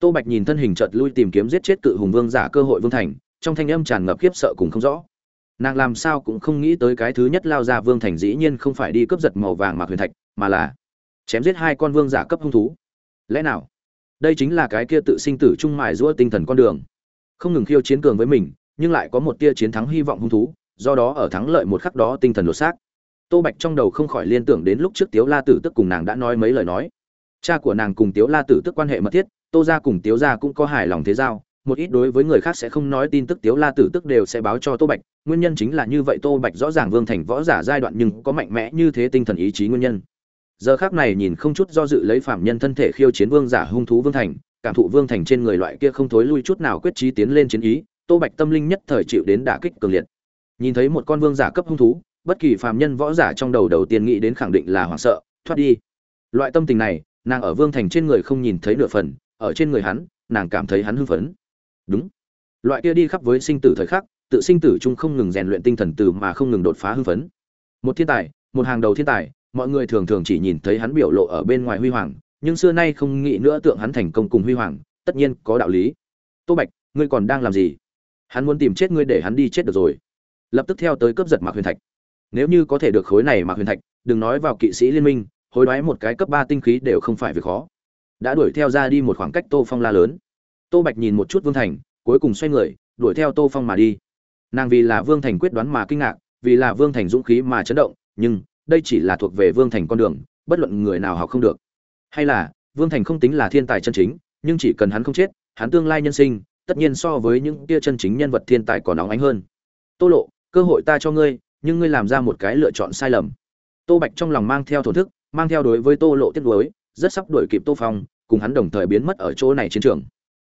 tô bạch nhìn thân hình chợt lui tìm kiếm giết chết cự hùng vương giả cơ hội vương thành, trong thanh âm tràn ngập khiếp sợ cùng không rõ. Nàng làm sao cũng không nghĩ tới cái thứ nhất lao ra vương thành dĩ nhiên không phải đi cướp giật màu vàng mạc huyền thạch, mà là chém giết hai con vương giả cấp hung thú. Lẽ nào? Đây chính là cái kia tự sinh tử trung mài giũa tinh thần con đường. Không ngừng khiêu chiến cường với mình, nhưng lại có một tia chiến thắng hy vọng hung thú, do đó ở thắng lợi một khắc đó tinh thần lột xác. Tô bạch trong đầu không khỏi liên tưởng đến lúc trước tiếu la tử tức cùng nàng đã nói mấy lời nói. Cha của nàng cùng tiếu la tử tức quan hệ mật thiết tô gia cùng tiếu gia cũng có hài lòng thế giao, một ít đối với người khác sẽ không nói tin tức tiếu la tử tức đều sẽ báo cho tô bạch, nguyên nhân chính là như vậy tô bạch rõ ràng vương thành võ giả giai đoạn nhưng có mạnh mẽ như thế tinh thần ý chí nguyên nhân. Giờ khác này nhìn không chút do dự lấy phạm nhân thân thể khiêu chiến vương giả hung thú vương thành, cảm thụ vương thành trên người loại kia không thối lui chút nào quyết trí tiến lên chiến ý, tô bạch tâm linh nhất thời chịu đến đả kích cường liệt. Nhìn thấy một con vương giả cấp hung thú, bất kỳ phạm nhân võ giả trong đầu đầu tiên nghĩ đến khẳng định là hoảng sợ, thoát đi. Loại tâm tình này, nàng ở vương thành trên người không nhìn thấy nửa phần ở trên người hắn, nàng cảm thấy hắn hưng phấn. Đúng. Loại kia đi khắp với sinh tử thời khắc, tự sinh tử chung không ngừng rèn luyện tinh thần từ mà không ngừng đột phá hưng phấn. Một thiên tài, một hàng đầu thiên tài, mọi người thường thường chỉ nhìn thấy hắn biểu lộ ở bên ngoài huy hoàng, nhưng xưa nay không nghĩ nữa tượng hắn thành công cùng huy hoàng, tất nhiên có đạo lý. Tô bạch, ngươi còn đang làm gì? Hắn muốn tìm chết ngươi để hắn đi chết được rồi. Lập tức theo tới cướp giật mạc huyền thạch. Nếu như có thể được khối này mạc huyền thạch, đừng nói vào kỵ sĩ liên minh, hối đoái một cái cấp ba tinh khí đều không phải việc khó đã đuổi theo ra đi một khoảng cách tô phong la lớn. Tô bạch nhìn một chút vương thành, cuối cùng xoay người, đuổi theo tô phong mà đi. Nàng vì là vương thành quyết đoán mà kinh ngạc, vì là vương thành dũng khí mà chấn động, nhưng đây chỉ là thuộc về vương thành con đường, bất luận người nào học không được. Hay là, vương thành không tính là thiên tài chân chính, nhưng chỉ cần hắn không chết, hắn tương lai nhân sinh, tất nhiên so với những tia chân chính nhân vật thiên tài còn nóng ánh hơn. Tô lộ, cơ hội ta cho ngươi, nhưng ngươi làm ra một cái lựa chọn sai lầm. Tô bạch trong lòng mang theo thổ thức, mang theo đối với tô lộ tiếc nuối rất sắp đuổi kịp tô phong, cùng hắn đồng thời biến mất ở chỗ này chiến trường.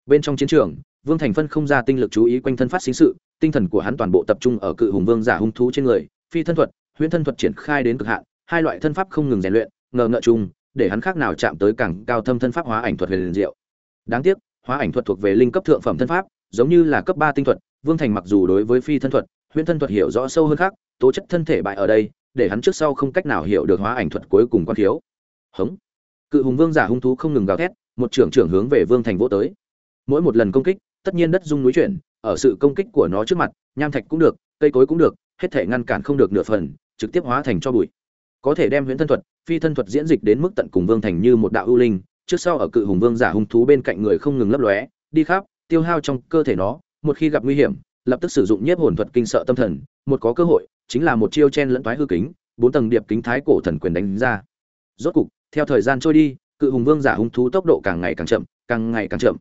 Bên trong chiến trường, vương thành phân không ra tinh lực chú ý quanh thân phát sinh sự, tinh thần của hắn toàn bộ tập trung ở cự hùng vương giả hung thú trên người, phi thân thuật, huyễn thân thuật triển khai đến cực hạn, hai loại thân pháp không ngừng rèn luyện, ngờ ngợ chung, để hắn khác nào chạm tới càng cao thâm thân pháp hóa ảnh thuật huyền diệu. Đáng tiếc, hóa ảnh thuật thuộc về linh cấp thượng phẩm thân pháp, giống như là cấp ba tinh thuật, vương thành mặc dù đối với phi thân thuật, huyễn thân thuật hiểu rõ sâu hơn khác, tố chất thân thể bại ở đây, để hắn trước sau không cách nào hiểu được hóa ảnh thuật cuối cùng quan thiếu. Hững cự hùng vương giả hung thú không ngừng gào thét, một trưởng trưởng hướng về vương thành vỗ tới. Mỗi một lần công kích, tất nhiên đất dung núi chuyển, ở sự công kích của nó trước mặt, nham thạch cũng được, cây cối cũng được, hết thể ngăn cản không được nửa phần, trực tiếp hóa thành cho bụi. Có thể đem huyễn thân thuật, phi thân thuật diễn dịch đến mức tận cùng vương thành như một đạo ưu linh, trước sau ở cự hùng vương giả hung thú bên cạnh người không ngừng lấp lóe, đi khắp, tiêu hao trong cơ thể nó, một khi gặp nguy hiểm, lập tức sử dụng nhiếp hồn thuật kinh sợ tâm thần, một có cơ hội, chính là một chiêu chen lẫn toái hư kính, bốn tầng điệp kính thái cổ thần quyền đánh ra. Rốt cục theo thời gian trôi đi, cự hùng vương giả hung thú tốc độ càng ngày càng chậm, càng ngày càng chậm.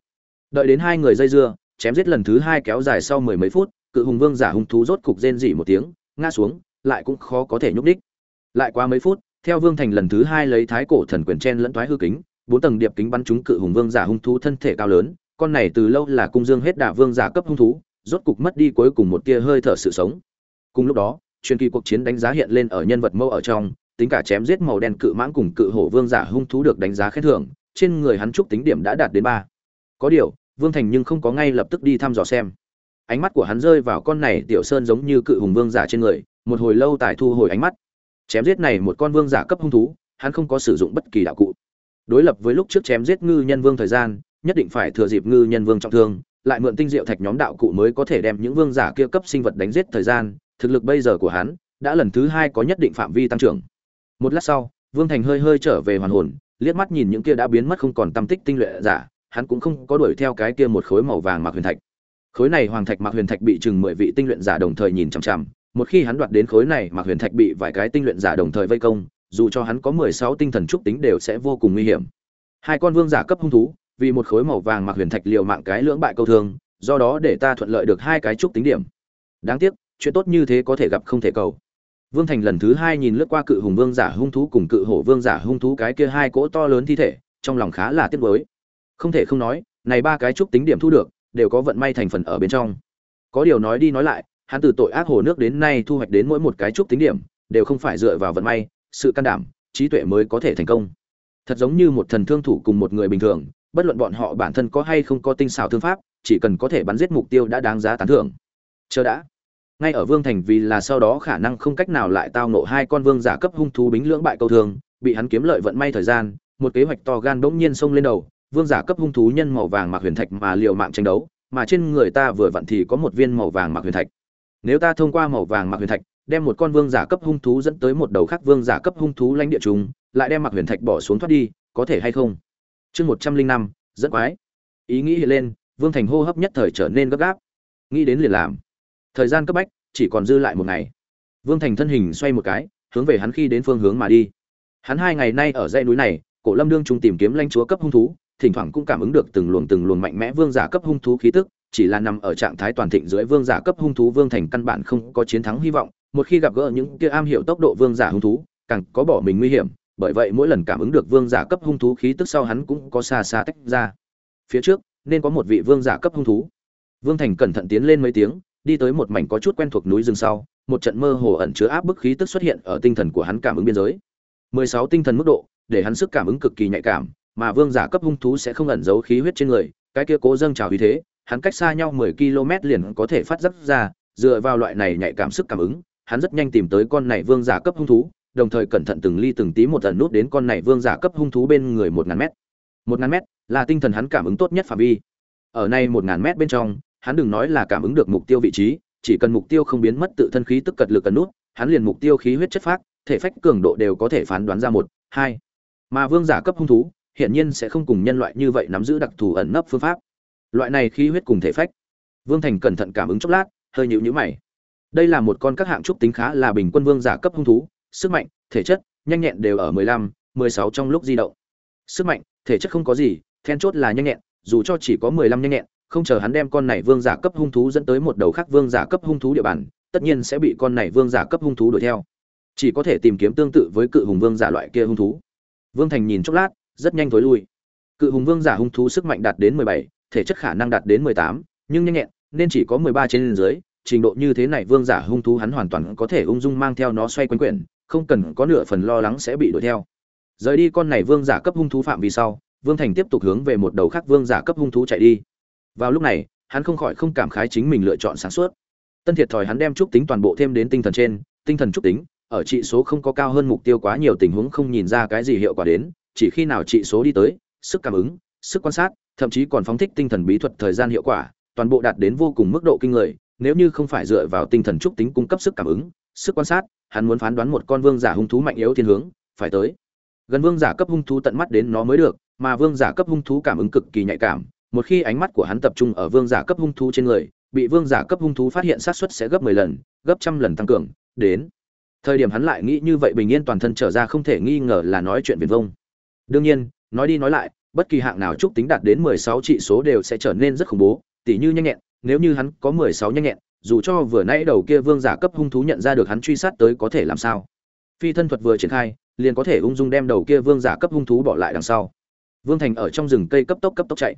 Đợi đến hai người dây dưa, chém giết lần thứ hai kéo dài sau mười mấy phút, cự hùng vương giả hung thú rốt cục rên rỉ một tiếng, ngã xuống, lại cũng khó có thể nhúc đích lại qua mấy phút, theo vương thành lần thứ hai lấy thái cổ thần quyền chen lẫn thoái hư kính, bốn tầng điệp kính bắn trúng cự hùng vương giả hung thú thân thể cao lớn, con này từ lâu là cung dương hết đả vương giả cấp hung thú, rốt cục mất đi cuối cùng một tia hơi thở sự sống. Cùng lúc đó, truyền kỳ cuộc chiến đánh giá hiện lên ở nhân vật mâu ở trong tính cả chém giết màu đen cự mãng cùng cự hổ vương giả hung thú được đánh giá khen thưởng, trên người hắn trúc tính điểm đã đạt đến ba. Có điều, vương thành nhưng không có ngay lập tức đi thăm dò xem. Ánh mắt của hắn rơi vào con này tiểu sơn giống như cự hùng vương giả trên người, một hồi lâu tài thu hồi ánh mắt. Chém giết này một con vương giả cấp hung thú, hắn không có sử dụng bất kỳ đạo cụ. Đối lập với lúc trước chém giết ngư nhân vương thời gian, nhất định phải thừa dịp ngư nhân vương trọng thương, lại mượn tinh diệu thạch nhóm đạo cụ mới có thể đem những vương giả kia cấp sinh vật đánh giết thời gian, thực lực bây giờ của hắn đã lần thứ hai có nhất định phạm vi tăng trưởng một lát sau, vương thành hơi hơi trở về hoàn hồn, liếc mắt nhìn những kia đã biến mất không còn tâm tích tinh luyện giả, hắn cũng không có đuổi theo cái kia một khối màu vàng mạc huyền thạch. Khối này hoàng thạch mạc huyền thạch bị chừng mười vị tinh luyện giả đồng thời nhìn chằm chằm, một khi hắn đoạt đến khối này, mạc huyền thạch bị vài cái tinh luyện giả đồng thời vây công, dù cho hắn có mười sáu tinh thần trúc tính đều sẽ vô cùng nguy hiểm. Hai con vương giả cấp hung thú, vì một khối màu vàng mạc huyền thạch liều mạng cái lưỡng bại câu thương, do đó để ta thuận lợi được hai cái trúc tính điểm. Đáng tiếc, chuyện tốt như thế có thể gặp không thể cầu vương thành lần thứ hai nhìn lướt qua cự hùng vương giả hung thú cùng cự hổ vương giả hung thú cái kia hai cỗ to lớn thi thể, trong lòng khá là tiếc nuối. Không thể không nói, này ba cái trúc tính điểm thu được, đều có vận may thành phần ở bên trong. Có điều nói đi nói lại, hắn từ tội ác hồ nước đến nay thu hoạch đến mỗi một cái trúc tính điểm, đều không phải dựa vào vận may, sự can đảm, trí tuệ mới có thể thành công. Thật giống như một thần thương thủ cùng một người bình thường, bất luận bọn họ bản thân có hay không có tinh xảo thương pháp, chỉ cần có thể bắn giết mục tiêu đã đáng giá tán thưởng. Chờ đã ngay ở vương thành vì là sau đó khả năng không cách nào lại tao nộ hai con vương giả cấp hung thú bính lưỡng bại câu thường, bị hắn kiếm lợi vận may thời gian, một kế hoạch to gan bỗng nhiên xông lên đầu, vương giả cấp hung thú nhân màu vàng mặc huyền thạch mà liều mạng tranh đấu, mà trên người ta vừa vặn thì có một viên màu vàng mặc huyền thạch. Nếu ta thông qua màu vàng mặc huyền thạch, đem một con vương giả cấp hung thú dẫn tới một đầu khác vương giả cấp hung thú lãnh địa chúng lại đem mặc huyền thạch bỏ xuống thoát đi, có thể hay không? Chương một trăm linh năm, dẫn quái. Ý nghĩ hiện lên, vương thành hô hấp nhất thời trở nên gấp gáp. Nghĩ đến liền làm thời gian cấp bách, chỉ còn dư lại một ngày. Vương thành thân hình xoay một cái, hướng về hắn khi đến phương hướng mà đi. Hắn hai ngày nay ở dãy núi này, cổ lâm đương trung tìm kiếm lãnh chúa cấp hung thú, thỉnh thoảng cũng cảm ứng được từng luồng từng luồng mạnh mẽ vương giả cấp hung thú khí tức, chỉ là nằm ở trạng thái toàn thịnh dưới vương giả cấp hung thú vương thành căn bản không có chiến thắng hy vọng, một khi gặp gỡ những kia am hiểu tốc độ vương giả hung thú, càng có bỏ mình nguy hiểm, bởi vậy mỗi lần cảm ứng được vương giả cấp hung thú khí tức sau hắn cũng có xa xa tách ra. Phía trước, nên có một vị vương giả cấp hung thú. Vương thành cẩn thận tiến lên mấy tiếng đi tới một mảnh có chút quen thuộc núi rừng sau, một trận mơ hồ ẩn chứa áp bức khí tức xuất hiện ở tinh thần của hắn cảm ứng biên giới. 16 tinh thần mức độ, để hắn sức cảm ứng cực kỳ nhạy cảm, mà vương giả cấp hung thú sẽ không ẩn giấu khí huyết trên người, cái kia cố dâng trào uy thế, hắn cách xa nhau 10 km liền có thể phát giác ra, dựa vào loại này nhạy cảm sức cảm ứng, hắn rất nhanh tìm tới con này vương giả cấp hung thú, đồng thời cẩn thận từng ly từng tí một ẩn nút đến con này vương giả cấp hung thú bên người một ngàn mét. Một ngàn mét là tinh thần hắn cảm ứng tốt nhất phạm vi. Ở này 1 ngàn mét bên trong hắn đừng nói là cảm ứng được mục tiêu vị trí, chỉ cần mục tiêu không biến mất tự thân khí tức cật lực cần nút, hắn liền mục tiêu khí huyết chất phát thể phách cường độ đều có thể phán đoán ra một, hai. Mà vương giả cấp hung thú, hiển nhiên sẽ không cùng nhân loại như vậy nắm giữ đặc thù ẩn nấp phương pháp. Loại này khí huyết cùng thể phách. Vương thành cẩn thận cảm ứng chốc lát, hơi nhíu nhíu mày. Đây là một con các hạng trúc tính khá là bình quân vương giả cấp hung thú, sức mạnh, thể chất, nhanh nhẹn đều ở mười lăm, mười sáu trong lúc di động. Sức mạnh, thể chất không có gì, then chốt là nhanh nhẹn, dù cho chỉ có mười lăm nhanh nhẹn không chờ hắn đem con này vương giả cấp hung thú dẫn tới một đầu khác vương giả cấp hung thú địa bàn, tất nhiên sẽ bị con này vương giả cấp hung thú đuổi theo. Chỉ có thể tìm kiếm tương tự với cự hùng vương giả loại kia hung thú. Vương thành nhìn chốc lát, rất nhanh thối lui. Cự hùng vương giả hung thú sức mạnh đạt đến mười bảy, thể chất khả năng đạt đến mười tám, nhưng nhanh nhẹn, nên chỉ có mười ba trên dưới, trình độ như thế này vương giả hung thú hắn hoàn toàn có thể ung dung mang theo nó xoay quanh quyển, không cần có nửa phần lo lắng sẽ bị đuổi theo. Rời đi con này vương giả cấp hung thú phạm vi sau, vương thành tiếp tục hướng về một đầu khác vương giả cấp hung thú chạy đi vào lúc này, hắn không khỏi không cảm khái chính mình lựa chọn sáng suốt. Tân thiệt thòi hắn đem trúc tính toàn bộ thêm đến tinh thần trên, tinh thần trúc tính, ở trị số không có cao hơn mục tiêu quá nhiều tình huống không nhìn ra cái gì hiệu quả đến, chỉ khi nào trị số đi tới, sức cảm ứng, sức quan sát, thậm chí còn phóng thích tinh thần bí thuật thời gian hiệu quả, toàn bộ đạt đến vô cùng mức độ kinh người, nếu như không phải dựa vào tinh thần trúc tính cung cấp sức cảm ứng, sức quan sát, hắn muốn phán đoán một con vương giả hung thú mạnh yếu thiên hướng, phải tới. Gần vương giả cấp hung thú tận mắt đến nó mới được, mà vương giả cấp hung thú cảm ứng cực kỳ nhạy cảm một khi ánh mắt của hắn tập trung ở vương giả cấp hung thú trên người, bị vương giả cấp hung thú phát hiện sát suất sẽ gấp 10 lần, gấp trăm lần tăng cường, đến. Thời điểm hắn lại nghĩ như vậy bình yên toàn thân trở ra không thể nghi ngờ là nói chuyện viền vông. Đương nhiên, nói đi nói lại, bất kỳ hạng nào trúc tính đạt đến 16 trị số đều sẽ trở nên rất khủng bố, tỉ như nhanh nhẹn, nếu như hắn có 16 nhanh nhẹn, dù cho vừa nãy đầu kia vương giả cấp hung thú nhận ra được hắn truy sát tới có thể làm sao? Phi thân thuật vừa triển khai, liền có thể ung dung đem đầu kia vương giả cấp hung thú bỏ lại đằng sau. Vương thành ở trong rừng cây cấp tốc cấp tốc chạy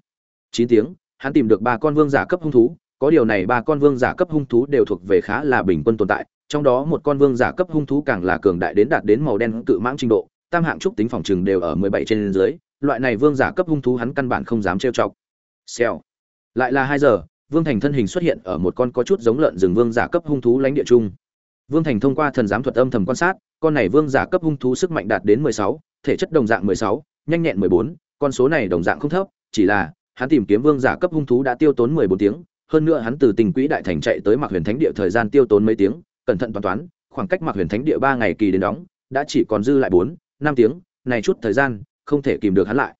chín tiếng, hắn tìm được ba con vương giả cấp hung thú, có điều này ba con vương giả cấp hung thú đều thuộc về khá là bình quân tồn tại, trong đó một con vương giả cấp hung thú càng là cường đại đến đạt đến màu đen cự mãng trình độ, tam hạng trúc tính phòng trừng đều ở mười bảy trên dưới, loại này vương giả cấp hung thú hắn căn bản không dám trêu chọc. Xèo. Lại là hai giờ, vương thành thân hình xuất hiện ở một con có chút giống lợn rừng vương giả cấp hung thú lãnh địa trung. Vương thành thông qua thần giám thuật âm thầm quan sát, con này vương giả cấp hung thú sức mạnh đạt đến mười sáu, thể chất đồng dạng mười sáu, nhanh nhẹn mười bốn, con số này đồng dạng không thấp, chỉ là hắn tìm kiếm vương giả cấp hung thú đã tiêu tốn mười bốn tiếng, hơn nữa hắn từ tình quỹ đại thành chạy tới mạc huyền thánh địa thời gian tiêu tốn mấy tiếng, cẩn thận toán toán, khoảng cách mạc huyền thánh địa ba ngày kỳ đến đóng, đã chỉ còn dư lại bốn, năm tiếng, này chút thời gian, không thể kìm được hắn lại.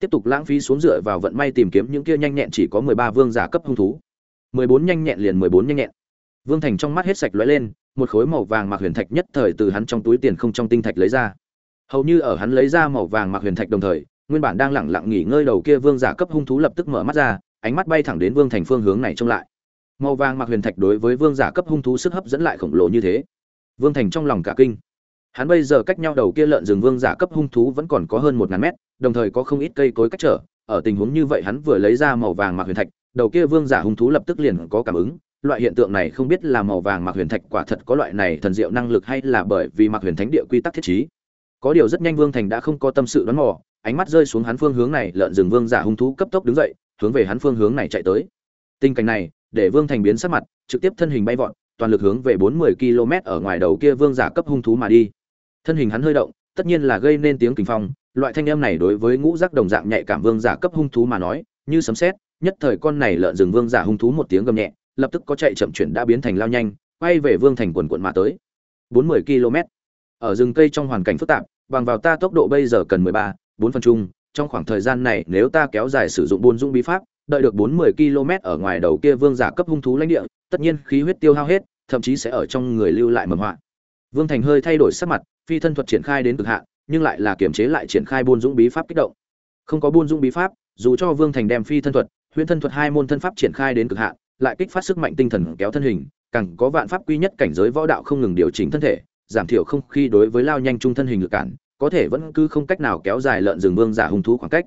Tiếp tục lãng phí xuống dựa vào vận may tìm kiếm những kia nhanh nhẹn chỉ có mười ba vương giả cấp hung thú. mười bốn nhanh nhẹn liền mười bốn nhanh nhẹn. Vương thành trong mắt hết sạch lóe lên, một khối màu vàng mạc huyền thạch nhất thời từ hắn trong túi tiền không trong tinh thạch lấy ra. Hầu như ở hắn lấy ra màu vàng mạc huyền thạch đồng thời nguyên bản đang lẳng lặng nghỉ ngơi đầu kia vương giả cấp hung thú lập tức mở mắt ra, ánh mắt bay thẳng đến vương thành phương hướng này trông lại. Màu vàng mặc huyền thạch đối với vương giả cấp hung thú sức hấp dẫn lại khổng lồ như thế. Vương thành trong lòng cả kinh. Hắn bây giờ cách nhau đầu kia lợn rừng vương giả cấp hung thú vẫn còn có hơn một ngàn mét, đồng thời có không ít cây cối cách trở, ở tình huống như vậy hắn vừa lấy ra màu vàng mặc huyền thạch, đầu kia vương giả hung thú lập tức liền có cảm ứng. Loại hiện tượng này không biết là màu vàng mặc huyền thạch quả thật có loại này thần diệu năng lực hay là bởi vì mặc huyền thánh địa quy tắc thiết trí. Có điều rất nhanh vương thành đã không có tâm sự đoán mò ánh mắt rơi xuống hắn phương hướng này, lợn rừng vương giả hung thú cấp tốc đứng dậy, hướng về hắn phương hướng này chạy tới. Tình cảnh này, để vương thành biến sắc mặt, trực tiếp thân hình bay vọt, toàn lực hướng về bốn mươi km ở ngoài đầu kia vương giả cấp hung thú mà đi. Thân hình hắn hơi động, tất nhiên là gây nên tiếng kinh phong, loại thanh âm này đối với ngũ giác đồng dạng nhạy cảm vương giả cấp hung thú mà nói, như sấm sét, nhất thời con này lợn rừng vương giả hung thú một tiếng gầm nhẹ, lập tức có chạy chậm chuyển đã biến thành lao nhanh, quay về vương thành quần quận mà tới. bốn mươi km. Ở rừng cây trong hoàn cảnh phức tạp, bằng vào ta tốc độ bây giờ cần mười ba bốn phần chung, trong khoảng thời gian này nếu ta kéo dài sử dụng buôn dung bí pháp, đợi được bốn mươi km ở ngoài đầu kia vương giả cấp hung thú lãnh địa, tất nhiên khí huyết tiêu hao hết, thậm chí sẽ ở trong người lưu lại mầm họa. Vương thành hơi thay đổi sắc mặt, phi thân thuật triển khai đến cực hạn, nhưng lại là kiềm chế lại triển khai buôn dũng bí pháp kích động. Không có buôn dũng bí pháp, dù cho vương thành đem phi thân thuật, huyễn thân thuật hai môn thân pháp triển khai đến cực hạn, lại kích phát sức mạnh tinh thần kéo thân hình, càng có vạn pháp quy nhất cảnh giới võ đạo không ngừng điều chỉnh thân thể, giảm thiểu không khi đối với lao nhanh trung thân hình lực cản có thể vẫn cứ không cách nào kéo dài lợn rừng vương giả hung thú khoảng cách.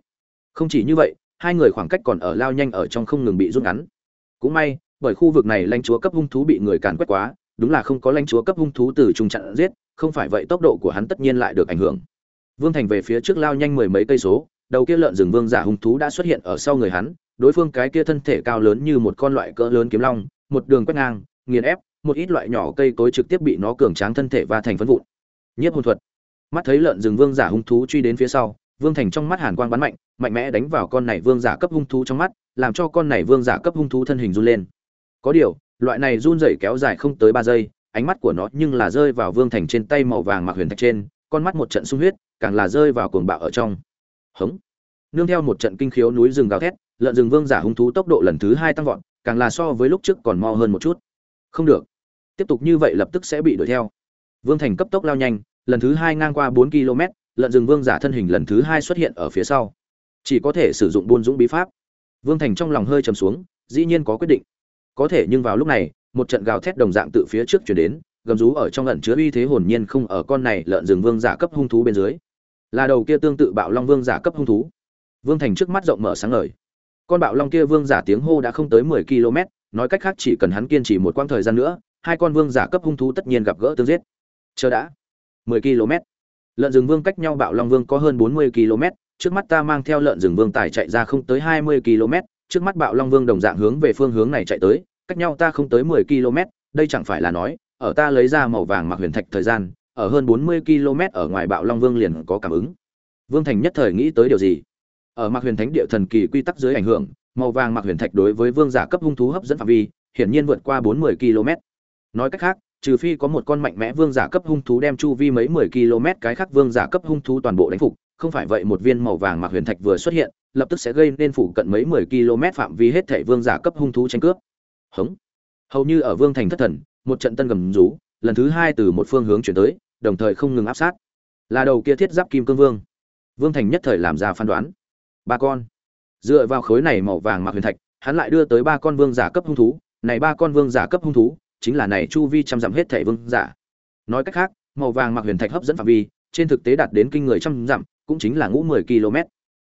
Không chỉ như vậy, hai người khoảng cách còn ở lao nhanh ở trong không ngừng bị rút ngắn. Cũng may, bởi khu vực này lãnh chúa cấp hung thú bị người càn quét quá, đúng là không có lãnh chúa cấp hung thú từ trung chặn giết, không phải vậy tốc độ của hắn tất nhiên lại được ảnh hưởng. Vương thành về phía trước lao nhanh mười mấy cây số, đầu kia lợn rừng vương giả hung thú đã xuất hiện ở sau người hắn, đối phương cái kia thân thể cao lớn như một con loại cỡ lớn kiếm long, một đường quét ngang, nghiền ép, một ít loại nhỏ cây cối trực tiếp bị nó cường tráng thân thể và thành phân vụn. Nhiếp hồn thuật mắt thấy lợn rừng vương giả hung thú truy đến phía sau, vương thành trong mắt hàn quang bắn mạnh mạnh mẽ đánh vào con này vương giả cấp hung thú trong mắt, làm cho con này vương giả cấp hung thú thân hình run lên. Có điều, loại này run rẩy kéo dài không tới ba giây, ánh mắt của nó nhưng là rơi vào vương thành trên tay màu vàng mặc huyền thạch trên, con mắt một trận sung huyết, càng là rơi vào cuồng bạo ở trong. Hống! Nương theo một trận kinh khiếu núi rừng gào thét, lợn rừng vương giả hung thú tốc độ lần thứ hai tăng vọt, càng là so với lúc trước còn mo hơn một chút. Không được. Tiếp tục như vậy lập tức sẽ bị đuổi theo. Vương thành cấp tốc lao nhanh lần thứ hai ngang qua bốn km, lợn rừng vương giả thân hình lần thứ hai xuất hiện ở phía sau. Chỉ có thể sử dụng buôn dũng bí pháp. Vương thành trong lòng hơi trầm xuống, dĩ nhiên có quyết định. Có thể nhưng vào lúc này, một trận gào thét đồng dạng tự phía trước chuyển đến, gầm rú ở trong ẩn chứa uy thế hồn nhiên không ở con này lợn rừng vương giả cấp hung thú bên dưới. Là đầu kia tương tự bạo long vương giả cấp hung thú. Vương thành trước mắt rộng mở sáng ngời. Con bạo long kia vương giả tiếng hô đã không tới mười km, nói cách khác chỉ cần hắn kiên trì một quãng thời gian nữa, hai con vương giả cấp hung thú tất nhiên gặp gỡ tương giết. Chờ đã mười km. Lợn rừng vương cách nhau bạo long vương có hơn bốn mươi km. Trước mắt ta mang theo lợn rừng vương tải chạy ra không tới hai mươi km. Trước mắt bạo long vương đồng dạng hướng về phương hướng này chạy tới, cách nhau ta không tới mười km. Đây chẳng phải là nói, ở ta lấy ra màu vàng mặc huyền thạch thời gian, ở hơn bốn mươi km ở ngoài bạo long vương liền có cảm ứng. Vương thành nhất thời nghĩ tới điều gì? Ở mặc huyền thánh địa thần kỳ quy tắc dưới ảnh hưởng, màu vàng mặc huyền thạch đối với vương giả cấp hung thú hấp dẫn phạm vi, hiển nhiên vượt qua bốn mươi km. Nói cách khác trừ phi có một con mạnh mẽ vương giả cấp hung thú đem chu vi mấy mười km cái khác vương giả cấp hung thú toàn bộ đánh phục, không phải vậy một viên màu vàng mạc huyền thạch vừa xuất hiện, lập tức sẽ gây nên phủ cận mấy mười km phạm vi hết thảy vương giả cấp hung thú tranh cướp. Hống. Hầu như ở vương thành thất thần, một trận tân gầm rú, lần thứ hai từ một phương hướng chuyển tới, đồng thời không ngừng áp sát. Là đầu kia thiết giáp kim cương vương. Vương thành nhất thời làm ra phán đoán. Ba con. Dựa vào khối này màu vàng mạc huyền thạch, hắn lại đưa tới ba con vương giả cấp hung thú, này ba con vương giả cấp hung thú chính là này chu vi trăm dặm hết thảy vương giả. Nói cách khác, màu vàng mặc huyền thạch hấp dẫn phạm vi, trên thực tế đạt đến kinh người trăm dặm, cũng chính là ngũ mười km.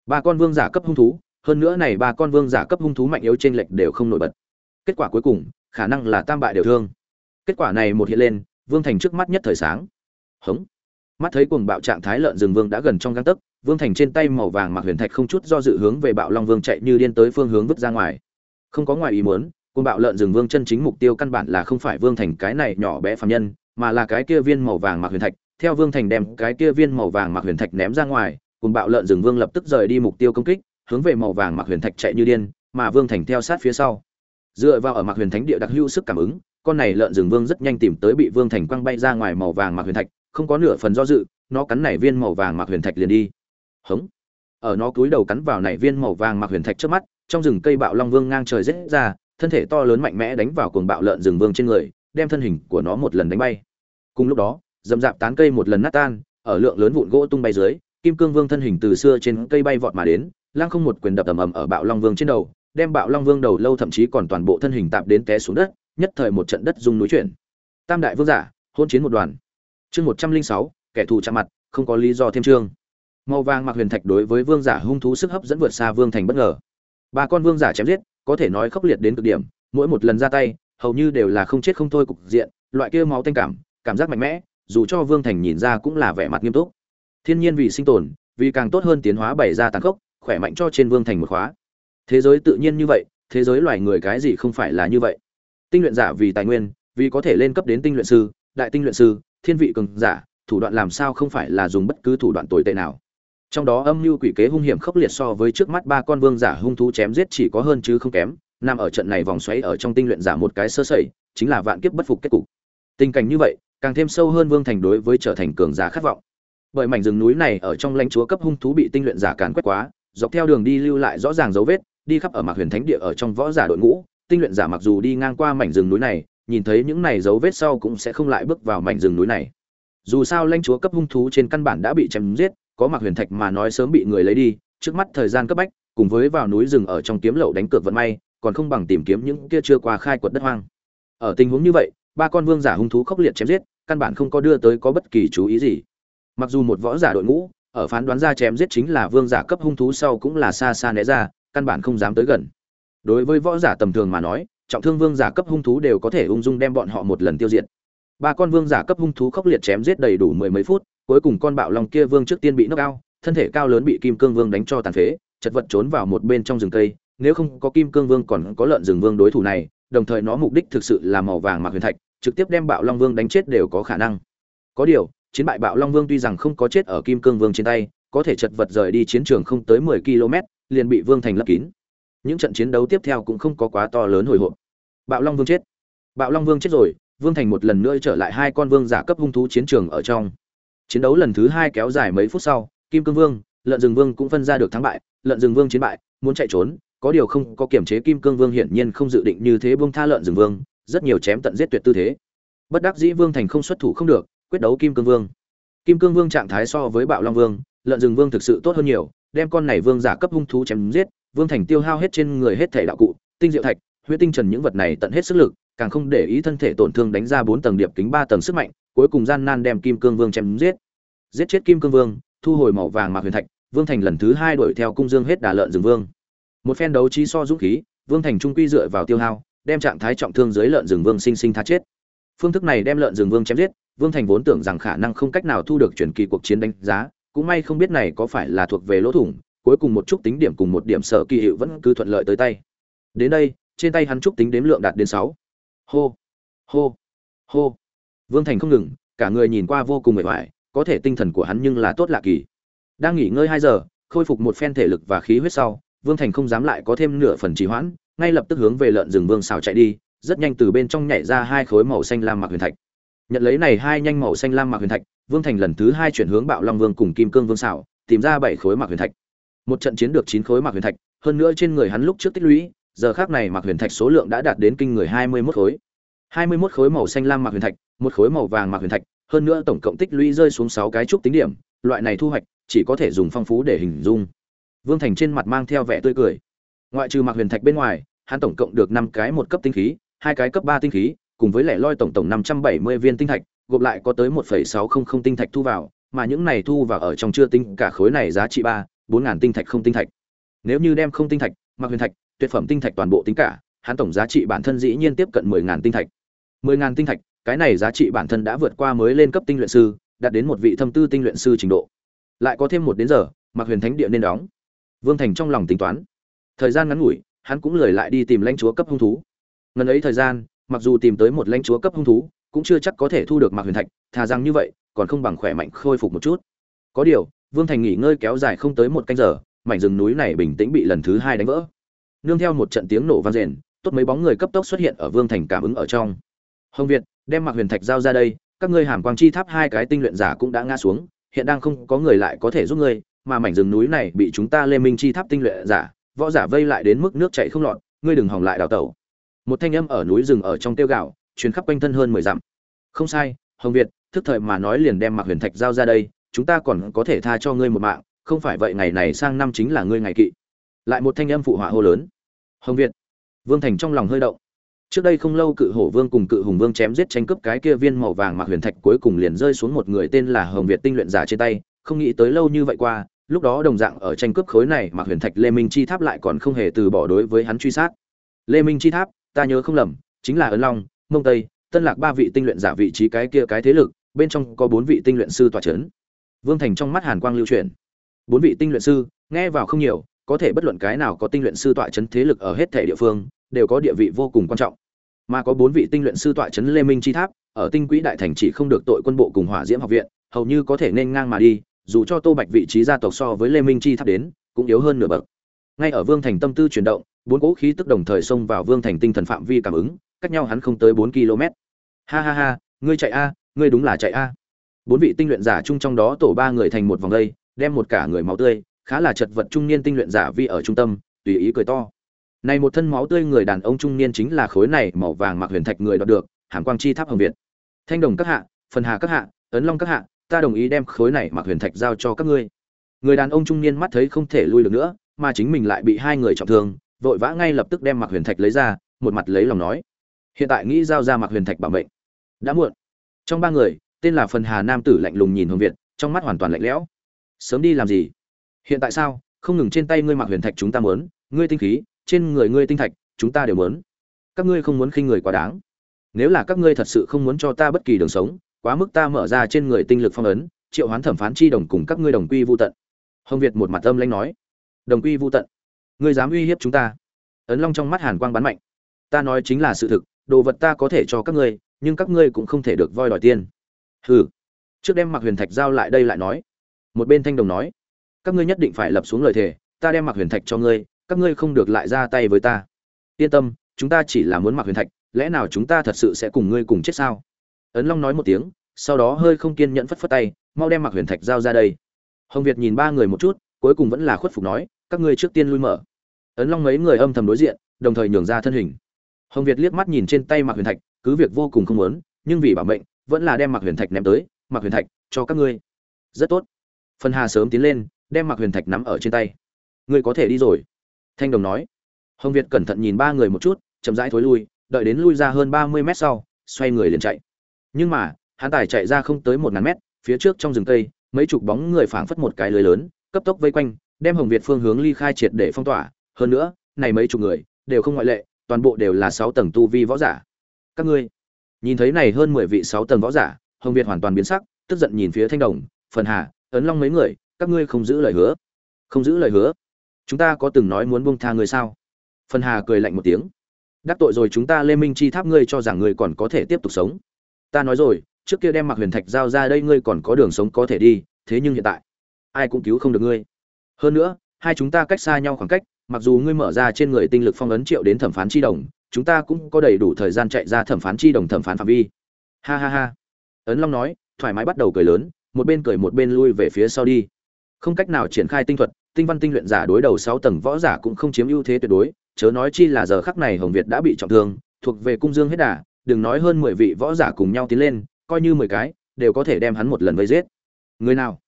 Ba con vương giả cấp hung thú, hơn nữa này ba con vương giả cấp hung thú mạnh yếu trên lệch đều không nổi bật. Kết quả cuối cùng, khả năng là tam bại đều thương. Kết quả này một hiện lên, vương thành trước mắt nhất thời sáng. Hống. Mắt thấy cuồng bạo trạng thái lợn rừng vương đã gần trong găng tấc, vương thành trên tay màu vàng mặc huyền thạch không chút do dự hướng về bạo long vương chạy như điên tới phương hướng vứt ra ngoài. Không có ngoài ý muốn cuồng bạo lợn rừng vương chân chính mục tiêu căn bản là không phải vương thành cái này nhỏ bé phàm nhân, mà là cái kia viên màu vàng mặc huyền thạch. Theo vương thành đem cái kia viên màu vàng mặc huyền thạch ném ra ngoài, cuồng bạo lợn rừng vương lập tức rời đi mục tiêu công kích, hướng về màu vàng mặc huyền thạch chạy như điên, mà vương thành theo sát phía sau. Dựa vào ở mặc huyền thánh địa đặc hữu sức cảm ứng, con này lợn rừng vương rất nhanh tìm tới bị vương thành quăng bay ra ngoài màu vàng mặc huyền thạch, không có nửa phần do dự, nó cắn nảy viên màu vàng mặc huyền thạch liền đi. Hống. Ở nó cúi đầu cắn vào nảy viên màu vàng mặc huyền thạch trước mắt, trong rừng cây bạo long vương ngang trời rết ra thân thể to lớn mạnh mẽ đánh vào cuồng bạo lợn rừng vương trên người, đem thân hình của nó một lần đánh bay. Cùng lúc đó dầm dạp tán cây một lần nát tan, ở lượng lớn vụn gỗ tung bay dưới, kim cương vương thân hình từ xưa trên cây bay vọt mà đến lang không một quyền đập ầm ầm ở bạo long vương trên đầu, đem bạo long vương đầu lâu thậm chí còn toàn bộ thân hình tạm đến té xuống đất, nhất thời một trận đất rung núi chuyển. Tam đại vương giả, hôn chiến một đoàn. Chương một trăm linh sáu, kẻ thù chạm mặt, không có lý do thêm chương. Màu vàng mặc huyền thạch đối với vương giả hung thú sức hấp dẫn vượt xa vương thành bất ngờ. Ba con vương giả chém giết có thể nói khốc liệt đến cực điểm, mỗi một lần ra tay, hầu như đều là không chết không thôi cục diện, loại kia máu tanh cảm cảm giác mạnh mẽ, dù cho vương thành nhìn ra cũng là vẻ mặt nghiêm túc. Thiên nhiên vì sinh tồn, vì càng tốt hơn tiến hóa bày ra tàn khốc, khỏe mạnh cho trên vương thành một khóa. Thế giới tự nhiên như vậy, thế giới loài người cái gì không phải là như vậy. Tinh luyện giả vì tài nguyên, vì có thể lên cấp đến tinh luyện sư, đại tinh luyện sư, thiên vị cường giả, thủ đoạn làm sao không phải là dùng bất cứ thủ đoạn tồi tệ nào trong đó âm mưu quỷ kế hung hiểm khốc liệt so với trước mắt ba con vương giả hung thú chém giết chỉ có hơn chứ không kém, nằm ở trận này vòng xoáy ở trong tinh luyện giả một cái sơ sẩy, chính là vạn kiếp bất phục kết cục. Tình cảnh như vậy, càng thêm sâu hơn vương thành đối với trở thành cường giả khát vọng. Bởi mảnh rừng núi này ở trong lãnh chúa cấp hung thú bị tinh luyện giả càn quét quá, dọc theo đường đi lưu lại rõ ràng dấu vết, đi khắp ở mạc huyền thánh địa ở trong võ giả đội ngũ, tinh luyện giả mặc dù đi ngang qua mảnh rừng núi này, nhìn thấy những này dấu vết sau cũng sẽ không lại bước vào mảnh rừng núi này. Dù sao lãnh chúa cấp hung thú trên căn bản đã bị chém giết có mặc huyền thạch mà nói sớm bị người lấy đi, trước mắt thời gian cấp bách, cùng với vào núi rừng ở trong kiếm lậu đánh cược vận may, còn không bằng tìm kiếm những kia chưa qua khai quật đất hoang. Ở tình huống như vậy, ba con vương giả hung thú khốc liệt chém giết, căn bản không có đưa tới có bất kỳ chú ý gì. Mặc dù một võ giả đội ngũ, ở phán đoán ra chém giết chính là vương giả cấp hung thú sau cũng là xa xa né ra, căn bản không dám tới gần. Đối với võ giả tầm thường mà nói, trọng thương vương giả cấp hung thú đều có thể ung dung đem bọn họ một lần tiêu diệt. Ba con vương giả cấp hung thú khốc liệt chém giết đầy đủ mười mấy phút cuối cùng con bạo long kia vương trước tiên bị knock cao, thân thể cao lớn bị kim cương vương đánh cho tàn phế chật vật trốn vào một bên trong rừng cây nếu không có kim cương vương còn có lợn rừng vương đối thủ này đồng thời nó mục đích thực sự là màu vàng mạc huyền thạch trực tiếp đem bạo long vương đánh chết đều có khả năng. Có điều chiến bại bạo long vương tuy rằng không có chết ở kim cương vương trên tay có thể chật vật rời đi chiến trường không tới mười km liền bị vương thành lấp kín. Những trận chiến đấu tiếp theo cũng không có quá to lớn hồi hộp. Bạo long vương chết. Bạo long vương chết rồi vương thành một lần nữa trở lại hai con vương giả cấp hung thú chiến trường ở trong chiến đấu lần thứ hai kéo dài mấy phút sau, kim cương vương, lợn rừng vương cũng phân ra được thắng bại, lợn rừng vương chiến bại, muốn chạy trốn, có điều không có kiểm chế kim cương vương hiển nhiên không dự định như thế buông tha lợn rừng vương, rất nhiều chém tận giết tuyệt tư thế. Bất đắc dĩ vương thành không xuất thủ không được, quyết đấu kim cương vương. Kim cương vương trạng thái so với bạo long vương, lợn rừng vương thực sự tốt hơn nhiều, đem con này vương giả cấp hung thú chém giết, vương thành tiêu hao hết trên người hết thể đạo cụ, tinh diệu thạch, huyết tinh trần những vật này tận hết sức lực, càng không để ý thân thể tổn thương đánh ra bốn tầng điệp kính ba tầng sức mạnh cuối cùng gian nan đem kim cương vương chém giết. Giết chết kim cương vương, thu hồi màu vàng mạc huyền thạch, vương thành lần thứ hai đuổi theo cung dương hết đà lợn rừng vương. Một phen đấu trí so dũng khí, vương thành trung quy dựa vào tiêu hao, đem trạng thái trọng thương dưới lợn rừng vương sinh sinh tha chết. Phương thức này đem lợn rừng vương chém giết, vương thành vốn tưởng rằng khả năng không cách nào thu được chuyển kỳ cuộc chiến đánh giá, cũng may không biết này có phải là thuộc về lỗ thủng, cuối cùng một chút tính điểm cùng một điểm sở kỳ hiệu vẫn cứ thuận lợi tới tay. Đến đây, trên tay hắn trúc tính đếm lượng đạt đến sáu. Hô. Hô. Hô vương thành không ngừng, cả người nhìn qua vô cùng mệt mỏi, có thể tinh thần của hắn nhưng là tốt lạ kỳ. Đang nghỉ ngơi hai giờ, khôi phục một phen thể lực và khí huyết sau, vương thành không dám lại có thêm nửa phần trì hoãn, ngay lập tức hướng về lợn rừng vương xào chạy đi, rất nhanh từ bên trong nhảy ra hai khối màu xanh lam mạc huyền thạch. Nhận lấy này hai nhanh màu xanh lam mạc huyền thạch, vương thành lần thứ hai chuyển hướng bạo long vương cùng kim cương vương xảo tìm ra bảy khối mạc huyền thạch. Một trận chiến được chín khối mạc huyền thạch, hơn nữa trên người hắn lúc trước tích lũy, giờ khác này mạc huyền thạch số lượng đã đạt đến kinh người hai mươi mốt khối hai mươi mốt khối màu xanh lam mạc huyền thạch, một khối màu vàng mạc huyền thạch, hơn nữa tổng cộng tích lũy rơi xuống sáu cái trúc tính điểm, loại này thu hoạch chỉ có thể dùng phong phú để hình dung. Vương thành trên mặt mang theo vẻ tươi cười. Ngoại trừ mạc huyền thạch bên ngoài, hắn tổng cộng được năm cái một cấp tinh khí, hai cái cấp ba tinh khí, cùng với lẻ loi tổng tổng năm trăm bảy mươi viên tinh thạch, gộp lại có tới một phẩy sáu không không tinh thạch thu vào, mà những này thu vào ở trong chưa tinh cả khối này giá trị ba, bốn ngàn tinh thạch không tinh thạch. Nếu như đem không tinh thạch, mạc huyền thạch, tuyệt phẩm tinh thạch toàn bộ tính cả, hắn tổng giá trị bản thân dĩ nhiên tiếp cận mười ngàn tinh thạch mười ngàn tinh thạch, cái này giá trị bản thân đã vượt qua mới lên cấp tinh luyện sư, đạt đến một vị thâm tư tinh luyện sư trình độ. Lại có thêm một đến giờ mặc huyền thánh địa nên đóng. Vương thành trong lòng tính toán. Thời gian ngắn ngủi, hắn cũng lười lại đi tìm lãnh chúa cấp hung thú. Ngần ấy thời gian, mặc dù tìm tới một lãnh chúa cấp hung thú, cũng chưa chắc có thể thu được mặc huyền thạch, thà rằng như vậy, còn không bằng khỏe mạnh khôi phục một chút. Có điều, vương thành nghỉ ngơi kéo dài không tới một canh giờ, mảnh rừng núi này bình tĩnh bị lần thứ hai đánh vỡ. Nương theo một trận tiếng nổ vang rền, tốt mấy bóng người cấp tốc xuất hiện ở vương thành cảm ứng ở trong hồng việt, đem mặc huyền thạch giao ra đây, các ngươi hàm quang chi tháp hai cái tinh luyện giả cũng đã ngã xuống, hiện đang không có người lại có thể giúp ngươi, mà mảnh rừng núi này bị chúng ta lê minh chi tháp tinh luyện giả, võ giả vây lại đến mức nước chảy không lọt, ngươi đừng hòng lại đào tẩu. Một thanh âm ở núi rừng ở trong tiêu gạo chuyến khắp quanh thân hơn mười dặm. Không sai, hồng việt, thức thời mà nói liền đem mặc huyền thạch giao ra đây, chúng ta còn có thể tha cho ngươi một mạng, không phải vậy ngày này sang năm chính là ngươi ngày kỵ. Lại một thanh âm phụ họa hô lớn. Hồng việt, vương thành trong lòng hơi động trước đây không lâu cự hổ vương cùng cự hùng vương chém giết tranh cướp cái kia viên màu vàng mạc huyền thạch cuối cùng liền rơi xuống một người tên là hồng việt tinh luyện giả trên tay không nghĩ tới lâu như vậy qua lúc đó đồng dạng ở tranh cướp khối này mạc huyền thạch lê minh chi tháp lại còn không hề từ bỏ đối với hắn truy sát. Lê minh chi tháp ta nhớ không lầm chính là ấn long mông tây tân lạc ba vị tinh luyện giả vị trí cái kia cái thế lực bên trong có bốn vị tinh luyện sư tòa c h ấ n vương thành trong mắt hàn quang lưu truyền bốn vị tinh luyện sư nghe vào không nhiều có thể bất luận cái nào có tinh luyện sư tọa chấn thế lực ở hết thể địa phương, đều có địa vị vô cùng quan trọng. Mà có bốn vị tinh luyện sư tọa chấn Lê Minh chi tháp, ở tinh quỹ đại thành chỉ không được tội quân bộ cùng hỏa diễm học viện, hầu như có thể nên ngang mà đi, dù cho tô bạch vị trí gia tộc so với lê minh chi tháp đến cũng yếu hơn nửa bậc. Ngay ở vương thành tâm tư chuyển động bốn cỗ khí tức đồng thời xông vào vương thành tinh thần phạm vi cảm ứng cách nhau hắn không tới bốn km. Ha ha ha ngươi chạy a ngươi đúng là chạy a. Bốn vị tinh luyện giả chung trong đó tổ ba người thành một vòng đây đem một cả người máu tươi khá là chật vật trung niên tinh luyện giả vi ở trung tâm tùy ý cười to này một thân máu tươi người đàn ông trung niên chính là khối này màu vàng mặc huyền thạch người đoạt được, hàm quang chi tháp hồng việt. Thanh đồng các hạ, phần hà các hạ, ấn long các hạ, ta đồng ý đem khối này mặc huyền thạch giao cho các ngươi. Người đàn ông trung niên mắt thấy không thể lui được nữa, mà chính mình lại bị hai người trọng thương, vội vã ngay lập tức đem mặc huyền thạch lấy ra, một mặt lấy lòng nói. Hiện tại nghĩ giao ra mặc huyền thạch bảo mệnh. Đã muộn. Trong ba người, tên là phần hà nam tử lạnh lùng nhìn hồng việt, trong mắt hoàn toàn lạnh lẽo. Sớm đi làm gì? Hiện tại sao? Không ngừng trên tay ngươi mặc huyền thạch chúng ta muốn, ngươi tinh khí trên người ngươi tinh thạch, chúng ta đều muốn. Các ngươi không muốn khinh người quá đáng. Nếu là các ngươi thật sự không muốn cho ta bất kỳ đường sống, quá mức ta mở ra trên người tinh lực phong ấn, triệu hoán thẩm phán chi đồng cùng các ngươi đồng quy vu tận. Hồng việt một mặt âm lãnh nói. Đồng quy vu tận. Ngươi dám uy hiếp chúng ta. Ấn long trong mắt hàn quang bắn mạnh. Ta nói chính là sự thực, đồ vật ta có thể cho các ngươi, nhưng các ngươi cũng không thể được voi đòi tiền. Hừ. Trước đem mặc huyền thạch giao lại đây lại nói. Một bên thanh đồng nói. Các ngươi nhất định phải lập xuống lời thề, ta đem mặc huyền thạch cho ngươi các ngươi không được lại ra tay với ta. Yên tâm, chúng ta chỉ là muốn mặc huyền thạch, lẽ nào chúng ta thật sự sẽ cùng ngươi cùng chết sao? Ấn long nói một tiếng, sau đó hơi không kiên nhẫn phất phất tay, mau đem mặc huyền thạch giao ra đây. Hồng việt nhìn ba người một chút, cuối cùng vẫn là khuất phục nói, các ngươi trước tiên lui mở. Ấn long mấy người âm thầm đối diện, đồng thời nhường ra thân hình. Hồng việt liếc mắt nhìn trên tay mặc huyền thạch, cứ việc vô cùng không muốn, nhưng vì bảo mệnh, vẫn là đem mặc huyền thạch ném tới, mặc huyền thạch, cho các ngươi. Rất tốt. Phần hà sớm tiến lên, đem mặc huyền thạch nắm ở trên tay. Ngươi có thể đi rồi thanh đồng nói. Hồng việt cẩn thận nhìn ba người một chút, chậm rãi thối lui, đợi đến lui ra hơn ba mươi mét sau, xoay người liền chạy. Nhưng mà, hắn tài chạy ra không tới một ngàn mét, phía trước trong rừng cây, mấy chục bóng người phảng phất một cái lưới lớn, cấp tốc vây quanh, đem hồng việt phương hướng ly khai triệt để phong tỏa. Hơn nữa, này mấy chục người, đều không ngoại lệ, toàn bộ đều là sáu tầng tu vi võ giả. Các ngươi, nhìn thấy này hơn mười vị sáu tầng võ giả, hồng việt hoàn toàn biến sắc, tức giận nhìn phía thanh đồng, phần hà, ấn long mấy người, các ngươi không giữ lời hứa? Không giữ lời hứa chúng ta có từng nói muốn buông tha người sao? Phần hà cười lạnh một tiếng. Đắc tội rồi chúng ta lê minh chi tháp ngươi cho rằng ngươi còn có thể tiếp tục sống. Ta nói rồi, trước kia đem mặc huyền thạch giao ra đây ngươi còn có đường sống có thể đi, thế nhưng hiện tại, ai cũng cứu không được ngươi. Hơn nữa, hai chúng ta cách xa nhau khoảng cách, mặc dù ngươi mở ra trên người tinh lực phong ấn triệu đến thẩm phán chi đồng, chúng ta cũng có đầy đủ thời gian chạy ra thẩm phán chi đồng thẩm phán phạm vi. Ha ha ha. Ấn long nói, thoải mái bắt đầu cười lớn, một bên cười một bên lui về phía sau đi. Không cách nào triển khai tinh thuật tinh văn tinh luyện giả đối đầu sáu tầng võ giả cũng không chiếm ưu thế tuyệt đối, chớ nói chi là giờ khắc này hồng việt đã bị trọng thương, thuộc về cung dương hết đà, đừng nói hơn mười vị võ giả cùng nhau tiến lên, coi như mười cái, đều có thể đem hắn một lần vây giết. Người nào?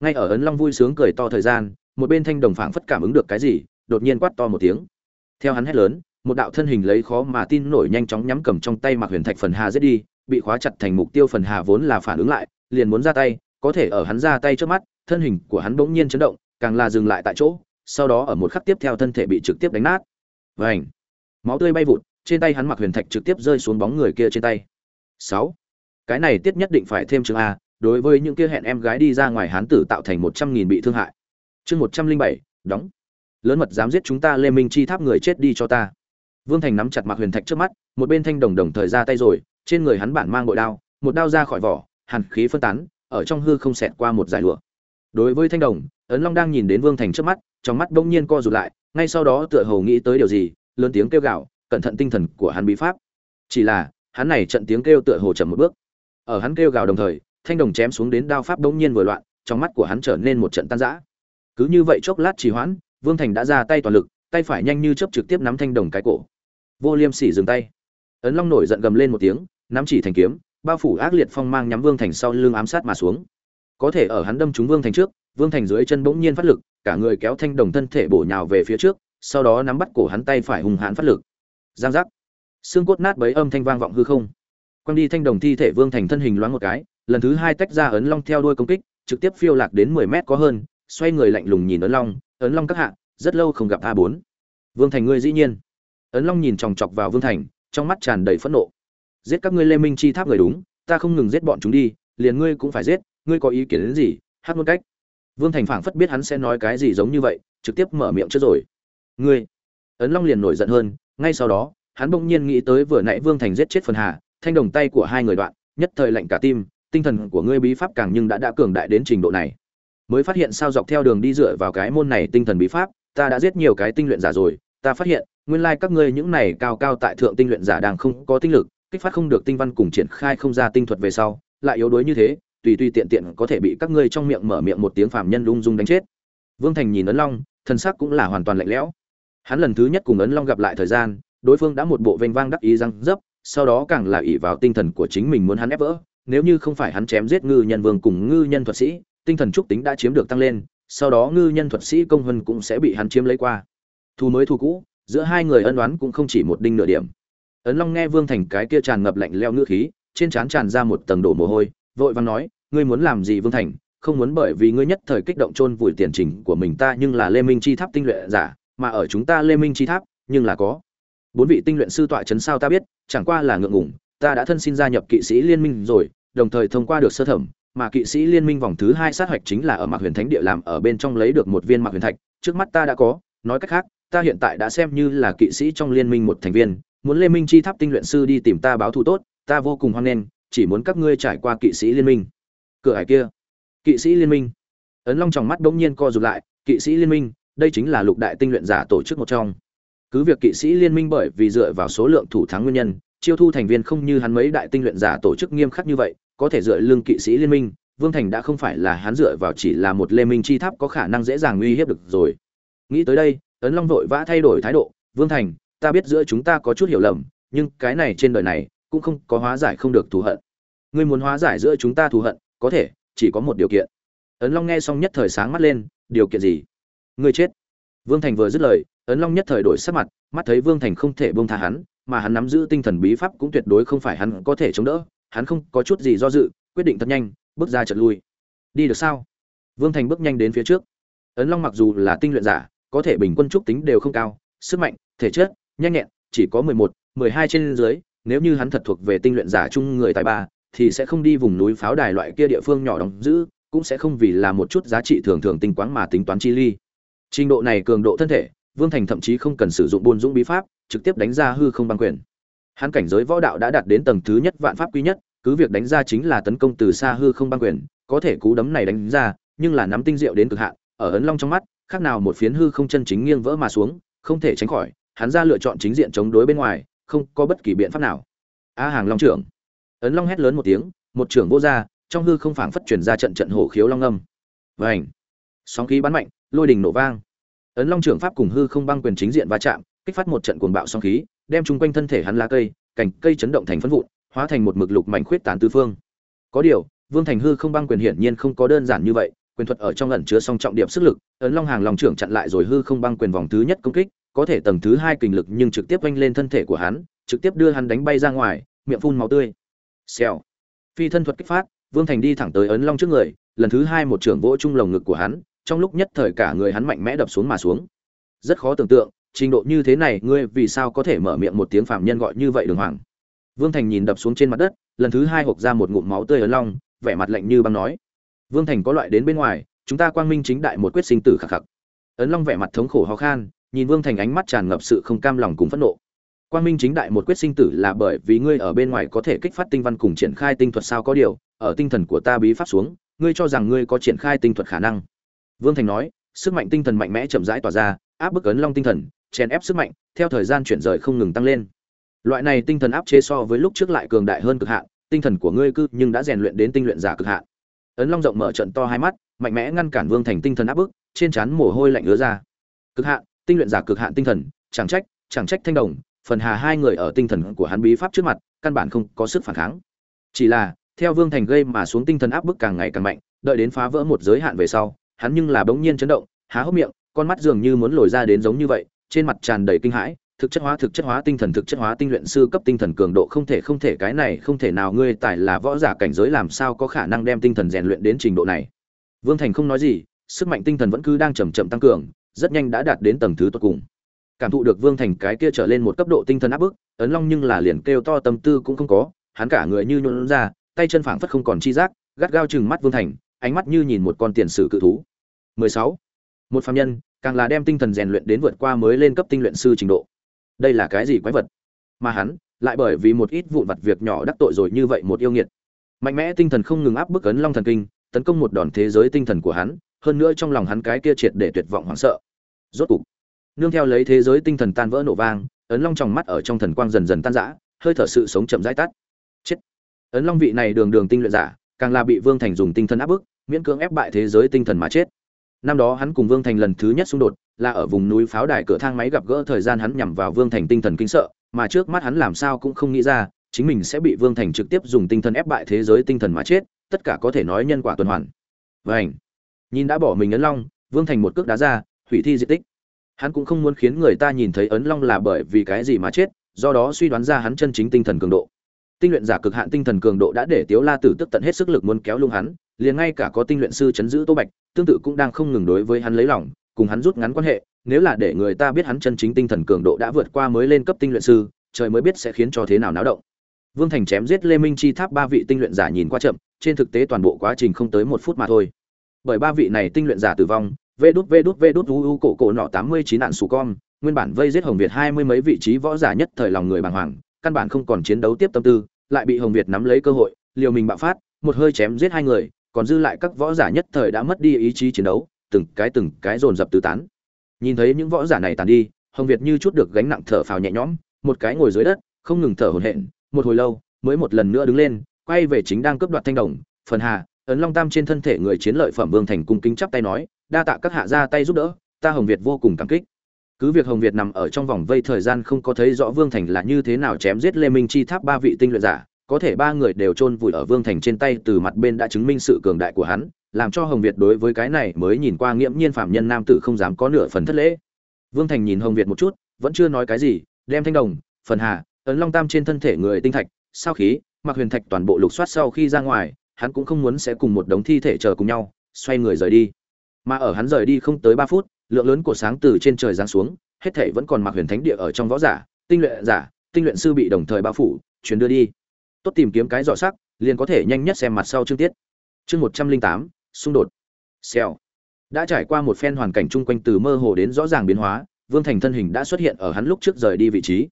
Ngay ở ấn long vui sướng cười to thời gian, một bên thanh đồng phảng phất cảm ứng được cái gì, đột nhiên quát to một tiếng. Theo hắn hét lớn, một đạo thân hình lấy khó mà tin nổi nhanh chóng nhắm cầm trong tay Mạc huyền thạch phần hà giết đi, bị khóa chặt thành mục tiêu phần hà vốn là phản ứng lại, liền muốn ra tay, có thể ở hắn ra tay trước mắt, thân hình của hắn bỗng nhiên chấn động càng là dừng lại tại chỗ, sau đó ở một khắc tiếp theo thân thể bị trực tiếp đánh nát. Vảnh máu tươi bay vụt, trên tay hắn mặc huyền thạch trực tiếp rơi xuống bóng người kia trên tay. Sáu! Cái này tiết nhất định phải thêm chương a, đối với những kia hẹn em gái đi ra ngoài hán tử tạo thành một trăm nghìn bị thương hại. Chương một trăm linh bảy, đóng. Lớn mật dám giết chúng ta lê minh chi tháp người chết đi cho ta. Vương thành nắm chặt mặc huyền thạch trước mắt, một bên thanh đồng đồng thời ra tay rồi, trên người hắn bản mang bội đao, một đao ra khỏi vỏ, hàn khí phân tán, ở trong hư không xẹt qua một giải lụa. Đối với thanh đồng ấn long đang nhìn đến vương thành trước mắt, trong mắt bỗng nhiên co rụt lại, ngay sau đó tựa hồ nghĩ tới điều gì, lớn tiếng kêu gào, cẩn thận tinh thần của hắn bí pháp. Chỉ là, hắn này trận tiếng kêu tựa hồ chậm một bước. Ở hắn kêu gào đồng thời, thanh đồng chém xuống đến đao pháp bỗng nhiên vừa loạn, trong mắt của hắn trở nên một trận tan rã. Cứ như vậy chốc lát trì hoãn, vương thành đã ra tay toàn lực, tay phải nhanh như chớp trực tiếp nắm thanh đồng cái cổ. Vô liêm sỉ dừng tay. Ấn long nổi giận gầm lên một tiếng, nắm chỉ thành kiếm, bao phủ ác liệt phong mang nhắm vương thành sau lưng ám sát mà xuống. Có thể ở hắn đâm trúng vương thành trước vương thành dưới chân bỗng nhiên phát lực, cả người kéo thanh đồng thân thể bổ nhào về phía trước, sau đó nắm bắt cổ hắn tay phải hùng hãn phát lực. Giang giác. Xương cốt nát bấy âm thanh vang vọng hư không. Quang đi thanh đồng thi thể vương thành thân hình loáng một cái, lần thứ hai tách ra ấn long theo đuôi công kích, trực tiếp phiêu lạc đến mười mét có hơn, xoay người lạnh lùng nhìn ấn long ấn long các hạ, rất lâu không gặp a bốn. Vương thành ngươi dĩ nhiên. Ấn long nhìn chòng chọc vào vương thành, trong mắt tràn đầy phẫn nộ. Giết các ngươi lê minh chi tháp người đúng, ta không ngừng giết bọn chúng đi, liền ngươi cũng phải giết, ngươi có ý kiến đến gì, hát một cách vương thành phảng phất biết hắn sẽ nói cái gì giống như vậy, trực tiếp mở miệng trước rồi. Ngươi? Ấn long liền nổi giận hơn, ngay sau đó, hắn bỗng nhiên nghĩ tới vừa nãy vương thành giết chết phần hà, thanh đồng tay của hai người đoạn, nhất thời lạnh cả tim, tinh thần của ngươi bí pháp càng nhưng đã đã cường đại đến trình độ này. Mới phát hiện sao dọc theo đường đi dựa vào cái môn này tinh thần bí pháp, ta đã giết nhiều cái tinh luyện giả rồi, ta phát hiện, nguyên lai các ngươi những này cao cao tại thượng tinh luyện giả đang không có tinh lực, kích phát không được tinh văn cùng triển khai không ra tinh thuật về sau, lại yếu đuối như thế tùy tùy tiện tiện có thể bị các ngươi trong miệng mở miệng một tiếng phàm nhân lung dung đánh chết. Vương thành nhìn ấn long thân sắc cũng là hoàn toàn lạnh lẽo. Hắn lần thứ nhất cùng ấn long gặp lại thời gian, đối phương đã một bộ vênh vang đắc ý răng dấp, sau đó càng là ỷ vào tinh thần của chính mình muốn hắn ép vỡ. Nếu như không phải hắn chém giết ngư nhân vương cùng ngư nhân thuật sĩ, tinh thần trúc tính đã chiếm được tăng lên, sau đó ngư nhân thuật sĩ công hân cũng sẽ bị hắn chiếm lấy qua. Thu mới thu cũ, giữa hai người ân đoán cũng không chỉ một đinh nửa điểm. Ấn long nghe vương thành cái kia tràn ngập lạnh leo ngữ khí, trên trán tràn ra một tầng đổ mồ hôi vội vàng nói, ngươi muốn làm gì vương thành? Không muốn bởi vì ngươi nhất thời kích động chôn vùi tiền trình của mình ta nhưng là lê minh chi tháp tinh luyện giả, mà ở chúng ta lê minh chi tháp, nhưng là có bốn vị tinh luyện sư tọa chấn sao ta biết, chẳng qua là ngượng ngùng, ta đã thân xin gia nhập kỵ sĩ liên minh rồi, đồng thời thông qua được sơ thẩm, mà kỵ sĩ liên minh vòng thứ hai sát hạch chính là ở mạc huyền thánh địa làm ở bên trong lấy được một viên mạc huyền thạch, trước mắt ta đã có, nói cách khác, ta hiện tại đã xem như là kỵ sĩ trong liên minh một thành viên, muốn lê minh chi tháp tinh luyện sư đi tìm ta báo thù tốt, ta vô cùng hoan nghênh chỉ muốn các ngươi trải qua kỵ sĩ liên minh. Cửa hải kia. Kỵ sĩ liên minh. Ấn long trong mắt bỗng nhiên co rụt lại, kỵ sĩ liên minh, đây chính là lục đại tinh luyện giả tổ chức một trong. Cứ việc kỵ sĩ liên minh bởi vì dựa vào số lượng thủ thắng nguyên nhân, chiêu thu thành viên không như hắn mấy đại tinh luyện giả tổ chức nghiêm khắc như vậy, có thể dựa lưng kỵ sĩ liên minh, vương thành đã không phải là hắn dựa vào chỉ là một lê minh chi tháp có khả năng dễ dàng uy hiếp được rồi. Nghĩ tới đây, ấn long vội vã thay đổi thái độ, vương thành, ta biết giữa chúng ta có chút hiểu lầm, nhưng cái này trên đời này cũng không có hóa giải không được thù hận. Ngươi muốn hóa giải giữa chúng ta thù hận, có thể, chỉ có một điều kiện. Ấn long nghe xong nhất thời sáng mắt lên, điều kiện gì? Ngươi chết. Vương thành vừa dứt lời, ấn long nhất thời đổi sắc mặt, mắt thấy vương thành không thể bông tha hắn, mà hắn nắm giữ tinh thần bí pháp cũng tuyệt đối không phải hắn có thể chống đỡ, hắn không có chút gì do dự, quyết định thật nhanh, bước ra trận lui. Đi được sao? Vương thành bước nhanh đến phía trước. Ấn long mặc dù là tinh luyện giả, có thể bình quân trúc tính đều không cao, sức mạnh, thể chất, nhanh nhẹn, chỉ có mười một, mười hai trên dưới nếu như hắn thật thuộc về tinh luyện giả chung người tài ba, thì sẽ không đi vùng núi pháo đài loại kia địa phương nhỏ đóng giữ, cũng sẽ không vì là một chút giá trị thường thường tinh quáng mà tính toán chi ly. Trình độ này cường độ thân thể, vương thành thậm chí không cần sử dụng buôn dũng bí pháp, trực tiếp đánh ra hư không băng quyền. Hắn cảnh giới võ đạo đã đạt đến tầng thứ nhất, vạn pháp quý nhất, cứ việc đánh ra chính là tấn công từ xa hư không băng quyền, có thể cú đấm này đánh ra, nhưng là nắm tinh diệu đến cực hạn, ở ấn long trong mắt, khác nào một phiến hư không chân chính nghiêng vỡ mà xuống, không thể tránh khỏi, hắn ra lựa chọn chính diện chống đối bên ngoài không có bất kỳ biện pháp nào. A hàng long trưởng. Ấn long hét lớn một tiếng, một trưởng vô ra trong hư không phảng phất truyền ra trận trận hổ khiếu long âm. Vảnh sóng khí bắn mạnh, lôi đình nổ vang. Ấn long trưởng pháp cùng hư không băng quyền chính diện va chạm, kích phát một trận cuồng bạo sóng khí, đem chung quanh thân thể hắn lá cây, cành cây chấn động thành phân vụn, hóa thành một mực lục mảnh khuyết tán tứ phương. Có điều, vương thành hư không băng quyền hiển nhiên không có đơn giản như vậy, quyền thuật ở trong ẩn chứa song trọng điểm sức lực, ấn long hàng lòng trưởng chặn lại rồi hư không băng quyền vòng thứ nhất công kích có thể tầng thứ hai kình lực nhưng trực tiếp vanh lên thân thể của hắn, trực tiếp đưa hắn đánh bay ra ngoài, miệng phun máu tươi. Xèo. Phi thân thuật kích phát, vương thành đi thẳng tới ấn long trước người, lần thứ hai một trưởng vỗ trung lồng ngực của hắn, trong lúc nhất thời cả người hắn mạnh mẽ đập xuống mà xuống. Rất khó tưởng tượng, trình độ như thế này, ngươi vì sao có thể mở miệng một tiếng phạm nhân gọi như vậy đường hoàng? Vương thành nhìn đập xuống trên mặt đất, lần thứ hai hộc ra một ngụm máu tươi ấn long, vẻ mặt lạnh như băng nói. Vương thành có loại đến bên ngoài, chúng ta quang minh chính đại một quyết sinh tử khắc khắc. Ấn long vẻ mặt thống khổ ho khan nhìn vương thành ánh mắt tràn ngập sự không cam lòng cùng phẫn nộ. Quang minh chính đại một quyết sinh tử là bởi vì ngươi ở bên ngoài có thể kích phát tinh văn cùng triển khai tinh thuật sao có điều, ở tinh thần của ta bí pháp xuống, ngươi cho rằng ngươi có triển khai tinh thuật khả năng. Vương thành nói, sức mạnh tinh thần mạnh mẽ chậm rãi tỏa ra, áp bức ấn long tinh thần, chèn ép sức mạnh, theo thời gian chuyển rời không ngừng tăng lên. Loại này tinh thần áp chế so với lúc trước lại cường đại hơn cực hạn, tinh thần của ngươi cư nhưng đã rèn luyện đến tinh luyện giả cực hạn. Ấn long rộng mở trận to hai mắt, mạnh mẽ ngăn cản vương thành tinh thần áp bức, trên trán mồ hôi lạnh ứa ra. Cực hạn tinh luyện giả cực hạn tinh thần, chẳng trách chẳng trách thanh đồng, phần hà hai người ở tinh thần của hắn bí pháp trước mặt, căn bản không có sức phản kháng. Chỉ là, theo vương thành gây mà xuống tinh thần áp bức càng ngày càng mạnh, đợi đến phá vỡ một giới hạn về sau, hắn nhưng là bỗng nhiên chấn động, há hốc miệng, con mắt dường như muốn lồi ra đến giống như vậy, trên mặt tràn đầy kinh hãi, thực chất hóa, thực chất hóa, tinh thần thực chất hóa, tinh luyện sư cấp tinh thần cường độ không thể không thể, cái này không thể nào, ngươi tài là võ giả cảnh giới làm sao có khả năng đem tinh thần rèn luyện đến trình độ này? Vương thành không nói gì, sức mạnh tinh thần vẫn cứ đang chầm chậm tăng cường rất nhanh đã đạt đến tầng thứ tốt cùng. Cảm thụ được vương thành cái kia trở lên một cấp độ tinh thần áp bức, ấn long nhưng là liền kêu to tâm tư cũng không có, hắn cả người như nhuộn ra, tay chân phảng phất không còn chi giác, gắt gao chừng mắt vương thành, ánh mắt như nhìn một con tiền sử cự thú. 16. một phạm nhân, càng là đem tinh thần rèn luyện đến vượt qua mới lên cấp tinh luyện sư trình độ. Đây là cái gì quái vật? Mà hắn, lại bởi vì một ít vụn vặt việc nhỏ đắc tội rồi như vậy một yêu nghiệt. Mạnh mẽ tinh thần không ngừng áp bức ấn long thần kinh, tấn công một đòn thế giới tinh thần của hắn hơn nữa trong lòng hắn cái kia triệt để tuyệt vọng hoảng sợ. Rốt cục, nương theo lấy thế giới tinh thần tan vỡ nổ vang, ấn long trong mắt ở trong thần quang dần dần tan rã, hơi thở sự sống chậm rãi tắt. Chết! Ấn long vị này đường đường tinh luyện giả, càng là bị vương thành dùng tinh thần áp bức, miễn cưỡng ép bại thế giới tinh thần mà chết. Năm đó hắn cùng vương thành lần thứ nhất xung đột, là ở vùng núi pháo đài cửa thang máy gặp gỡ thời gian hắn nhằm vào vương thành tinh thần kinh sợ, mà trước mắt hắn làm sao cũng không nghĩ ra, chính mình sẽ bị vương thành trực tiếp dùng tinh thần ép bại thế giới tinh thần mà chết, tất cả có thể nói nhân quả tuần hoàn. Vảnh nhìn đã bỏ mình ấn long, vương thành một cước đá ra, hủy thi di tích. Hắn cũng không muốn khiến người ta nhìn thấy ấn long là bởi vì cái gì mà chết, do đó suy đoán ra hắn chân chính tinh thần cường độ. Tinh luyện giả cực hạn tinh thần cường độ đã để tiếu la tử tức tận hết sức lực muốn kéo lung hắn, liền ngay cả có tinh luyện sư chấn giữ tô bạch, tương tự cũng đang không ngừng đối với hắn lấy lòng, cùng hắn rút ngắn quan hệ, nếu là để người ta biết hắn chân chính tinh thần cường độ đã vượt qua mới lên cấp tinh luyện sư, trời mới biết sẽ khiến cho thế nào náo động. Vương thành chém giết lê minh chi tháp ba vị tinh luyện giả nhìn qua chậm, trên thực tế toàn bộ quá trình không tới một phút mà thôi bởi ba vị này tinh luyện giả tử vong, vê đút vê đút vê đút, u u, cổ cổ, nọ, tám mươi chín nạn sù con nguyên bản vây giết hồng việt hai mươi mấy vị trí võ giả nhất thời lòng người bàng hoàng, căn bản không còn chiến đấu tiếp tâm tư, lại bị hồng việt nắm lấy cơ hội, liều mình bạo phát, một hơi chém giết hai người, còn dư lại các võ giả nhất thời đã mất đi ý chí chiến đấu, từng cái từng cái dồn dập tứ tán. Nhìn thấy những võ giả này tàn đi, hồng việt như chút được gánh nặng thở phào nhẹ nhõm, một cái ngồi dưới đất, không ngừng thở hổn hển, một hồi lâu, mới một lần nữa đứng lên, quay về chính đang cướp đoạt thanh đồng, phần hà ấn long tam trên thân thể người chiến lợi phẩm vương thành cung kính chắp tay nói, đa tạ các hạ ra tay giúp đỡ, ta hồng việt vô cùng cảm kích. Cứ việc hồng việt nằm ở trong vòng vây thời gian không có thấy rõ vương thành là như thế nào chém giết lê minh chi tháp ba vị tinh luyện giả, có thể ba người đều chôn vùi ở vương thành trên tay từ mặt bên đã chứng minh sự cường đại của hắn, làm cho hồng việt đối với cái này mới nhìn qua nghiễm nhiên phạm nhân nam tử không dám có nửa phần thất lễ. Vương thành nhìn hồng việt một chút, vẫn chưa nói cái gì, đem thanh đồng, phần hà, ấn long tam trên thân thể người tinh thạch, sao khí, mặc huyền thạch toàn bộ lục soát sau khi ra ngoài hắn cũng không muốn sẽ cùng một đống thi thể chờ cùng nhau, xoay người rời đi. Mà ở hắn rời đi không tới ba phút, lượng lớn của sáng từ trên trời giáng xuống, hết thảy vẫn còn mặc huyền thánh địa ở trong võ giả, tinh luyện giả, tinh luyện sư bị đồng thời bao phủ, chuyển đưa đi. Tốt tìm kiếm cái giỏ sắc, liền có thể nhanh nhất xem mặt sau chương tiết. Chương một trăm linh tám, xung đột. Xèo. Đã trải qua một phen hoàn cảnh chung quanh từ mơ hồ đến rõ ràng biến hóa, vương thành thân hình đã xuất hiện ở hắn lúc trước rời đi vị trí.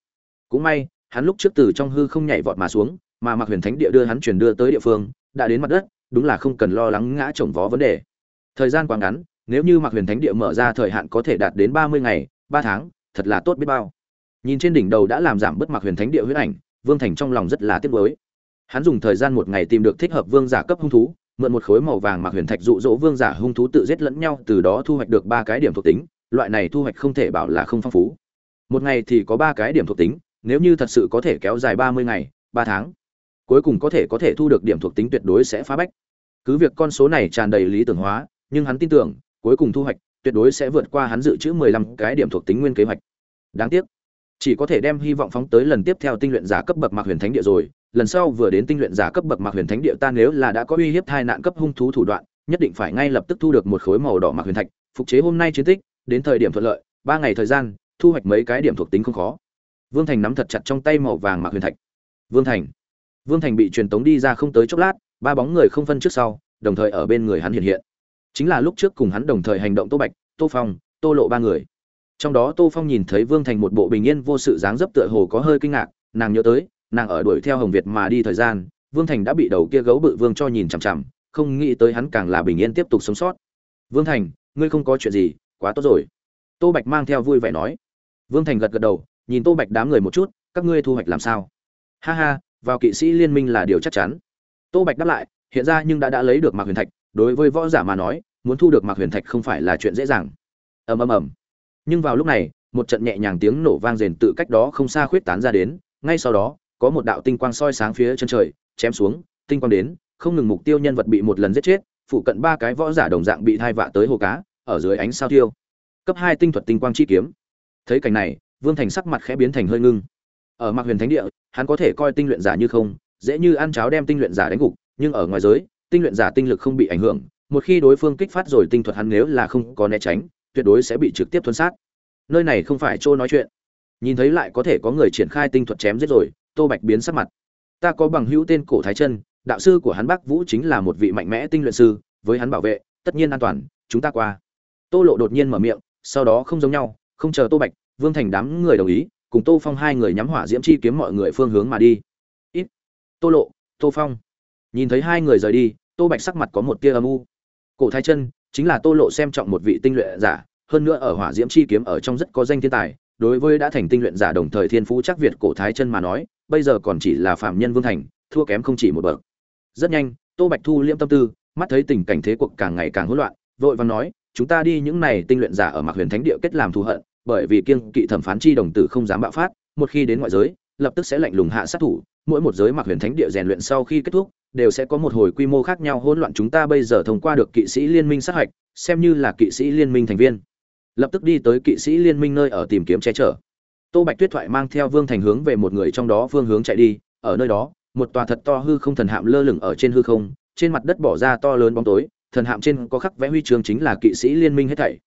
Cũng may, hắn lúc trước từ trong hư không nhảy vọt mà xuống, mà mặc huyền thánh địa đưa hắn chuyển đưa tới địa phương đã đến mặt đất, đúng là không cần lo lắng ngã chồng vó vấn đề. Thời gian quá ngắn, nếu như mặc huyền thánh địa mở ra thời hạn có thể đạt đến ba mươi ngày, ba tháng, thật là tốt biết bao. Nhìn trên đỉnh đầu đã làm giảm bớt mặc huyền thánh địa huyết ảnh, vương thành trong lòng rất là tiếc nuối. Hắn dùng thời gian một ngày tìm được thích hợp vương giả cấp hung thú, mượn một khối màu vàng mặc huyền thạch dụ dỗ vương giả hung thú tự giết lẫn nhau, từ đó thu hoạch được ba cái điểm thuộc tính, loại này thu hoạch không thể bảo là không phong phú. Một ngày thì có ba cái điểm thuộc tính, nếu như thật sự có thể kéo dài ba mươi ngày, ba tháng cuối cùng có thể có thể thu được điểm thuộc tính tuyệt đối sẽ phá bách. Cứ việc con số này tràn đầy lý tưởng hóa, nhưng hắn tin tưởng, cuối cùng thu hoạch tuyệt đối sẽ vượt qua hắn dự trữ mười lăm cái điểm thuộc tính nguyên kế hoạch. Đáng tiếc, chỉ có thể đem hy vọng phóng tới lần tiếp theo tinh luyện giả cấp bậc mạc huyền thánh địa rồi. Lần sau vừa đến tinh luyện giả cấp bậc mạc huyền thánh địa, ta nếu là đã có uy hiếp thai nạn cấp hung thú thủ đoạn, nhất định phải ngay lập tức thu được một khối màu đỏ mạc huyền thạch. Phục chế hôm nay chiến tích, đến thời điểm thuận lợi, ba ngày thời gian, thu hoạch mấy cái điểm thuộc tính không khó. Vương thành nắm thật chặt trong tay màu vàng mạc huyền thạch. Vương thành vương thành bị truyền tống đi ra không tới chốc lát, ba bóng người không phân trước sau, đồng thời ở bên người hắn hiện hiện. Chính là lúc trước cùng hắn đồng thời hành động tô bạch, tô phong, tô lộ ba người. Trong đó tô phong nhìn thấy vương thành một bộ bình yên vô sự dáng dấp tựa hồ có hơi kinh ngạc, nàng nhớ tới, nàng ở đuổi theo hồng việt mà đi thời gian, vương thành đã bị đầu kia gấu bự vương cho nhìn chằm chằm, không nghĩ tới hắn càng là bình yên tiếp tục sống sót. Vương thành, ngươi không có chuyện gì, quá tốt rồi. Tô bạch mang theo vui vẻ nói. Vương thành gật gật đầu, nhìn tô bạch đám người một chút, các ngươi thu hoạch làm sao? Ha ha vào kỵ sĩ liên minh là điều chắc chắn. Tô bạch đáp lại, hiện ra nhưng đã đã lấy được mạc huyền thạch, đối với võ giả mà nói, muốn thu được mạc huyền thạch không phải là chuyện dễ dàng. Ầm ầm ầm. Nhưng vào lúc này, một trận nhẹ nhàng tiếng nổ vang rền tự cách đó không xa khuyết tán ra đến, ngay sau đó, có một đạo tinh quang soi sáng phía chân trời, chém xuống, tinh quang đến, không ngừng mục tiêu nhân vật bị một lần giết chết, phụ cận ba cái võ giả đồng dạng bị thai vạ tới hồ cá, ở dưới ánh sao tiêu. Cấp hai tinh thuật tinh quang chi kiếm. Thấy cảnh này, vương thành sắc mặt khẽ biến thành hơi ngưng ở mạc huyền thánh địa, hắn có thể coi tinh luyện giả như không, dễ như ăn cháo đem tinh luyện giả đánh gục, nhưng ở ngoài giới, tinh luyện giả tinh lực không bị ảnh hưởng, một khi đối phương kích phát rồi tinh thuật hắn nếu là không có né tránh, tuyệt đối sẽ bị trực tiếp thuấn sát. Nơi này không phải chỗ nói chuyện. Nhìn thấy lại có thể có người triển khai tinh thuật chém giết rồi, tô bạch biến sắc mặt. Ta có bằng hữu tên cổ thái chân, đạo sư của hắn bắc vũ chính là một vị mạnh mẽ tinh luyện sư, với hắn bảo vệ, tất nhiên an toàn, chúng ta qua. Tô lộ đột nhiên mở miệng, sau đó không giống nhau, không chờ tô bạch, vương thành đám người đồng ý cùng tô phong hai người nhắm hỏa diễm chi kiếm mọi người phương hướng mà đi. Ít. Tô lộ, tô phong. Nhìn thấy hai người rời đi, tô bạch sắc mặt có một tia âm u. Cổ thái chân, chính là tô lộ xem trọng một vị tinh luyện giả, hơn nữa ở hỏa diễm chi kiếm ở trong rất có danh thiên tài, đối với đã thành tinh luyện giả đồng thời thiên phú chắc việt cổ thái chân mà nói, bây giờ còn chỉ là phạm nhân vương thành, thua kém không chỉ một bậc. Rất nhanh, tô bạch thu liễm tâm tư, mắt thấy tình cảnh thế cuộc càng ngày càng hỗn loạn, vội vàng nói, chúng ta đi những này tinh luyện giả ở mạc huyền thánh địa kết làm thù hận bởi vì kiêng kỵ thẩm phán chi đồng tử không dám bạo phát, một khi đến ngoại giới, lập tức sẽ lạnh lùng hạ sát thủ, mỗi một giới mạc huyền thánh địa rèn luyện sau khi kết thúc, đều sẽ có một hồi quy mô khác nhau hỗn loạn chúng ta bây giờ thông qua được kỵ sĩ liên minh sát hạch, xem như là kỵ sĩ liên minh thành viên. Lập tức đi tới kỵ sĩ liên minh nơi ở tìm kiếm che chở. Tô bạch tuyết thoại mang theo vương thành hướng về một người trong đó phương hướng chạy đi, ở nơi đó, một tòa thật to hư không thần hạm lơ lửng ở trên hư không, trên mặt đất bỏ ra to lớn bóng tối, thần hạm trên có khắc vẽ huy chương chính là kỵ sĩ liên minh hết thảy.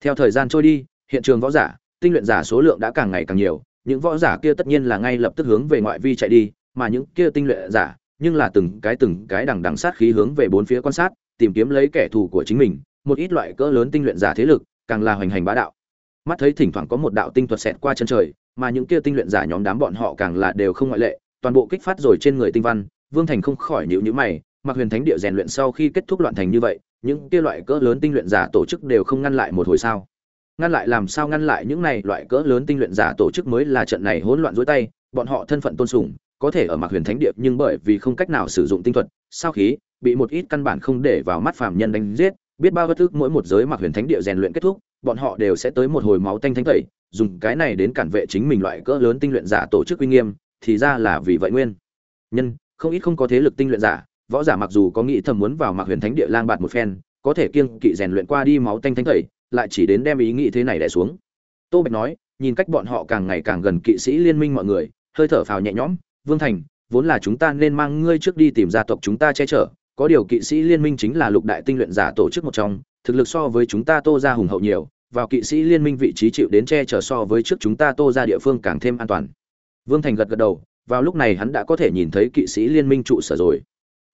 Theo thời gian trôi đi hiện trường võ giả, tinh luyện giả số lượng đã càng ngày càng nhiều, những võ giả kia tất nhiên là ngay lập tức hướng về ngoại vi chạy đi, mà những kia tinh luyện giả, nhưng là từng cái từng cái đằng đằng sát khí hướng về bốn phía quan sát, tìm kiếm lấy kẻ thù của chính mình, một ít loại cỡ lớn tinh luyện giả thế lực, càng là hoành hành bá đạo. Mắt thấy thỉnh thoảng có một đạo tinh thuật xẹt qua chân trời, mà những kia tinh luyện giả nhóm đám bọn họ càng là đều không ngoại lệ, toàn bộ kích phát rồi trên người tinh văn, vương thành không khỏi nhíu nhíu mày, mặc huyền thánh địa rèn luyện sau khi kết thúc loạn thành như vậy, những kia loại cỡ lớn tinh luyện giả tổ chức đều không ngăn lại một hồi sao? Ngăn lại làm sao ngăn lại những này loại cỡ lớn tinh luyện giả tổ chức mới là trận này hỗn loạn dối tay, bọn họ thân phận tôn sùng, có thể ở mặc huyền thánh địa nhưng bởi vì không cách nào sử dụng tinh thuật sao khí bị một ít căn bản không để vào mắt phàm nhân đánh giết, biết bao bất thức mỗi một giới mặc huyền thánh địa rèn luyện kết thúc, bọn họ đều sẽ tới một hồi máu tanh thánh tẩy, dùng cái này đến cản vệ chính mình loại cỡ lớn tinh luyện giả tổ chức uy nghiêm, thì ra là vì vậy nguyên. Nhân, không ít không có thế lực tinh luyện giả, võ giả mặc dù có nghĩ thầm muốn vào mặc huyền thánh địa lang bạt một phen, có thể kiêng kỵ rèn luyện qua đi máu tanh thánh tẩy lại chỉ đến đem ý nghĩ thế này đẻ xuống. Tô bạch nói, nhìn cách bọn họ càng ngày càng gần kỵ sĩ liên minh mọi người, hơi thở phào nhẹ nhõm, vương thành, vốn là chúng ta nên mang ngươi trước đi tìm gia tộc chúng ta che chở, có điều kỵ sĩ liên minh chính là lục đại tinh luyện giả tổ chức một trong, thực lực so với chúng ta tô ra hùng hậu nhiều, vào kỵ sĩ liên minh vị trí chịu đến che chở so với trước chúng ta tô ra địa phương càng thêm an toàn. Vương thành gật gật đầu, vào lúc này hắn đã có thể nhìn thấy kỵ sĩ liên minh trụ sở rồi.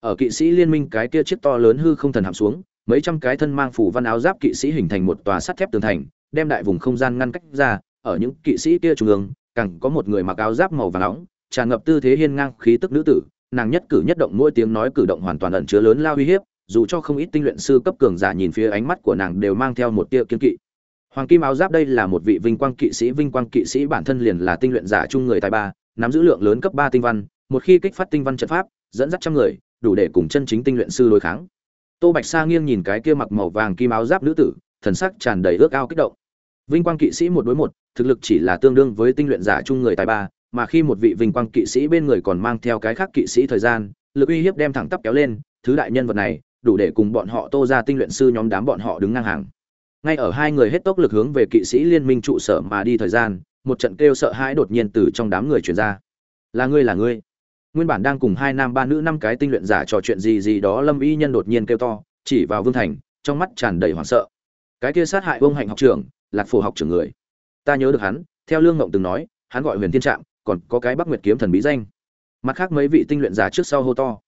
Ở kỵ sĩ liên minh cái kia chiếc to lớn hư không thần hạm xuống mấy trăm cái thân mang phủ văn áo giáp kỵ sĩ hình thành một tòa sắt thép tường thành, đem đại vùng không gian ngăn cách ra. Ở những kỵ sĩ kia trung ương, càng có một người mặc áo giáp màu vàng nóng, tràn ngập tư thế hiên ngang, khí tức nữ tử. Nàng nhất cử nhất động, mỗi tiếng nói cử động hoàn toàn ẩn chứa lớn lao uy hiếp, dù cho không ít tinh luyện sư cấp cường giả nhìn phía ánh mắt của nàng đều mang theo một tia kiên kỵ. Hoàng kim áo giáp đây là một vị vinh quang kỵ sĩ, vinh quang kỵ sĩ bản thân liền là tinh luyện giả chung người tài ba, nắm giữ lượng lớn cấp ba tinh văn, một khi kích phát tinh văn trận pháp, dẫn dắt trăm người, đủ để cùng chân chính tinh luyện sư đối kháng tô bạch sa nghiêng nhìn cái kia mặc màu vàng kim áo giáp nữ tử, thần sắc tràn đầy ước ao kích động. Vinh quang kỵ sĩ một đối một, thực lực chỉ là tương đương với tinh luyện giả chung người tài ba, mà khi một vị vinh quang kỵ sĩ bên người còn mang theo cái khác kỵ sĩ thời gian, lực uy hiếp đem thẳng tắp kéo lên, thứ đại nhân vật này, đủ để cùng bọn họ tô ra tinh luyện sư nhóm đám bọn họ đứng ngang hàng. Ngay ở hai người hết tốc lực hướng về kỵ sĩ liên minh trụ sở mà đi thời gian, một trận kêu sợ hãi đột nhiên từ trong đám người truyền ra. Là ngươi là ngươi nguyên bản đang cùng hai nam ba nữ năm cái tinh luyện giả trò chuyện gì gì đó, lâm y nhân đột nhiên kêu to, chỉ vào vương thành, trong mắt tràn đầy hoảng sợ. Cái kia sát hại vương hạnh học trưởng, lạc phổ học trưởng người. Ta nhớ được hắn, theo lương ngộng từng nói, hắn gọi huyền thiên trạm, còn có cái bắc nguyệt kiếm thần bí danh. Mặt khác mấy vị tinh luyện giả trước sau hô to.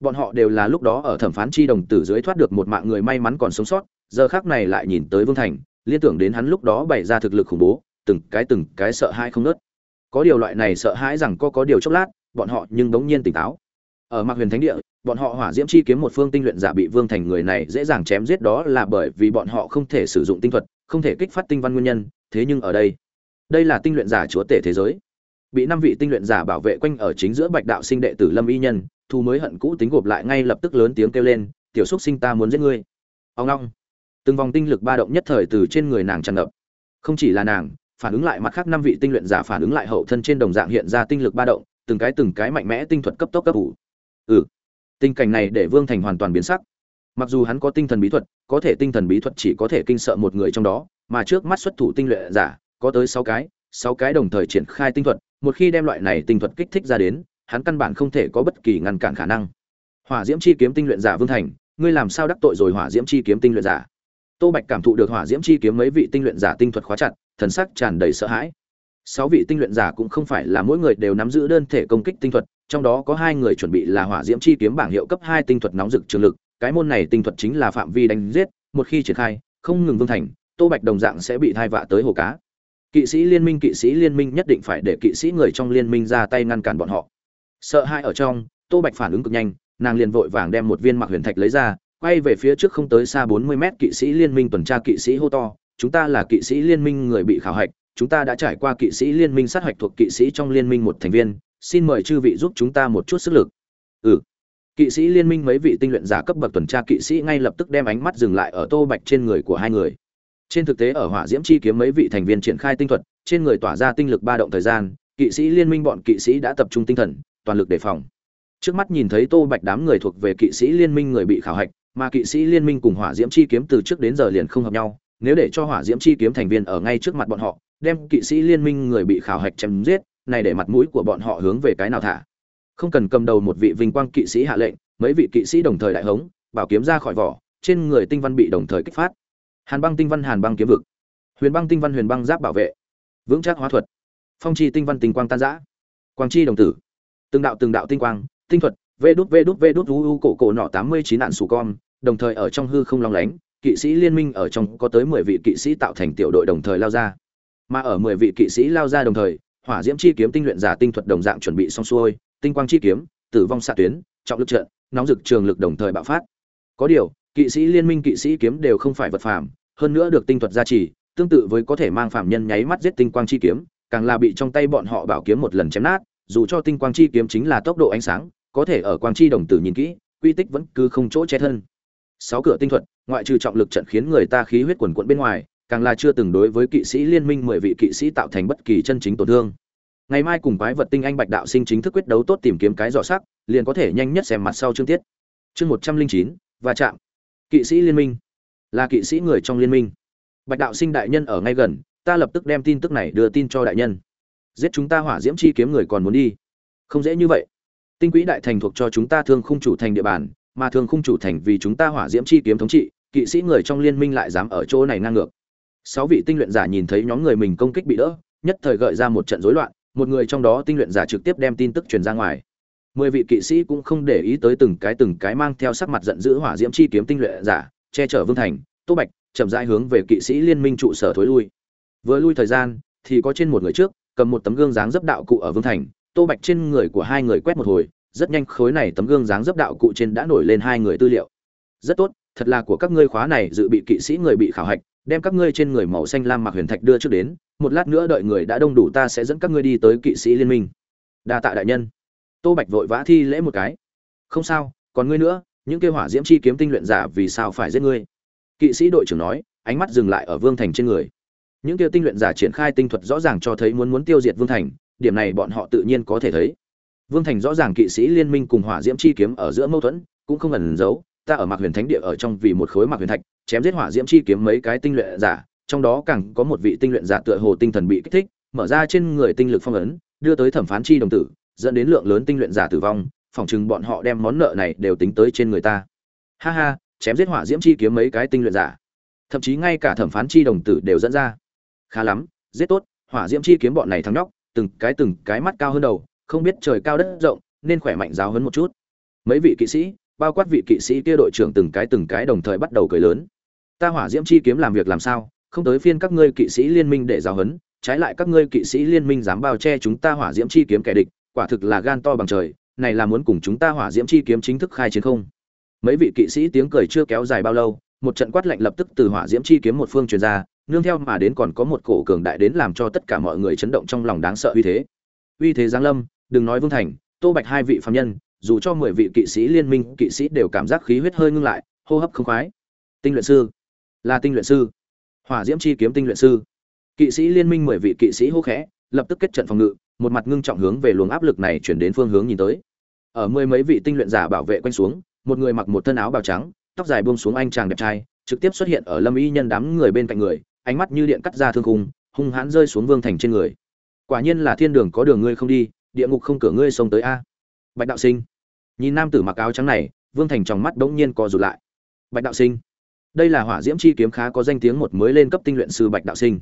Bọn họ đều là lúc đó ở thẩm phán chi đồng tử dưới thoát được một mạng người may mắn còn sống sót, giờ khác này lại nhìn tới vương thành, liên tưởng đến hắn lúc đó bày ra thực lực khủng bố, từng cái từng cái sợ hãi không nớt có điều loại này sợ hãi rằng có có điều chốc lát bọn họ nhưng đống nhiên tỉnh táo. Ở mạc huyền thánh địa, bọn họ hỏa diễm chi kiếm một phương tinh luyện giả bị vương thành người này dễ dàng chém giết đó là bởi vì bọn họ không thể sử dụng tinh thuật, không thể kích phát tinh văn nguyên nhân, thế nhưng ở đây đây là tinh luyện giả chúa tể thế giới. Bị năm vị tinh luyện giả bảo vệ quanh ở chính giữa bạch đạo sinh đệ tử lâm y nhân, thu mới hận cũ tính gộp lại ngay lập tức lớn tiếng kêu lên, tiểu xúc sinh ta muốn giết ngươi. Ông long từng vòng tinh lực ba động nhất thời từ trên người nàng tràn ngập. Không chỉ là nàng, phản ứng lại mặt khác năm vị tinh luyện giả phản ứng lại hậu thân trên đồng dạng hiện ra tinh lực ba động từng cái từng cái mạnh mẽ tinh thuật cấp tốc cấp ủ. Ừ. Tình cảnh này để vương thành hoàn toàn biến sắc. Mặc dù hắn có tinh thần bí thuật, có thể tinh thần bí thuật chỉ có thể kinh sợ một người trong đó, mà trước mắt xuất thủ tinh luyện giả, có tới sáu cái sáu cái đồng thời triển khai tinh thuật, một khi đem loại này tinh thuật kích thích ra đến, hắn căn bản không thể có bất kỳ ngăn cản khả năng. Hỏa diễm chi kiếm tinh luyện giả vương thành, ngươi làm sao đắc tội rồi hỏa diễm chi kiếm tinh luyện giả? Tô bạch cảm thụ được hỏa diễm chi kiếm mấy vị tinh luyện giả tinh thuật khóa chặt, thần sắc tràn đầy sợ hãi sáu vị tinh luyện giả cũng không phải là mỗi người đều nắm giữ đơn thể công kích tinh thuật trong đó có hai người chuẩn bị là hỏa diễm chi kiếm bảng hiệu cấp hai tinh thuật nóng rực trường lực cái môn này tinh thuật chính là phạm vi đánh giết một khi triển khai không ngừng vương thành tô bạch đồng dạng sẽ bị thai vạ tới hồ cá. Kỵ sĩ liên minh kỵ sĩ liên minh nhất định phải để kỵ sĩ người trong liên minh ra tay ngăn cản bọn họ. Sợ hai ở trong tô bạch phản ứng cực nhanh nàng liền vội vàng đem một viên mặc huyền thạch lấy ra quay về phía trước không tới xa 40 mét kỵ sĩ liên minh tuần tra kỵ sĩ hô to, chúng ta là kỵ sĩ liên minh người bị khảo hạch, chúng ta đã trải qua kỵ sĩ liên minh sát hạch thuộc kỵ sĩ trong liên minh một thành viên, xin mời chư vị giúp chúng ta một chút sức lực. Ừ. Kỵ sĩ liên minh mấy vị tinh luyện giả cấp bậc tuần tra kỵ sĩ ngay lập tức đem ánh mắt dừng lại ở Tô Bạch trên người của hai người. Trên thực tế ở Hỏa Diễm chi kiếm mấy vị thành viên triển khai tinh thuật, trên người tỏa ra tinh lực ba động thời gian, kỵ sĩ liên minh bọn kỵ sĩ đã tập trung tinh thần, toàn lực đề phòng. Trước mắt nhìn thấy Tô Bạch đám người thuộc về kỵ sĩ liên minh người bị khảo hạch, mà kỵ sĩ liên minh cùng Hỏa Diễm chi kiếm từ trước đến giờ liền không hợp nhau, nếu để cho Hỏa Diễm chi kiếm thành viên ở ngay trước mặt bọn họ, đem kỵ sĩ liên minh người bị khảo hạch chém giết, này để mặt mũi của bọn họ hướng về cái nào thả. Không cần cầm đầu một vị vinh quang kỵ sĩ hạ lệnh, mấy vị kỵ sĩ đồng thời đại hống, bảo kiếm ra khỏi vỏ, trên người tinh văn bị đồng thời kích phát. Hàn băng tinh văn Hàn băng kiếm vực, Huyền băng tinh văn Huyền băng giáp bảo vệ, vững chắc hóa thuật, Phong chi tinh văn tinh quang tan rã, Quang chi đồng tử, từng đạo từng đạo tinh quang, tinh thuật, vê đút vê đút vê đút u u cổ cổ nọ tám mươi chín nạn sủ con, đồng thời ở trong hư không long lánh, kỵ sĩ liên minh ở trong có tới mười vị kỵ sĩ tạo thành tiểu đội đồng thời lao ra. Mà ở mười vị kỵ sĩ lao ra đồng thời, hỏa diễm chi kiếm tinh luyện giả tinh thuật đồng dạng chuẩn bị xong xuôi, tinh quang chi kiếm, tử vong xạ tuyến, trọng lực trận, nóng rực trường lực đồng thời bạo phát. Có điều, kỵ sĩ liên minh kỵ sĩ kiếm đều không phải vật phàm, hơn nữa được tinh thuật gia trì, tương tự với có thể mang phàm nhân nháy mắt giết tinh quang chi kiếm, càng là bị trong tay bọn họ bảo kiếm một lần chém nát, dù cho tinh quang chi kiếm chính là tốc độ ánh sáng, có thể ở quang chi đồng tử nhìn kỹ, quy tích vẫn cứ không chỗ che thân. Sáu cửa tinh thuật, ngoại trừ trọng lực trận khiến người ta khí huyết quần quận bên ngoài, càng là chưa từng đối với kỵ sĩ liên minh mười vị kỵ sĩ tạo thành bất kỳ chân chính tổn thương. Ngày mai cùng quái vật tinh anh Bạch đạo sinh chính thức quyết đấu tốt tìm kiếm cái rõ sắc, liền có thể nhanh nhất xem mặt sau chương tiết. Chương một trăm linh chín và chạm. Kỵ sĩ liên minh là kỵ sĩ người trong liên minh. Bạch đạo sinh đại nhân ở ngay gần, ta lập tức đem tin tức này đưa tin cho đại nhân. Giết chúng ta hỏa diễm chi kiếm người còn muốn đi. Không dễ như vậy. Tinh quỹ đại thành thuộc cho chúng ta thương khung chủ thành địa bàn, mà thương khung chủ thành vì chúng ta hỏa diễm chi kiếm thống trị, kỵ sĩ người trong liên minh lại dám ở chỗ này ngang ngược. Sáu vị tinh luyện giả nhìn thấy nhóm người mình công kích bị đỡ, nhất thời gợi ra một trận rối loạn, một người trong đó tinh luyện giả trực tiếp đem tin tức truyền ra ngoài. Mười vị kỵ sĩ cũng không để ý tới từng cái từng cái mang theo sắc mặt giận dữ hỏa diễm chi kiếm tinh luyện giả, che chở Vương Thành, Tô Bạch, chậm rãi hướng về kỵ sĩ liên minh trụ sở thối lui. Vừa lui thời gian, thì có trên một người trước, cầm một tấm gương dáng dấp đạo cụ ở Vương Thành, Tô Bạch trên người của hai người quét một hồi, rất nhanh khối này tấm gương dáng dấp đạo cụ trên đã nổi lên hai người tư liệu. Rất tốt, thật là của các ngươi khóa này dự bị kỵ sĩ người bị khảo hạch, đem các ngươi trên người màu xanh lam mặc huyền thạch đưa trước đến, một lát nữa đợi người đã đông đủ ta sẽ dẫn các ngươi đi tới kỵ sĩ liên minh. Đa tạ đại nhân. Tô Bạch vội vã thi lễ một cái. Không sao, còn ngươi nữa, những kêu hỏa diễm chi kiếm tinh luyện giả vì sao phải giết ngươi? Kỵ sĩ đội trưởng nói, ánh mắt dừng lại ở Vương Thành trên người. Những kêu tinh luyện giả triển khai tinh thuật rõ ràng cho thấy muốn muốn tiêu diệt Vương Thành, điểm này bọn họ tự nhiên có thể thấy. Vương Thành rõ ràng kỵ sĩ liên minh cùng hỏa diễm chi kiếm ở giữa mâu thuẫn, cũng không ẩn giấu, ta ở Mạc Huyền Thánh địa ở trong vì một khối Mạc Huyền thạch, chém giết hỏa diễm chi kiếm mấy cái tinh luyện giả, trong đó càng có một vị tinh luyện giả tựa hồ tinh thần bị kích thích, mở ra trên người tinh lực phong ấn, đưa tới thẩm phán chi đồng tử, dẫn đến lượng lớn tinh luyện giả tử vong, phỏng chừng bọn họ đem món nợ này đều tính tới trên người ta. Ha ha, chém giết hỏa diễm chi kiếm mấy cái tinh luyện giả, thậm chí ngay cả thẩm phán chi đồng tử đều dẫn ra. Khá lắm, giết tốt, hỏa diễm chi kiếm bọn này thằng nhóc, từng cái từng cái mắt cao hơn đầu, không biết trời cao đất rộng, nên khỏe mạnh giáo huấn một chút. Mấy vị kỵ sĩ, bao quát vị kỵ sĩ kia đội trưởng từng cái từng cái đồng thời bắt đầu cười lớn. Ta hỏa diễm chi kiếm làm việc làm sao, không tới phiên các ngươi kỵ sĩ liên minh để giáo huấn, trái lại các ngươi kỵ sĩ liên minh dám bao che chúng ta hỏa diễm chi kiếm kẻ địch, quả thực là gan to bằng trời, này là muốn cùng chúng ta hỏa diễm chi kiếm chính thức khai chiến không? Mấy vị kỵ sĩ tiếng cười chưa kéo dài bao lâu, một trận quát lạnh lập tức từ hỏa diễm chi kiếm một phương truyền ra, nương theo mà đến còn có một cổ cường đại đến làm cho tất cả mọi người chấn động trong lòng đáng sợ uy thế. Uy thế giáng lâm, đừng nói Vương Thành, Tô Bạch hai vị phàm nhân, dù cho mười vị kỵ sĩ liên minh, kỵ sĩ đều cảm giác khí huyết hơi ngưng lại, hô hấp không khoái. Tinh luyện sư, là tinh luyện sư. Hỏa Diễm chi kiếm tinh luyện sư. Kỵ sĩ liên minh mười vị kỵ sĩ hô khẽ, lập tức kết trận phòng ngự, một mặt ngưng trọng hướng về luồng áp lực này chuyển đến phương hướng nhìn tới. Ở mười mấy vị tinh luyện giả bảo vệ quanh xuống, một người mặc một thân áo bào trắng, tóc dài buông xuống anh chàng đẹp trai, trực tiếp xuất hiện ở Lâm Y nhân đám người bên cạnh người, ánh mắt như điện cắt ra thương khung, hung hãn rơi xuống Vương Thành trên người. Quả nhiên là thiên đường có đường ngươi không đi, địa ngục không cửa ngươi xông tới a. Bạch đạo sinh. Nhìn nam tử mặc áo trắng này, Vương Thành trong mắt bỗng nhiên co rụt lại. Bạch đạo sinh. Đây là Hỏa Diễm chi kiếm khá có danh tiếng một mới lên cấp tinh luyện sư Bạch đạo sinh.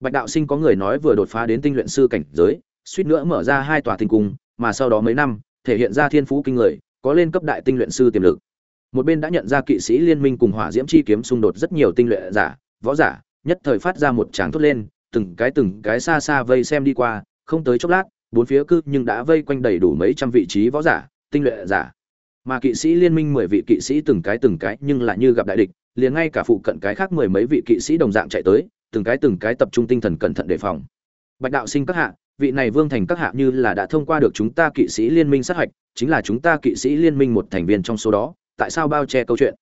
Bạch đạo sinh có người nói vừa đột phá đến tinh luyện sư cảnh giới, suýt nữa mở ra hai tòa tinh cung, mà sau đó mấy năm, thể hiện ra thiên phú kinh người, có lên cấp đại tinh luyện sư tiềm lực. Một bên đã nhận ra kỵ sĩ liên minh cùng Hỏa Diễm chi kiếm xung đột rất nhiều tinh luyện giả, võ giả, nhất thời phát ra một tràng thốt lên, từng cái từng cái xa xa vây xem đi qua, không tới chốc lát, bốn phía cư nhưng đã vây quanh đầy đủ mấy trăm vị trí võ giả, tinh luyện giả mà kỵ sĩ liên minh mười vị kỵ sĩ từng cái từng cái nhưng lại như gặp đại địch, liền ngay cả phụ cận cái khác mười mấy vị kỵ sĩ đồng dạng chạy tới, từng cái từng cái tập trung tinh thần cẩn thận đề phòng. Bạch đạo sinh các hạ, vị này vương thành các hạ như là đã thông qua được chúng ta kỵ sĩ liên minh sát hạch, chính là chúng ta kỵ sĩ liên minh một thành viên trong số đó, tại sao bao che câu chuyện?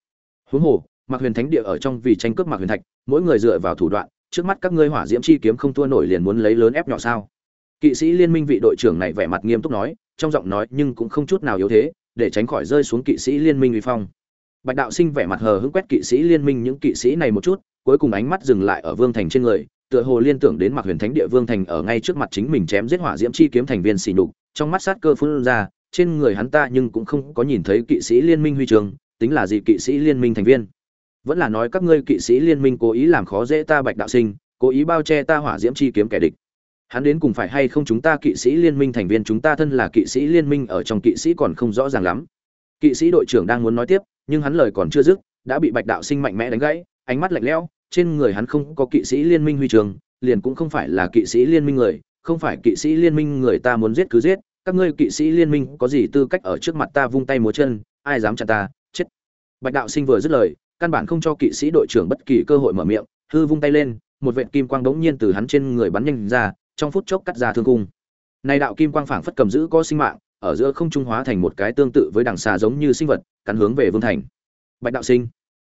Huống hồ mặc huyền thánh địa ở trong vì tranh cướp mặc huyền thạch, mỗi người dựa vào thủ đoạn, trước mắt các ngươi hỏa diễm chi kiếm không thua nổi liền muốn lấy lớn ép nhỏ sao? Kỵ sĩ liên minh vị đội trưởng này vẻ mặt nghiêm túc nói, trong giọng nói nhưng cũng không chút nào yếu thế để tránh khỏi rơi xuống kỵ sĩ liên minh uy phong. Bạch đạo sinh vẻ mặt hờ hững quét kỵ sĩ liên minh những kỵ sĩ này một chút, cuối cùng ánh mắt dừng lại ở vương thành trên người, tựa hồ liên tưởng đến mặc huyền thánh địa vương thành ở ngay trước mặt chính mình chém giết hỏa diễm chi kiếm thành viên xỉ nhục, trong mắt sát cơ phun ra, trên người hắn ta nhưng cũng không có nhìn thấy kỵ sĩ liên minh huy trường, tính là gì kỵ sĩ liên minh thành viên. Vẫn là nói các ngươi kỵ sĩ liên minh cố ý làm khó dễ ta bạch đạo sinh, cố ý bao che ta hỏa diễm chi kiếm kẻ địch hắn đến cùng phải hay không chúng ta kỵ sĩ liên minh thành viên, chúng ta thân là kỵ sĩ liên minh ở trong kỵ sĩ còn không rõ ràng lắm. Kỵ sĩ đội trưởng đang muốn nói tiếp, nhưng hắn lời còn chưa dứt, đã bị bạch đạo sinh mạnh mẽ đánh gãy, ánh mắt lạnh lẽo, trên người hắn không có kỵ sĩ liên minh huy trường, liền cũng không phải là kỵ sĩ liên minh người, không phải kỵ sĩ liên minh người ta muốn giết cứ giết, các ngươi kỵ sĩ liên minh có gì tư cách ở trước mặt ta vung tay múa chân, ai dám chặn ta, chết. Bạch đạo sinh vừa dứt lời, căn bản không cho kỵ sĩ đội trưởng bất kỳ cơ hội mở miệng, hư vung tay lên, một vệt kim quang đống nhiên từ hắn trên người bắn nhanh ra trong phút chốc cắt ra thương cung. Này đạo kim quang phảng phất cầm giữ có sinh mạng, ở giữa không trung hóa thành một cái tương tự với đằng xà giống như sinh vật, cắn hướng về vương thành. Bạch đạo sinh.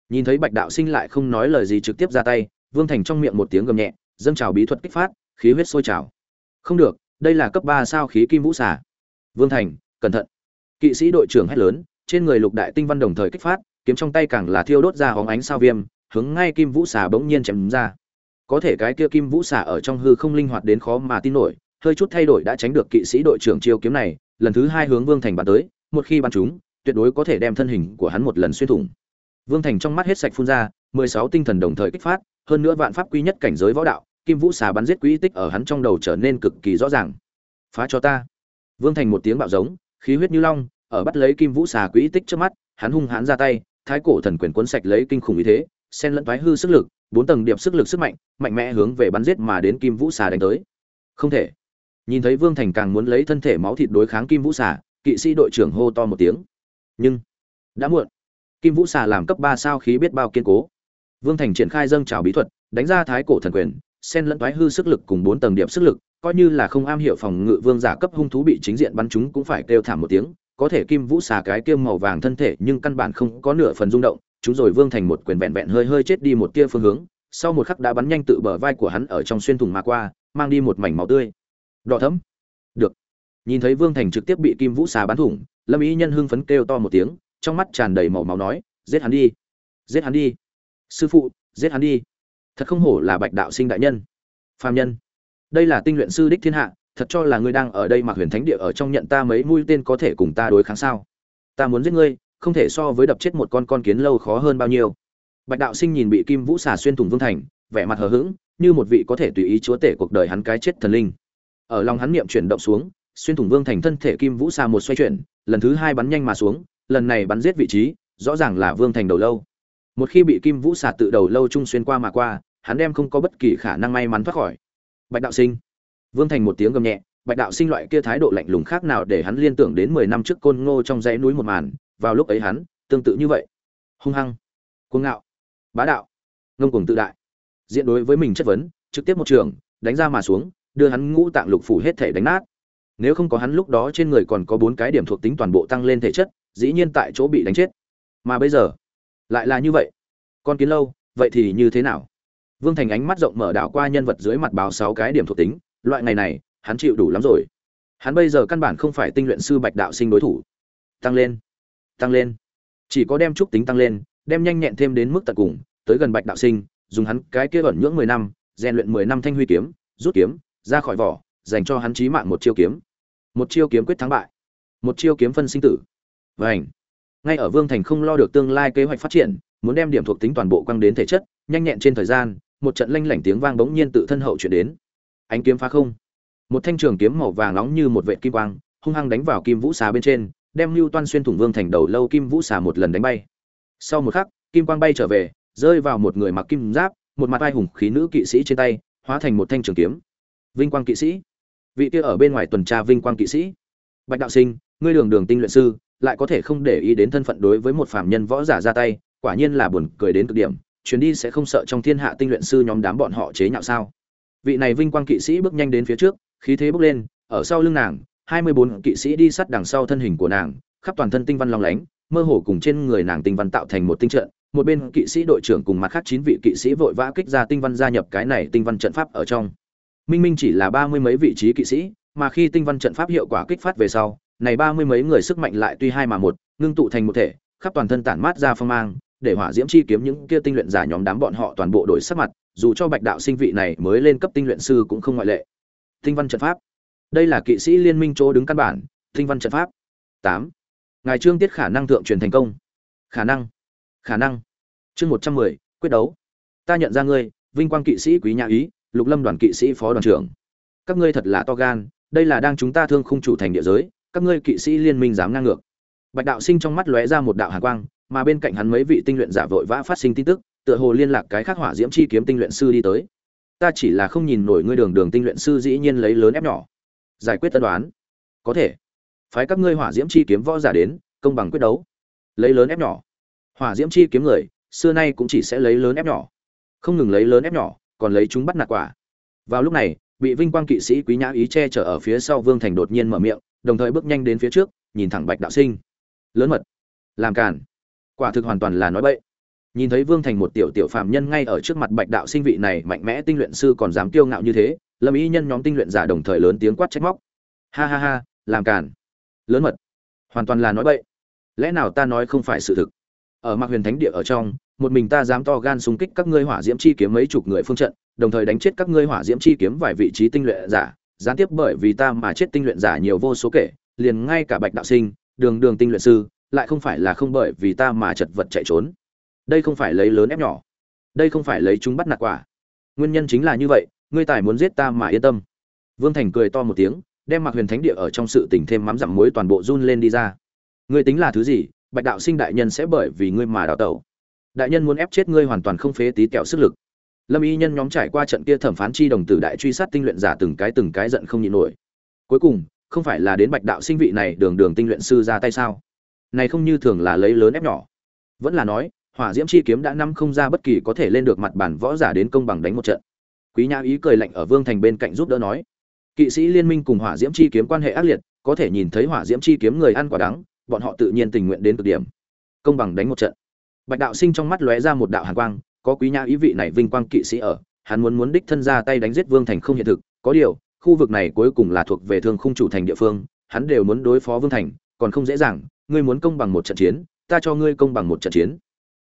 Nhìn thấy bạch đạo sinh lại không nói lời gì trực tiếp ra tay, vương thành trong miệng một tiếng gầm nhẹ, dâng trào bí thuật kích phát, khí huyết sôi trào. Không được, đây là cấp ba sao khí kim vũ xà. Vương thành, cẩn thận. Kỵ sĩ đội trưởng hét lớn, trên người lục đại tinh văn đồng thời kích phát, kiếm trong tay càng là thiêu đốt ra hóng ánh sao viêm, hướng ngay kim vũ xà bỗng nhiên chém ra có thể cái kia kim vũ xả ở trong hư không linh hoạt đến khó mà tin nổi, hơi chút thay đổi đã tránh được kỵ sĩ đội trưởng chiêu kiếm này, lần thứ hai hướng vương thành bắn tới, một khi bắn chúng tuyệt đối có thể đem thân hình của hắn một lần xuyên thủng. Vương thành trong mắt hết sạch phun ra, mười sáu tinh thần đồng thời kích phát, hơn nữa vạn pháp quy nhất cảnh giới võ đạo, kim vũ xà bắn giết quỹ tích ở hắn trong đầu trở nên cực kỳ rõ ràng. Phá cho ta. Vương thành một tiếng bạo giống, khí huyết như long, ở bắt lấy kim vũ xà quỹ tích trước mắt, hắn hung hãn ra tay, thái cổ thần quyền cuốn sạch lấy kinh khủng ý thế, xen lẫn thoái hư sức lực bốn tầng điệp sức lực sức mạnh mạnh mẽ hướng về bắn giết mà đến kim vũ xà đánh tới. Không thể. Nhìn thấy vương thành càng muốn lấy thân thể máu thịt đối kháng kim vũ xà, kỵ sĩ đội trưởng hô to một tiếng. Nhưng, đã muộn. Kim vũ xà làm cấp ba sao khí biết bao kiên cố. Vương thành triển khai dâng trào bí thuật, đánh ra thái cổ thần quyền, xen lẫn thoái hư sức lực cùng bốn tầng điệp sức lực, coi như là không am hiểu phòng ngự vương giả cấp hung thú bị chính diện bắn chúng cũng phải kêu thảm một tiếng, có thể kim vũ xà cái kim màu vàng thân thể nhưng căn bản không có nửa phần rung động chúng rồi vương thành một quyền vẹn vẹn hơi hơi chết đi một tia phương hướng, sau một khắc đã bắn nhanh tự bờ vai của hắn ở trong xuyên thủng mà qua, mang đi một mảnh máu tươi. Đỏ thấm được. Nhìn thấy vương thành trực tiếp bị kim vũ xà bắn thủng, lâm ý nhân hưng phấn kêu to một tiếng, trong mắt tràn đầy màu máu nói, giết hắn đi. Giết hắn đi. Sư phụ, giết hắn đi. Thật không hổ là bạch đạo sinh đại nhân. Phàm nhân. Đây là tinh luyện sư đích thiên hạ, thật cho là ngươi đang ở đây mặc huyền thánh địa ở trong nhận ta mấy mũi tên có thể cùng ta đối kháng sao? Ta muốn giết ngươi không thể so với đập chết một con con kiến lâu khó hơn bao nhiêu. Bạch đạo sinh nhìn bị kim vũ xà xuyên thủng vương thành, vẻ mặt hờ hững, như một vị có thể tùy ý chúa tể cuộc đời hắn cái chết thần linh. Ở lòng hắn niệm chuyển động xuống, xuyên thủng vương thành thân thể kim vũ xà một xoay chuyển, lần thứ hai bắn nhanh mà xuống, lần này bắn giết vị trí, rõ ràng là vương thành đầu lâu. Một khi bị kim vũ xà tự đầu lâu trung xuyên qua mà qua, hắn đem không có bất kỳ khả năng may mắn thoát khỏi. Bạch đạo sinh. Vương thành một tiếng gầm nhẹ, bạch đạo sinh loại kia thái độ lạnh lùng khác nào để hắn liên tưởng đến mười năm trước côn ngô trong dãy núi một màn vào lúc ấy hắn, tương tự như vậy. Hung hăng, cuồng ngạo, bá đạo, ngông cuồng tự đại. Diện đối với mình chất vấn, trực tiếp một trường, đánh ra mà xuống, đưa hắn ngũ tạng lục phủ hết thể đánh nát. Nếu không có hắn lúc đó trên người còn có bốn cái điểm thuộc tính toàn bộ tăng lên thể chất, dĩ nhiên tại chỗ bị đánh chết. Mà bây giờ, lại là như vậy. Con kiến lâu, vậy thì như thế nào? Vương thành ánh mắt rộng mở đảo qua nhân vật dưới mặt báo sáu cái điểm thuộc tính, loại ngày này, hắn chịu đủ lắm rồi. Hắn bây giờ căn bản không phải tinh luyện sư bạch đạo sinh đối thủ. Tăng lên tăng lên. Chỉ có đem trúc tính tăng lên, đem nhanh nhẹn thêm đến mức tận cùng, tới gần bạch đạo sinh, dùng hắn cái kia ẩn nhưỡng mười năm, rèn luyện mười năm thanh huy kiếm, rút kiếm, ra khỏi vỏ, dành cho hắn chí mạng một chiêu kiếm. Một chiêu kiếm quyết thắng bại. Một chiêu kiếm phân sinh tử. Vảnh ngay ở vương thành không lo được tương lai kế hoạch phát triển, muốn đem điểm thuộc tính toàn bộ quăng đến thể chất, nhanh nhẹn trên thời gian, một trận lanh lảnh tiếng vang bỗng nhiên tự thân hậu chuyển đến. Ánh kiếm phá không. Một thanh trường kiếm màu vàng nóng như một vệ kim quang, hung hăng đánh vào kim vũ xà bên trên đem lưu toan xuyên thủng vương thành đầu lâu kim vũ xà một lần đánh bay. Sau một khắc, kim quang bay trở về, rơi vào một người mặc kim giáp, một mặt vai hùng khí nữ kỵ sĩ trên tay, hóa thành một thanh trường kiếm. Vinh quang kỵ sĩ. Vị kia ở bên ngoài tuần tra vinh quang kỵ sĩ. Bạch đạo sinh, ngươi đường đường tinh luyện sư, lại có thể không để ý đến thân phận đối với một phàm nhân võ giả ra tay, quả nhiên là buồn cười đến cực điểm. Chuyến đi sẽ không sợ trong thiên hạ tinh luyện sư nhóm đám bọn họ chế nhạo sao? Vị này vinh quang kỵ sĩ bước nhanh đến phía trước, khí thế bước lên, ở sau lưng nàng hai mươi bốn kỵ sĩ đi sát đằng sau thân hình của nàng, khắp toàn thân tinh văn long lánh, mơ hồ cùng trên người nàng tinh văn tạo thành một tinh trận. Một bên kỵ sĩ đội trưởng cùng mặt khác chín vị kỵ sĩ vội vã kích ra tinh văn gia nhập cái này tinh văn trận pháp ở trong. Minh minh chỉ là ba mươi mấy vị trí kỵ sĩ, mà khi tinh văn trận pháp hiệu quả kích phát về sau, này ba mươi mấy người sức mạnh lại tuy hai mà một, ngưng tụ thành một thể, khắp toàn thân tản mát ra phong mang, để hỏa diễm chi kiếm những kia tinh luyện giả nhóm đám bọn họ toàn bộ đổi sắc mặt, dù cho bạch đạo sinh vị này mới lên cấp tinh luyện sư cũng không ngoại lệ. Tinh văn trận pháp đây là kỵ sĩ liên minh chỗ đứng căn bản tinh văn trận pháp. Tám. Ngài trương tiết khả năng thượng truyền thành công. Khả năng. Khả năng. Chương một trăm mười, quyết đấu. Ta nhận ra ngươi, vinh quang kỵ sĩ quý nhà ý, lục lâm đoàn kỵ sĩ phó đoàn trưởng. Các ngươi thật là to gan, đây là đang chúng ta thương khung chủ thành địa giới, các ngươi kỵ sĩ liên minh dám ngang ngược. Bạch đạo sinh trong mắt lóe ra một đạo hàn quang, mà bên cạnh hắn mấy vị tinh luyện giả vội vã phát sinh tin tức, tựa hồ liên lạc cái khác hỏa diễm chi kiếm tinh luyện sư đi tới. Ta chỉ là không nhìn nổi ngươi đường đường tinh luyện sư dĩ nhiên lấy lớn ép nhỏ giải quyết tân đoán. Có thể. Phái các ngươi hỏa diễm chi kiếm võ giả đến, công bằng quyết đấu. Lấy lớn ép nhỏ. Hỏa diễm chi kiếm người, xưa nay cũng chỉ sẽ lấy lớn ép nhỏ. Không ngừng lấy lớn ép nhỏ, còn lấy chúng bắt nạt quả. Vào lúc này, bị vinh quang kỵ sĩ quý nhã ý che chở ở phía sau vương thành đột nhiên mở miệng, đồng thời bước nhanh đến phía trước, nhìn thẳng bạch đạo sinh. Lớn mật. Làm cản quả thực hoàn toàn là nói bậy. Nhìn thấy vương thành một tiểu tiểu phàm nhân ngay ở trước mặt bạch đạo sinh vị này, mạnh mẽ tinh luyện sư còn dám kiêu ngạo như thế lâm ý nhân nhóm tinh luyện giả đồng thời lớn tiếng quát trách móc. Ha ha ha, làm cản lớn mật. Hoàn toàn là nói bậy. Lẽ nào ta nói không phải sự thực? Ở mạc huyền thánh địa ở trong, một mình ta dám to gan xung kích các ngươi hỏa diễm chi kiếm mấy chục người phương trận, đồng thời đánh chết các ngươi hỏa diễm chi kiếm vài vị trí tinh luyện giả, gián tiếp bởi vì ta mà chết tinh luyện giả nhiều vô số kể, liền ngay cả bạch đạo sinh, đường đường tinh luyện sư, lại không phải là không bởi vì ta mà chật vật chạy trốn. Đây không phải lấy lớn ép nhỏ. Đây không phải lấy chúng bắt nạt quả. Nguyên nhân chính là như vậy ngươi tài muốn giết ta mà yên tâm. Vương thành cười to một tiếng, đem mặc huyền thánh địa ở trong sự tình thêm mắm dặm muối toàn bộ run lên đi ra. Ngươi tính là thứ gì, bạch đạo sinh đại nhân sẽ bởi vì ngươi mà đào tẩu. Đại nhân muốn ép chết ngươi hoàn toàn không phế tí kẹo sức lực. Lâm y nhân nhóm trải qua trận kia thẩm phán chi đồng tử đại truy sát tinh luyện giả từng cái từng cái giận không nhịn nổi. Cuối cùng, không phải là đến bạch đạo sinh vị này đường đường tinh luyện sư ra tay sao? Này không như thường là lấy lớn ép nhỏ. Vẫn là nói, hỏa diễm chi kiếm đã năm không ra bất kỳ có thể lên được mặt bản võ giả đến công bằng đánh một trận quý nhã ý cười lạnh ở vương thành bên cạnh giúp đỡ nói, kỵ sĩ liên minh cùng hỏa diễm chi kiếm quan hệ ác liệt, có thể nhìn thấy hỏa diễm chi kiếm người ăn quả đắng, bọn họ tự nhiên tình nguyện đến cực điểm. Công bằng đánh một trận. Bạch đạo sinh trong mắt lóe ra một đạo hàn quang, có quý nhã ý vị này vinh quang kỵ sĩ ở, hắn muốn muốn đích thân ra tay đánh giết vương thành không hiện thực, có điều, khu vực này cuối cùng là thuộc về thương khung chủ thành địa phương, hắn đều muốn đối phó vương thành, còn không dễ dàng, ngươi muốn công bằng một trận chiến, ta cho ngươi công bằng một trận chiến.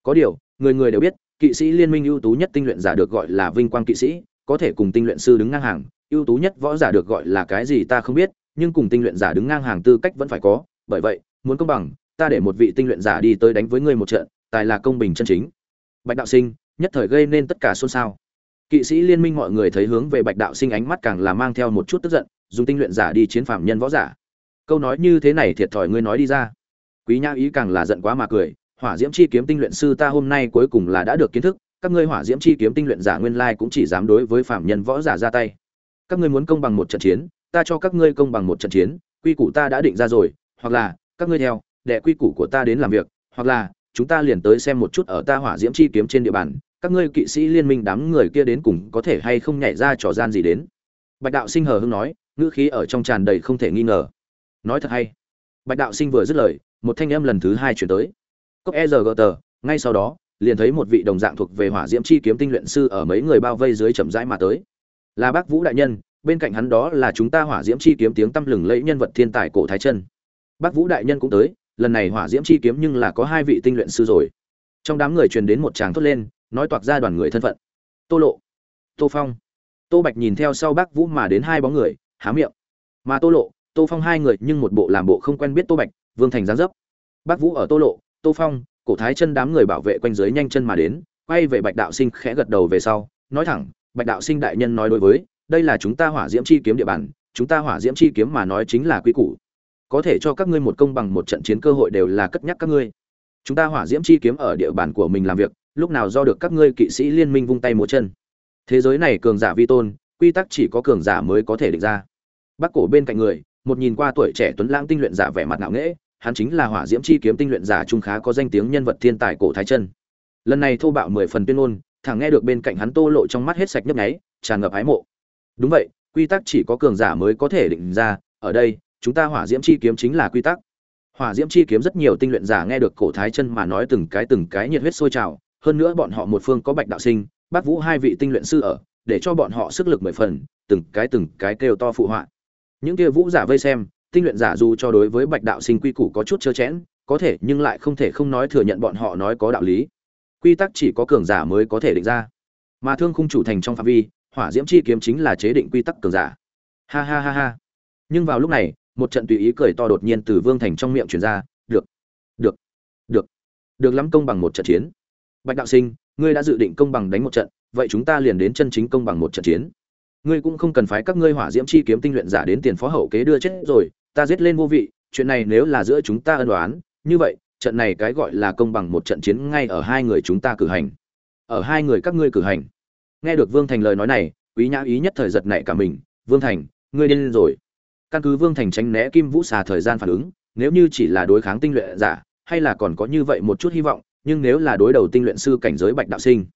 Có điều, người người đều biết, kỵ sĩ liên minh ưu tú nhất tinh luyện giả được gọi là vinh quang kỵ sĩ có thể cùng tinh luyện sư đứng ngang hàng, ưu tú nhất võ giả được gọi là cái gì ta không biết, nhưng cùng tinh luyện giả đứng ngang hàng tư cách vẫn phải có. Bởi vậy, muốn công bằng, ta để một vị tinh luyện giả đi tới đánh với ngươi một trận, tài là công bình chân chính. Bạch đạo sinh, nhất thời gây nên tất cả xôn xao. Kỵ sĩ liên minh mọi người thấy hướng về bạch đạo sinh ánh mắt càng là mang theo một chút tức giận, dùng tinh luyện giả đi chiến phạm nhân võ giả. Câu nói như thế này thiệt thòi ngươi nói đi ra. Quý nhã ý càng là giận quá mà cười, hỏa diễm chi kiếm tinh luyện sư ta hôm nay cuối cùng là đã được kiến thức các ngươi hỏa diễm chi kiếm tinh luyện giả nguyên lai cũng chỉ dám đối với phạm nhân võ giả ra tay. Các ngươi muốn công bằng một trận chiến, ta cho các ngươi công bằng một trận chiến, quy củ ta đã định ra rồi, hoặc là, các ngươi theo đệ quy củ của ta đến làm việc, hoặc là, chúng ta liền tới xem một chút ở ta hỏa diễm chi kiếm trên địa bàn, các ngươi kỵ sĩ liên minh đám người kia đến cùng có thể hay không nhảy ra trò gian gì đến. Bạch đạo sinh hờ hưng nói, ngữ khí ở trong tràn đầy không thể nghi ngờ. Nói thật hay. Bạch đạo sinh vừa dứt lời, một thanh âm lần thứ hai chuyển tới. Cốc e rờ gờ tờ ngay sau đó liền thấy một vị đồng dạng thuộc về hỏa diễm chi kiếm tinh luyện sư ở mấy người bao vây dưới chậm rãi mà tới. Là bác vũ đại nhân, bên cạnh hắn đó là chúng ta hỏa diễm chi kiếm tiếng tăm lừng lẫy nhân vật thiên tài cổ thái chân. Bác vũ đại nhân cũng tới, lần này hỏa diễm chi kiếm nhưng là có hai vị tinh luyện sư rồi. Trong đám người truyền đến một tràng thốt lên, nói toạc ra đoàn người thân phận. Tô lộ, tô phong. Tô bạch nhìn theo sau bác vũ mà đến hai bóng người, há miệng. Mà tô lộ, tô phong hai người nhưng một bộ làm bộ không quen biết tô bạch, vương thành giáng dấp. Bác vũ ở tô lộ, tô phong cổ thái chân đám người bảo vệ quanh dưới nhanh chân mà đến, quay về bạch đạo sinh khẽ gật đầu về sau, nói thẳng, bạch đạo sinh đại nhân nói đối với, đây là chúng ta hỏa diễm chi kiếm địa bàn, chúng ta hỏa diễm chi kiếm mà nói chính là quy củ. Có thể cho các ngươi một công bằng một trận chiến cơ hội đều là cất nhắc các ngươi. Chúng ta hỏa diễm chi kiếm ở địa bàn của mình làm việc, lúc nào do được các ngươi kỵ sĩ liên minh vung tay múa chân. Thế giới này cường giả vi tôn, quy tắc chỉ có cường giả mới có thể định ra. Bác cổ bên cạnh người, một nhìn qua tuổi trẻ tuấn lãng tinh luyện giả vẻ mặt ngạo nghễ hắn chính là hỏa diễm chi kiếm tinh luyện giả trung khá có danh tiếng nhân vật thiên tài cổ thái chân. Lần này thô bạo mười phần tuyên ngôn thằng nghe được bên cạnh hắn tô lộ trong mắt hết sạch nhấp nháy, tràn ngập ái mộ. Đúng vậy, quy tắc chỉ có cường giả mới có thể định ra, ở đây, chúng ta hỏa diễm chi kiếm chính là quy tắc. Hỏa diễm chi kiếm rất nhiều tinh luyện giả nghe được cổ thái chân mà nói từng cái từng cái nhiệt huyết sôi trào, hơn nữa bọn họ một phương có bạch đạo sinh, bác vũ hai vị tinh luyện sư ở, để cho bọn họ sức lực mười phần, từng cái từng cái kêu to phụ họa. Những kia vũ giả vây xem tinh luyện giả dù cho đối với bạch đạo sinh quy củ có chút chớ chẽn, có thể nhưng lại không thể không nói thừa nhận bọn họ nói có đạo lý. Quy tắc chỉ có cường giả mới có thể định ra. Mà thương khung chủ thành trong phạm vi, hỏa diễm chi kiếm chính là chế định quy tắc cường giả. Ha ha ha ha. Nhưng vào lúc này, một trận tùy ý cười to đột nhiên từ vương thành trong miệng truyền ra, được được được. Được lắm công bằng một trận chiến. Bạch đạo sinh, ngươi đã dự định công bằng đánh một trận, vậy chúng ta liền đến chân chính công bằng một trận chiến. Ngươi cũng không cần phái các ngươi hỏa diễm chi kiếm tinh luyện giả đến tiền phó hậu kế đưa chết rồi ta giết lên vô vị, chuyện này nếu là giữa chúng ta ân đoán như vậy, trận này cái gọi là công bằng một trận chiến ngay ở hai người chúng ta cử hành. Ở hai người các ngươi cử hành. Nghe được vương thành lời nói này, quý nhã ý nhất thời giật nảy cả mình, vương thành, ngươi điên rồi. Căn cứ vương thành tránh né kim vũ xà thời gian phản ứng, nếu như chỉ là đối kháng tinh luyện giả, hay là còn có như vậy một chút hy vọng, nhưng nếu là đối đầu tinh luyện sư cảnh giới bạch đạo sinh,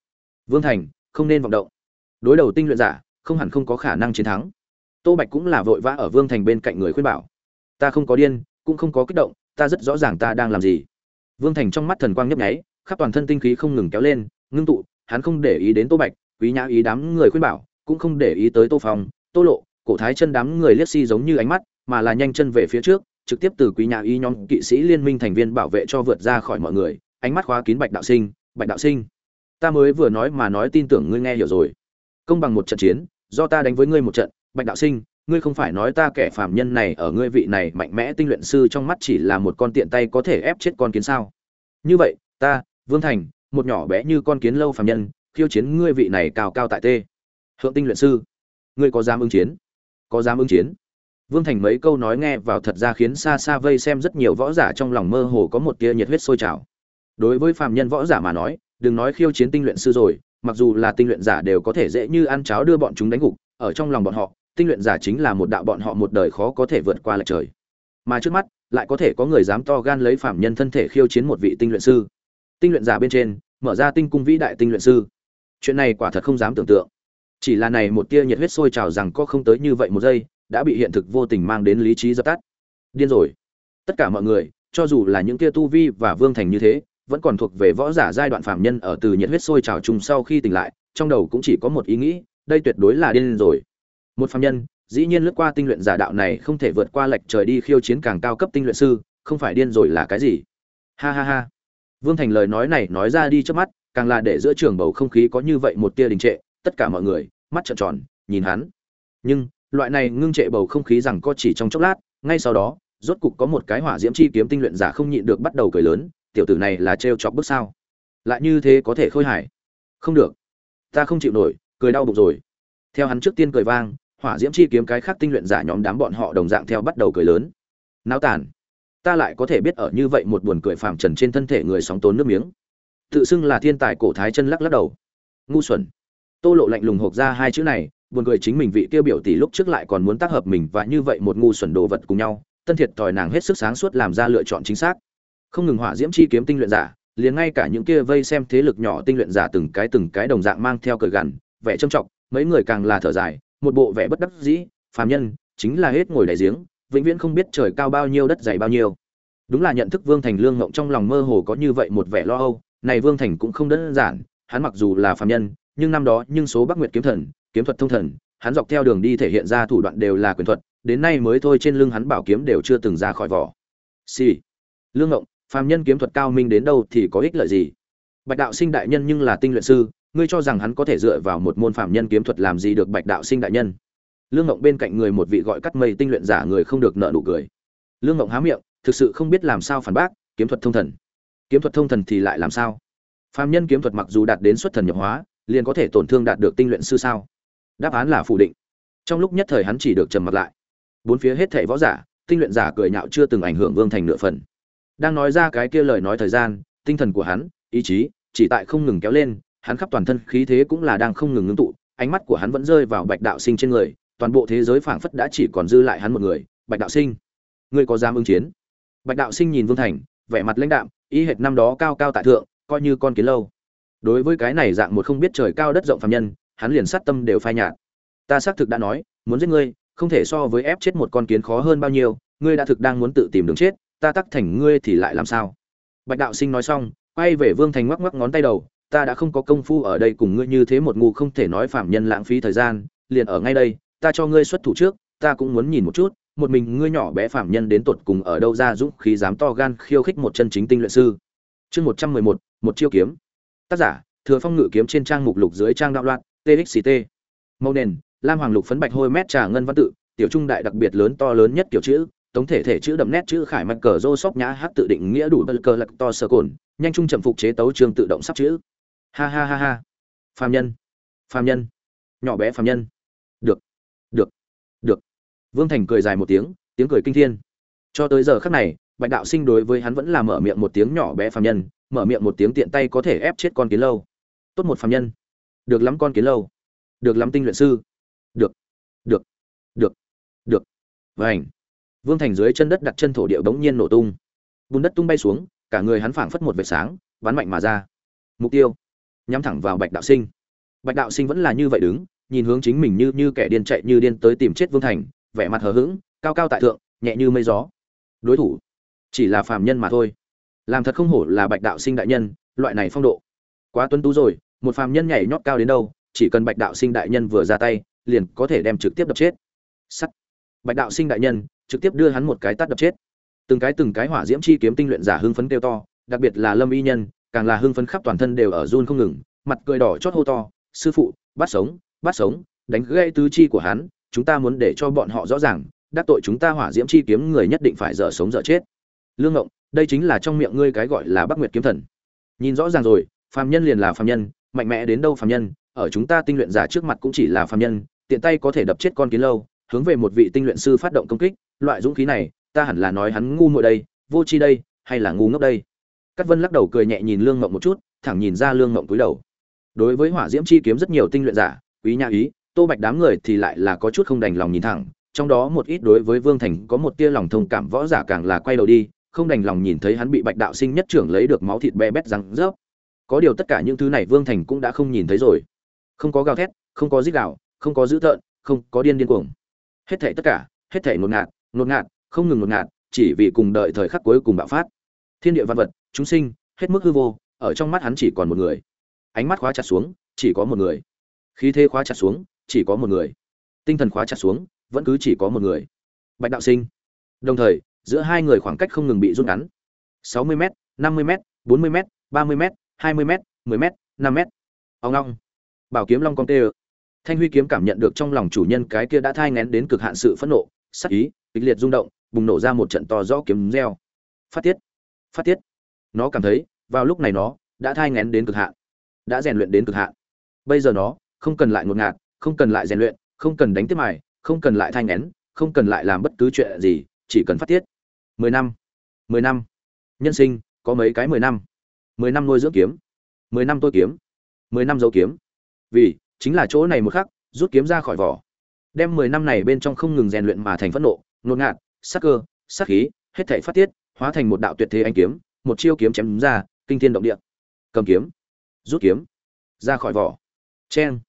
vương thành, không nên vọng động. Đối đầu tinh luyện giả, không hẳn không có khả năng chiến thắng. Tô bạch cũng là vội vã ở vương thành bên cạnh người khuyên bảo ta không có điên cũng không có kích động ta rất rõ ràng ta đang làm gì. Vương thành trong mắt thần quang nhấp nháy khắp toàn thân tinh khí không ngừng kéo lên ngưng tụ hắn không để ý đến tô bạch quý nhã ý đám người khuyên bảo cũng không để ý tới tô phòng, tô lộ cổ thái chân đám người liếc si giống như ánh mắt mà là nhanh chân về phía trước trực tiếp từ quý nhã ý nhóm kỵ sĩ liên minh thành viên bảo vệ cho vượt ra khỏi mọi người ánh mắt khóa kín bạch đạo sinh bạch đạo sinh ta mới vừa nói mà nói tin tưởng ngươi nghe hiểu rồi. Công bằng một trận chiến do ta đánh với ngươi một trận bạch đạo sinh ngươi không phải nói ta kẻ phàm nhân này ở ngươi vị này mạnh mẽ tinh luyện sư trong mắt chỉ là một con tiện tay có thể ép chết con kiến sao? Như vậy, ta, vương thành, một nhỏ bé như con kiến lâu phàm nhân, khiêu chiến ngươi vị này cao cao tại tê. Hượng tinh luyện sư, ngươi có dám ứng chiến? Có dám ứng chiến? Vương thành mấy câu nói nghe vào thật ra khiến xa xa vây xem rất nhiều võ giả trong lòng mơ hồ có một tia nhiệt huyết sôi trào. Đối với phàm nhân võ giả mà nói, đừng nói khiêu chiến tinh luyện sư rồi, mặc dù là tinh luyện giả đều có thể dễ như ăn cháo đưa bọn chúng đánh gục, ở trong lòng bọn họ tinh luyện giả chính là một đạo bọn họ một đời khó có thể vượt qua lại trời. Mà trước mắt, lại có thể có người dám to gan lấy phạm nhân thân thể khiêu chiến một vị tinh luyện sư. Tinh luyện giả bên trên, mở ra tinh cung vĩ đại tinh luyện sư. Chuyện này quả thật không dám tưởng tượng. Chỉ là này một tia nhiệt huyết sôi trào rằng có không tới như vậy một giây, đã bị hiện thực vô tình mang đến lý trí dập tắt. Điên rồi. Tất cả mọi người, cho dù là những tia tu vi và vương thành như thế, vẫn còn thuộc về võ giả giai đoạn phạm nhân ở từ nhiệt huyết sôi trào chung sau khi tỉnh lại, trong đầu cũng chỉ có một ý nghĩ, đây tuyệt đối là điên rồi một phạm nhân, dĩ nhiên lướt qua tinh luyện giả đạo này không thể vượt qua lệch trời đi khiêu chiến càng cao cấp tinh luyện sư, không phải điên rồi là cái gì? Ha ha ha. Vương thành lời nói này nói ra đi trước mắt, càng là để giữa trường bầu không khí có như vậy một tia đình trệ, tất cả mọi người, mắt trợn tròn, nhìn hắn. Nhưng, loại này ngưng trệ bầu không khí rằng có chỉ trong chốc lát, ngay sau đó, rốt cục có một cái hỏa diễm chi kiếm tinh luyện giả không nhịn được bắt đầu cười lớn, tiểu tử này là trêu chọc bước sao? Lại như thế có thể khôi hài? Không được. Ta không chịu nổi, cười đau bụng rồi. Theo hắn trước tiên cười vang hỏa diễm chi kiếm cái khác tinh luyện giả nhóm đám bọn họ đồng dạng theo bắt đầu cười lớn. Náo tàn. Ta lại có thể biết ở như vậy một buồn cười phàm trần trên thân thể người sóng tốn nước miếng. Tự xưng là thiên tài cổ thái chân lắc lắc đầu. Ngu xuẩn. Tô lộ lạnh lùng hộp ra hai chữ này, buồn cười chính mình vị tiêu biểu tỷ lúc trước lại còn muốn tác hợp mình và như vậy một ngu xuẩn đồ vật cùng nhau, tân thiệt thòi nàng hết sức sáng suốt làm ra lựa chọn chính xác. Không ngừng hỏa diễm chi kiếm tinh luyện giả, liền ngay cả những kia vây xem thế lực nhỏ tinh luyện giả từng cái từng cái đồng dạng mang theo cờ gằn, vẻ trầm trọng mấy người càng là thở dài một bộ vẻ bất đắc dĩ, phàm nhân, chính là hết ngồi đại giếng, vĩnh viễn không biết trời cao bao nhiêu đất dày bao nhiêu. Đúng là nhận thức vương thành lương ngộng trong lòng mơ hồ có như vậy một vẻ lo âu, này vương thành cũng không đơn giản, hắn mặc dù là phàm nhân, nhưng năm đó, nhưng số bắc nguyệt kiếm thần, kiếm thuật thông thần, hắn dọc theo đường đi thể hiện ra thủ đoạn đều là quyền thuật, đến nay mới thôi trên lưng hắn bảo kiếm đều chưa từng ra khỏi vỏ. Xì、sì. lương ngộng, phàm nhân kiếm thuật cao minh đến đâu thì có ích lợi gì? Bạch đạo sinh đại nhân nhưng là tinh luyện sư ngươi cho rằng hắn có thể dựa vào một môn phàm nhân kiếm thuật làm gì được bạch đạo sinh đại nhân? Lương ngộng bên cạnh người một vị gọi cắt mây tinh luyện giả người không được nợ nụ cười. Lương ngộng há miệng, thực sự không biết làm sao phản bác, kiếm thuật thông thần. Kiếm thuật thông thần thì lại làm sao? Phàm nhân kiếm thuật mặc dù đạt đến xuất thần nhập hóa, liền có thể tổn thương đạt được tinh luyện sư sao? Đáp án là phủ định. Trong lúc nhất thời hắn chỉ được trầm mặt lại. Bốn phía hết thảy võ giả, tinh luyện giả cười nhạo chưa từng ảnh hưởng vương thành nửa phần. Đang nói ra cái kia lời nói thời gian, tinh thần của hắn, ý chí, chỉ tại không ngừng kéo lên hắn khắp toàn thân khí thế cũng là đang không ngừng ngưng tụ, ánh mắt của hắn vẫn rơi vào bạch đạo sinh trên người, toàn bộ thế giới phảng phất đã chỉ còn dư lại hắn một người, bạch đạo sinh. Ngươi có dám ứng chiến? Bạch đạo sinh nhìn vương thành, vẻ mặt lãnh đạm ý hệt năm đó cao cao tại thượng, coi như con kiến lâu. Đối với cái này dạng một không biết trời cao đất rộng phàm nhân, hắn liền sát tâm đều phai nhạt. Ta xác thực đã nói, muốn giết ngươi, không thể so với ép chết một con kiến khó hơn bao nhiêu, ngươi đã thực đang muốn tự tìm đường chết, ta tắc thành ngươi thì lại làm sao? Bạch đạo sinh nói xong, quay về vương thành ngoắc ngoắc ngón tay đầu ta đã không có công phu ở đây cùng ngươi như thế một ngu không thể nói phạm nhân lãng phí thời gian, liền ở ngay đây, ta cho ngươi xuất thủ trước, ta cũng muốn nhìn một chút, một mình ngươi nhỏ bé phạm nhân đến tột cùng ở đâu ra dũng khí dám to gan khiêu khích một chân chính tinh luyện sư. Chương một trăm mười một một chiêu kiếm. Tác giả, thừa phong ngự kiếm trên trang mục lục dưới trang đạo loạn TXT. màu nền, lam hoàng lục phấn bạch hôi mét trà ngân văn tự, tiểu trung đại đặc biệt lớn to lớn nhất kiểu chữ tổng thể thể chữ đậm nét chữ khải mạch cờ rô sóc nhã hát tự định nghĩa đủ bơ cờ lật to sơ cồn, nhanh trung chậm phục chế tấu trường tự động sắp chữ ha ha ha ha. Phàm nhân. Phàm nhân. Nhỏ bé phàm nhân. Được. Được. Được. Vương thành cười dài một tiếng tiếng cười kinh thiên. Cho tới giờ khắc này, bạch đạo sinh đối với hắn vẫn là mở miệng một tiếng nhỏ bé phàm nhân, mở miệng một tiếng tiện tay có thể ép chết con kiến lâu. Tốt một phàm nhân. Được lắm con kiến lâu. Được lắm tinh luyện sư. Được. Được. Được. Được. Vảnh vương thành dưới chân đất đặt chân thổ địa bỗng nhiên nổ tung. Bùn đất tung bay xuống, cả người hắn phảng phất một vệt sáng bắn mạnh mà ra. Mục tiêu nhắm thẳng vào bạch đạo sinh. Bạch đạo sinh vẫn là như vậy đứng, nhìn hướng chính mình như như kẻ điên chạy như điên tới tìm chết vương thành, vẻ mặt hờ hững, cao cao tại thượng, nhẹ như mây gió. Đối thủ, chỉ là phàm nhân mà thôi. Làm thật không hổ là bạch đạo sinh đại nhân, loại này phong độ. Quá tuân tú rồi, một phàm nhân nhảy nhót cao đến đâu, chỉ cần bạch đạo sinh đại nhân vừa ra tay, liền có thể đem trực tiếp đập chết. Sắt. Bạch đạo sinh đại nhân, trực tiếp đưa hắn một cái tát đập chết. Từng cái từng cái hỏa diễm chi kiếm tinh luyện giả hưng phấn kêu to, đặc biệt là lâm y nhân càng là hưng phấn khắp toàn thân đều ở run không ngừng, mặt cười đỏ chót hô to, sư phụ, bắt sống bắt sống, đánh gãy tứ chi của hắn, chúng ta muốn để cho bọn họ rõ ràng, đắc tội chúng ta hỏa diễm chi kiếm người nhất định phải dở sống dở chết. Lương ngộng, đây chính là trong miệng ngươi cái gọi là bắc nguyệt kiếm thần. Nhìn rõ ràng rồi, phàm nhân liền là phàm nhân, mạnh mẽ đến đâu phàm nhân, ở chúng ta tinh luyện giả trước mặt cũng chỉ là phàm nhân, tiện tay có thể đập chết con kiến lâu, hướng về một vị tinh luyện sư phát động công kích, loại dũng khí này, ta hẳn là nói hắn ngu muội đây, vô tri đây, hay là ngu ngốc đây? Cát vân lắc đầu cười nhẹ nhìn lương ngộng một chút, thẳng nhìn ra lương ngộng túi đầu. Đối với hỏa diễm chi kiếm rất nhiều tinh luyện giả, quý nha ý, tô bạch đám người thì lại là có chút không đành lòng nhìn thẳng, trong đó một ít đối với vương thành có một tia lòng thông cảm võ giả càng là quay đầu đi, không đành lòng nhìn thấy hắn bị bạch đạo sinh nhất trưởng lấy được máu thịt bè bét răng rớp. Có điều tất cả những thứ này vương thành cũng đã không nhìn thấy rồi. Không có gào thét, không có giết gào, không có dữ tợn, không có điên điên cuồng. Hết thảy tất cả, hết thảy nuốt ngạt nuốt ngạt, không ngừng nuốt ngạt, chỉ vì cùng đợi thời khắc cuối cùng bạo phát. Thiên địa văn vật chúng sinh, hết mức hư vô, ở trong mắt hắn chỉ còn một người. Ánh mắt khóa chặt xuống, chỉ có một người. Khí thế khóa chặt xuống, chỉ có một người. Tinh thần khóa chặt xuống, vẫn cứ chỉ có một người. Bạch đạo sinh. Đồng thời, giữa hai người khoảng cách không ngừng bị rút ngắn. 60 m 50 m 40 m 30 m 20 m 10 m 5 m ông long. Bảo kiếm long con tê thanh huy kiếm cảm nhận được trong lòng chủ nhân cái kia đã thai ngén đến cực hạn sự phẫn nộ, sắc ý, kịch liệt rung động, bùng nổ ra một trận to rõ kiếm reo. Phát tiết. Phát tiết nó cảm thấy, vào lúc này nó đã thai ngén đến cực hạn, đã rèn luyện đến cực hạn. Bây giờ nó không cần lại ngột ngạt, không cần lại rèn luyện, không cần đánh tiếp mài, không cần lại thai ngén không cần lại làm bất cứ chuyện gì, chỉ cần phát tiết. Mười năm mười năm. Nhân sinh, có mấy cái mười năm? Mười năm nuôi dưỡng kiếm. Mười năm tôi kiếm. Mười năm dấu kiếm. Vì, chính là chỗ này một khắc, rút kiếm ra khỏi vỏ. Đem mười năm này bên trong không ngừng rèn luyện mà thành phẫn nộ, ngột ngạt, sắc cơ, sắc khí, hết thảy phát tiết, hóa thành một đạo tuyệt thế anh kiếm một chiêu kiếm chém ra, kinh thiên động địa. Cầm kiếm, rút kiếm, ra khỏi vỏ. Chen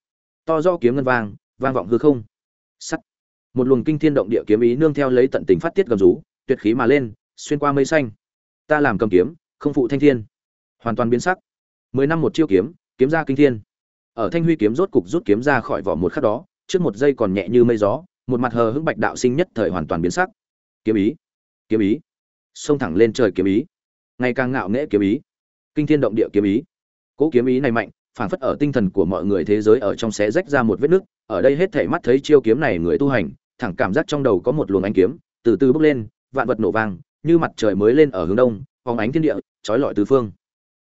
to do kiếm ngân vang vang vọng hư không. Sắt. Một luồng kinh thiên động địa kiếm ý nương theo lấy tận tình phát tiết gầm rú, tuyệt khí mà lên, xuyên qua mây xanh. Ta làm cầm kiếm, không phụ thanh thiên. Hoàn toàn biến sắc. Mười năm một chiêu kiếm kiếm ra kinh thiên. Ở thanh huy kiếm rốt cục rút kiếm ra khỏi vỏ một khắc đó, trước một giây còn nhẹ như mây gió, một mặt hờ hững bạch đạo sinh nhất thời hoàn toàn biến sắc. Kiếm ý. Kiếm ý. Xông thẳng lên trời kiếm ý ngày càng ngạo nghễ kiếm ý. Kinh thiên động địa kiếm ý. Cỗ kiếm ý này mạnh phảng phất ở tinh thần của mọi người thế giới ở trong xé rách ra một vết nứt. Ở đây hết thể mắt thấy chiêu kiếm này người tu hành, thẳng cảm giác trong đầu có một luồng ánh kiếm, từ từ bốc lên, vạn vật nổ vang, như mặt trời mới lên ở hướng đông, phóng ánh thiên địa, trói lọi tứ phương.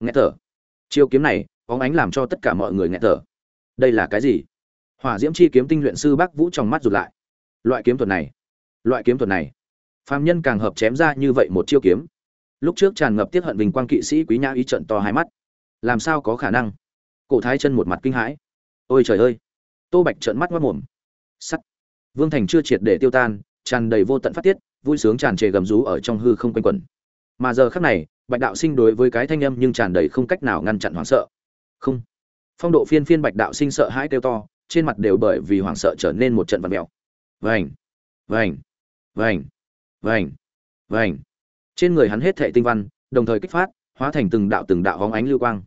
Nghe thở. Chiêu kiếm này, phóng ánh làm cho tất cả mọi người nghe thở. Đây là cái gì? Hỏa diễm chi kiếm tinh luyện sư bác vũ trong mắt rụt lại. Loại kiếm thuật này. Loại kiếm thuật này. Phàm nhân càng hợp chém ra như vậy một chiêu kiếm lúc trước tràn ngập tiết hận bình quang kỵ sĩ quý nhã ý trận to hai mắt. Làm sao có khả năng? Cổ thái chân một mặt kinh hãi. Ôi trời ơi! Tô bạch trợn mắt mất mồm. Sắt! Vương thành chưa triệt để tiêu tan, tràn đầy vô tận phát tiết, vui sướng tràn trề gầm rú ở trong hư không quanh quẩn. Mà giờ khắc này, bạch đạo sinh đối với cái thanh âm nhưng tràn đầy không cách nào ngăn chặn hoảng sợ. Không! Phong độ phiên phiên bạch đạo sinh sợ hãi kêu to, trên mặt đều bởi vì hoảng sợ trở nên một trận vật mèo vành! Vành! Vành! Vành! Vành! Trên người hắn hết thệ tinh văn, đồng thời kích phát, hóa thành từng đạo từng đạo hóng ánh lưu quang.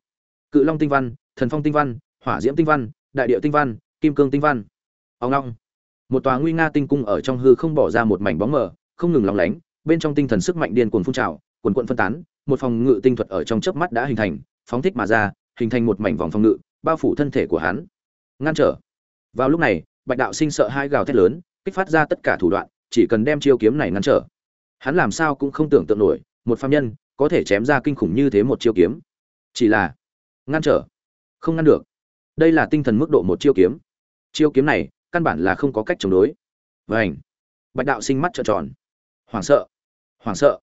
Cự long tinh văn, thần phong tinh văn, hỏa diễm tinh văn, đại điệu tinh văn, kim cương tinh văn. Ông long. Một tòa nguy nga tinh cung ở trong hư không bỏ ra một mảnh bóng mờ, không ngừng lóng lánh, bên trong tinh thần sức mạnh điên cuồng phun trào, cuồn cuộn phân tán, một phòng ngự tinh thuật ở trong chớp mắt đã hình thành, phóng thích mà ra, hình thành một mảnh vòng phòng ngự, bao phủ thân thể của hắn. Ngăn trở. Vào lúc này, bạch đạo sinh sợ hai gào thét lớn, kích phát ra tất cả thủ đoạn, chỉ cần đem chiêu kiếm này ngăn trở hắn làm sao cũng không tưởng tượng nổi, một phạm nhân, có thể chém ra kinh khủng như thế một chiêu kiếm. Chỉ là, ngăn trở, không ngăn được. Đây là tinh thần mức độ một chiêu kiếm. Chiêu kiếm này, căn bản là không có cách chống đối. Vảnh bạch đạo sinh mắt trợn tròn. Hoảng sợ. Hoảng sợ.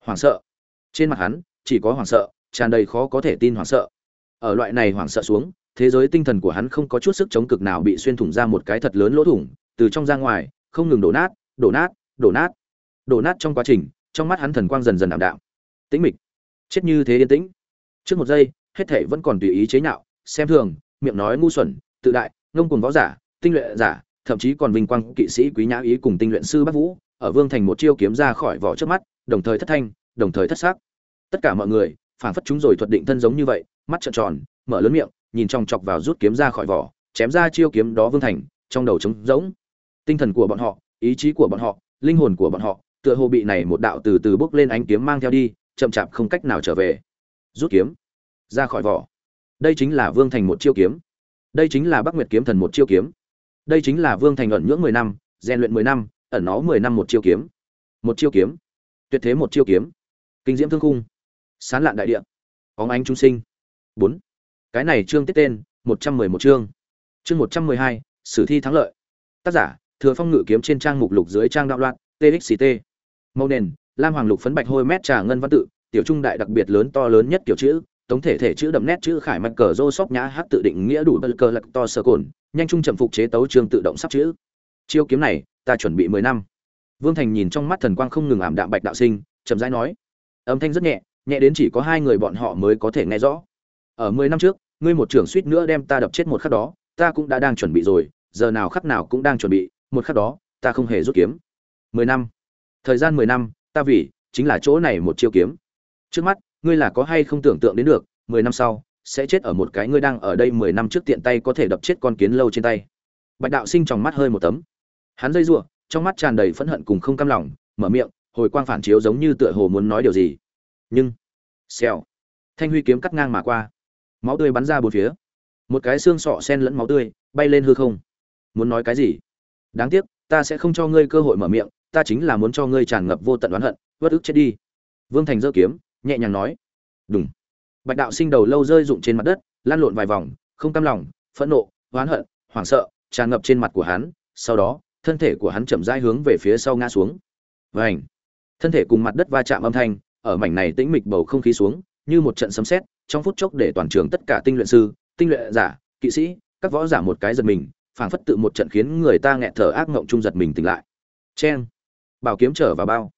Hoảng sợ. Trên mặt hắn, chỉ có hoảng sợ, tràn đầy khó có thể tin hoảng sợ. Ở loại này hoảng sợ xuống, thế giới tinh thần của hắn không có chút sức chống cực nào bị xuyên thủng ra một cái thật lớn lỗ thủng, từ trong ra ngoài, không ngừng đổ nát đổ nát đổ nát đổ nát trong quá trình, trong mắt hắn thần quang dần dần ảm đạm. Tĩnh mịch. Chết như thế yên tĩnh. Trước một giây, hết thể vẫn còn tùy ý chế nhạo, xem thường, miệng nói ngu xuẩn, tự đại, ngông cuồng võ giả, tinh luyện giả, thậm chí còn vinh quang kỵ sĩ quý nhã ý cùng tinh luyện sư bắc vũ, ở vương thành một chiêu kiếm ra khỏi vỏ trước mắt, đồng thời thất thanh, đồng thời thất xác tất cả mọi người phản phất chúng rồi thuật định thân giống như vậy, mắt trợn tròn, mở lớn miệng, nhìn trong chọc vào rút kiếm ra khỏi vỏ, chém ra chiêu kiếm đó vương thành, trong đầu trống rỗng. Tinh thần của bọn họ, ý chí của bọn họ, linh hồn của bọn họ tựa hồ bị này một đạo từ từ bước lên ánh kiếm mang theo đi, chậm chạp không cách nào trở về. Rút kiếm. Ra khỏi vỏ. Đây chính là vương thành một chiêu kiếm. Đây chính là bắc nguyệt kiếm thần một chiêu kiếm. Đây chính là vương thành ẩn nhưỡng mười năm, rèn luyện mười năm, ẩn nó mười năm một chiêu kiếm. Một chiêu kiếm. Tuyệt thế một chiêu kiếm. Kinh diễm thương khung. Sán lạn đại địa. Óng ánh trung sinh. Bốn. Cái này chương tiết tên, một trăm mười một chương. Chương một trăm mười hai, sử thi thắng lợi. Tác giả, thừa phong ngự kiếm trên trang mục lục dưới trang đạo loạn txt màu nền, lam hoàng lục phấn bạch hôi mét trà ngân văn tự, tiểu trung đại đặc biệt lớn to lớn nhất kiểu chữ tống thể thể chữ đậm nét chữ khải mạch cờ rô sóc nhã hát tự định nghĩa đủ bơ cờ lật to sơ cồn, nhanh trung chậm phục chế tấu trường tự động sắp chữ. Chiêu kiếm này, ta chuẩn bị mười năm. Vương thành nhìn trong mắt thần quang không ngừng ảm đạm bạch đạo sinh, chậm rãi nói. Âm thanh rất nhẹ nhẹ đến chỉ có hai người bọn họ mới có thể nghe rõ. Ở mười năm trước, ngươi một trưởng suýt nữa đem ta đập chết một khắc đó, ta cũng đã đang chuẩn bị rồi, giờ nào khắc nào cũng đang chuẩn bị, một khắc đó, ta không hề rút kiếm mười năm. Thời gian mười năm, ta vì, chính là chỗ này một chiêu kiếm. Trước mắt, ngươi là có hay không tưởng tượng đến được, mười năm sau, sẽ chết ở một cái ngươi đang ở đây mười năm trước tiện tay có thể đập chết con kiến lâu trên tay. Bạch đạo sinh trong mắt hơi một tấm. Hắn dây giụa trong mắt tràn đầy phẫn hận cùng không cam lòng, mở miệng, hồi quang phản chiếu giống như tựa hồ muốn nói điều gì. Nhưng, xèo. Thanh huy kiếm cắt ngang mà qua. Máu tươi bắn ra bốn phía. Một cái xương sọ sen lẫn máu tươi, bay lên hư không. Muốn nói cái gì? Đáng tiếc, ta sẽ không cho ngươi cơ hội mở miệng ta chính là muốn cho ngươi tràn ngập vô tận oán hận vất ức chết đi. Vương thành giơ kiếm, nhẹ nhàng nói. Đúng bạch đạo sinh đầu lâu rơi rụng trên mặt đất lan lộn vài vòng, không cam lòng, phẫn nộ, oán hận, hoảng sợ, tràn ngập trên mặt của hắn. Sau đó, thân thể của hắn chậm rãi hướng về phía sau ngã xuống. Vảnh thân thể cùng mặt đất va chạm âm thanh, ở mảnh này tĩnh mịch bầu không khí xuống, như một trận sấm sét, trong phút chốc để toàn trường tất cả tinh luyện sư, tinh luyện giả, kỵ sĩ, các võ giả một cái giật mình, phảng phất tự một trận khiến người ta nghẹt thở ác ngộng trung giật mình tỉnh lại. Chen bảo kiếm trở vào bao.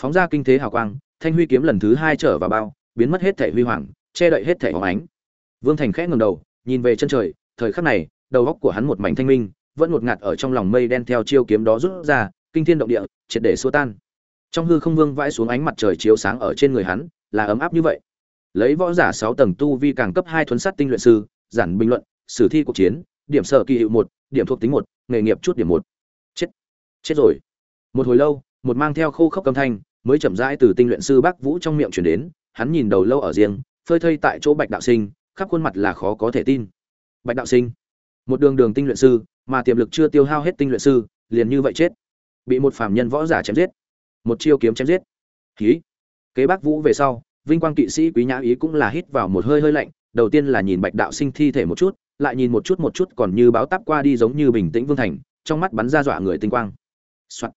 Phóng ra kinh thế hào quang, thanh huy kiếm lần thứ hai trở vào bao, biến mất hết thể huy hoàng, che đậy hết thể hóng ánh. Vương thành khẽ ngầm đầu, nhìn về chân trời, thời khắc này, đầu góc của hắn một mảnh thanh minh, vẫn ngột ngạt ở trong lòng mây đen theo chiêu kiếm đó rút ra, kinh thiên động địa, triệt để xua tan. Trong hư không vương vãi xuống ánh mặt trời chiếu sáng ở trên người hắn, là ấm áp như vậy. Lấy võ giả sáu tầng tu vi càng cấp hai thuấn sát tinh luyện sư, giản bình luận, sử thi cuộc chiến, điểm sở kỳ hiệu một, điểm thuộc tính một, nghề nghiệp chút điểm một. Chết. Chết rồi một hồi lâu một mang theo khô khốc âm thanh mới chậm rãi từ tinh luyện sư Bắc Vũ trong miệng chuyển đến, hắn nhìn đầu lâu ở riêng, phơi thây tại chỗ Bạch đạo sinh, khắp khuôn mặt là khó có thể tin. Bạch đạo sinh, một đường đường tinh luyện sư, mà tiềm lực chưa tiêu hao hết tinh luyện sư, liền như vậy chết, bị một phàm nhân võ giả chém giết, một chiêu kiếm chém giết. Khí. Kế Bắc Vũ về sau, vinh quang kỵ sĩ Quý Nhã Ý cũng là hít vào một hơi hơi lạnh, đầu tiên là nhìn Bạch đạo sinh thi thể một chút, lại nhìn một chút một chút còn như báo táp qua đi giống như bình tĩnh vương thành, trong mắt bắn ra dọa người tinh quang. Soạn.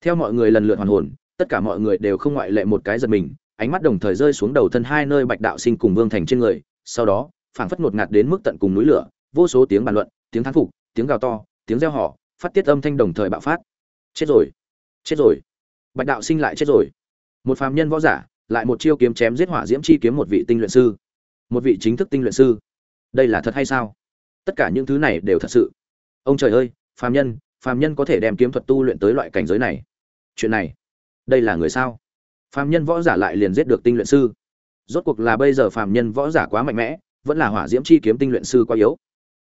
Theo mọi người lần lượt hoàn hồn, tất cả mọi người đều không ngoại lệ một cái giật mình ánh mắt đồng thời rơi xuống đầu thân hai nơi bạch đạo sinh cùng vương thành trên người sau đó phảng phất ngột ngạt đến mức tận cùng núi lửa vô số tiếng bàn luận tiếng thán phục tiếng gào to tiếng reo hò phát tiết âm thanh đồng thời bạo phát. Chết rồi chết rồi. Bạch đạo sinh lại chết rồi. Một phàm nhân võ giả lại một chiêu kiếm chém giết hỏa diễm chi kiếm một vị tinh luyện sư. Một vị chính thức tinh luyện sư. Đây là thật hay sao? Tất cả những thứ này đều thật sự. Ông trời ơi phàm nhân phàm nhân có thể đem kiếm thuật tu luyện tới loại cảnh giới này chuyện này. Đây là người sao? Phàm nhân võ giả lại liền giết được tinh luyện sư. Rốt cuộc là bây giờ phàm nhân võ giả quá mạnh mẽ, vẫn là hỏa diễm chi kiếm tinh luyện sư quá yếu.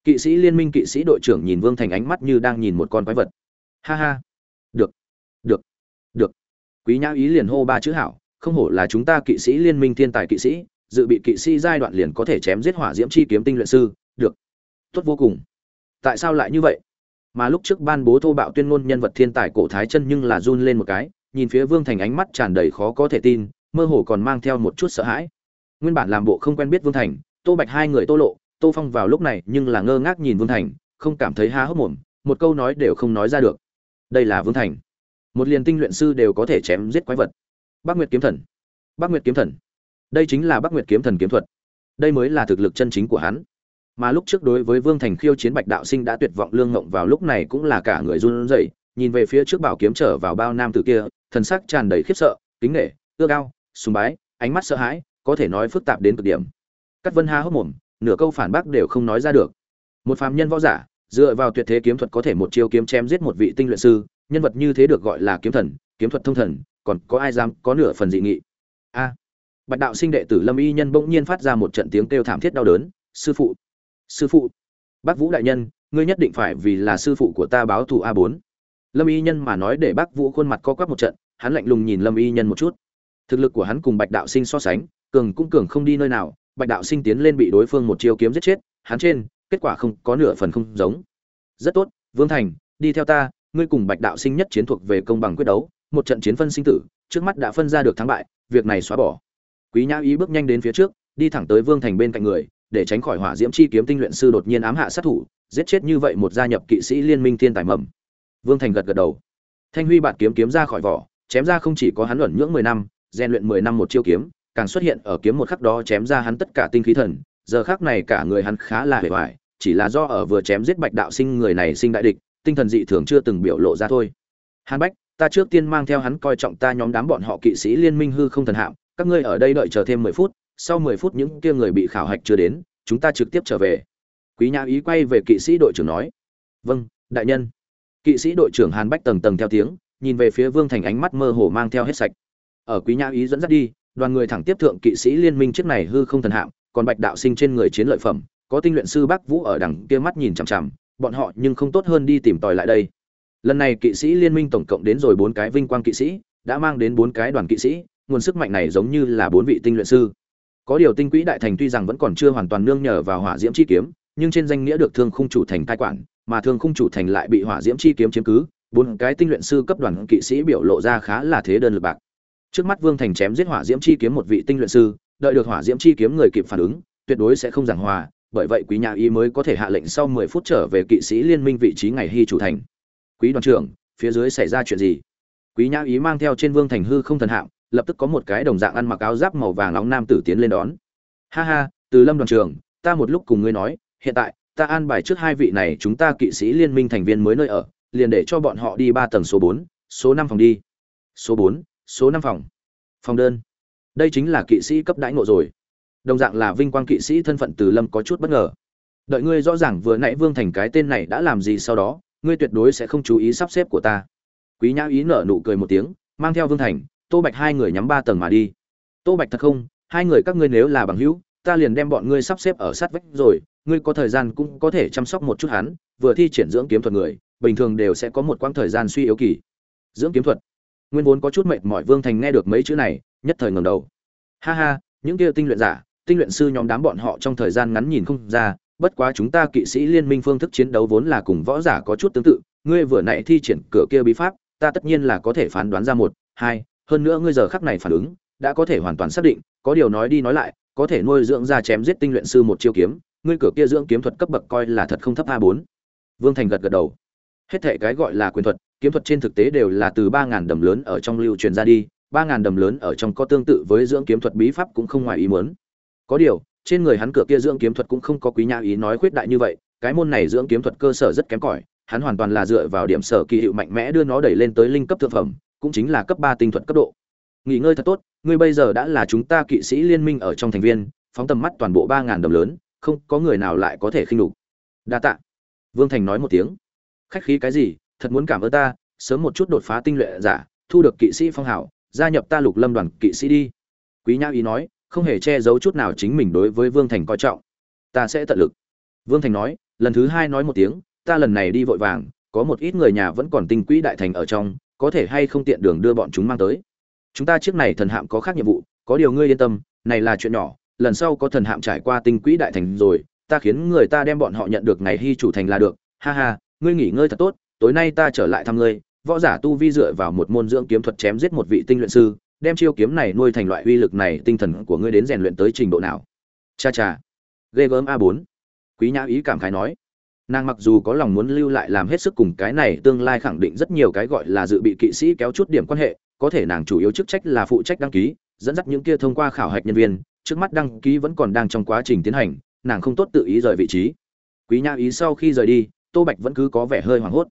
Kỵ sĩ liên minh kỵ sĩ đội trưởng nhìn vương thành ánh mắt như đang nhìn một con quái vật. Ha ha. Được. Được. Được. Quý nhã ý liền hô ba chữ hảo, không hổ là chúng ta kỵ sĩ liên minh thiên tài kỵ sĩ, dự bị kỵ sĩ giai đoạn liền có thể chém giết hỏa diễm chi kiếm tinh luyện sư. Được. Tốt vô cùng. Tại sao lại như vậy? Mà lúc trước ban bố thô bạo tuyên ngôn nhân vật thiên tài cổ thái chân nhưng là run lên một cái, nhìn phía vương thành ánh mắt tràn đầy khó có thể tin, mơ hồ còn mang theo một chút sợ hãi. Nguyên bản làm bộ không quen biết vương thành, tô bạch hai người tô lộ, tô phong vào lúc này nhưng là ngơ ngác nhìn vương thành, không cảm thấy há hốc mồm, một câu nói đều không nói ra được. Đây là vương thành. Một liền tinh luyện sư đều có thể chém giết quái vật. Bác nguyệt kiếm thần. Bác nguyệt kiếm thần. Đây chính là bác nguyệt kiếm thần kiếm thuật. Đây mới là thực lực chân chính của hắn mà lúc trước đối với vương thành khiêu chiến bạch đạo sinh đã tuyệt vọng lương ngộng vào lúc này cũng là cả người run rẩy, nhìn về phía trước bảo kiếm trở vào bao nam tử kia, thần sắc tràn đầy khiếp sợ, kính nể ưa cao sùng bái, ánh mắt sợ hãi, có thể nói phức tạp đến cực điểm. Cắt vân ha hốc mồm, nửa câu phản bác đều không nói ra được. Một phàm nhân võ giả, dựa vào tuyệt thế kiếm thuật có thể một chiêu kiếm chém giết một vị tinh luyện sư, nhân vật như thế được gọi là kiếm thần, kiếm thuật thông thần, còn có ai dám có nửa phần dị nghị? A. Bạch đạo sinh đệ tử lâm y nhân bỗng nhiên phát ra một trận tiếng kêu thảm thiết đau đớn, sư phụ sư phụ. Bác vũ đại nhân, ngươi nhất định phải vì là sư phụ của ta báo thù a bốn. Lâm y nhân mà nói để bác vũ khuôn mặt co quắp một trận, hắn lạnh lùng nhìn lâm y nhân một chút. Thực lực của hắn cùng bạch đạo sinh so sánh, cường cũng cường không đi nơi nào, bạch đạo sinh tiến lên bị đối phương một chiêu kiếm giết chết, hắn trên, kết quả không, có nửa phần không giống. Rất tốt, vương thành, đi theo ta, ngươi cùng bạch đạo sinh nhất chiến thuộc về công bằng quyết đấu, một trận chiến phân sinh tử, trước mắt đã phân ra được thắng bại, việc này xóa bỏ. Quý nhã ý bước nhanh đến phía trước, đi thẳng tới vương thành bên cạnh người để tránh khỏi hỏa diễm chi kiếm tinh luyện sư đột nhiên ám hạ sát thủ, giết chết như vậy một gia nhập kỵ sĩ liên minh thiên tài mầm. Vương thành gật gật đầu. Thanh huy bạn kiếm kiếm ra khỏi vỏ, chém ra không chỉ có hắn luận nhưỡng mười năm, rèn luyện mười năm một chiêu kiếm, càng xuất hiện ở kiếm một khắc đó chém ra hắn tất cả tinh khí thần, giờ khắc này cả người hắn khá là hề hoài, chỉ là do ở vừa chém giết bạch đạo sinh người này sinh đại địch, tinh thần dị thường chưa từng biểu lộ ra thôi. Hàn bách, ta trước tiên mang theo hắn coi trọng ta nhóm đám bọn họ kỵ sĩ liên minh hư không thần hạm, các ngươi ở đây đợi chờ thêm mười phút sau mười phút những kia người bị khảo hạch chưa đến, chúng ta trực tiếp trở về. Quý nhã ý quay về kỵ sĩ đội trưởng nói. Vâng đại nhân. Kỵ sĩ đội trưởng hàn bách tầng tầng theo tiếng, nhìn về phía vương thành ánh mắt mơ hồ mang theo hết sạch. Ở quý nhã ý dẫn dắt đi, đoàn người thẳng tiếp thượng kỵ sĩ liên minh chiếc này hư không thần hạm, còn bạch đạo sinh trên người chiến lợi phẩm, có tinh luyện sư bác vũ ở đằng kia mắt nhìn chằm chằm, bọn họ nhưng không tốt hơn đi tìm tòi lại đây. Lần này kỵ sĩ liên minh tổng cộng đến rồi bốn cái vinh quang kỵ sĩ, đã mang đến bốn cái đoàn kỵ sĩ, nguồn sức mạnh này giống như là bốn vị tinh luyện sư có điều tinh quỹ đại thành tuy rằng vẫn còn chưa hoàn toàn nương nhờ vào hỏa diễm chi kiếm, nhưng trên danh nghĩa được thương khung chủ thành cai quản, mà thương khung chủ thành lại bị hỏa diễm chi kiếm chiếm cứ, bốn cái tinh luyện sư cấp đoàn kỵ sĩ biểu lộ ra khá là thế đơn lực bạc. Trước mắt vương thành chém giết hỏa diễm chi kiếm một vị tinh luyện sư, đợi được hỏa diễm chi kiếm người kịp phản ứng, tuyệt đối sẽ không giảng hòa, bởi vậy quý nhà y mới có thể hạ lệnh sau mười phút trở về kỵ sĩ liên minh vị trí ngày hy chủ thành. Quý đoàn trưởng, phía dưới xảy ra chuyện gì? Quý nhã ý mang theo trên vương thành hư không thần hạng lập tức có một cái đồng dạng ăn mặc áo giáp màu vàng nóng nam tử tiến lên đón. Ha ha, từ lâm đoàn trưởng, ta một lúc cùng ngươi nói, hiện tại, ta an bài trước hai vị này chúng ta kỵ sĩ liên minh thành viên mới nơi ở, liền để cho bọn họ đi ba tầng số bốn, số năm phòng đi. Số bốn, số năm phòng. Phòng đơn. Đây chính là kỵ sĩ cấp đãi ngộ rồi. Đồng dạng là vinh quang kỵ sĩ thân phận từ lâm có chút bất ngờ. Đợi ngươi rõ ràng vừa nãy vương thành cái tên này đã làm gì sau đó, ngươi tuyệt đối sẽ không chú ý sắp xếp của ta. Quý nhã ý nở nụ cười một tiếng, mang theo vương thành tô bạch hai người nhắm ba tầng mà đi. Tô bạch thật không, hai người các ngươi nếu là bằng hữu, ta liền đem bọn ngươi sắp xếp ở sát vách rồi, ngươi có thời gian cũng có thể chăm sóc một chút hắn, vừa thi triển dưỡng kiếm thuật người, bình thường đều sẽ có một quãng thời gian suy yếu kỳ. Dưỡng kiếm thuật. Nguyên vốn có chút mệt mỏi vương thành nghe được mấy chữ này, nhất thời ngầm đầu. Ha ha, những kia tinh luyện giả, tinh luyện sư nhóm đám bọn họ trong thời gian ngắn nhìn không ra, bất quá chúng ta kỵ sĩ liên minh phương thức chiến đấu vốn là cùng võ giả có chút tương tự, ngươi vừa nãy thi triển cửa kia bí pháp, ta tất nhiên là có thể phán đoán ra một, hai hơn nữa ngươi giờ khắc này phản ứng, đã có thể hoàn toàn xác định, có điều nói đi nói lại, có thể nuôi dưỡng ra chém giết tinh luyện sư một chiêu kiếm, ngươi cửa kia dưỡng kiếm thuật cấp bậc coi là thật không thấp a bốn. Vương thành gật gật đầu. Hết thệ cái gọi là quyền thuật, kiếm thuật trên thực tế đều là từ ba ngàn đầm lớn ở trong lưu truyền ra đi, ba ngàn đầm lớn ở trong có tương tự với dưỡng kiếm thuật bí pháp cũng không ngoài ý muốn. Có điều, trên người hắn cửa kia dưỡng kiếm thuật cũng không có quý nhã ý nói khuyết đại như vậy, cái môn này dưỡng kiếm thuật cơ sở rất kém cỏi, hắn hoàn toàn là dựa vào điểm sở kỳ hiệu mạnh mẽ đưa nó đẩy lên tới linh cấp thượng phẩm cũng chính là cấp ba tinh thuật cấp độ. Nghỉ ngơi thật tốt, ngươi bây giờ đã là chúng ta kỵ sĩ liên minh ở trong thành viên, phóng tầm mắt toàn bộ ba ngàn đồng lớn, không có người nào lại có thể khinh đục đa tạ. Vương thành nói một tiếng. Khách khí cái gì, thật muốn cảm ơn ta, sớm một chút đột phá tinh luyện giả, thu được kỵ sĩ phong hảo gia nhập ta lục lâm đoàn kỵ sĩ đi. Quý nhã ý nói, không hề che giấu chút nào chính mình đối với vương thành coi trọng. Ta sẽ tận lực. Vương thành nói, lần thứ hai nói một tiếng, ta lần này đi vội vàng, có một ít người nhà vẫn còn tinh quỹ đại thành ở trong có thể hay không tiện đường đưa bọn chúng mang tới. Chúng ta chiếc này thần hạm có khác nhiệm vụ, có điều ngươi yên tâm, này là chuyện nhỏ, lần sau có thần hạm trải qua tinh quỹ đại thành rồi, ta khiến người ta đem bọn họ nhận được ngày hy chủ thành là được. Ha ha, ngươi nghỉ ngơi thật tốt, tối nay ta trở lại thăm ngươi. Võ giả tu vi dựa vào một môn dưỡng kiếm thuật chém giết một vị tinh luyện sư, đem chiêu kiếm này nuôi thành loại uy lực này, tinh thần của ngươi đến rèn luyện tới trình độ nào? Cha cha. Ghê gớm a bốn. Quý nhã ý cảm khái nói nàng mặc dù có lòng muốn lưu lại làm hết sức cùng cái này tương lai khẳng định rất nhiều cái gọi là dự bị kỵ sĩ kéo chút điểm quan hệ, có thể nàng chủ yếu chức trách là phụ trách đăng ký, dẫn dắt những kia thông qua khảo hạch nhân viên, trước mắt đăng ký vẫn còn đang trong quá trình tiến hành, nàng không tốt tự ý rời vị trí. Quý nhã ý sau khi rời đi, tô bạch vẫn cứ có vẻ hơi hoảng hốt.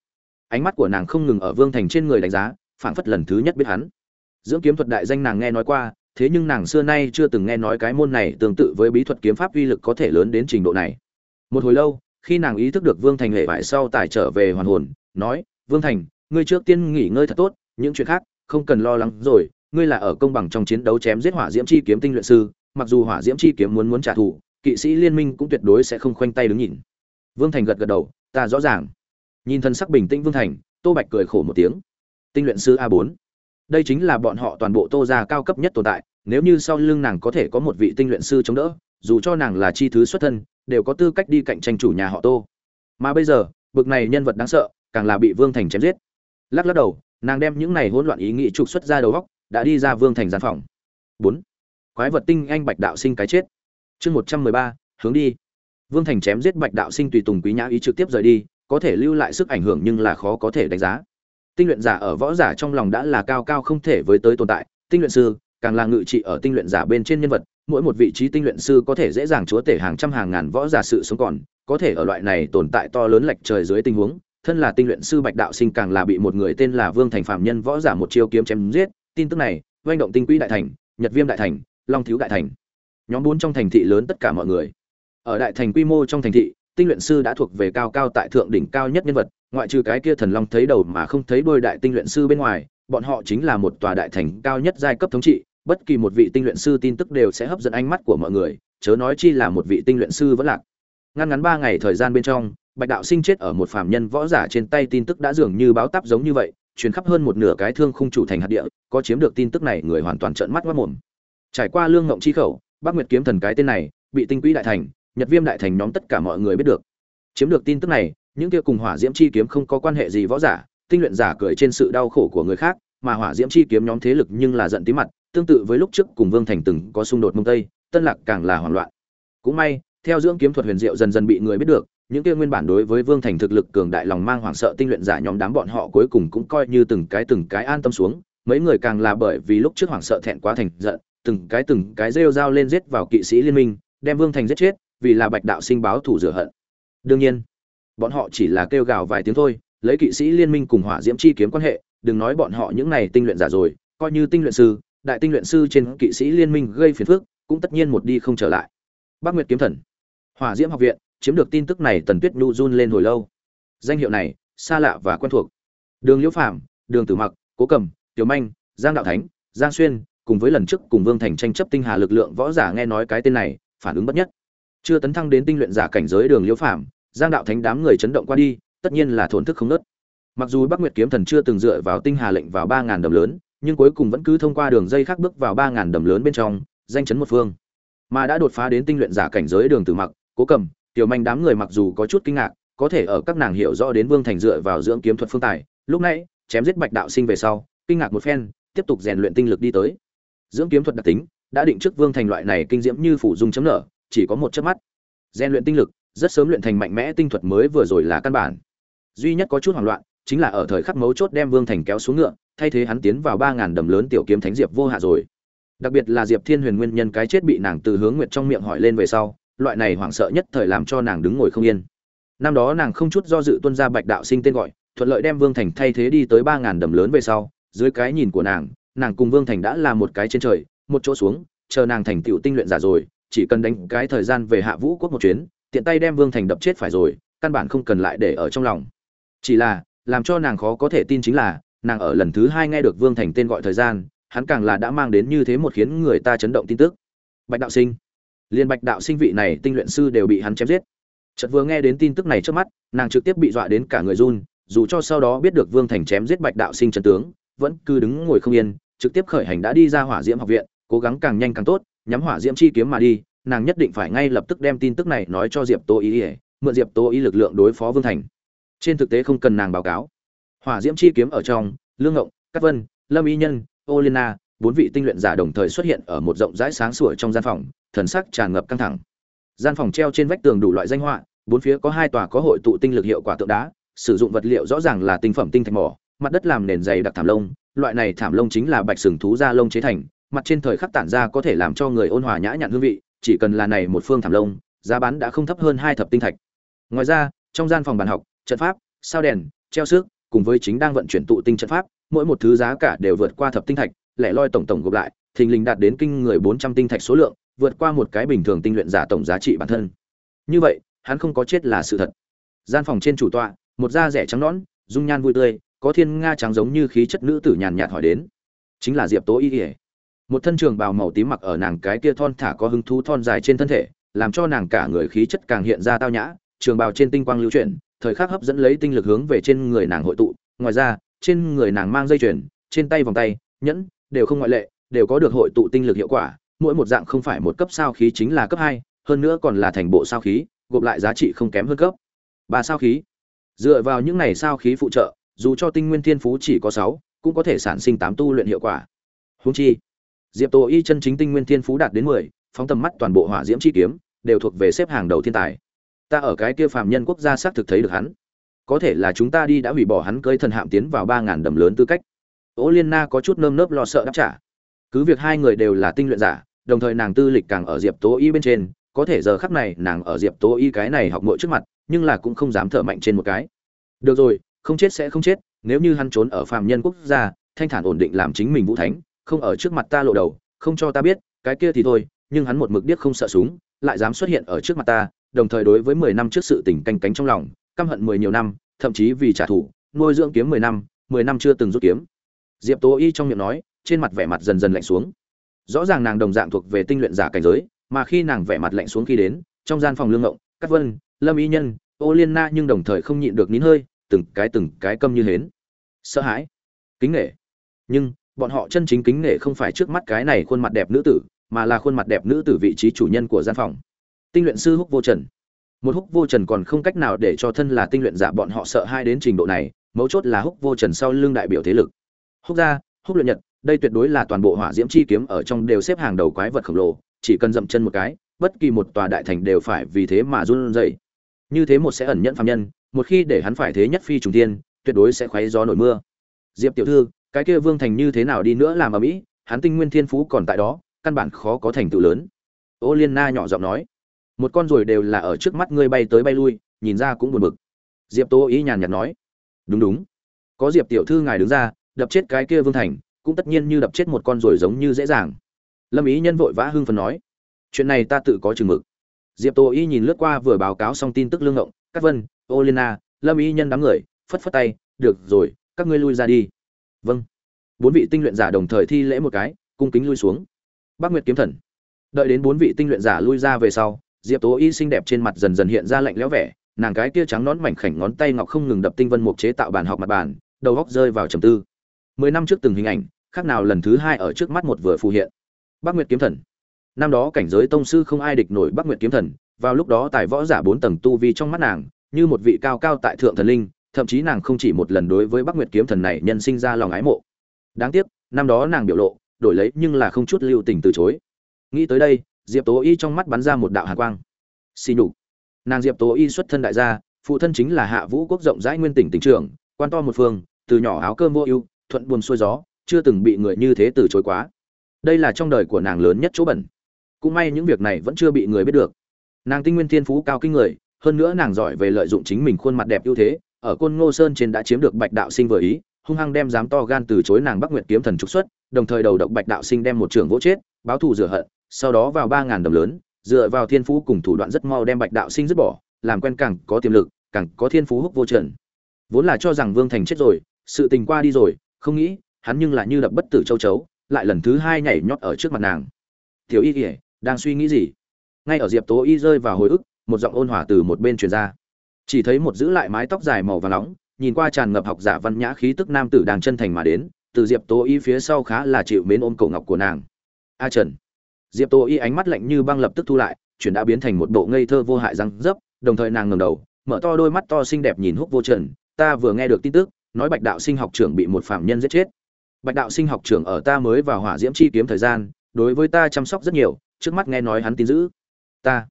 Ánh mắt của nàng không ngừng ở vương thành trên người đánh giá, phảng phất lần thứ nhất biết hắn. Dưỡng kiếm thuật đại danh nàng nghe nói qua, thế nhưng nàng xưa nay chưa từng nghe nói cái môn này tương tự với bí thuật kiếm pháp uy lực có thể lớn đến trình độ này. Một hồi lâu khi nàng ý thức được vương thành hệ vải sau tài trở về hoàn hồn, nói, vương thành, ngươi trước tiên nghỉ ngơi thật tốt, những chuyện khác, không cần lo lắng rồi, ngươi là ở công bằng trong chiến đấu chém giết hỏa diễm chi kiếm tinh luyện sư, mặc dù hỏa diễm chi kiếm muốn muốn trả thù, kỵ sĩ liên minh cũng tuyệt đối sẽ không khoanh tay đứng nhìn. Vương thành gật gật đầu, ta rõ ràng. Nhìn thân sắc bình tĩnh vương thành, tô bạch cười khổ một tiếng. Tinh luyện sư a bốn, đây chính là bọn họ toàn bộ tô gia cao cấp nhất tồn tại, nếu như sau lưng nàng có thể có một vị tinh luyện sư chống đỡ dù cho nàng là chi thứ xuất thân, đều có tư cách đi cạnh tranh chủ nhà họ tô. Mà bây giờ, bực này nhân vật đáng sợ, càng là bị vương thành chém giết. Lắc lắc đầu, nàng đem những này hỗn loạn ý nghĩ trục xuất ra đầu góc, đã đi ra vương thành gian phòng. Bốn. Quái vật tinh anh bạch đạo sinh cái chết. Chương một trăm mười ba, hướng đi. Vương thành chém giết bạch đạo sinh tùy tùng quý nhã ý trực tiếp rời đi, có thể lưu lại sức ảnh hưởng nhưng là khó có thể đánh giá. Tinh luyện giả ở võ giả trong lòng đã là cao cao không thể với tới tồn tại. Tinh luyện sư, càng là ngự trị ở tinh luyện giả bên trên nhân vật mỗi một vị trí tinh luyện sư có thể dễ dàng chúa tể hàng trăm hàng ngàn võ giả sự sống còn, có thể ở loại này tồn tại to lớn lệch trời dưới tình huống, thân là tinh luyện sư bạch đạo sinh càng là bị một người tên là vương thành phạm nhân võ giả một chiêu kiếm chém giết, tin tức này doanh động tinh quỹ đại thành, nhật viêm đại thành, long thiếu đại thành. Nhóm bốn trong thành thị lớn tất cả mọi người. Ở đại thành quy mô trong thành thị, tinh luyện sư đã thuộc về cao cao tại thượng đỉnh cao nhất nhân vật, ngoại trừ cái kia thần long thấy đầu mà không thấy đôi đại tinh luyện sư bên ngoài, bọn họ chính là một tòa đại thành cao nhất giai cấp thống trị bất kỳ một vị tinh luyện sư tin tức đều sẽ hấp dẫn ánh mắt của mọi người, chớ nói chi là một vị tinh luyện sư vẫn lạc. Ngăn ngắn ba ngày thời gian bên trong, bạch đạo sinh chết ở một phàm nhân võ giả trên tay tin tức đã dường như báo táp giống như vậy, truyền khắp hơn một nửa cái thương khung chủ thành hạt địa, có chiếm được tin tức này người hoàn toàn trợn mắt quát mồm. Trải qua lương ngộng chi khẩu, bắc nguyệt kiếm thần cái tên này, bị tinh quỹ đại thành, nhật viêm đại thành nhóm tất cả mọi người biết được. Chiếm được tin tức này, những kia cùng hỏa diễm chi kiếm không có quan hệ gì võ giả, tinh luyện giả cười trên sự đau khổ của người khác, mà hỏa diễm chi kiếm nhóm thế lực nhưng là giận tím mặt tương tự với lúc trước cùng vương thành từng có xung đột mông tây, tân lạc càng là hoảng loạn. Cũng may, theo dưỡng kiếm thuật huyền diệu dần dần bị người biết được, những kia nguyên bản đối với vương thành thực lực cường đại lòng mang hoảng sợ tinh luyện giả nhóm đám bọn họ cuối cùng cũng coi như từng cái từng cái an tâm xuống, mấy người càng là bởi vì lúc trước hoảng sợ thẹn quá thành giận, từng cái từng cái rêu dao lên giết vào kỵ sĩ liên minh, đem vương thành giết chết, vì là bạch đạo sinh báo thủ rửa hận. Đương nhiên, bọn họ chỉ là kêu gào vài tiếng thôi, lấy kỵ sĩ liên minh cùng hỏa diễm chi kiếm quan hệ, đừng nói bọn họ những này tinh luyện giả rồi, coi như tinh luyện sư đại tinh luyện sư trên kỵ sĩ liên minh gây phiền phức cũng tất nhiên một đi không trở lại. Bắc nguyệt kiếm thần hỏa diễm học viện chiếm được tin tức này tần tuyết nhu run lên hồi lâu. Danh hiệu này xa lạ và quen thuộc. Đường liễu Phàm, đường tử mặc cố cầm tiểu manh giang đạo thánh giang xuyên cùng với lần trước cùng vương thành tranh chấp tinh hà lực lượng võ giả nghe nói cái tên này phản ứng bất nhất. Chưa tấn thăng đến tinh luyện giả cảnh giới đường liễu Phàm, giang đạo thánh đám người chấn động qua đi tất nhiên là thuần thức không nớt. Mặc dù bắc nguyệt kiếm thần chưa từng dựa vào tinh hà lệnh vào ba ngàn lớn nhưng cuối cùng vẫn cứ thông qua đường dây khác bước vào ba ngàn đầm lớn bên trong, danh chấn một phương. Mà đã đột phá đến tinh luyện giả cảnh giới đường tử mặc, cố cầm, tiểu manh đám người mặc dù có chút kinh ngạc, có thể ở các nàng hiểu rõ đến vương thành dựa vào dưỡng kiếm thuật phương tài, lúc nãy chém giết bạch đạo sinh về sau, kinh ngạc một phen, tiếp tục rèn luyện tinh lực đi tới. Dưỡng kiếm thuật đặc tính, đã định trước vương thành loại này kinh diễm như phủ dung chấm nở, chỉ có một chớp mắt. Rèn luyện tinh lực, rất sớm luyện thành mạnh mẽ tinh thuật mới vừa rồi là căn bản. Duy nhất có chút hoảng loạn chính là ở thời khắc mấu chốt đem vương thành kéo xuống ngựa, thay thế hắn tiến vào ba ngàn đầm lớn tiểu kiếm thánh diệp vô hạ rồi. Đặc biệt là diệp thiên huyền nguyên nhân cái chết bị nàng từ hướng nguyệt trong miệng hỏi lên về sau, loại này hoảng sợ nhất thời làm cho nàng đứng ngồi không yên. Năm đó nàng không chút do dự tuân ra bạch đạo sinh tên gọi, thuận lợi đem vương thành thay thế đi tới ba ngàn đầm lớn về sau, dưới cái nhìn của nàng nàng cùng vương thành đã là một cái trên trời, một chỗ xuống, chờ nàng thành tựu tinh luyện giả rồi, chỉ cần đánh cái thời gian về hạ vũ quốc một chuyến, tiện tay đem vương thành đập chết phải rồi, căn bản không cần lại để ở trong lòng. Chỉ là làm cho nàng khó có thể tin chính là, nàng ở lần thứ hai nghe được vương thành tên gọi thời gian, hắn càng là đã mang đến như thế một khiến người ta chấn động tin tức. Bạch đạo sinh. Liên bạch đạo sinh vị này tinh luyện sư đều bị hắn chém giết. Chợt vừa nghe đến tin tức này trước mắt, nàng trực tiếp bị dọa đến cả người run, dù cho sau đó biết được vương thành chém giết bạch đạo sinh trần tướng, vẫn cứ đứng ngồi không yên, trực tiếp khởi hành đã đi ra hỏa diễm học viện, cố gắng càng nhanh càng tốt, nhắm hỏa diễm chi kiếm mà đi, nàng nhất định phải ngay lập tức đem tin tức này nói cho diệp tô ý ỉa mượn diệp tô ý lực lượng đối phó vương thành trên thực tế không cần nàng báo cáo. Hỏa diễm chi kiếm ở trong, lương ngộng, cát vân, lâm y nhân, ô liên na, bốn vị tinh luyện giả đồng thời xuất hiện ở một rộng rãi sáng sủa trong gian phòng, thần sắc tràn ngập căng thẳng. Gian phòng treo trên vách tường đủ loại danh họa, bốn phía có hai tòa có hội tụ tinh lực hiệu quả tượng đá, sử dụng vật liệu rõ ràng là tinh phẩm tinh thạch mỏ, mặt đất làm nền dày đặc thảm lông, loại này thảm lông chính là bạch sừng thú da lông chế thành, mặt trên thời khắc tản ra có thể làm cho người ôn hòa nhã nhặn hương vị, chỉ cần là này một phương thảm lông, giá bán đã không thấp hơn hai thập tinh thạch. Ngoài ra, trong gian phòng bàn học trận pháp, sao đèn, treo xước, cùng với chính đang vận chuyển tụ tinh trận pháp, mỗi một thứ giá cả đều vượt qua thập tinh thạch, lẻ loi tổng tổng gộp lại, thình lình đạt đến kinh người bốn trăm tinh thạch số lượng, vượt qua một cái bình thường tinh luyện giả tổng giá trị bản thân. Như vậy, hắn không có chết là sự thật. Gian phòng trên chủ tọa, một da rẻ trắng nõn, dung nhan vui tươi, có thiên nga trắng giống như khí chất nữ tử nhàn nhạt hỏi đến. Chính là diệp tố y ỉa một thân trường bào màu tím mặc ở nàng cái kia thon thả có hứng thú thon dài trên thân thể, làm cho nàng cả người khí chất càng hiện ra tao nhã, trường bào trên tinh quang lưu chuyển thời khắc hấp dẫn lấy tinh lực hướng về trên người nàng hội tụ. Ngoài ra, trên người nàng mang dây chuyền, trên tay vòng tay, nhẫn, đều không ngoại lệ, đều có được hội tụ tinh lực hiệu quả. Mỗi một dạng không phải một cấp sao khí chính là cấp hai, hơn nữa còn là thành bộ sao khí, gộp lại giá trị không kém hơn cấp. Ba sao khí. Dựa vào những này sao khí phụ trợ, dù cho tinh nguyên thiên phú chỉ có sáu, cũng có thể sản sinh tám tu luyện hiệu quả. Húng chi, diệp tổ y chân chính tinh nguyên thiên phú đạt đến mười, phóng tầm mắt toàn bộ hỏa diễm chi kiếm, đều thuộc về xếp hàng đầu thiên tài ta ở cái kia phàm nhân quốc gia xác thực thấy được hắn. Có thể là chúng ta đi đã hủy bỏ hắn cơi thần hạm tiến vào ba ngàn đầm lớn tư cách. Ô liên na có chút nơm nớp lo sợ đáp trả. Cứ việc hai người đều là tinh luyện giả, đồng thời nàng tư lịch càng ở diệp tố y bên trên, có thể giờ khắc này nàng ở diệp tố y cái này học mỗi trước mặt, nhưng là cũng không dám thở mạnh trên một cái. Được rồi, không chết sẽ không chết, nếu như hắn trốn ở phàm nhân quốc gia, thanh thản ổn định làm chính mình vũ thánh, không ở trước mặt ta lộ đầu, không cho ta biết, cái kia thì thôi, nhưng hắn một mực điếc không sợ súng, lại dám xuất hiện ở trước mặt ta đồng thời đối với mười năm trước sự tình canh cánh trong lòng, căm hận mười nhiều năm, thậm chí vì trả thù, nuôi dưỡng kiếm mười năm mười năm chưa từng rút kiếm. Diệp tố y trong miệng nói, trên mặt vẻ mặt dần dần lạnh xuống. Rõ ràng nàng đồng dạng thuộc về tinh luyện giả cảnh giới, mà khi nàng vẻ mặt lạnh xuống khi đến, trong gian phòng lương ngộng, cát vân, lâm y nhân, ô liên na nhưng đồng thời không nhịn được nín hơi, từng cái từng cái câm như hến. Sợ hãi. Kính nể. Nhưng, bọn họ chân chính kính nể không phải trước mắt cái này khuôn mặt đẹp nữ tử, mà là khuôn mặt đẹp nữ tử vị trí chủ nhân của gian phòng tinh luyện sư húc vô trần. Một húc vô trần còn không cách nào để cho thân là tinh luyện giả bọn họ sợ hai đến trình độ này, mấu chốt là húc vô trần sau lưng đại biểu thế lực. Húc gia, húc luyện nhật, đây tuyệt đối là toàn bộ hỏa diễm chi kiếm ở trong đều xếp hàng đầu quái vật khổng lồ, chỉ cần dậm chân một cái, bất kỳ một tòa đại thành đều phải vì thế mà run rẩy. Như thế một sẽ ẩn nhẫn phạm nhân, một khi để hắn phải thế nhất phi trùng tiên tuyệt đối sẽ khoáy gió nổi mưa. Diệp tiểu thư, cái kia vương thành như thế nào đi nữa làm ở mỹ hắn tinh nguyên thiên phú còn tại đó, căn bản khó có thành tựu lớn. Ô liên na nhỏ giọng nói một con ruồi đều là ở trước mắt ngươi bay tới bay lui, nhìn ra cũng buồn bực. Diệp tô ý nhàn nhạt nói, đúng đúng, có diệp tiểu thư ngài đứng ra, đập chết cái kia vương thành, cũng tất nhiên như đập chết một con ruồi giống như dễ dàng. Lâm ý nhân vội vã hưng phần nói, chuyện này ta tự có chừng mực. Diệp tô y nhìn lướt qua vừa báo cáo xong tin tức lương ngộng các vân, ô liên na, lâm ý nhân đám người, phất phất tay, được rồi, các ngươi lui ra đi. Vâng. Bốn vị tinh luyện giả đồng thời thi lễ một cái, cung kính lui xuống. Bác nguyệt kiếm thần. Đợi đến bốn vị tinh luyện giả lui ra về sau diệp tố y xinh đẹp trên mặt dần dần hiện ra lạnh lẽo vẻ, nàng cái kia trắng nón mảnh khảnh ngón tay ngọc không ngừng đập tinh vân mục chế tạo bàn học mặt bàn, đầu góc rơi vào trầm tư. Mười năm trước từng hình ảnh, khác nào lần thứ hai ở trước mắt một vừa phù hiện. Bác nguyệt kiếm thần. Năm đó cảnh giới tông sư không ai địch nổi bác nguyệt kiếm thần, vào lúc đó tài võ giả bốn tầng tu vi trong mắt nàng, như một vị cao cao tại thượng thần linh, thậm chí nàng không chỉ một lần đối với bác nguyệt kiếm thần này nhân sinh ra lòng ái mộ. Đáng tiếc, năm đó nàng biểu lộ, đổi lấy nhưng là không chút lưu tình từ chối. Nghĩ tới đây diệp tố y trong mắt bắn ra một đạo hàn quang. Xì nhục. Nàng diệp tố y xuất thân đại gia, phụ thân chính là hạ vũ quốc rộng rãi nguyên tỉnh tỉnh trưởng, quan to một phương, từ nhỏ áo cơm vô ưu, thuận buồm xuôi gió, chưa từng bị người như thế từ chối quá. Đây là trong đời của nàng lớn nhất chỗ bẩn. Cũng may những việc này vẫn chưa bị người biết được. Nàng tinh nguyên thiên phú cao kinh người, hơn nữa nàng giỏi về lợi dụng chính mình khuôn mặt đẹp ưu thế, ở côn ngô sơn trên đã chiếm được bạch đạo sinh vừa ý, hung hăng đem dám to gan từ chối nàng bắc nguyệt kiếm thần trục xuất, đồng thời đầu độc bạch đạo sinh đem một trưởng vỗ chết, báo thù rửa hận sau đó vào ba ngàn đồng lớn, dựa vào thiên phú cùng thủ đoạn rất mau đem bạch đạo sinh dứt bỏ, làm quen càng có tiềm lực, càng có thiên phú húc vô trần. Vốn là cho rằng vương thành chết rồi, sự tình qua đi rồi, không nghĩ, hắn nhưng lại như đập bất tử châu chấu, lại lần thứ hai nhảy nhót ở trước mặt nàng. Tiểu y kỉa đang suy nghĩ gì? Ngay ở diệp tố y rơi vào hồi ức, một giọng ôn hòa từ một bên truyền ra. Chỉ thấy một giữ lại mái tóc dài màu và nóng, nhìn qua tràn ngập học giả văn nhã khí tức nam tử đang chân thành mà đến, từ diệp tố y phía sau khá là chịu mến ôm cổ ngọc của nàng. A trần diệp tô y ánh mắt lạnh như băng lập tức thu lại, chuyển đã biến thành một bộ ngây thơ vô hại răng dấp, đồng thời nàng ngầm đầu, mở to đôi mắt to xinh đẹp nhìn húc vô trần, ta vừa nghe được tin tức, nói bạch đạo sinh học trưởng bị một phạm nhân giết chết. Bạch đạo sinh học trưởng ở ta mới vào hỏa diễm chi kiếm thời gian, đối với ta chăm sóc rất nhiều, trước mắt nghe nói hắn tin giữ ta?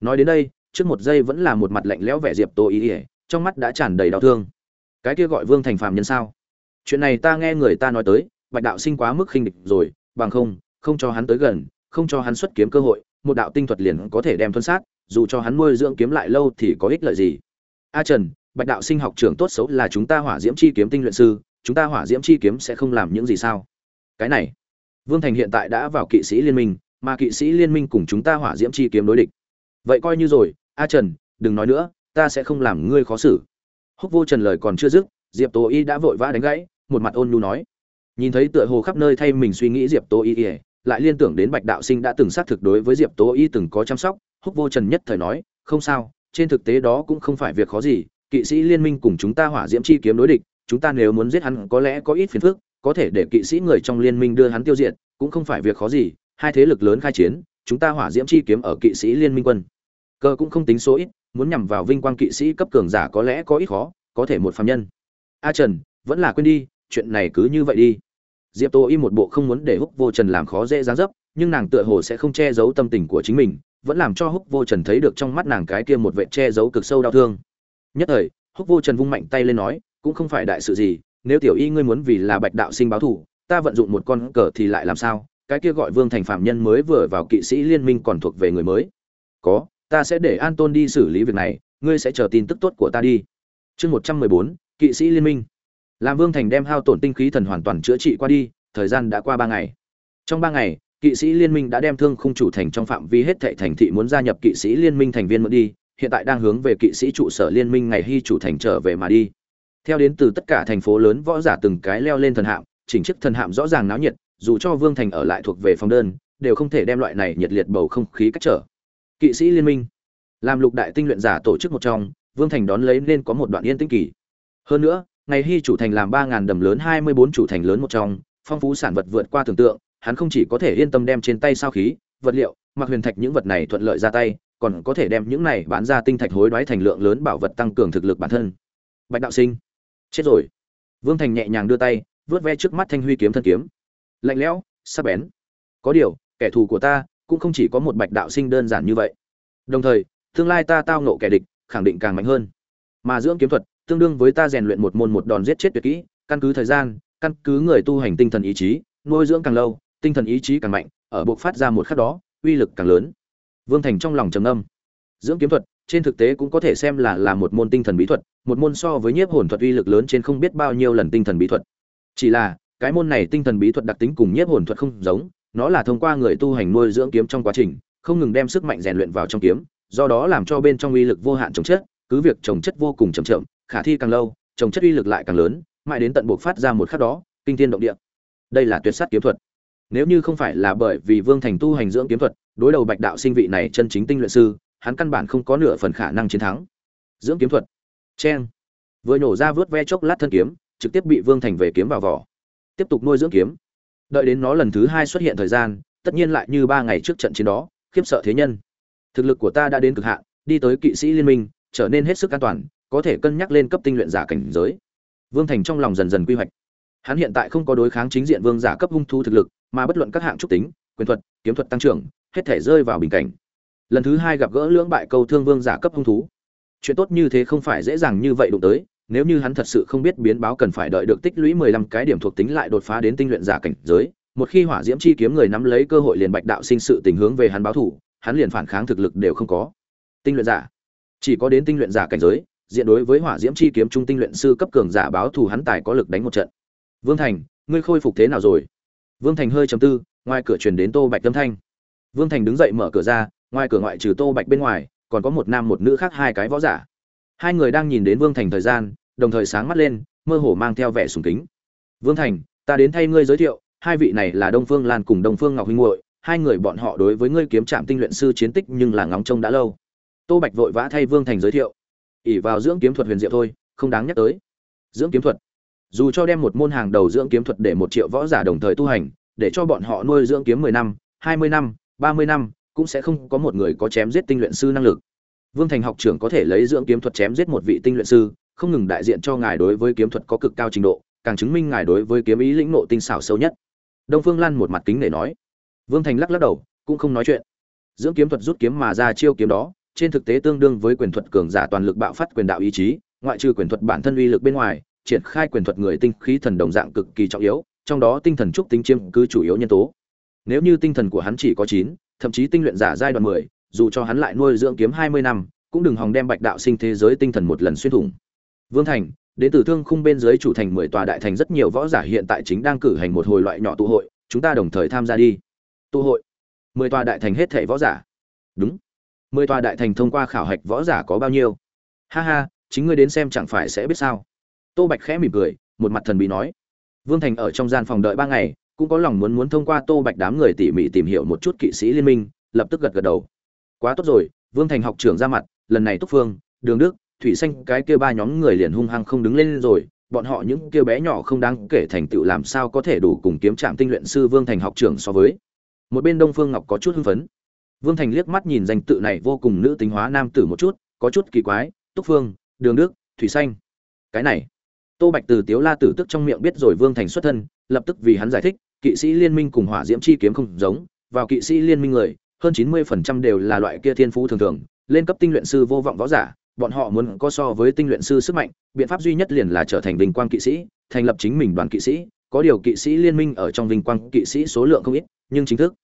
Nói đến đây, trước một giây vẫn là một mặt lạnh lẽo vẻ diệp tô y ỉa trong mắt đã tràn đầy đau thương. Cái kia gọi vương thành phạm nhân sao? Chuyện này ta nghe người ta nói tới, bạch đạo sinh quá mức khinh địch rồi, bằng không không cho hắn tới gần không cho hắn xuất kiếm cơ hội, một đạo tinh thuật liền có thể đem thuân sát, dù cho hắn nuôi dưỡng kiếm lại lâu thì có ích lợi gì. A trần, bạch đạo sinh học trưởng tốt xấu là chúng ta hỏa diễm chi kiếm tinh luyện sư, chúng ta hỏa diễm chi kiếm sẽ không làm những gì sao? Cái này, vương thành hiện tại đã vào kỵ sĩ liên minh, mà kỵ sĩ liên minh cùng chúng ta hỏa diễm chi kiếm đối địch. Vậy coi như rồi, a trần, đừng nói nữa, ta sẽ không làm ngươi khó xử. Húc vô trần lời còn chưa dứt, diệp tố y đã vội vã đánh gãy, một mặt ôn nhu nói. Nhìn thấy tựa hồ khắp nơi thay mình suy nghĩ diệp tố y ỉa lại liên tưởng đến bạch đạo sinh đã từng xác thực đối với diệp tố y từng có chăm sóc, húc vô trần nhất thời nói, không sao, trên thực tế đó cũng không phải việc khó gì, kỵ sĩ liên minh cùng chúng ta hỏa diễm chi kiếm đối địch, chúng ta nếu muốn giết hắn có lẽ có ít phiền phức, có thể để kỵ sĩ người trong liên minh đưa hắn tiêu diệt, cũng không phải việc khó gì, hai thế lực lớn khai chiến, chúng ta hỏa diễm chi kiếm ở kỵ sĩ liên minh quân, cơ cũng không tính số ít, muốn nhằm vào vinh quang kỵ sĩ cấp cường giả có lẽ có ít khó, có thể một phạm nhân. A trần, vẫn là quên đi, chuyện này cứ như vậy đi diệp tô y một bộ không muốn để húc vô trần làm khó dễ dáng dấp, nhưng nàng tựa hồ sẽ không che giấu tâm tình của chính mình, vẫn làm cho húc vô trần thấy được trong mắt nàng cái kia một vệ che giấu cực sâu đau thương. Nhất thời, húc vô trần vung mạnh tay lên nói, cũng không phải đại sự gì, nếu tiểu y ngươi muốn vì là bạch đạo sinh báo thù, ta vận dụng một con cờ thì lại làm sao? Cái kia gọi vương thành phạm nhân mới vừa vào kỵ sĩ liên minh còn thuộc về người mới. Có, ta sẽ để an tôn đi xử lý việc này, ngươi sẽ chờ tin tức tốt của ta đi. Chương một trăm mười bốn, kỵ sĩ liên minh làm vương thành đem hao tổn tinh khí thần hoàn toàn chữa trị qua đi, thời gian đã qua ba ngày. Trong ba ngày, kỵ sĩ liên minh đã đem thương khung chủ thành trong phạm vi hết thệ thành thị muốn gia nhập kỵ sĩ liên minh thành viên mượn đi, hiện tại đang hướng về kỵ sĩ trụ sở liên minh ngày hy chủ thành trở về mà đi. Theo đến từ tất cả thành phố lớn, võ giả từng cái leo lên thần hạm, chỉnh chức thần hạm rõ ràng náo nhiệt, dù cho vương thành ở lại thuộc về phòng đơn, đều không thể đem loại này nhiệt liệt bầu không khí cách trở. Kỵ sĩ liên minh, làm lục đại tinh luyện giả tổ chức một trong, vương thành đón lấy nên có một đoạn yên tĩnh kỳ. Hơn nữa ngày hy chủ thành làm ba ngàn đầm lớn, hai mươi bốn chủ thành lớn một trong, phong phú sản vật vượt qua tưởng tượng, hắn không chỉ có thể yên tâm đem trên tay sao khí, vật liệu, mặc huyền thạch những vật này thuận lợi ra tay, còn có thể đem những này bán ra tinh thạch hối đoái thành lượng lớn bảo vật tăng cường thực lực bản thân. Bạch đạo sinh. Chết rồi. Vương thành nhẹ nhàng đưa tay, vớt ve trước mắt thanh huy kiếm thân kiếm. Lạnh lẽo, sắc bén. Có điều, kẻ thù của ta cũng không chỉ có một bạch đạo sinh đơn giản như vậy. Đồng thời, tương lai ta tao nộ kẻ địch, khẳng định càng mạnh hơn. Mà dưỡng kiếm thuật tương đương với ta rèn luyện một môn một đòn giết chết tuyệt kỹ, căn cứ thời gian, căn cứ người tu hành tinh thần ý chí, nuôi dưỡng càng lâu, tinh thần ý chí càng mạnh, ở buộc phát ra một khắc đó, uy lực càng lớn. Vương thành trong lòng trầm âm dưỡng kiếm thuật, trên thực tế cũng có thể xem là là một môn tinh thần bí thuật, một môn so với nhiếp hồn thuật uy lực lớn trên không biết bao nhiêu lần tinh thần bí thuật. Chỉ là, cái môn này tinh thần bí thuật đặc tính cùng nhiếp hồn thuật không giống, nó là thông qua người tu hành nuôi dưỡng kiếm trong quá trình, không ngừng đem sức mạnh rèn luyện vào trong kiếm, do đó làm cho bên trong uy lực vô hạn trồng chất, cứ việc trồng chất vô cùng chậm chậm khả thi càng lâu, trồng chất uy lực lại càng lớn, mãi đến tận buộc phát ra một khắc đó, kinh thiên động địa. Đây là tuyệt sát kiếm thuật. Nếu như không phải là bởi vì vương thành tu hành dưỡng kiếm thuật, đối đầu bạch đạo sinh vị này chân chính tinh luyện sư, hắn căn bản không có nửa phần khả năng chiến thắng. Dưỡng kiếm thuật. Cheng vừa nổ ra vớt ve chốc lát thân kiếm, trực tiếp bị vương thành về kiếm vào vỏ. Tiếp tục nuôi dưỡng kiếm. Đợi đến nó lần thứ hai xuất hiện thời gian, tất nhiên lại như ba ngày trước trận chiến đó, khiếp sợ thế nhân. Thực lực của ta đã đến cực hạn, đi tới kỵ sĩ liên minh, trở nên hết sức an toàn có thể cân nhắc lên cấp tinh luyện giả cảnh giới. Vương thành trong lòng dần dần quy hoạch. Hắn hiện tại không có đối kháng chính diện vương giả cấp hung thu thực lực, mà bất luận các hạng trúc tính, quyền thuật, kiếm thuật tăng trưởng, hết thể rơi vào bình cảnh. Lần thứ hai gặp gỡ lưỡng bại câu thương vương giả cấp hung thú. Chuyện tốt như thế không phải dễ dàng như vậy đụng tới, nếu như hắn thật sự không biết biến báo cần phải đợi được tích lũy mười lăm cái điểm thuộc tính lại đột phá đến tinh luyện giả cảnh giới, một khi hỏa diễm chi kiếm người nắm lấy cơ hội liền bạch đạo sinh sự tình hướng về hắn báo thủ, hắn liền phản kháng thực lực đều không có. Tinh luyện giả. Chỉ có đến tinh luyện giả cảnh giới diện đối với hỏa diễm chi kiếm trung tinh luyện sư cấp cường giả báo thù hắn tài có lực đánh một trận. Vương thành, ngươi khôi phục thế nào rồi? Vương thành hơi trầm tư, ngoài cửa truyền đến tô bạch âm thanh. Vương thành đứng dậy mở cửa ra, ngoài cửa ngoại trừ tô bạch bên ngoài, còn có một nam một nữ khác hai cái võ giả. Hai người đang nhìn đến vương thành thời gian, đồng thời sáng mắt lên, mơ hồ mang theo vẻ sùng kính. Vương thành, ta đến thay ngươi giới thiệu, hai vị này là đông phương lan cùng đông phương ngọc huynh hội hai người bọn họ đối với ngươi kiếm trạm tinh luyện sư chiến tích nhưng là ngóng trông đã lâu. Tô bạch vội vã thay vương thành giới thiệu ỉ vào dưỡng kiếm thuật huyền diệu thôi, không đáng nhắc tới. Dưỡng kiếm thuật. Dù cho đem một môn hàng đầu dưỡng kiếm thuật để một triệu võ giả đồng thời tu hành, để cho bọn họ nuôi dưỡng kiếm mười năm, hai mươi năm, ba mươi năm, cũng sẽ không có một người có chém giết tinh luyện sư năng lực. Vương thành học trưởng có thể lấy dưỡng kiếm thuật chém giết một vị tinh luyện sư, không ngừng đại diện cho ngài đối với kiếm thuật có cực cao trình độ, càng chứng minh ngài đối với kiếm ý lĩnh nộ tinh xảo sâu nhất. Đông phương lan một mặt kính để nói. Vương thành lắc lắc đầu, cũng không nói chuyện. Dưỡng kiếm thuật rút kiếm mà ra chiêu kiếm đó trên thực tế tương đương với quyền thuật cường giả toàn lực bạo phát quyền đạo ý chí, ngoại trừ quyền thuật bản thân uy lực bên ngoài, triển khai quyền thuật người tinh khí thần đồng dạng cực kỳ trọng yếu, trong đó tinh thần trúc tinh chiêm cứ chủ yếu nhân tố. Nếu như tinh thần của hắn chỉ có chín, thậm chí tinh luyện giả giai đoạn mười, dù cho hắn lại nuôi dưỡng kiếm hai mươi năm, cũng đừng hòng đem bạch đạo sinh thế giới tinh thần một lần xuyên thủng. Vương thành, đến từ thương khung bên dưới chủ thành mười tòa đại thành rất nhiều võ giả hiện tại chính đang cử hành một hồi loại nhỏ tụ hội, chúng ta đồng thời tham gia đi. Tụ hội. Mười tòa đại thành hết thảy võ giả. Đúng mười tòa đại thành thông qua khảo hạch võ giả có bao nhiêu? Ha ha, chính ngươi đến xem chẳng phải sẽ biết sao? Tô bạch khẽ mỉm cười, một mặt thần bí nói. Vương thành ở trong gian phòng đợi ba ngày, cũng có lòng muốn muốn thông qua tô bạch đám người tỉ mỉ tìm hiểu một chút kỵ sĩ liên minh, lập tức gật gật đầu. Quá tốt rồi, vương thành học trưởng ra mặt, lần này túc phương, đường đức, thủy xanh, cái kia ba nhóm người liền hung hăng không đứng lên rồi, bọn họ những kia bé nhỏ không đáng kể thành tựu làm sao có thể đủ cùng kiếm trạm tinh luyện sư vương thành học trưởng so với. Một bên đông phương ngọc có chút hưng phấn vương thành liếc mắt nhìn danh tự này vô cùng nữ tính hóa nam tử một chút, có chút kỳ quái, túc phương, đường đức, thủy xanh. Cái này, tô bạch từ tiếu la tử tức trong miệng biết rồi vương thành xuất thân, lập tức vì hắn giải thích, kỵ sĩ liên minh cùng hỏa diễm chi kiếm không giống, vào kỵ sĩ liên minh người, hơn chín mươi phần trăm đều là loại kia thiên phú thường thường, lên cấp tinh luyện sư vô vọng võ giả, bọn họ muốn có so với tinh luyện sư sức mạnh, biện pháp duy nhất liền là trở thành vinh quang kỵ sĩ, thành lập chính mình đoàn kỵ sĩ, có điều kỵ sĩ liên minh ở trong vinh quang kỵ sĩ số lượng không ít, nhưng chính thức,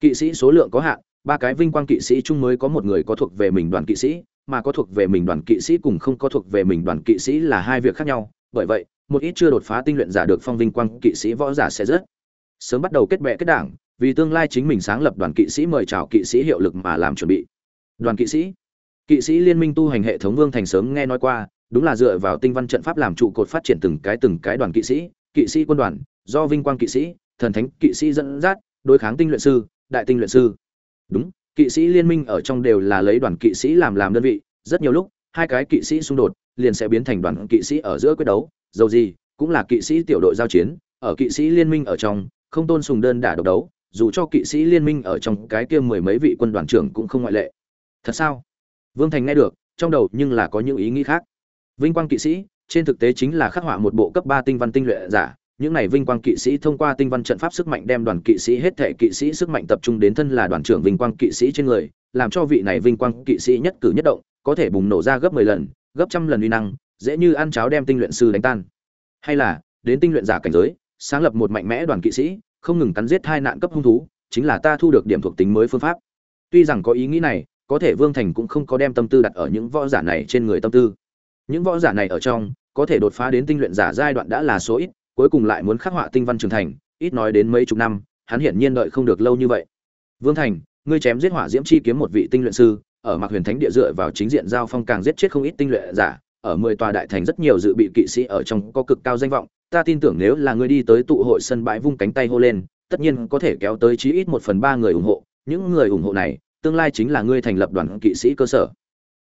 kỵ sĩ số lượng có hạn ba cái vinh quang kỵ sĩ chung mới có một người có thuộc về mình đoàn kỵ sĩ, mà có thuộc về mình đoàn kỵ sĩ cùng không có thuộc về mình đoàn kỵ sĩ là hai việc khác nhau. Bởi vậy, một ít chưa đột phá tinh luyện giả được phong vinh quang kỵ sĩ võ giả sẽ rất sớm bắt đầu kết bè kết đảng, vì tương lai chính mình sáng lập đoàn kỵ sĩ mời chào kỵ sĩ hiệu lực mà làm chuẩn bị. Đoàn kỵ sĩ. Kỵ sĩ liên minh tu hành hệ thống vương thành sớm nghe nói qua, đúng là dựa vào tinh văn trận pháp làm trụ cột phát triển từng cái từng cái đoàn kỵ sĩ kỵ sĩ quân đoàn, do vinh quang kỵ sĩ, thần thánh kỵ sĩ dẫn dắt, đối kháng tinh luyện sư, đại tinh luyện sư đúng, kỵ sĩ liên minh ở trong đều là lấy đoàn kỵ sĩ làm làm đơn vị, rất nhiều lúc, hai cái kỵ sĩ xung đột, liền sẽ biến thành đoàn kỵ sĩ ở giữa quyết đấu. Dầu gì, cũng là kỵ sĩ tiểu đội giao chiến, ở kỵ sĩ liên minh ở trong, không tôn sùng đơn đả độc đấu, dù cho kỵ sĩ liên minh ở trong cái kia mười mấy vị quân đoàn trưởng cũng không ngoại lệ. Thật sao? Vương thành nghe được, trong đầu nhưng là có những ý nghĩ khác. Vinh quang kỵ sĩ, trên thực tế chính là khắc họa một bộ cấp ba tinh văn tinh luyện giả những này vinh quang kỵ sĩ thông qua tinh văn trận pháp sức mạnh đem đoàn kỵ sĩ hết thể kỵ sĩ sức mạnh tập trung đến thân là đoàn trưởng vinh quang kỵ sĩ trên người, làm cho vị này vinh quang kỵ sĩ nhất cử nhất động, có thể bùng nổ ra gấp mười lần, gấp trăm lần uy năng, dễ như ăn cháo đem tinh luyện sư đánh tan. Hay là, đến tinh luyện giả cảnh giới, sáng lập một mạnh mẽ đoàn kỵ sĩ, không ngừng cắn giết hai nạn cấp hung thú, chính là ta thu được điểm thuộc tính mới phương pháp. Tuy rằng có ý nghĩ này, có thể vương thành cũng không có đem tâm tư đặt ở những võ giả này trên người tâm tư. Những võ giả này ở trong, có thể đột phá đến tinh luyện giả giai đoạn đã là số ít cuối cùng lại muốn khắc họa tinh văn trưởng thành, ít nói đến mấy chục năm, hắn hiển nhiên đợi không được lâu như vậy. Vương thành, ngươi chém giết hỏa diễm chi kiếm một vị tinh luyện sư, ở mạc huyền thánh địa dựa vào chính diện giao phong càng giết chết không ít tinh luyện giả, ở mười tòa đại thành rất nhiều dự bị kỵ sĩ ở trong có cực cao danh vọng, ta tin tưởng nếu là ngươi đi tới tụ hội sân bãi vung cánh tay hô lên, tất nhiên có thể kéo tới chí ít một phần ba người ủng hộ, những người ủng hộ này, tương lai chính là ngươi thành lập đoàn kỵ sĩ cơ sở.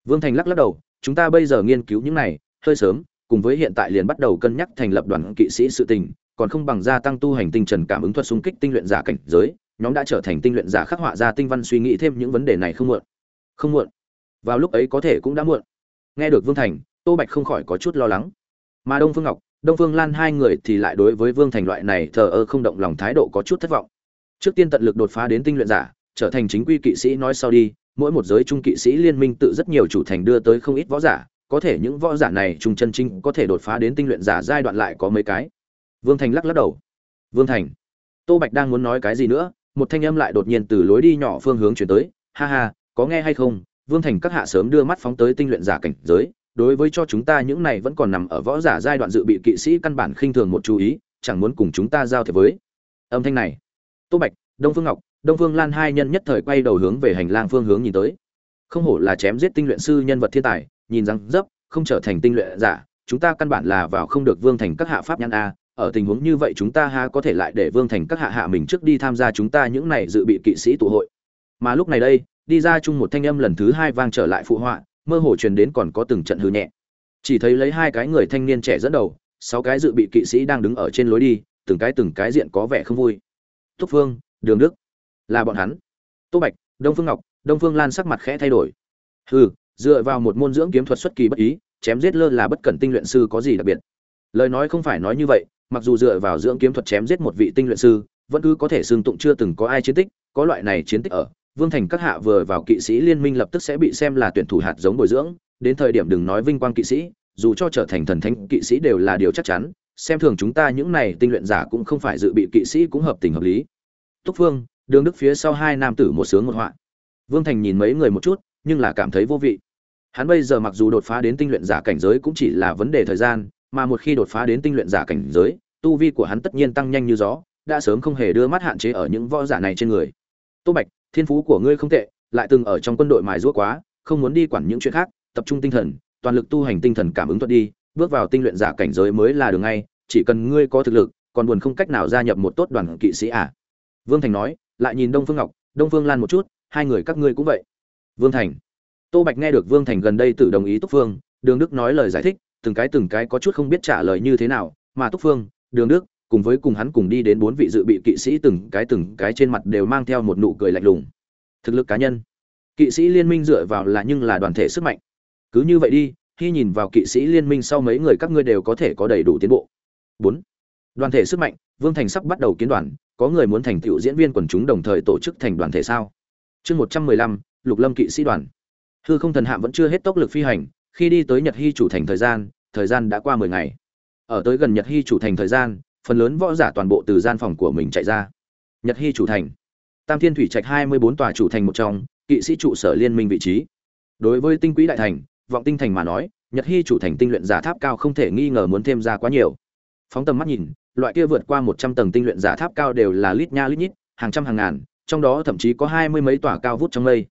Vương thành lắc lắc đầu, chúng ta bây giờ nghiên cứu những này, hơi sớm cùng với hiện tại liền bắt đầu cân nhắc thành lập đoàn kỵ sĩ sự tình, còn không bằng gia tăng tu hành tinh trần cảm ứng thuật xung kích tinh luyện giả cảnh giới, nhóm đã trở thành tinh luyện giả khắc họa ra tinh văn suy nghĩ thêm những vấn đề này không muộn. Không muộn. Vào lúc ấy có thể cũng đã muộn. Nghe được vương thành, tô bạch không khỏi có chút lo lắng. Mà đông phương ngọc, đông phương lan hai người thì lại đối với vương thành loại này thờ ơ không động lòng thái độ có chút thất vọng. Trước tiên tận lực đột phá đến tinh luyện giả, trở thành chính quy kỵ sĩ nói sau đi, mỗi một giới trung kỵ sĩ liên minh tự rất nhiều chủ thành đưa tới không ít võ giả có thể những võ giả này trùng chân chính có thể đột phá đến tinh luyện giả giai đoạn lại có mấy cái. Vương thành lắc lắc đầu. Vương thành, tô bạch đang muốn nói cái gì nữa, một thanh âm lại đột nhiên từ lối đi nhỏ phương hướng chuyển tới. Ha ha, có nghe hay không? Vương thành các hạ sớm đưa mắt phóng tới tinh luyện giả cảnh giới, đối với cho chúng ta những này vẫn còn nằm ở võ giả giai đoạn dự bị kỵ sĩ căn bản khinh thường một chú ý, chẳng muốn cùng chúng ta giao thiệp với. Âm thanh này, tô bạch, đông phương ngọc, đông phương lan hai nhân nhất thời quay đầu hướng về hành lang phương hướng nhìn tới. Không hổ là chém giết tinh luyện sư nhân vật thiên tài nhìn rằng, dấp, không trở thành tinh luyện giả, chúng ta căn bản là vào không được vương thành các hạ pháp nhãn a, ở tình huống như vậy chúng ta ha có thể lại để vương thành các hạ hạ mình trước đi tham gia chúng ta những này dự bị kỵ sĩ tụ hội. Mà lúc này đây, đi ra chung một thanh âm lần thứ hai vang trở lại phụ họa, mơ hồ truyền đến còn có từng trận hư nhẹ. Chỉ thấy lấy hai cái người thanh niên trẻ dẫn đầu, sáu cái dự bị kỵ sĩ đang đứng ở trên lối đi, từng cái từng cái diện có vẻ không vui. Thúc phương, đường đức, là bọn hắn. Tô bạch, đông phương ngọc, đông phương lan sắc mặt khẽ thay đổi. Hừ dựa vào một môn dưỡng kiếm thuật xuất kỳ bất ý, chém giết lơ là bất cẩn tinh luyện sư có gì đặc biệt. Lời nói không phải nói như vậy, mặc dù dựa vào dưỡng kiếm thuật chém giết một vị tinh luyện sư, vẫn cứ có thể xương tụng chưa từng có ai chiến tích, có loại này chiến tích ở, vương thành các hạ vừa vào kỵ sĩ liên minh lập tức sẽ bị xem là tuyển thủ hạt giống bồi dưỡng, đến thời điểm đừng nói vinh quang kỵ sĩ, dù cho trở thành thần thánh kỵ sĩ đều là điều chắc chắn, xem thường chúng ta những này tinh luyện giả cũng không phải dự bị kỵ sĩ cũng hợp tình hợp lý. Túc phương, đường đức phía sau hai nam tử một sướng một họa. Vương thành nhìn mấy người một chút nhưng là cảm thấy vô vị. Hắn bây giờ mặc dù đột phá đến tinh luyện giả cảnh giới cũng chỉ là vấn đề thời gian, mà một khi đột phá đến tinh luyện giả cảnh giới, tu vi của hắn tất nhiên tăng nhanh như gió, đã sớm không hề đưa mắt hạn chế ở những võ giả này trên người. Tô bạch, thiên phú của ngươi không tệ, lại từng ở trong quân đội mài giũa quá, không muốn đi quản những chuyện khác, tập trung tinh thần, toàn lực tu hành tinh thần cảm ứng thuật đi, bước vào tinh luyện giả cảnh giới mới là đường ngay, chỉ cần ngươi có thực lực, còn buồn không cách nào gia nhập một tốt đoàn kỵ sĩ à? Vương thành nói, lại nhìn đông phương ngọc, đông phương lan một chút, hai người các ngươi cũng vậy vương thành. Tô bạch nghe được vương thành gần đây tự đồng ý túc phương, đường đức nói lời giải thích, từng cái từng cái có chút không biết trả lời như thế nào, mà túc phương, đường đức, cùng với cùng hắn cùng đi đến bốn vị dự bị kỵ sĩ từng cái từng cái trên mặt đều mang theo một nụ cười lạnh lùng. Thực lực cá nhân. Kỵ sĩ liên minh dựa vào là nhưng là đoàn thể sức mạnh. Cứ như vậy đi, khi nhìn vào kỵ sĩ liên minh sau mấy người các ngươi đều có thể có đầy đủ tiến bộ. Bốn. Đoàn thể sức mạnh, vương thành sắp bắt đầu kiến đoàn, có người muốn thành tựu diễn viên quần chúng đồng thời tổ chức thành đoàn thể sao? Chương một trăm mười lăm, lục lâm kỵ sĩ đoàn. Hư không thần hạm vẫn chưa hết tốc lực phi hành, khi đi tới nhật hy chủ thành thời gian thời gian đã qua mười ngày. Ở tới gần nhật hy chủ thành thời gian, phần lớn võ giả toàn bộ từ gian phòng của mình chạy ra. Nhật hy chủ thành. Tam thiên thủy trạch hai mươi bốn tòa chủ thành một trong, kỵ sĩ trụ sở liên minh vị trí. Đối với tinh quỹ đại thành, vọng tinh thành mà nói, nhật hy chủ thành tinh luyện giả tháp cao không thể nghi ngờ muốn thêm ra quá nhiều. Phóng tầm mắt nhìn, loại kia vượt qua một trăm tầng tinh luyện giả tháp cao đều là lít nha lít nhít, hàng trăm hàng ngàn trong đó thậm chí có hai mươi mấy tòa cao vút trong mây.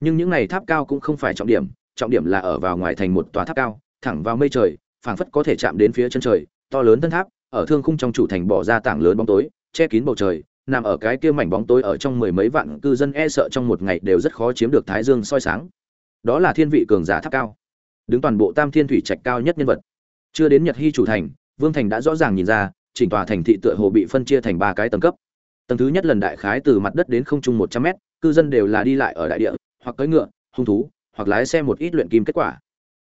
Nhưng những này tháp cao cũng không phải trọng điểm trọng điểm là ở vào ngoài thành một tòa tháp cao, thẳng vào mây trời, phảng phất có thể chạm đến phía chân trời, to lớn thân tháp, ở thương khung trong chủ thành bỏ ra tảng lớn bóng tối, che kín bầu trời, nằm ở cái kia mảnh bóng tối ở trong mười mấy vạn cư dân e sợ trong một ngày đều rất khó chiếm được thái dương soi sáng. Đó là thiên vị cường giả tháp cao. Đứng toàn bộ tam thiên thủy trạch cao nhất nhân vật. Chưa đến nhật hy chủ thành, vương thành đã rõ ràng nhìn ra, chỉnh tòa thành thị tựa hồ bị phân chia thành ba cái tầng cấp tầng thứ nhất lần đại khái từ mặt đất đến không trung một trăm mét, cư dân đều là đi lại ở đại địa, hoặc cưỡi ngựa, hung thú, hoặc lái xe một ít luyện kim kết quả.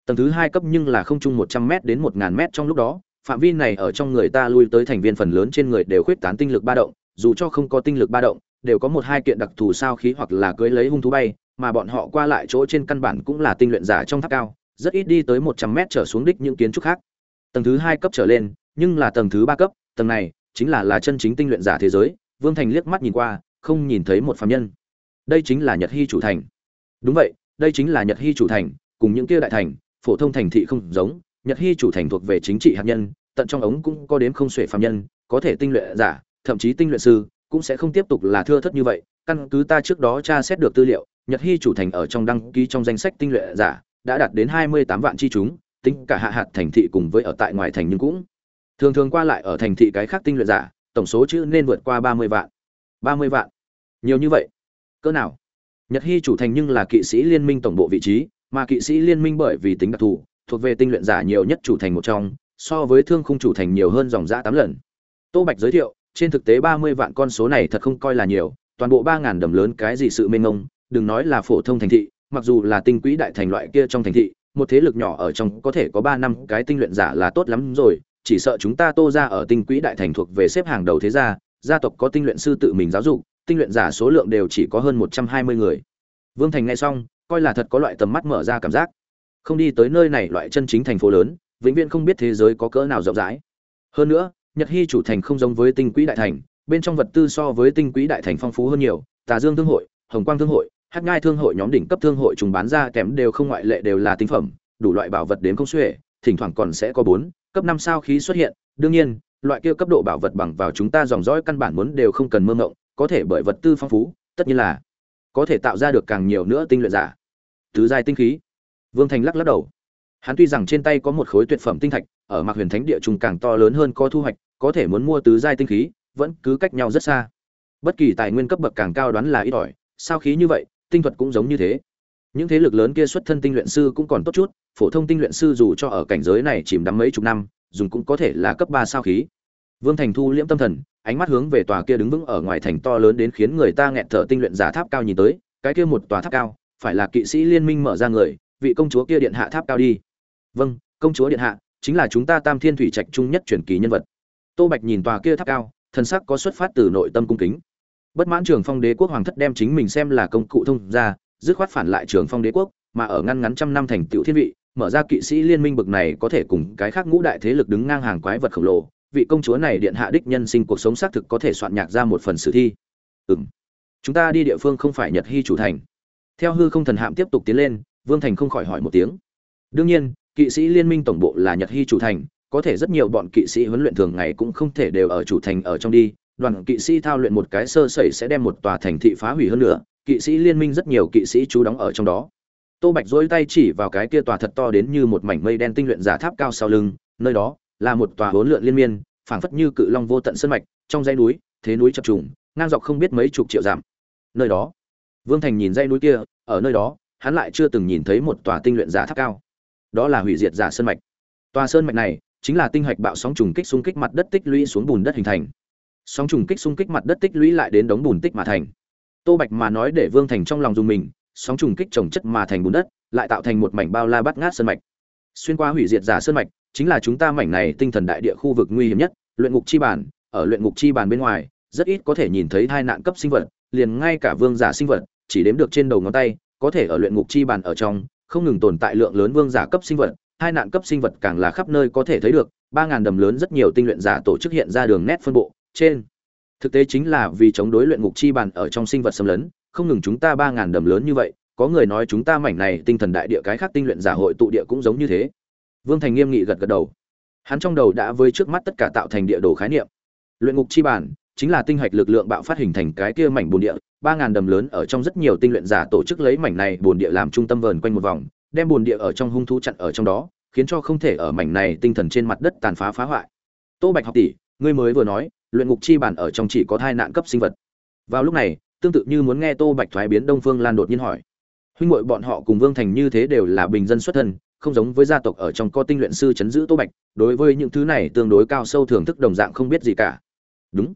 Tầng thứ hai cấp nhưng là không trung một trăm m đến một ngàn m trong lúc đó, phạm vi này ở trong người ta lui tới thành viên phần lớn trên người đều khuyết tán tinh lực ba động, dù cho không có tinh lực ba động, đều có một hai kiện đặc thù sao khí hoặc là cưới lấy hung thú bay, mà bọn họ qua lại chỗ trên căn bản cũng là tinh luyện giả trong tháp cao, rất ít đi tới một trăm mét trở xuống đích những kiến trúc khác. Tầng thứ hai cấp trở lên, nhưng là tầng thứ ba cấp, tầng này chính là là chân chính tinh luyện giả thế giới vương thành liếc mắt nhìn qua, không nhìn thấy một phạm nhân. Đây chính là nhật hy chủ thành. Đúng vậy, đây chính là nhật hy chủ thành, cùng những kia đại thành, phổ thông thành thị không giống. Nhật hy chủ thành thuộc về chính trị hạt nhân, tận trong ống cũng có đến không xuể phạm nhân, có thể tinh luyện giả, thậm chí tinh luyện sư, cũng sẽ không tiếp tục là thưa thất như vậy. Căn cứ ta trước đó tra xét được tư liệu, nhật hy chủ thành ở trong đăng ký trong danh sách tinh luyện giả đã đạt đến hai mươi tám vạn chi chúng, tính cả hạ hạt thành thị cùng với ở tại ngoài thành nhưng cũng. Thường thường qua lại ở thành thị cái khác tinh luyện giả tổng số chữ nên vượt qua ba mươi vạn. ba mươi vạn. Nhiều như vậy. Cỡ nào? Nhật hy chủ thành nhưng là kỵ sĩ liên minh tổng bộ vị trí, mà kỵ sĩ liên minh bởi vì tính đặc thù, thuộc về tinh luyện giả nhiều nhất chủ thành một trong, so với thương khung chủ thành nhiều hơn dòng giã tám lần. Tô bạch giới thiệu, trên thực tế ba mươi vạn con số này thật không coi là nhiều, toàn bộ ba ngàn đầm lớn cái gì sự mênh mông, đừng nói là phổ thông thành thị, mặc dù là tinh quỹ đại thành loại kia trong thành thị, một thế lực nhỏ ở trong có thể có ba năm cái tinh luyện giả là tốt lắm rồi chỉ sợ chúng ta tô ra ở tinh quỹ đại thành thuộc về xếp hàng đầu thế gia gia tộc có tinh luyện sư tự mình giáo dục, tinh luyện giả số lượng đều chỉ có hơn một trăm hai mươi người. Vương thành nghe xong, coi là thật có loại tầm mắt mở ra cảm giác. Không đi tới nơi này loại chân chính thành phố lớn, vĩnh viễn không biết thế giới có cỡ nào rộng rãi. Hơn nữa, nhật hy chủ thành không giống với tinh quỹ đại thành, bên trong vật tư so với tinh quỹ đại thành phong phú hơn nhiều, tà dương thương hội, hồng quang thương hội, hát ngai thương hội nhóm đỉnh cấp thương hội chúng bán ra kém đều không ngoại lệ đều là tinh phẩm, đủ loại bảo vật đến không xuể, thỉnh thoảng còn sẽ có bốn cấp năm sao khí xuất hiện, đương nhiên, loại kia cấp độ bảo vật bằng vào chúng ta dòng dõi căn bản muốn đều không cần mơ ngộng, có thể bởi vật tư phong phú, tất nhiên là có thể tạo ra được càng nhiều nữa tinh luyện giả. Tứ giai tinh khí. Vương thành lắc lắc đầu. Hắn tuy rằng trên tay có một khối tuyệt phẩm tinh thạch, ở mạc huyền thánh địa trung càng to lớn hơn có thu hoạch, có thể muốn mua tứ giai tinh khí, vẫn cứ cách nhau rất xa. Bất kỳ tài nguyên cấp bậc càng cao đoán là ít ỏi, sao khí như vậy, tinh thuật cũng giống như thế những thế lực lớn kia xuất thân tinh luyện sư cũng còn tốt chút, phổ thông tinh luyện sư dù cho ở cảnh giới này chìm đắm mấy chục năm, dùng cũng có thể là cấp ba sao khí. Vương thành thu liễm tâm thần, ánh mắt hướng về tòa kia đứng vững ở ngoài thành to lớn đến khiến người ta nghẹt thở tinh luyện giả tháp cao nhìn tới, cái kia một tòa tháp cao, phải là kỵ sĩ liên minh mở ra người, vị công chúa kia điện hạ tháp cao đi. Vâng công chúa điện hạ, chính là chúng ta tam thiên thủy trạch trung nhất truyền kỳ nhân vật. Tô bạch nhìn tòa kia tháp cao thân sắc có xuất phát từ nội tâm cung kính. Bất mãn trường phong đế quốc hoàng thất đem chính mình xem là công cụ thông ra dứt khoát phản lại trường phong đế quốc, mà ở ngăn ngắn trăm năm thành tựu thiên vị, mở ra kỵ sĩ liên minh bực này có thể cùng cái khác ngũ đại thế lực đứng ngang hàng quái vật khổng lồ, vị công chúa này điện hạ đích nhân sinh cuộc sống xác thực có thể soạn nhạc ra một phần sử thi. Ừm. Chúng ta đi địa phương không phải nhật hy chủ thành. Theo hư không thần hạm tiếp tục tiến lên, vương thành không khỏi hỏi một tiếng. Đương nhiên, kỵ sĩ liên minh tổng bộ là nhật hy chủ thành, có thể rất nhiều bọn kỵ sĩ huấn luyện thường ngày cũng không thể đều ở chủ thành ở trong đi, đoàn kỵ sĩ thao luyện một cái sơ sẩy sẽ đem một tòa thành thị phá hủy hơn nữa kỵ sĩ liên minh rất nhiều kỵ sĩ trú đóng ở trong đó. Tô bạch dỗi tay chỉ vào cái kia tòa thật to đến như một mảnh mây đen tinh luyện giả tháp cao sau lưng, nơi đó là một tòa hỗn lượn liên miên, phảng phất như cự long vô tận sơn mạch, trong dãy núi, thế núi chập trùng, ngang dọc không biết mấy chục triệu dặm. Nơi đó, vương thành nhìn dãy núi kia, ở nơi đó, hắn lại chưa từng nhìn thấy một tòa tinh luyện giả tháp cao. Đó là hủy diệt giả sơn mạch. Tòa sơn mạch này chính là tinh hạch bạo sóng trùng kích xung kích mặt đất tích lũy xuống bùn đất hình thành. Sóng trùng kích xung kích mặt đất tích lũy lại đến đống bùn tích mà thành tô bạch mà nói để vương thành trong lòng dùng mình, sóng trùng kích trồng chất mà thành bùn đất, lại tạo thành một mảnh bao la bắt ngát sơn mạch. Xuyên qua hủy diệt giả sơn mạch, chính là chúng ta mảnh này tinh thần đại địa khu vực nguy hiểm nhất, luyện ngục chi bản, ở luyện ngục chi bản bên ngoài, rất ít có thể nhìn thấy hai nạn cấp sinh vật, liền ngay cả vương giả sinh vật, chỉ đếm được trên đầu ngón tay, có thể ở luyện ngục chi bản ở trong, không ngừng tồn tại lượng lớn vương giả cấp sinh vật hai nạn cấp sinh vật càng là khắp nơi có thể thấy được, ba ngàn đầm lớn rất nhiều tinh luyện giả tổ chức hiện ra đường nét phân bộ, trên thực tế chính là vì chống đối luyện ngục chi bản ở trong sinh vật xâm lấn, không ngừng chúng ta ba ngàn đầm lớn như vậy, có người nói chúng ta mảnh này tinh thần đại địa cái khác tinh luyện giả hội tụ địa cũng giống như thế. Vương thành nghiêm nghị gật gật đầu. Hắn trong đầu đã với trước mắt tất cả tạo thành địa đồ khái niệm. Luyện ngục chi bản chính là tinh hạch lực lượng bạo phát hình thành cái kia mảnh bồn địa, ba ngàn đầm lớn ở trong rất nhiều tinh luyện giả tổ chức lấy mảnh này bồn địa làm trung tâm vờn quanh một vòng, đem bồn địa ở trong hung thú chặn ở trong đó, khiến cho không thể ở mảnh này tinh thần trên mặt đất tàn phá phá hoại. Tô bạch học tỷ, ngươi mới vừa nói luyện ngục chi bản ở trong chỉ có thai nạn cấp sinh vật. Vào lúc này, tương tự như muốn nghe tô bạch thoái biến đông phương lan đột nhiên hỏi. Huynh hội bọn họ cùng vương thành như thế đều là bình dân xuất thân, không giống với gia tộc ở trong co tinh luyện sư chấn giữ tô bạch, đối với những thứ này tương đối cao sâu thưởng thức đồng dạng không biết gì cả. Đúng.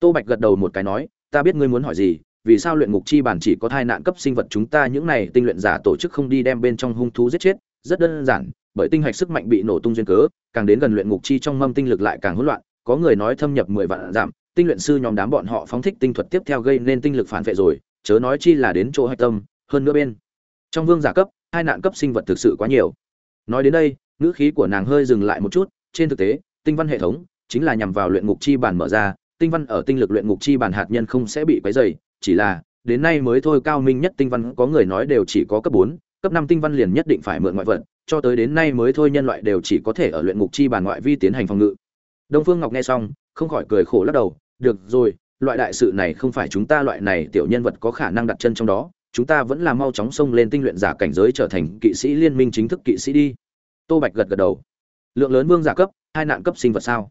Tô bạch gật đầu một cái nói, ta biết ngươi muốn hỏi gì, vì sao luyện ngục chi bản chỉ có thai nạn cấp sinh vật chúng ta những này tinh luyện giả tổ chức không đi đem bên trong hung thú giết chết? Rất đơn giản, bởi tinh hạch sức mạnh bị nổ tung duyên cớ, càng đến gần luyện ngục chi trong mâm tinh lực lại càng hỗn loạn có người nói thâm nhập mười vạn giảm, tinh luyện sư nhóm đám bọn họ phóng thích tinh thuật tiếp theo gây nên tinh lực phản vệ rồi, chớ nói chi là đến chỗ hạch tâm, hơn nữa bên trong vương giả cấp, hai nạn cấp sinh vật thực sự quá nhiều. Nói đến đây, ngữ khí của nàng hơi dừng lại một chút, trên thực tế, tinh văn hệ thống chính là nhằm vào luyện ngục chi bản mở ra, tinh văn ở tinh lực luyện ngục chi bản hạt nhân không sẽ bị quấy dày chỉ là, đến nay mới thôi cao minh nhất tinh văn có người nói đều chỉ có cấp bốn, cấp năm tinh văn liền nhất định phải mượn ngoại vật, cho tới đến nay mới thôi nhân loại đều chỉ có thể ở luyện ngục chi bản ngoại vi tiến hành phòng ngự đông phương ngọc nghe xong, không khỏi cười khổ lắc đầu, được rồi, loại đại sự này không phải chúng ta loại này tiểu nhân vật có khả năng đặt chân trong đó, chúng ta vẫn là mau chóng xông lên tinh luyện giả cảnh giới trở thành kỵ sĩ liên minh chính thức kỵ sĩ đi. Tô bạch gật gật đầu. Lượng lớn vương giả cấp, hai nạn cấp sinh vật sao?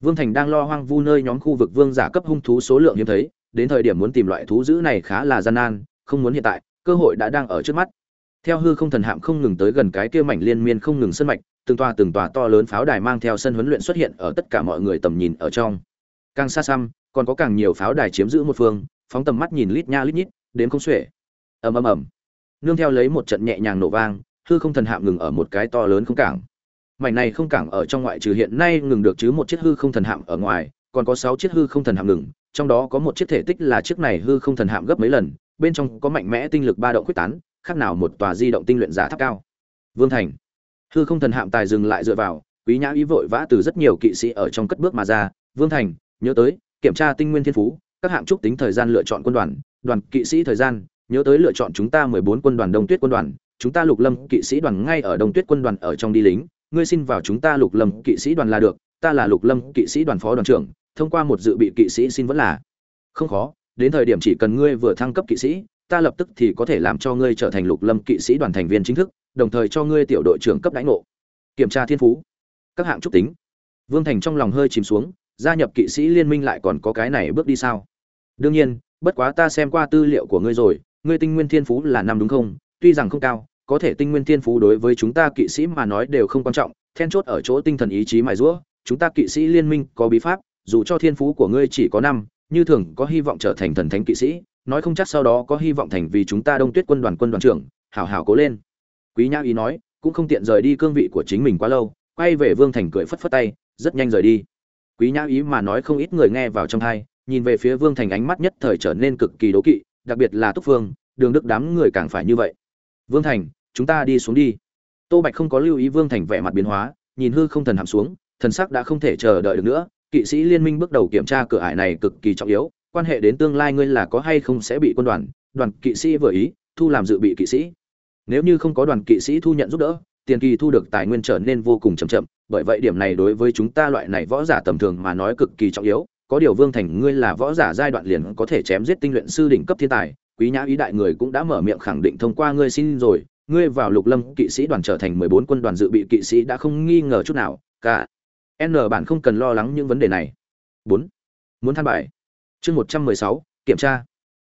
Vương thành đang lo hoang vu nơi nhóm khu vực vương giả cấp hung thú số lượng hiếm thấy, đến thời điểm muốn tìm loại thú dữ này khá là gian nan, không muốn hiện tại, cơ hội đã đang ở trước mắt. Theo hư không thần hạm không ngừng tới gần cái kia mảnh liên miên không ngừng sân mạch từng tòa từng tòa to lớn pháo đài mang theo sân huấn luyện xuất hiện ở tất cả mọi người tầm nhìn ở trong. Càng xa xăm, còn có càng nhiều pháo đài chiếm giữ một phương, phóng tầm mắt nhìn lít nha lít nhít đến không xuể. Ầm ầm ầm. Nương theo lấy một trận nhẹ nhàng nổ vang, hư không thần hạm ngừng ở một cái to lớn không cảng. Mảnh này không cảng ở trong ngoại trừ hiện nay ngừng được chứ một chiếc hư không thần hạm ở ngoài, còn có sáu chiếc hư không thần hạm ngừng, trong đó có một chiếc thể tích là chiếc này hư không thần hạm gấp mấy lần, bên trong có mạnh mẽ tinh lực ba động quyết tán, khác nào một tòa di động tinh luyện giả tháp cao. Vương thành hư không thần hạm tài dừng lại dựa vào, quý nhã ý vội vã từ rất nhiều kỵ sĩ ở trong cất bước mà ra. Vương thành, nhớ tới, kiểm tra tinh nguyên thiên phú, các hạng trúc tính thời gian lựa chọn quân đoàn đoàn kỵ sĩ thời gian, nhớ tới lựa chọn chúng ta mười bốn quân đoàn đông tuyết quân đoàn, chúng ta lục lâm kỵ sĩ đoàn ngay ở đông tuyết quân đoàn ở trong đi lính, ngươi xin vào chúng ta lục lâm kỵ sĩ đoàn là được, ta là lục lâm kỵ sĩ đoàn phó đoàn trưởng, thông qua một dự bị kỵ sĩ xin vẫn là. Không khó, đến thời điểm chỉ cần ngươi vừa thăng cấp kỵ sĩ, ta lập tức thì có thể làm cho ngươi trở thành lục lâm kỵ sĩ đoàn thành viên chính thức đồng thời cho ngươi tiểu đội trưởng cấp đánh ngộ. Kiểm tra thiên phú. Các hạng trúc tính. Vương thành trong lòng hơi chìm xuống gia nhập kỵ sĩ liên minh lại còn có cái này bước đi sao? Đương nhiên bất quá ta xem qua tư liệu của ngươi rồi ngươi tinh nguyên thiên phú là năm đúng không? Tuy rằng không cao có thể tinh nguyên thiên phú đối với chúng ta kỵ sĩ mà nói đều không quan trọng then chốt ở chỗ tinh thần ý chí mài giũa, chúng ta kỵ sĩ liên minh có bí pháp dù cho thiên phú của ngươi chỉ có năm như thường có hy vọng trở thành thần thánh kỵ sĩ nói không chắc sau đó có hy vọng thành vì chúng ta đông tuyết quân đoàn quân đoàn trưởng hảo hảo cố lên quý nhã ý nói, cũng không tiện rời đi cương vị của chính mình quá lâu, quay về vương thành cười phất phất tay, rất nhanh rời đi. Quý nhã ý mà nói không ít người nghe vào trong hai, nhìn về phía vương thành ánh mắt nhất thời trở nên cực kỳ đố kỵ, đặc biệt là túc phương, đường đức đám người càng phải như vậy. Vương thành, chúng ta đi xuống đi. Tô bạch không có lưu ý vương thành vẻ mặt biến hóa, nhìn hư không thần hàm xuống, thần sắc đã không thể chờ đợi được nữa. Kỵ sĩ liên minh bước đầu kiểm tra cửa ải này cực kỳ trọng yếu, quan hệ đến tương lai ngươi là có hay không sẽ bị quân đoàn đoàn kỵ sĩ vừa ý, thu làm dự bị kỵ sĩ nếu như không có đoàn kỵ sĩ thu nhận giúp đỡ, tiền kỳ thu được tài nguyên trở nên vô cùng chậm chậm, bởi vậy điểm này đối với chúng ta loại này võ giả tầm thường mà nói cực kỳ trọng yếu. Có điều vương thành, ngươi là võ giả giai đoạn liền có thể chém giết tinh luyện sư đỉnh cấp thiên tài, quý nhã ý đại người cũng đã mở miệng khẳng định thông qua ngươi xin rồi. Ngươi vào lục lâm, kỵ sĩ đoàn trở thành mười bốn quân đoàn dự bị kỵ sĩ đã không nghi ngờ chút nào. Cả n bản không cần lo lắng những vấn đề này. Bốn, muốn than bài. Chương một trăm mười sáu, kiểm tra.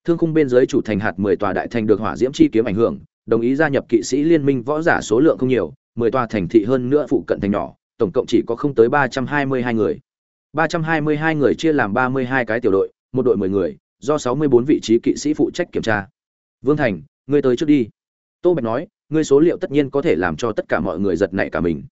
Thương khung bên dưới chủ thành hạt mười tòa đại thành được hỏa diễm chi kiếm ảnh hưởng đồng ý gia nhập kỵ sĩ liên minh võ giả số lượng không nhiều, mười tòa thành thị hơn nữa phụ cận thành nhỏ, tổng cộng chỉ có không tới ba trăm hai mươi hai người. ba trăm hai mươi hai người chia làm ba mươi hai cái tiểu đội, một đội mười người, do sáu mươi bốn vị trí kỵ sĩ phụ trách kiểm tra. Vương thành, ngươi tới trước đi. Tô bạch nói, ngươi số liệu tất nhiên có thể làm cho tất cả mọi người giật nảy cả mình.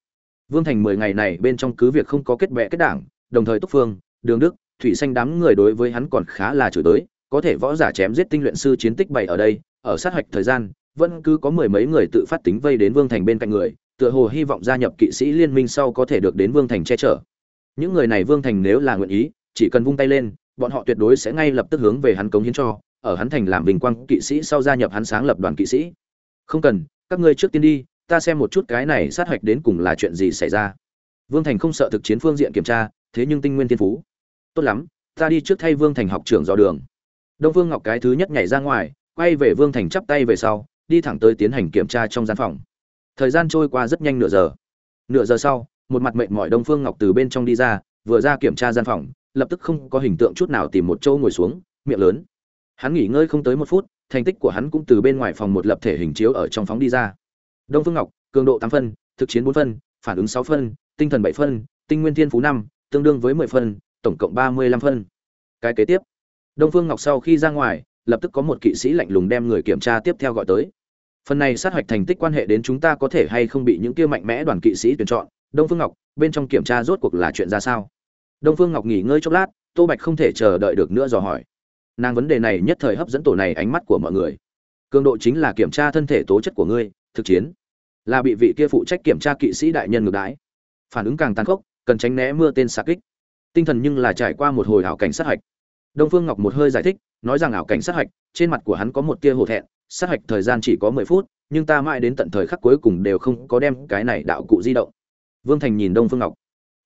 Vương thành mười ngày này bên trong cứ việc không có kết bè kết đảng, đồng thời túc phương, đường đức, thủy xanh đám người đối với hắn còn khá là chửi tới, có thể võ giả chém giết tinh luyện sư chiến tích bày ở đây, ở sát hạch thời gian vẫn cứ có mười mấy người tự phát tính vây đến vương thành bên cạnh người, tựa hồ hy vọng gia nhập kỵ sĩ liên minh sau có thể được đến vương thành che chở. Những người này vương thành nếu là nguyện ý, chỉ cần vung tay lên, bọn họ tuyệt đối sẽ ngay lập tức hướng về hắn cống hiến cho, ở hắn thành làm bình quang kỵ sĩ sau gia nhập hắn sáng lập đoàn kỵ sĩ. Không cần, các ngươi trước tiên đi, ta xem một chút cái này sát hạch đến cùng là chuyện gì xảy ra. Vương thành không sợ thực chiến phương diện kiểm tra, thế nhưng tinh nguyên thiên phú. Tốt lắm, ta đi trước thay vương thành học trưởng dò đường. Đông vương ngọc cái thứ nhất nhảy ra ngoài, quay về vương thành chắp tay về sau đi thẳng tới tiến hành kiểm tra trong gian phòng. Thời gian trôi qua rất nhanh nửa giờ. Nửa giờ sau, một mặt mệnh mọi đông phương ngọc từ bên trong đi ra, vừa ra kiểm tra gian phòng, lập tức không có hình tượng chút nào tìm một chỗ ngồi xuống, miệng lớn. Hắn nghỉ ngơi không tới một phút, thành tích của hắn cũng từ bên ngoài phòng một lập thể hình chiếu ở trong phóng đi ra. Đông phương ngọc, cường độ tám phân, thực chiến bốn phân, phản ứng sáu phân, tinh thần bảy phân, tinh nguyên thiên phú năm, tương đương với mười phân, tổng cộng ba mươi lăm phân. Cái kế tiếp. Đông phương ngọc sau khi ra ngoài lập tức có một kỵ sĩ lạnh lùng đem người kiểm tra tiếp theo gọi tới. Phần này sát hạch thành tích quan hệ đến chúng ta có thể hay không bị những kia mạnh mẽ đoàn kỵ sĩ tuyển chọn? Đông phương ngọc, bên trong kiểm tra rốt cuộc là chuyện ra sao? Đông phương ngọc nghỉ ngơi chốc lát, tô bạch không thể chờ đợi được nữa dò hỏi. Nàng vấn đề này nhất thời hấp dẫn tổ này ánh mắt của mọi người. Cường độ chính là kiểm tra thân thể tố chất của ngươi, thực chiến. Là bị vị kia phụ trách kiểm tra kỵ sĩ đại nhân ngược đãi. Phản ứng càng tàn khốc, cần tránh né mưa tên xạ kích. Tinh thần nhưng là trải qua một hồi hảo cảnh sát hạch đông phương ngọc một hơi giải thích, nói rằng ảo cảnh sát hạch, trên mặt của hắn có một tia hổ thẹn, sát hạch thời gian chỉ có mười phút, nhưng ta mãi đến tận thời khắc cuối cùng đều không có đem cái này đạo cụ di động. Vương thành nhìn đông phương ngọc.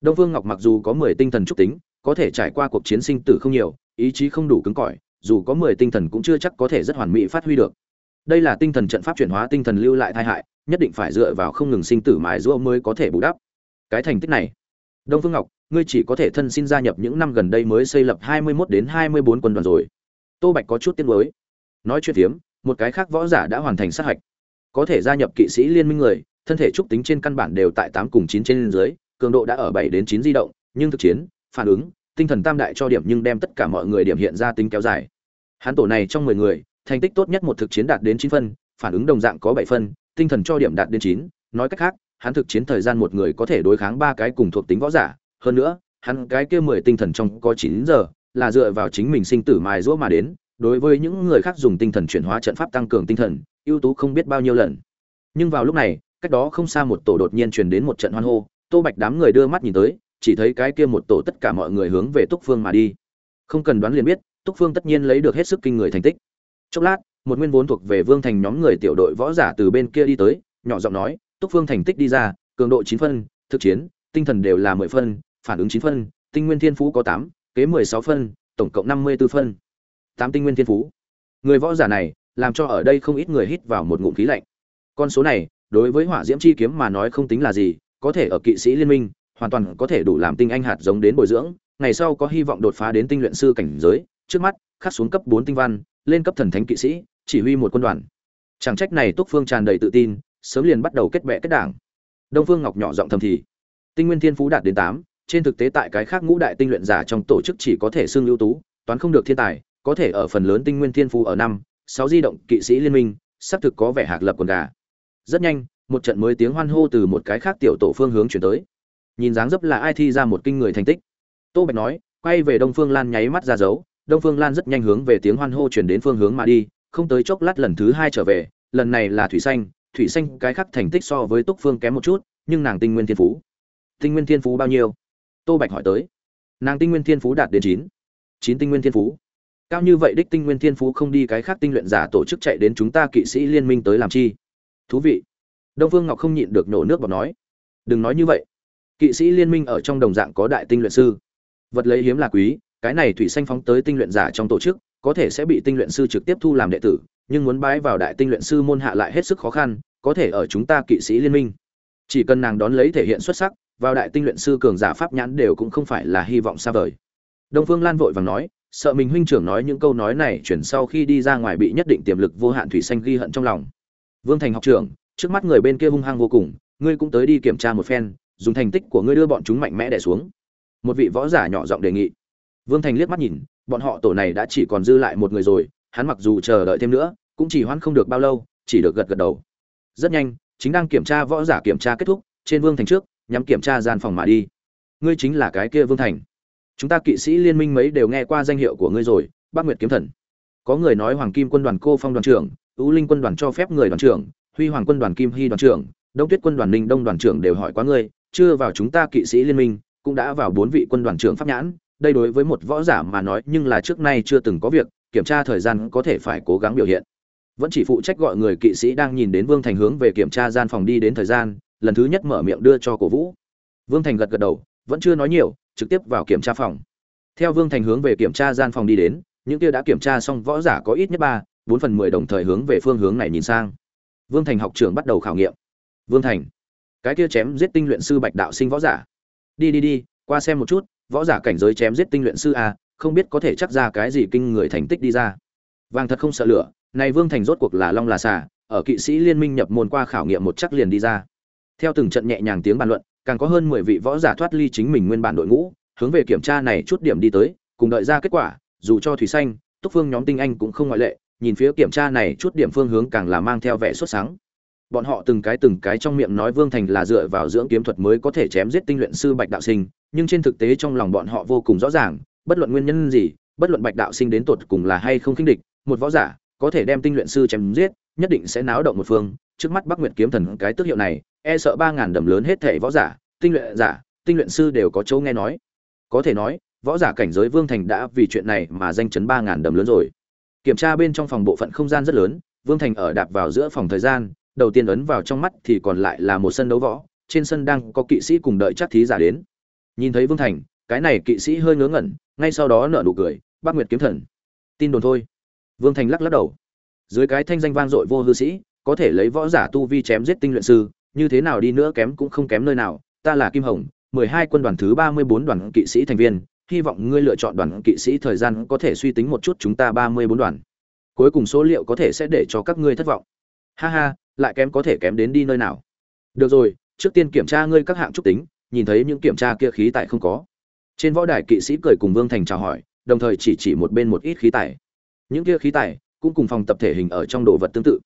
Đông phương ngọc mặc dù có mười tinh thần trúc tính, có thể trải qua cuộc chiến sinh tử không nhiều, ý chí không đủ cứng cỏi, dù có mười tinh thần cũng chưa chắc có thể rất hoàn mỹ phát huy được. Đây là tinh thần trận pháp chuyển hóa, tinh thần lưu lại tai hại, nhất định phải dựa vào không ngừng sinh tử mài giũa mới có thể bù đắp. Cái thành tích này đông phương ngọc, ngươi chỉ có thể thân xin gia nhập những năm gần đây mới xây lập hai mươi 21 đến hai mươi bốn quân đoàn rồi. Tô bạch có chút tiếng mới nói chuyện tiếm một cái khác võ giả đã hoàn thành sát hạch. Có thể gia nhập kỵ sĩ liên minh người, thân thể trúc tính trên căn bản đều tại tám cùng chín trên dưới, cường độ đã ở bảy đến chín di động, nhưng thực chiến, phản ứng, tinh thần tam đại cho điểm nhưng đem tất cả mọi người điểm hiện ra tính kéo dài. Hắn tổ này trong mười người, thành tích tốt nhất một thực chiến đạt đến chín phân, phản ứng đồng dạng có bảy phân, tinh thần cho điểm đạt đến chín, nói cách khác hắn thực chiến thời gian một người có thể đối kháng ba cái cùng thuộc tính võ giả. Hơn nữa, hắn cái kia mười tinh thần trong có chín giờ là dựa vào chính mình sinh tử mài giũa mà đến, đối với những người khác dùng tinh thần chuyển hóa trận pháp tăng cường tinh thần, ưu tú không biết bao nhiêu lần. Nhưng vào lúc này, cách đó không xa một tổ đột nhiên truyền đến một trận hoan hô. Tô bạch đám người đưa mắt nhìn tới, chỉ thấy cái kia một tổ tất cả mọi người hướng về túc phương mà đi. Không cần đoán liền biết, túc phương tất nhiên lấy được hết sức kinh người thành tích. Chốc lát, một nguyên vốn thuộc về vương thành nhóm người tiểu đội võ giả từ bên kia đi tới, nhỏ giọng nói túc phương thành tích đi ra, cường độ chín phân, thực chiến, tinh thần đều là mười phân, phản ứng chín phân, tinh nguyên thiên phú có tám, kế mười sáu phân, tổng cộng năm mươi b ố phân. Tám tinh nguyên thiên phú. Người võ giả này, làm cho ở đây không ít người hít vào một ngụm khí lạnh. Con số này, đối với hỏa diễm chi kiếm mà nói không tính là gì, có thể ở kỵ sĩ liên minh, hoàn toàn có thể đủ làm tinh anh hạt giống đến bồi dưỡng, ngày sau có hy vọng đột phá đến tinh luyện sư cảnh giới, trước mắt, khắc xuống cấp bốn tinh văn, lên cấp thần thánh kỵ sĩ, chỉ huy một quân đoàn. Chẳng trách này túc phương tràn đầy tự tin sớm liền bắt đầu kết bè kết đảng. Đông phương ngọc nhỏ giọng thầm thì, tinh nguyên thiên phú đạt đến tám, trên thực tế tại cái khác ngũ đại tinh luyện giả trong tổ chức chỉ có thể xưng ưu tú, toán không được thiên tài, có thể ở phần lớn tinh nguyên thiên phú ở năm, sáu di động kỵ sĩ liên minh xác thực có vẻ hạc lập quần gà. Rất nhanh, một trận mới tiếng hoan hô từ một cái khác tiểu tổ phương hướng chuyển tới. Nhìn dáng dấp là ai thi ra một kinh người thành tích. Tô bạch nói, quay về đông phương lan nháy mắt ra dấu, đông phương lan rất nhanh hướng về tiếng hoan hô chuyển đến phương hướng mà đi, không tới chốc lát lần thứ hai trở về, lần này là thủy xanh thủy xanh, cái khác thành tích so với túc phương kém một chút, nhưng nàng tinh nguyên thiên phú. Tinh nguyên thiên phú bao nhiêu? Tô bạch hỏi tới. Nàng tinh nguyên thiên phú đạt đến chín. Chín tinh nguyên thiên phú. Cao như vậy đích tinh nguyên thiên phú không đi cái khác tinh luyện giả tổ chức chạy đến chúng ta kỵ sĩ liên minh tới làm chi? Thú vị. Đông phương ngọc không nhịn được nổ nước bọt nói. Đừng nói như vậy. Kỵ sĩ liên minh ở trong đồng dạng có đại tinh luyện sư. Vật lấy hiếm là quý, cái này thủy xanh phóng tới tinh luyện giả trong tổ chức, có thể sẽ bị tinh luyện sư trực tiếp thu làm đệ tử, nhưng muốn bái vào đại tinh luyện sư môn hạ lại hết sức khó khăn có thể ở chúng ta kỵ sĩ liên minh. Chỉ cần nàng đón lấy thể hiện xuất sắc, vào đại tinh luyện sư cường giả pháp nhãn đều cũng không phải là hy vọng xa vời. Đông phương lan vội vàng nói, sợ mình huynh trưởng nói những câu nói này chuyển sau khi đi ra ngoài bị nhất định tiềm lực vô hạn thủy xanh ghi hận trong lòng. Vương thành học trưởng, trước mắt người bên kia hung hăng vô cùng, ngươi cũng tới đi kiểm tra một phen, dùng thành tích của ngươi đưa bọn chúng mạnh mẽ đè xuống. Một vị võ giả nhỏ giọng đề nghị. Vương thành liếc mắt nhìn, bọn họ tổ này đã chỉ còn dư lại một người rồi, hắn mặc dù chờ đợi thêm nữa, cũng chỉ hoãn không được bao lâu, chỉ được gật gật đầu rất nhanh, chính đang kiểm tra võ giả kiểm tra kết thúc, trên vương thành trước nhằm kiểm tra gian phòng mà đi. Ngươi chính là cái kia vương thành. Chúng ta kỵ sĩ liên minh mấy đều nghe qua danh hiệu của ngươi rồi, bác nguyệt kiếm thần. Có người nói hoàng kim quân đoàn cô phong đoàn trưởng ưu linh quân đoàn cho phép người đoàn trưởng, huy hoàng quân đoàn kim hy đoàn trưởng, đông tuyết quân đoàn ninh đông đoàn trưởng đều hỏi quá ngươi, chưa vào chúng ta kỵ sĩ liên minh, cũng đã vào bốn vị quân đoàn trưởng pháp nhãn, đây đối với một võ giả mà nói nhưng là trước nay chưa từng có việc, kiểm tra thời gian có thể phải cố gắng biểu hiện vẫn chỉ phụ trách gọi người kỵ sĩ đang nhìn đến vương thành hướng về kiểm tra gian phòng đi đến thời gian, lần thứ nhất mở miệng đưa cho cổ vũ. Vương thành gật gật đầu, vẫn chưa nói nhiều, trực tiếp vào kiểm tra phòng. Theo vương thành hướng về kiểm tra gian phòng đi đến, những kia đã kiểm tra xong võ giả có ít nhất ba, bốn phần mười đồng thời hướng về phương hướng này nhìn sang. Vương thành học trưởng bắt đầu khảo nghiệm. Vương thành, cái kia chém giết tinh luyện sư bạch đạo sinh võ giả. Đi đi đi, qua xem một chút, võ giả cảnh giới chém giết tinh luyện sư a, không biết có thể chắc ra cái gì kinh người thành tích đi ra. Vàng thật không sợ lửa này vương thành rốt cuộc là long là xà, ở kỵ sĩ liên minh nhập môn qua khảo nghiệm một chắc liền đi ra. Theo từng trận nhẹ nhàng tiếng bàn luận, càng có hơn mười vị võ giả thoát ly chính mình nguyên bản đội ngũ, hướng về kiểm tra này chút điểm đi tới, cùng đợi ra kết quả, dù cho thủy xanh, túc phương nhóm tinh anh cũng không ngoại lệ, nhìn phía kiểm tra này chút điểm phương hướng càng là mang theo vẻ xuất sáng. Bọn họ từng cái từng cái trong miệng nói vương thành là dựa vào dưỡng kiếm thuật mới có thể chém giết tinh luyện sư bạch đạo sinh, nhưng trên thực tế trong lòng bọn họ vô cùng rõ ràng, bất luận nguyên nhân gì, bất luận bạch đạo sinh đến tột cùng là hay không khinh địch, một võ giả có thể đem tinh luyện sư chém giết, nhất định sẽ náo động một phương. Trước mắt bắc nguyệt kiếm thần cái tước hiệu này e sợ ba ngàn đầm lớn hết thể võ giả, tinh luyện giả, tinh luyện sư đều có chỗ nghe nói. Có thể nói, võ giả cảnh giới vương thành đã vì chuyện này mà danh chấn ba ngàn đầm lớn rồi. Kiểm tra bên trong phòng bộ phận không gian rất lớn, vương thành ở đạp vào giữa phòng thời gian, đầu tiên ấn vào trong mắt thì còn lại là một sân đấu võ, trên sân đang có kỵ sĩ cùng đợi chắc thí giả đến. Nhìn thấy vương thành, cái này kỵ sĩ hơi ngớ ngẩn, ngay sau đó nở nụ cười bác nguyệt kiếm thần, tin đồn thôi vương thành lắc lắc đầu. Dưới cái thanh danh vang dội vô hư sĩ, có thể lấy võ giả tu vi chém giết tinh luyện sư, như thế nào đi nữa kém cũng không kém nơi nào. Ta là kim hồng, mười hai quân đoàn thứ ba mươi bốn đoàn kỵ sĩ thành viên, hy vọng ngươi lựa chọn đoàn kỵ sĩ thời gian có thể suy tính một chút chúng ta ba mươi bốn đoàn. Cuối cùng số liệu có thể sẽ để cho các ngươi thất vọng. Ha ha, lại kém có thể kém đến đi nơi nào. Được rồi, trước tiên kiểm tra ngươi các hạng trúc tính, nhìn thấy những kiểm tra kia khí tài không có. Trên võ đài kỵ sĩ cười cùng vương thành chào hỏi, đồng thời chỉ chỉ một bên một ít khí tài những kia khí tài cũng cùng phòng tập thể hình ở trong đồ vật tương tự.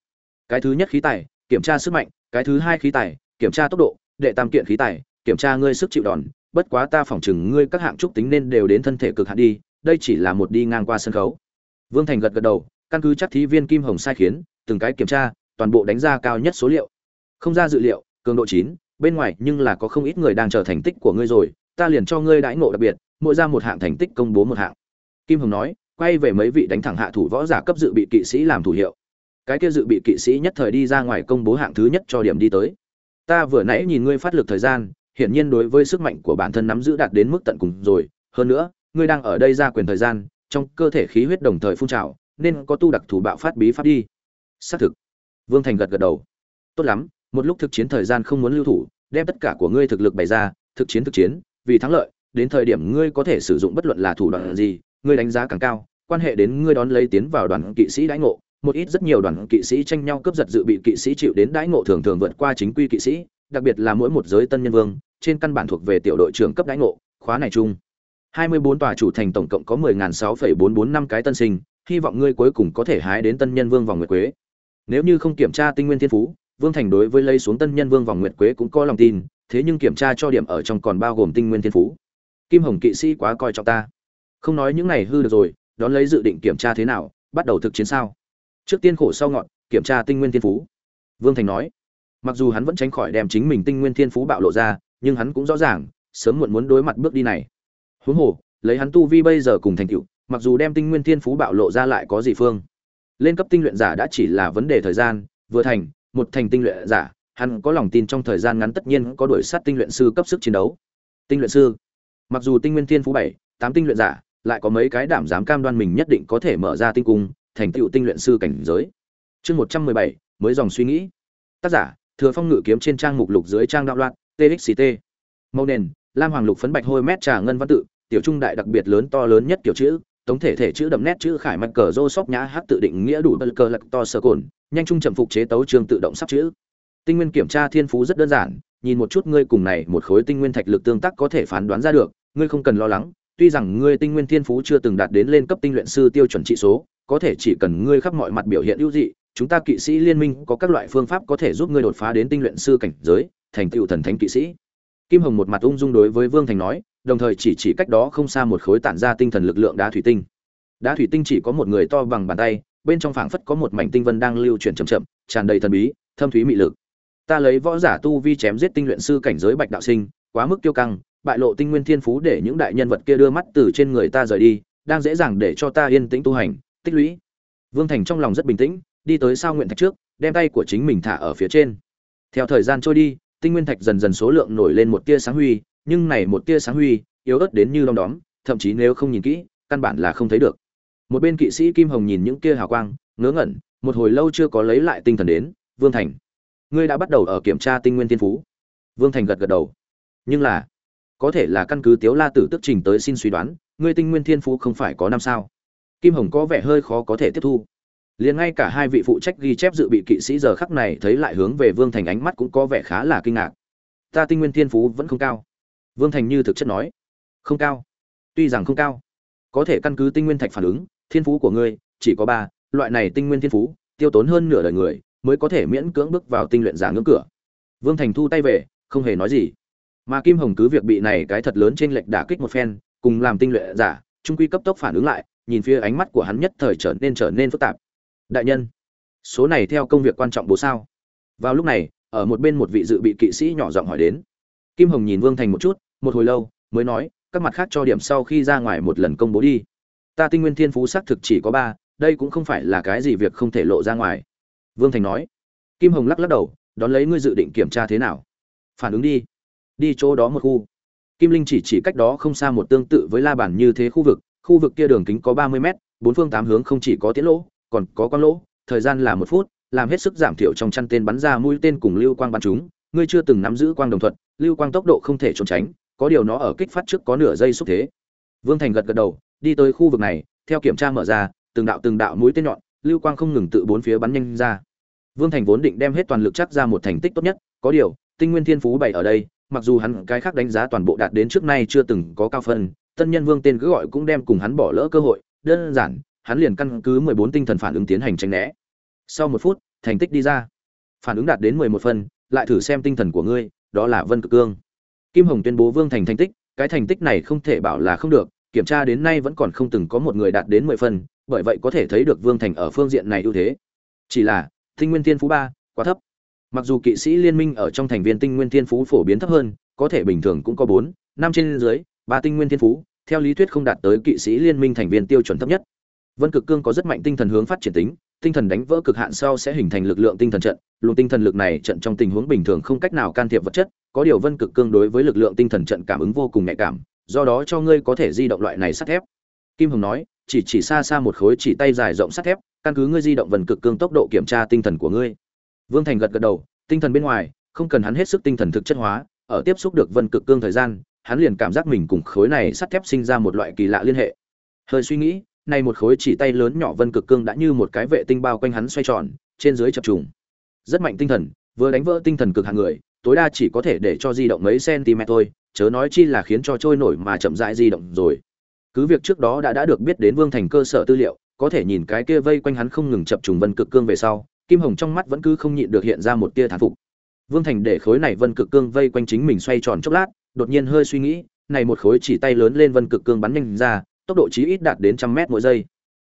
Cái thứ nhất khí tài, kiểm tra sức mạnh, cái thứ hai khí tài, kiểm tra tốc độ, đệ tam kiện khí tài, kiểm tra ngươi sức chịu đòn. Bất quá ta phỏng chừng ngươi các hạng trúc tính nên đều đến thân thể cực hạn đi, đây chỉ là một đi ngang qua sân khấu. Vương thành gật gật đầu, căn cứ chắc thí viên kim hồng sai khiến, từng cái kiểm tra, toàn bộ đánh ra cao nhất số liệu. Không ra dự liệu, cường độ chín, bên ngoài nhưng là có không ít người đang chờ thành tích của ngươi rồi, ta liền cho ngươi đãi ngộ đặc biệt, mỗi ra một hạng thành tích công bố một hạng. Kim hồng nói quay về mấy vị đánh thẳng hạ thủ võ giả cấp dự bị kỵ sĩ làm thủ hiệu. Cái kia dự bị kỵ sĩ nhất thời đi ra ngoài công bố hạng thứ nhất cho điểm đi tới. Ta vừa nãy nhìn ngươi phát lực thời gian, hiển nhiên đối với sức mạnh của bản thân nắm giữ đạt đến mức tận cùng rồi. Hơn nữa, ngươi đang ở đây ra quyền thời gian, trong cơ thể khí huyết đồng thời phun trào, nên có tu đặc thủ bạo phát bí pháp đi. Xác thực. Vương thành gật gật đầu. Tốt lắm, một lúc thực chiến thời gian không muốn lưu thủ, đem tất cả của ngươi thực lực bày ra, thực chiến thực chiến, vì thắng lợi, đến thời điểm ngươi có thể sử dụng bất luận là thủ đoạn gì, ngươi đánh giá càng cao quan hệ đến ngươi đón lấy tiến vào đoàn kỵ sĩ đãi ngộ. Một ít rất nhiều đoàn kỵ sĩ tranh nhau cướp giật dự bị kỵ sĩ chịu đến đãi ngộ thường thường vượt qua chính quy kỵ sĩ đặc biệt là mỗi một giới tân nhân vương trên căn bản thuộc về tiểu đội trưởng cấp đãi ngộ khóa này chung. 24 tòa chủ thành tổng cộng có 10.6,445 cái tân sinh hy vọng ngươi cuối cùng có thể hái đến tân nhân vương vòng nguyệt quế. Nếu như không kiểm tra tinh nguyên thiên phú vương thành đối với lấy xuống tân nhân vương vòng nguyệt quế cũng có lòng tin thế nhưng kiểm tra cho điểm ở trong còn bao gồm tinh nguyên thiên phú. Kim hồng kỵ sĩ quá coi trọng ta. Không nói những này hư được rồi đón lấy dự định kiểm tra thế nào, bắt đầu thực chiến sao? Trước tiên khổ sau ngọn, kiểm tra tinh nguyên thiên phú. Vương thành nói, mặc dù hắn vẫn tránh khỏi đem chính mình tinh nguyên thiên phú bạo lộ ra, nhưng hắn cũng rõ ràng, sớm muộn muốn đối mặt bước đi này. Huống hồ, lấy hắn tu vi bây giờ cùng thành tựu, mặc dù đem tinh nguyên thiên phú bạo lộ ra lại có gì phương. Lên cấp tinh luyện giả đã chỉ là vấn đề thời gian, vừa thành, một thành tinh luyện giả, hắn có lòng tin trong thời gian ngắn tất nhiên có đuổi sát tinh luyện sư cấp sức chiến đấu. Tinh luyện sư, mặc dù tinh nguyên thiên phú bảy, tám tinh luyện giả lại có mấy cái đảm dám cam đoan mình nhất định có thể mở ra tinh cung, thành tựu tinh luyện sư cảnh giới. Chương một trăm mười bảy, mới dòng suy nghĩ. Tác giả, thừa phong ngự kiếm trên trang mục lục dưới trang đạo loạn txt màu nền, lam hoàng lục phấn bạch hôi mét trà ngân văn tự, tiểu trung đại đặc biệt lớn to lớn nhất kiểu chữ tổng thể thể chữ đậm nét chữ khải mạch cờ rô sóc nhã hát tự định nghĩa đủ bờ cờ lật to sơ cồn, nhanh trung chậm phục chế tấu trường tự động sắp chữ. Tinh nguyên kiểm tra thiên phú rất đơn giản, nhìn một chút ngươi cùng này một khối tinh nguyên thạch lực tương tác có thể phán đoán ra được, ngươi không cần lo lắng tuy rằng ngươi tinh nguyên thiên phú chưa từng đạt đến lên cấp tinh luyện sư tiêu chuẩn trị số, có thể chỉ cần ngươi khắp mọi mặt biểu hiện ưu dị, chúng ta kỵ sĩ liên minh có các loại phương pháp có thể giúp ngươi đột phá đến tinh luyện sư cảnh giới, thành tựu thần thánh kỵ sĩ. Kim hồng một mặt ung dung đối với vương thành nói, đồng thời chỉ chỉ cách đó không xa một khối tản ra tinh thần lực lượng đá thủy tinh. Đá thủy tinh chỉ có một người to bằng bàn tay, bên trong phảng phất có một mảnh tinh vân đang lưu chuyển chậm chậm, tràn đầy thần bí, thâm thúy mị lực. Ta lấy võ giả tu vi chém giết tinh luyện sư cảnh giới bạch đạo sinh, quá mức kiêu căng bại lộ tinh nguyên thiên phú để những đại nhân vật kia đưa mắt từ trên người ta rời đi, đang dễ dàng để cho ta yên tĩnh tu hành, tích lũy. Vương thành trong lòng rất bình tĩnh, đi tới sao nguyện thạch trước, đem tay của chính mình thả ở phía trên. Theo thời gian trôi đi, tinh nguyên thạch dần dần số lượng nổi lên một tia sáng huy, nhưng này một tia sáng huy, yếu ớt đến như đom đóm, thậm chí nếu không nhìn kỹ, căn bản là không thấy được. Một bên kỵ sĩ kim hồng nhìn những kia hào quang, ngớ ngẩn, một hồi lâu chưa có lấy lại tinh thần đến, vương thành, ngươi đã bắt đầu ở kiểm tra tinh nguyên thiên phú. Vương thành gật gật đầu. Nhưng là có thể là căn cứ tiếu la tử tức trình tới xin suy đoán, ngươi tinh nguyên thiên phú không phải có năm sao? Kim hồng có vẻ hơi khó có thể tiếp thu. Liền ngay cả hai vị phụ trách ghi chép dự bị kỵ sĩ giờ khắc này thấy lại hướng về vương thành ánh mắt cũng có vẻ khá là kinh ngạc. Ta tinh nguyên thiên phú vẫn không cao. Vương thành như thực chất nói. Không cao. Tuy rằng không cao. Có thể căn cứ tinh nguyên thạch phản ứng, thiên phú của ngươi, chỉ có ba, loại này tinh nguyên thiên phú, tiêu tốn hơn nửa đời người, mới có thể miễn cưỡng bước vào tinh luyện giả ngưỡng cửa. Vương thành thu tay về, không hề nói gì mà kim hồng cứ việc bị này cái thật lớn trên lệch đả kích một phen, cùng làm tinh luyện giả, trung quy cấp tốc phản ứng lại, nhìn phía ánh mắt của hắn nhất thời trở nên trở nên phức tạp. Đại nhân, số này theo công việc quan trọng bố sao? Vào lúc này, ở một bên một vị dự bị kỵ sĩ nhỏ giọng hỏi đến. Kim hồng nhìn vương thành một chút, một hồi lâu, mới nói, các mặt khác cho điểm sau khi ra ngoài một lần công bố đi. Ta tinh nguyên thiên phú xác thực chỉ có ba, đây cũng không phải là cái gì việc không thể lộ ra ngoài. Vương thành nói. Kim hồng lắc lắc đầu, đón lấy ngươi dự định kiểm tra thế nào? Phản ứng đi đi chỗ đó một khu. Kim linh chỉ chỉ cách đó không xa một tương tự với la bản như thế khu vực khu vực kia đường kính có ba mươi mét, bốn phương tám hướng không chỉ có tiến lỗ, còn có con lỗ, thời gian là một phút, làm hết sức giảm thiểu trong chăn tên bắn ra mũi tên cùng lưu quang bắn chúng. Ngươi chưa từng nắm giữ quang đồng thuận lưu quang tốc độ không thể trốn tránh, có điều nó ở kích phát trước có nửa giây xúc thế. Vương thành gật gật đầu, đi tới khu vực này, theo kiểm tra mở ra, từng đạo từng đạo mũi tên nhọn, lưu quang không ngừng tự bốn phía bắn nhanh ra. Vương thành vốn định đem hết toàn lực chắc ra một thành tích tốt nhất, có điều, tinh nguyên thiên phú bày ở đây mặc dù hắn cái khác đánh giá toàn bộ đạt đến trước nay chưa từng có cao phân tân nhân vương tên cứ gọi cũng đem cùng hắn bỏ lỡ cơ hội đơn giản hắn liền căn cứ mười bốn tinh thần phản ứng tiến hành tránh né. Sau một phút thành tích đi ra. Phản ứng đạt đến mười một lại thử xem tinh thần của ngươi đó là vân cực cương. Kim hồng tuyên bố vương thành thành tích cái thành tích này không thể bảo là không được kiểm tra đến nay vẫn còn không từng có một người đạt đến mười phần, bởi vậy có thể thấy được vương thành ở phương diện này ưu thế. Chỉ là tinh nguyên tiên phú ba quá thấp mặc dù kỵ sĩ liên minh ở trong thành viên tinh nguyên thiên phú phổ biến thấp hơn, có thể bình thường cũng có bốn, năm trên dưới, ba tinh nguyên thiên phú, theo lý thuyết không đạt tới kỵ sĩ liên minh thành viên tiêu chuẩn thấp nhất. Vân cực cương có rất mạnh tinh thần hướng phát triển tính, tinh thần đánh vỡ cực hạn sau sẽ hình thành lực lượng tinh thần trận, luồng tinh thần lực này trận trong tình huống bình thường không cách nào can thiệp vật chất, có điều vân cực cương đối với lực lượng tinh thần trận cảm ứng vô cùng nhạy cảm, do đó cho ngươi có thể di động loại này sắt thép. Kim hồng nói, chỉ chỉ xa xa một khối chỉ tay dài rộng sắt thép, căn cứ ngươi di động vần cực cương tốc độ kiểm tra tinh thần của ngươi vương thành gật gật đầu, tinh thần bên ngoài, không cần hắn hết sức tinh thần thực chất hóa, ở tiếp xúc được vân cực cương thời gian, hắn liền cảm giác mình cùng khối này sắt thép sinh ra một loại kỳ lạ liên hệ. Hơi suy nghĩ này một khối chỉ tay lớn nhỏ vân cực cương đã như một cái vệ tinh bao quanh hắn xoay tròn, trên dưới chập trùng. Rất mạnh tinh thần, vừa đánh vỡ tinh thần cực hạn người, tối đa chỉ có thể để cho di động mấy cm thôi, chớ nói chi là khiến cho trôi nổi mà chậm rãi di động rồi. Cứ việc trước đó đã đã được biết đến vương thành cơ sở tư liệu, có thể nhìn cái kia vây quanh hắn không ngừng chập trùng vân cực cương về sau kim hồng trong mắt vẫn cứ không nhịn được hiện ra một tia thán phục. Vương thành để khối này vân cực cương vây quanh chính mình xoay tròn chốc lát, đột nhiên hơi suy nghĩ, này một khối chỉ tay lớn lên vân cực cương bắn nhanh ra, tốc độ chí ít đạt đến trăm mét mỗi giây.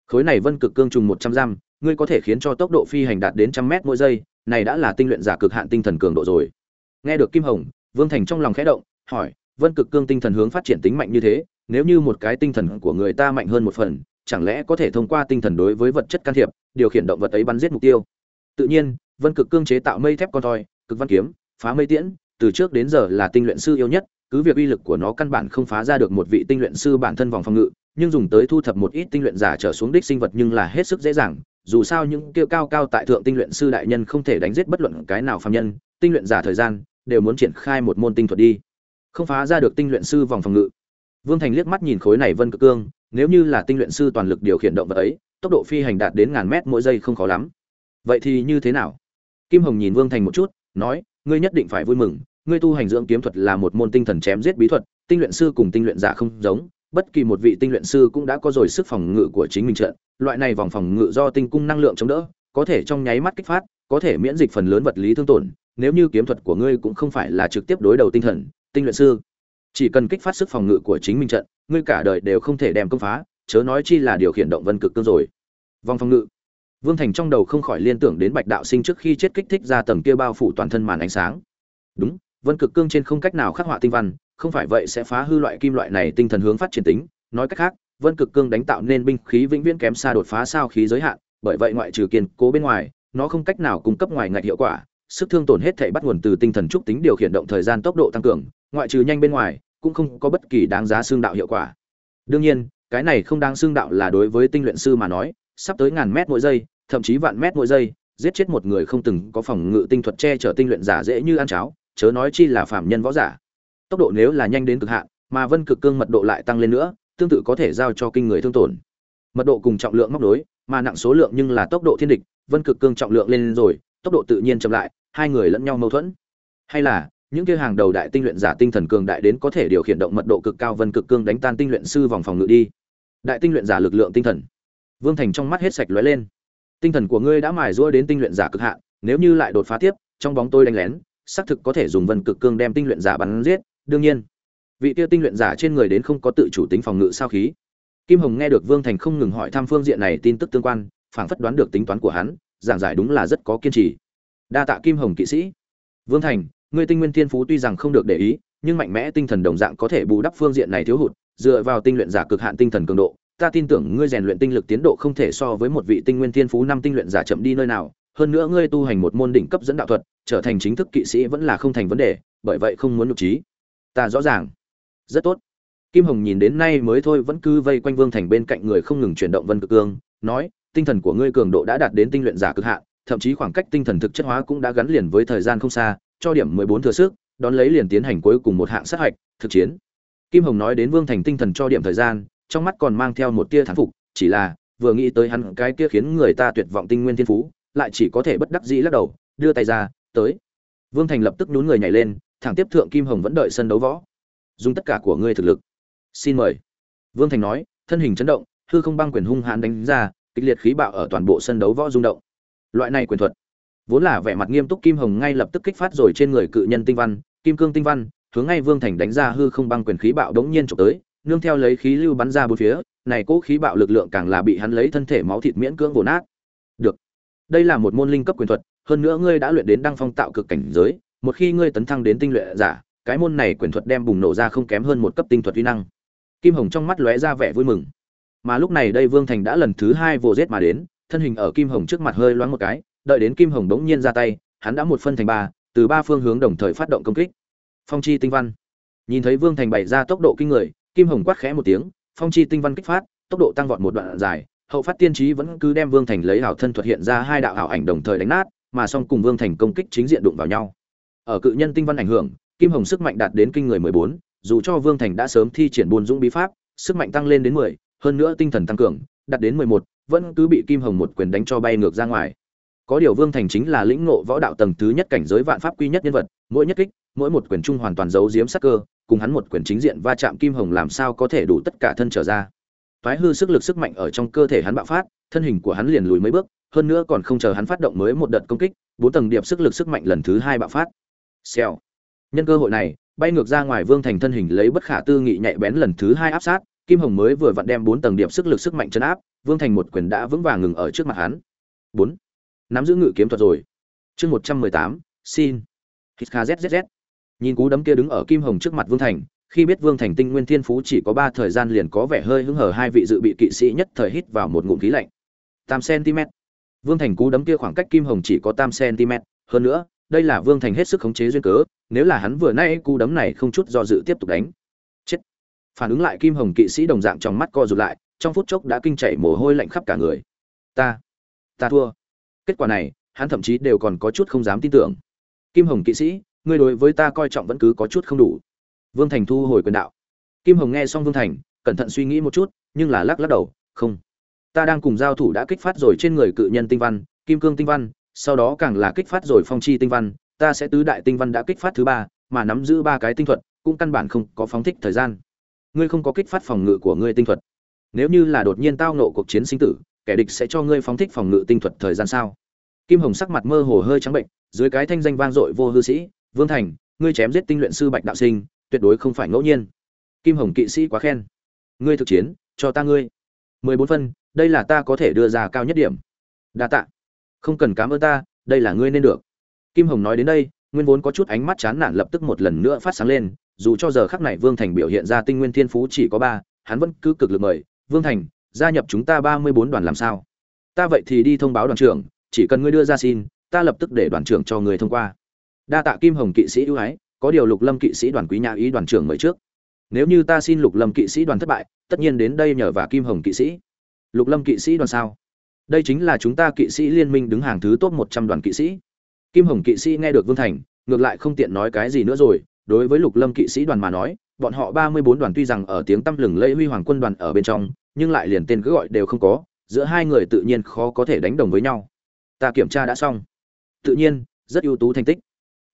Khối này vân cực cương trùng một trăm giam, ngươi có thể khiến cho tốc độ phi hành đạt đến trăm mét mỗi giây, này đã là tinh luyện giả cực hạn tinh thần cường độ rồi. Nghe được kim hồng, vương thành trong lòng khẽ động, hỏi, vân cực cương tinh thần hướng phát triển tính mạnh như thế, nếu như một cái tinh thần của người ta mạnh hơn một phần, chẳng lẽ có thể thông qua tinh thần đối với vật chất can thiệp, điều khiển động vật ấy bắn giết mục tiêu? Tự nhiên, vân cực cương chế tạo mây thép con thoi, cực văn kiếm, phá mây tiễn, từ trước đến giờ là tinh luyện sư yêu nhất, cứ việc uy lực của nó căn bản không phá ra được một vị tinh luyện sư bản thân vòng phòng ngự, nhưng dùng tới thu thập một ít tinh luyện giả trở xuống đích sinh vật nhưng là hết sức dễ dàng, dù sao những kêu cao cao tại thượng tinh luyện sư đại nhân không thể đánh giết bất luận cái nào phàm nhân, tinh luyện giả thời gian đều muốn triển khai một môn tinh thuật đi, không phá ra được tinh luyện sư vòng phòng ngự. Vương thành liếc mắt nhìn khối này vân cực cương, nếu như là tinh luyện sư toàn lực điều khiển động vật ấy, tốc độ phi hành đạt đến ngàn mét mỗi giây không khó lắm vậy thì như thế nào? Kim hồng nhìn vương thành một chút, nói, ngươi nhất định phải vui mừng, ngươi tu hành dưỡng kiếm thuật là một môn tinh thần chém giết bí thuật, tinh luyện sư cùng tinh luyện giả không giống, bất kỳ một vị tinh luyện sư cũng đã có rồi sức phòng ngự của chính mình trận, loại này vòng phòng ngự do tinh cung năng lượng chống đỡ, có thể trong nháy mắt kích phát, có thể miễn dịch phần lớn vật lý thương tổn, nếu như kiếm thuật của ngươi cũng không phải là trực tiếp đối đầu tinh thần, tinh luyện sư, chỉ cần kích phát sức phòng ngự của chính mình trận, ngươi cả đời đều không thể đem công phá, chớ nói chi là điều khiển động vân cực cương rồi. Vòng phòng ngự vương thành trong đầu không khỏi liên tưởng đến bạch đạo sinh trước khi chết kích thích ra tầng kia bao phủ toàn thân màn ánh sáng. Đúng, vân cực cương trên không cách nào khắc họa tinh văn, không phải vậy sẽ phá hư loại kim loại này tinh thần hướng phát triển tính. Nói cách khác, vân cực cương đánh tạo nên binh khí vĩnh viễn kém xa đột phá sao khí giới hạn, bởi vậy ngoại trừ kiên cố bên ngoài, nó không cách nào cung cấp ngoài ngạch hiệu quả. Sức thương tổn hết thảy bắt nguồn từ tinh thần trúc tính điều khiển động thời gian tốc độ tăng cường, ngoại trừ nhanh bên ngoài, cũng không có bất kỳ đáng giá xương đạo hiệu quả. Đương nhiên, cái này không đáng xương đạo là đối với tinh luyện sư mà nói sắp tới ngàn mét mỗi giây, thậm chí vạn mét mỗi giây, giết chết một người không từng có phòng ngự tinh thuật che chở tinh luyện giả dễ như ăn cháo, chớ nói chi là phạm nhân võ giả. Tốc độ nếu là nhanh đến cực hạn, mà vân cực cương mật độ lại tăng lên nữa, tương tự có thể giao cho kinh người thương tổn. Mật độ cùng trọng lượng móc đối mà nặng số lượng nhưng là tốc độ thiên địch, vân cực cương trọng lượng lên rồi, tốc độ tự nhiên chậm lại, hai người lẫn nhau mâu thuẫn. Hay là, những kia hàng đầu đại tinh luyện giả tinh thần cường đại đến có thể điều khiển động mật độ cực cao vân cực cương đánh tan tinh luyện sư vòng phòng ngự đi. Đại tinh luyện giả lực lượng tinh thần vương thành trong mắt hết sạch lóe lên. Tinh thần của ngươi đã mài rũa đến tinh luyện giả cực hạn, nếu như lại đột phá tiếp, trong bóng tôi đánh lén, xác thực có thể dùng vân cực cương đem tinh luyện giả bắn giết, đương nhiên. Vị tiêu tinh luyện giả trên người đến không có tự chủ tính phòng ngự sao khí. Kim hồng nghe được vương thành không ngừng hỏi thăm phương diện này tin tức tương quan, phảng phất đoán được tính toán của hắn, giảng giải đúng là rất có kiên trì. Đa tạ kim hồng kỵ sĩ. Vương thành, ngươi tinh nguyên thiên phú tuy rằng không được để ý, nhưng mạnh mẽ tinh thần đồng dạng có thể bù đắp phương diện này thiếu hụt, dựa vào tinh luyện giả cực hạn tinh thần cường độ ta tin tưởng ngươi rèn luyện tinh lực tiến độ không thể so với một vị tinh nguyên thiên phú năm tinh luyện giả chậm đi nơi nào. Hơn nữa ngươi tu hành một môn đỉnh cấp dẫn đạo thuật, trở thành chính thức kỵ sĩ vẫn là không thành vấn đề, bởi vậy không muốn nhục trí. Ta rõ ràng. Rất tốt. Kim hồng nhìn đến nay mới thôi vẫn cứ vây quanh vương thành bên cạnh người không ngừng chuyển động vân cực cương, nói, tinh thần của ngươi cường độ đã đạt đến tinh luyện giả cực hạn, thậm chí khoảng cách tinh thần thực chất hóa cũng đã gắn liền với thời gian không xa, cho điểm mười bốn thừa sức, đón lấy liền tiến hành cuối cùng một hạng sát hạch, thực chiến. Kim hồng nói đến vương thành tinh thần cho điểm thời gian trong mắt còn mang theo một tia thán phục, chỉ là, vừa nghĩ tới hắn cái kia khiến người ta tuyệt vọng tinh nguyên thiên phú, lại chỉ có thể bất đắc dĩ lắc đầu, đưa tay ra, tới. Vương thành lập tức nhún người nhảy lên, thẳng tiếp thượng kim hồng vẫn đợi sân đấu võ. Dùng tất cả của ngươi thực lực. Xin mời. Vương thành nói, thân hình chấn động, hư không băng quyền hung hãn đánh ra, kịch liệt khí bạo ở toàn bộ sân đấu võ rung động. Loại này quyền thuật, vốn là vẻ mặt nghiêm túc kim hồng ngay lập tức kích phát rồi trên người cự nhân tinh văn, kim cương tinh văn, hướng ngay vương thành đánh ra hư không băng quyền khí bạo đống nhiên chụp tới nương theo lấy khí lưu bắn ra bốn phía, này cố khí bạo lực lượng càng là bị hắn lấy thân thể máu thịt miễn cưỡng vồ nát. Được. Đây là một môn linh cấp quyền thuật, hơn nữa ngươi đã luyện đến đăng phong tạo cực cảnh giới, một khi ngươi tấn thăng đến tinh luyện giả, cái môn này quyền thuật đem bùng nổ ra không kém hơn một cấp tinh thuật uy năng. Kim hồng trong mắt lóe ra vẻ vui mừng. Mà lúc này đây vương thành đã lần thứ hai vồ giết mà đến, thân hình ở kim hồng trước mặt hơi loáng một cái, đợi đến kim hồng bỗng nhiên ra tay, hắn đã một phân thành ba, từ ba phương hướng đồng thời phát động công kích. Phong chi tinh văn. Nhìn thấy vương thành bày ra tốc độ kinh người kim hồng quát khẽ một tiếng, phong chi tinh văn kích phát, tốc độ tăng vọt một đoạn dài, hậu phát tiên trí vẫn cứ đem vương thành lấy ảo thân thuật hiện ra hai đạo ảo ảnh đồng thời đánh nát, mà song cùng vương thành công kích chính diện đụng vào nhau. Ở cự nhân tinh văn ảnh hưởng, kim hồng sức mạnh đạt đến kinh người mười bốn, dù cho vương thành đã sớm thi triển buôn dũng bí pháp, sức mạnh tăng lên đến mười, hơn nữa tinh thần tăng cường, đạt đến mười một, vẫn cứ bị kim hồng một quyền đánh cho bay ngược ra ngoài. Có điều vương thành chính là lĩnh ngộ võ đạo tầng thứ nhất cảnh giới vạn pháp quy nhất nhân vật, mỗi nhất kích, mỗi một quyền trung hoàn toàn giấu giếm sắc cơ cùng hắn một quyền chính diện va chạm kim hồng làm sao có thể đủ tất cả thân trở ra. Phái hư sức lực sức mạnh ở trong cơ thể hắn bạo phát, thân hình của hắn liền lùi mấy bước, hơn nữa còn không chờ hắn phát động mới một đợt công kích, bốn tầng điệp sức lực sức mạnh lần thứ hai bạo phát. Xèo. Nhân cơ hội này, bay ngược ra ngoài vương thành thân hình lấy bất khả tư nghị nhạy bén lần thứ hai áp sát, kim hồng mới vừa vặn đem bốn tầng điệp sức lực sức mạnh chấn áp, vương thành một quyền đã vững vàng ngừng ở trước mặt hắn. Bốn. Nắm giữ ngự kiếm thuật rồi. Chương một trăm mười tám, xin. Hít kzzz nhìn cú đấm kia đứng ở kim hồng trước mặt vương thành, khi biết vương thành tinh nguyên thiên phú chỉ có ba thời gian liền có vẻ hơi hứng hở, hai vị dự bị kỵ sĩ nhất thời hít vào một ngụm khí lạnh. Tam cm vương thành cú đấm kia khoảng cách kim hồng chỉ có tam cm hơn nữa, đây là vương thành hết sức khống chế duyên cớ, nếu là hắn vừa nay cú đấm này không chút do dự tiếp tục đánh. Chết. Phản ứng lại kim hồng kỵ sĩ đồng dạng trong mắt co rụt lại, trong phút chốc đã kinh chảy mồ hôi lạnh khắp cả người. Ta. Ta thua. Kết quả này, hắn thậm chí đều còn có chút không dám tin tưởng. Kim hồng kỵ sĩ ngươi đối với ta coi trọng vẫn cứ có chút không đủ. Vương thành thu hồi quyền đạo. Kim hồng nghe xong vương thành, cẩn thận suy nghĩ một chút, nhưng là lắc lắc đầu, không. Ta đang cùng giao thủ đã kích phát rồi trên người cự nhân tinh văn, kim cương tinh văn, sau đó càng là kích phát rồi phong chi tinh văn, ta sẽ tứ đại tinh văn đã kích phát thứ ba, mà nắm giữ ba cái tinh thuật, cũng căn bản không có phóng thích thời gian. Ngươi không có kích phát phòng ngự của ngươi tinh thuật. Nếu như là đột nhiên tao nộ cuộc chiến sinh tử, kẻ địch sẽ cho ngươi phóng thích phòng ngự tinh thuật thời gian sao? Kim hồng sắc mặt mơ hồ hơi trắng bệnh, dưới cái thanh danh vang dội vô hư sĩ vương thành, ngươi chém giết tinh luyện sư bạch đạo sinh, tuyệt đối không phải ngẫu nhiên. Kim hồng kỵ sĩ quá khen. Ngươi thực chiến, cho ta ngươi. Mười bốn phân, đây là ta có thể đưa ra cao nhất điểm. Đa tạ. Không cần cảm ơn ta, đây là ngươi nên được. Kim hồng nói đến đây, nguyên vốn có chút ánh mắt chán nản lập tức một lần nữa phát sáng lên, dù cho giờ khắc này vương thành biểu hiện ra tinh nguyên thiên phú chỉ có ba, hắn vẫn cứ cực lực mời, vương thành, gia nhập chúng ta ba mươi bốn đoàn làm sao? Ta vậy thì đi thông báo đoàn trưởng, chỉ cần ngươi đưa ra xin, ta lập tức để đoàn trưởng cho người thông qua đa tạ kim hồng kỵ sĩ ưu ái, có điều lục lâm kỵ sĩ đoàn quý nhà ý đoàn trưởng mời trước. Nếu như ta xin lục lâm kỵ sĩ đoàn thất bại, tất nhiên đến đây nhờ và kim hồng kỵ sĩ. Lục lâm kỵ sĩ đoàn sao? Đây chính là chúng ta kỵ sĩ liên minh đứng hàng thứ top một trăm đoàn kỵ sĩ. Kim hồng kỵ sĩ nghe được vương thành, ngược lại không tiện nói cái gì nữa rồi. Đối với lục lâm kỵ sĩ đoàn mà nói, bọn họ ba mươi bốn đoàn tuy rằng ở tiếng tăm lừng lẫy huy hoàng quân đoàn ở bên trong, nhưng lại liền tên cứ gọi đều không có, giữa hai người tự nhiên khó có thể đánh đồng với nhau. Ta kiểm tra đã xong. Tự nhiên, rất ưu tú thành tích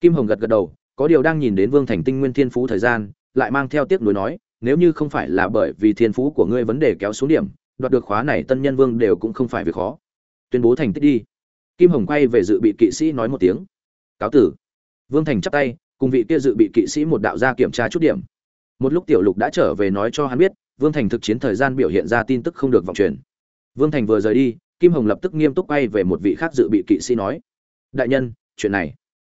kim hồng gật gật đầu, có điều đang nhìn đến vương thành tinh nguyên thiên phú thời gian, lại mang theo tiếc nuối nói, nếu như không phải là bởi vì thiên phú của ngươi vấn đề kéo xuống điểm, đoạt được khóa này tân nhân vương đều cũng không phải việc khó. Tuyên bố thành tích đi. Kim hồng quay về dự bị kỵ sĩ nói một tiếng. Cáo tử. Vương thành chắp tay, cùng vị kia dự bị kỵ sĩ một đạo ra kiểm tra chút điểm. Một lúc tiểu lục đã trở về nói cho hắn biết, vương thành thực chiến thời gian biểu hiện ra tin tức không được vọng truyền. Vương thành vừa rời đi, kim hồng lập tức nghiêm túc quay về một vị khác dự bị kỵ sĩ nói. Đại nhân, chuyện này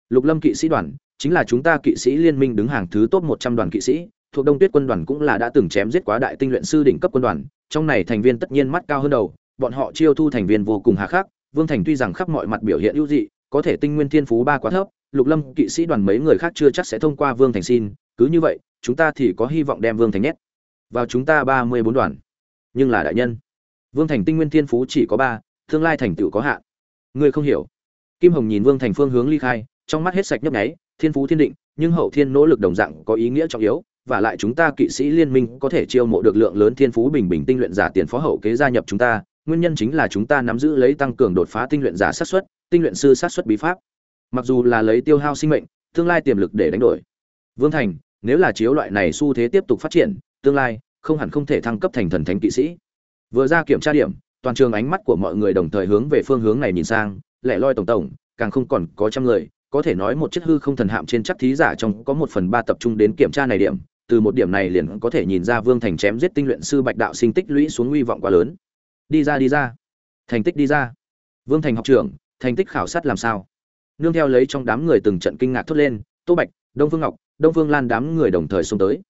lục lâm kỵ sĩ đoàn, chính là chúng ta kỵ sĩ liên minh đứng hàng thứ top một trăm đoàn kỵ sĩ, thuộc đông tuyết quân đoàn cũng là đã từng chém giết quá đại tinh luyện sư đỉnh cấp quân đoàn, trong này thành viên tất nhiên mắt cao hơn đầu, bọn họ chiêu thu thành viên vô cùng hà khắc, vương thành tuy rằng khắp mọi mặt biểu hiện ưu dị, có thể tinh nguyên thiên phú ba quá thấp, lục lâm kỵ sĩ đoàn mấy người khác chưa chắc sẽ thông qua vương thành xin, cứ như vậy, chúng ta thì có hy vọng đem vương thành nhét vào chúng ta ba mươi bốn đoàn. Nhưng là đại nhân, vương thành tinh nguyên thiên phú chỉ có ba, tương lai thành tựu có hạn. Ngươi không hiểu. Kim hồng nhìn vương thành phương hướng ly khai trong mắt hết sạch nhấp nháy, thiên phú thiên định, nhưng hậu thiên nỗ lực đồng dạng có ý nghĩa trọng yếu, và lại chúng ta kỵ sĩ liên minh có thể chiêu mộ được lượng lớn thiên phú bình bình tinh luyện giả tiền phó hậu kế gia nhập chúng ta, nguyên nhân chính là chúng ta nắm giữ lấy tăng cường đột phá tinh luyện giả sát xuất, tinh luyện sư sát xuất bí pháp. Mặc dù là lấy tiêu hao sinh mệnh, tương lai tiềm lực để đánh đổi. Vương thành, nếu là chiếu loại này xu thế tiếp tục phát triển, tương lai, không hẳn không thể thăng cấp thành thần thánh kỵ sĩ. Vừa ra kiểm tra điểm, toàn trường ánh mắt của mọi người đồng thời hướng về phương hướng này nhìn sang, lẻ loi tổng tổng, càng không còn có trăm người có thể nói một chiếc hư không thần hạm trên chắc thí giả trong có một phần ba tập trung đến kiểm tra này điểm, từ một điểm này liền có thể nhìn ra vương thành chém giết tinh luyện sư bạch đạo sinh tích lũy xuống nguy vọng quá lớn. Đi ra đi ra. Thành tích đi ra. Vương thành học trưởng, thành tích khảo sát làm sao? Nương theo lấy trong đám người từng trận kinh ngạc thốt lên, tô bạch, đông phương ngọc, đông phương lan đám người đồng thời xông tới.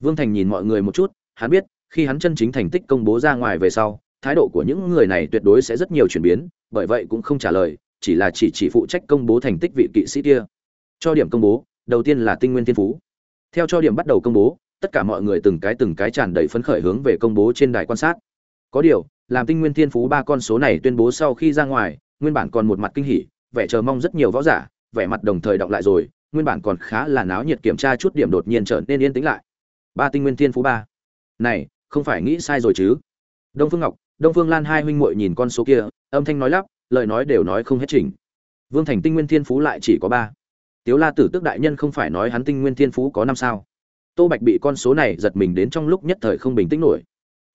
Vương thành nhìn mọi người một chút, hắn biết, khi hắn chân chính thành tích công bố ra ngoài về sau, thái độ của những người này tuyệt đối sẽ rất nhiều chuyển biến, bởi vậy cũng không trả lời chỉ là chỉ chỉ phụ trách công bố thành tích vị kỵ sĩ kia. Cho điểm công bố, đầu tiên là tinh nguyên thiên phú. Theo cho điểm bắt đầu công bố, tất cả mọi người từng cái từng cái tràn đầy phấn khởi hướng về công bố trên đài quan sát. Có điều, làm tinh nguyên thiên phú ba con số này tuyên bố sau khi ra ngoài, nguyên bản còn một mặt kinh hỉ, vẻ chờ mong rất nhiều võ giả, vẻ mặt đồng thời động lại rồi, nguyên bản còn khá là náo nhiệt kiểm tra chút điểm đột nhiên trở nên yên tĩnh lại. Ba tinh nguyên thiên phú ba. Này, không phải nghĩ sai rồi chứ. Đông phương ngọc, đông phương lan hai huynh muội nhìn con số kia, âm thanh nói lắp lời nói đều nói không hết trình vương thành tinh nguyên thiên phú lại chỉ có ba. Tiếu la tử tước đại nhân không phải nói hắn tinh nguyên thiên phú có năm sao? Tô bạch bị con số này giật mình đến trong lúc nhất thời không bình tĩnh nổi.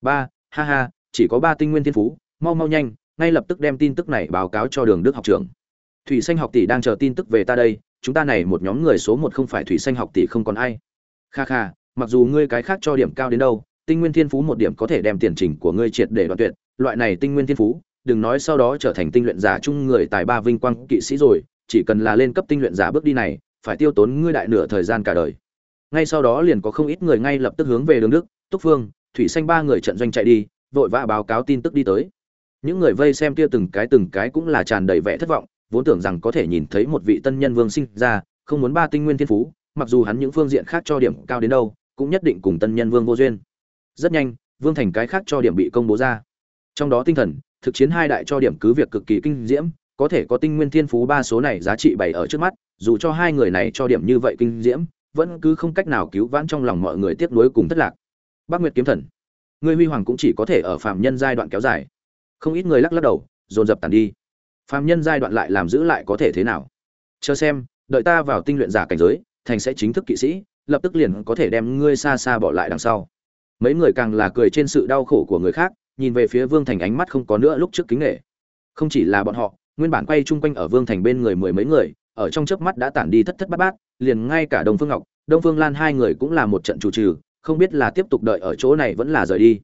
Ba, ha ha, chỉ có ba tinh nguyên thiên phú, mau mau nhanh, ngay lập tức đem tin tức này báo cáo cho đường đức học trưởng. Thủy xanh học tỷ đang chờ tin tức về ta đây, chúng ta này một nhóm người số một không phải thủy xanh học tỷ không còn ai. Kha kha, mặc dù ngươi cái khác cho điểm cao đến đâu, tinh nguyên thiên phú một điểm có thể đem tiền trình của ngươi triệt để đoạn tuyệt, loại này tinh nguyên thiên phú đừng nói sau đó trở thành tinh luyện giả chung người tài ba vinh quang kỵ sĩ rồi, chỉ cần là lên cấp tinh luyện giả bước đi này, phải tiêu tốn ngươi đại nửa thời gian cả đời. Ngay sau đó liền có không ít người ngay lập tức hướng về đường đức, túc phương, thủy xanh ba người trận doanh chạy đi, vội vã báo cáo tin tức đi tới. Những người vây xem kia từng cái từng cái cũng là tràn đầy vẻ thất vọng, vốn tưởng rằng có thể nhìn thấy một vị tân nhân vương sinh ra, không muốn ba tinh nguyên thiên phú, mặc dù hắn những phương diện khác cho điểm cao đến đâu, cũng nhất định cùng tân nhân vương vô duyên. Rất nhanh, vương thành cái khác cho điểm bị công bố ra. Trong đó tinh thần thực chiến hai đại cho điểm cứ việc cực kỳ kinh diễm, có thể có tinh nguyên thiên phú ba số này giá trị bày ở trước mắt, dù cho hai người này cho điểm như vậy kinh diễm, vẫn cứ không cách nào cứu vãn trong lòng mọi người tiếc nuối cùng thất lạc. Bác nguyệt kiếm thần, ngươi huy hoàng cũng chỉ có thể ở phạm nhân giai đoạn kéo dài. Không ít người lắc lắc đầu, dồn dập tàn đi. Phạm nhân giai đoạn lại làm giữ lại có thể thế nào? Chờ xem, đợi ta vào tinh luyện giả cảnh giới, thành sẽ chính thức kỵ sĩ, lập tức liền có thể đem ngươi xa xa bỏ lại đằng sau. Mấy người càng là cười trên sự đau khổ của người khác nhìn về phía vương thành ánh mắt không có nữa lúc trước kính nghệ không chỉ là bọn họ, nguyên bản quay chung quanh ở vương thành bên người mười mấy người, ở trong chớp mắt đã tản đi thất thất bát bát, liền ngay cả đông phương ngọc, đông phương lan hai người cũng là một trận chủ trừ, không biết là tiếp tục đợi ở chỗ này vẫn là rời đi.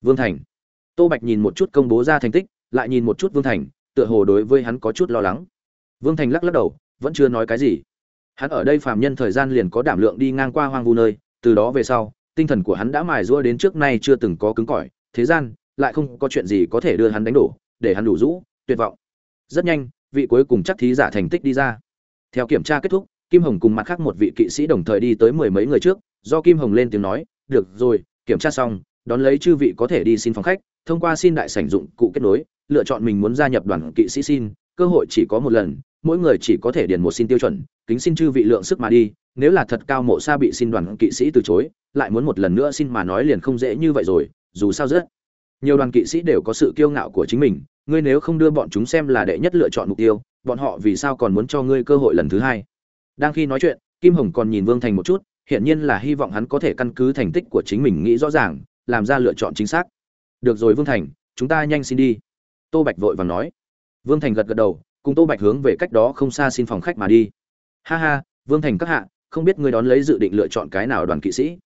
Vương thành. Tô bạch nhìn một chút công bố ra thành tích, lại nhìn một chút vương thành, tựa hồ đối với hắn có chút lo lắng. Vương thành lắc lắc đầu, vẫn chưa nói cái gì. Hắn ở đây phàm nhân thời gian liền có đảm lượng đi ngang qua hoang vu nơi, từ đó về sau, tinh thần của hắn đã mài rũa đến trước nay chưa từng có cứng cỏi, thế gian lại không có chuyện gì có thể đưa hắn đánh đổ, để hắn đủ rũ, tuyệt vọng. Rất nhanh, vị cuối cùng chắc thí giả thành tích đi ra. Theo kiểm tra kết thúc, kim hồng cùng mặt khác một vị kỵ sĩ đồng thời đi tới mười mấy người trước, do kim hồng lên tiếng nói, được rồi, kiểm tra xong, đón lấy chư vị có thể đi xin phòng khách, thông qua xin đại sảnh dụng cụ kết nối, lựa chọn mình muốn gia nhập đoàn kỵ sĩ xin, cơ hội chỉ có một lần, mỗi người chỉ có thể điền một xin tiêu chuẩn, kính xin chư vị lượng sức mà đi, nếu là thật cao mộ xa bị xin đoàn kỵ sĩ từ chối, lại muốn một lần nữa xin mà nói liền không dễ như vậy rồi, dù sao rất nhiều đoàn kỵ sĩ đều có sự kiêu ngạo của chính mình, ngươi nếu không đưa bọn chúng xem là đệ nhất lựa chọn mục tiêu, bọn họ vì sao còn muốn cho ngươi cơ hội lần thứ hai? Đang khi nói chuyện, kim hồng còn nhìn vương thành một chút, hiển nhiên là hy vọng hắn có thể căn cứ thành tích của chính mình nghĩ rõ ràng, làm ra lựa chọn chính xác. Được rồi vương thành, chúng ta nhanh xin đi. Tô bạch vội vàng nói. Vương thành gật gật đầu, cùng tô bạch hướng về cách đó không xa xin phòng khách mà đi. Ha ha, vương thành các hạ, không biết ngươi đón lấy dự định lựa chọn cái nào đoàn kỵ sĩ?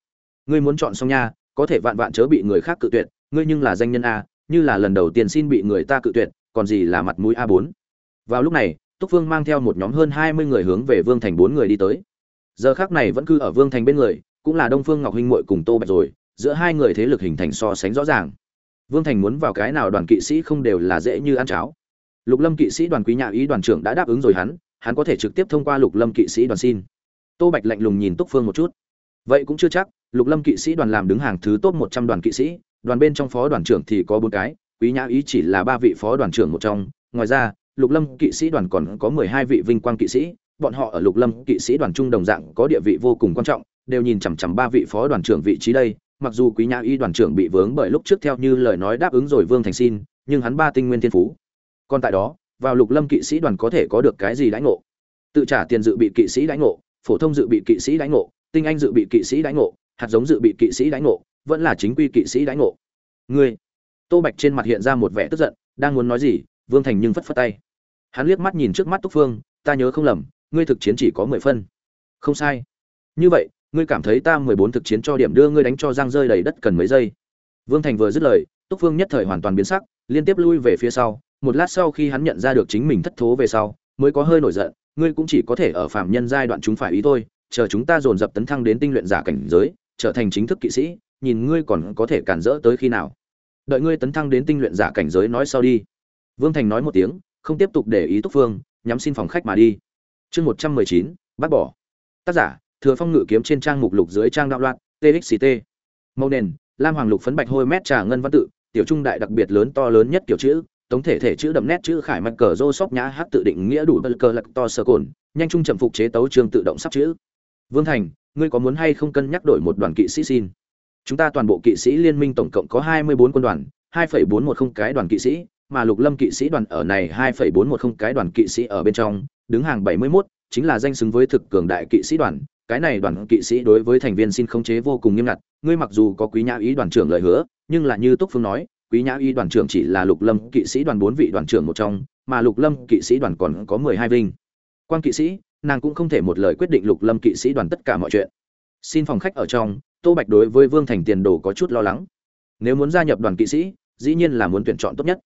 Ngươi muốn chọn xong nha, có thể vạn vạn chớ bị người khác cự tuyệt ngươi nhưng là danh nhân a, như là lần đầu tiên xin bị người ta cự tuyệt, còn gì là mặt mũi a bốn. Vào lúc này, túc vương mang theo một nhóm hơn hai mươi người hướng về vương thành bốn người đi tới. Giờ khác này vẫn cứ ở vương thành bên người, cũng là đông phương ngọc huynh muội cùng tô bạch rồi, giữa hai người thế lực hình thành so sánh rõ ràng. Vương thành muốn vào cái nào đoàn kỵ sĩ không đều là dễ như ăn cháo. Lục lâm kỵ sĩ đoàn quý nhã ý đoàn trưởng đã đáp ứng rồi hắn hắn có thể trực tiếp thông qua lục lâm kỵ sĩ đoàn xin. Tô bạch lạnh lùng nhìn túc phương một chút. Vậy cũng chưa chắc, lục lâm kỵ sĩ đoàn làm đứng hàng thứ top một trăm đoàn kỵ sĩ đoàn bên trong phó đoàn trưởng thì có bốn cái, quý nhã ý chỉ là ba vị phó đoàn trưởng một trong. Ngoài ra, lục lâm kỵ sĩ đoàn còn có mười hai vị vinh quang kỵ sĩ. Bọn họ ở lục lâm kỵ sĩ đoàn trung đồng dạng có địa vị vô cùng quan trọng, đều nhìn chằm chằm ba vị phó đoàn trưởng vị trí đây. Mặc dù quý nhã y đoàn trưởng bị vướng bởi lúc trước theo như lời nói đáp ứng rồi vương thành xin, nhưng hắn ba tinh nguyên thiên phú. Còn tại đó, vào lục lâm kỵ sĩ đoàn có thể có được cái gì đãi ngộ? Tự trả tiền dự bị kỵ sĩ đãi ngộ, phổ thông dự bị kỵ sĩ đãi ngộ, tinh anh dự bị kỵ sĩ đãi ngộ, hạt giống dự bị kỵ sĩ đãi ngộ vẫn là chính quy kỵ sĩ đãi ngộ. Ngươi, tô bạch trên mặt hiện ra một vẻ tức giận, đang muốn nói gì, vương thành nhưng phất phất tay. Hắn liếc mắt nhìn trước mắt túc phương, ta nhớ không lầm, ngươi thực chiến chỉ có mười phân. Không sai. Như vậy, ngươi cảm thấy ta mười bốn thực chiến cho điểm đưa ngươi đánh cho giang rơi đầy đất cần mấy giây? Vương thành vừa dứt lời, túc phương nhất thời hoàn toàn biến sắc, liên tiếp lui về phía sau. Một lát sau khi hắn nhận ra được chính mình thất thố về sau, mới có hơi nổi giận, ngươi cũng chỉ có thể ở phạm nhân giai đoạn chúng phải ý thôi, chờ chúng ta dồn dập tấn thăng đến tinh luyện giả cảnh giới, trở thành chính thức kỵ sĩ nhìn ngươi còn có thể cản rỡ tới khi nào. Đợi ngươi tấn thăng đến tinh luyện giả cảnh giới nói sau đi. Vương thành nói một tiếng, không tiếp tục để ý túc phương, nhắm xin phòng khách mà đi. Chương một trăm mười chín, bác bỏ. Tác giả, thừa phong ngự kiếm trên trang mục lục dưới trang đạo loạn txct màu nền, lam hoàng lục phấn bạch hôi mét trà ngân văn tự, tiểu trung đại đặc biệt lớn to lớn nhất kiểu chữ, tổng thể thể chữ đậm nét chữ khải mạch cờ rô sóc nhã hát tự định nghĩa đủ bờ cờ lật to sơ cồn, nhanh trung chậm phục chế tấu trường tự động sắp chữ. Vương thành, ngươi có muốn hay không cân nhắc đổi một đoàn kỵ sĩ xin? Chúng ta toàn bộ kỵ sĩ liên minh tổng cộng có hai mươi bốn quân đoàn hai phẩy bốn một không cái đoàn kỵ sĩ mà lục lâm kỵ sĩ đoàn ở này hai phẩy bốn một không cái đoàn kỵ sĩ ở bên trong đứng hàng bảy mươi 71, chính là danh xứng với thực cường đại kỵ sĩ đoàn. Cái này đoàn kỵ sĩ đối với thành viên xin khống chế vô cùng nghiêm ngặt ngươi mặc dù có quý nhã ý đoàn trưởng lời hứa nhưng là như túc phương nói quý nhã ý đoàn trưởng chỉ là lục lâm kỵ sĩ đoàn bốn vị đoàn trưởng một trong mà lục lâm kỵ sĩ đoàn còn có mười hai vinh quan kỵ sĩ nàng cũng không thể một lời quyết định lục lâm kỵ sĩ đoàn tất cả mọi chuyện. Xin phòng khách ở trong tô bạch đối với vương thành tiền đồ có chút lo lắng. Nếu muốn gia nhập đoàn kỵ sĩ, dĩ nhiên là muốn tuyển chọn tốt nhất.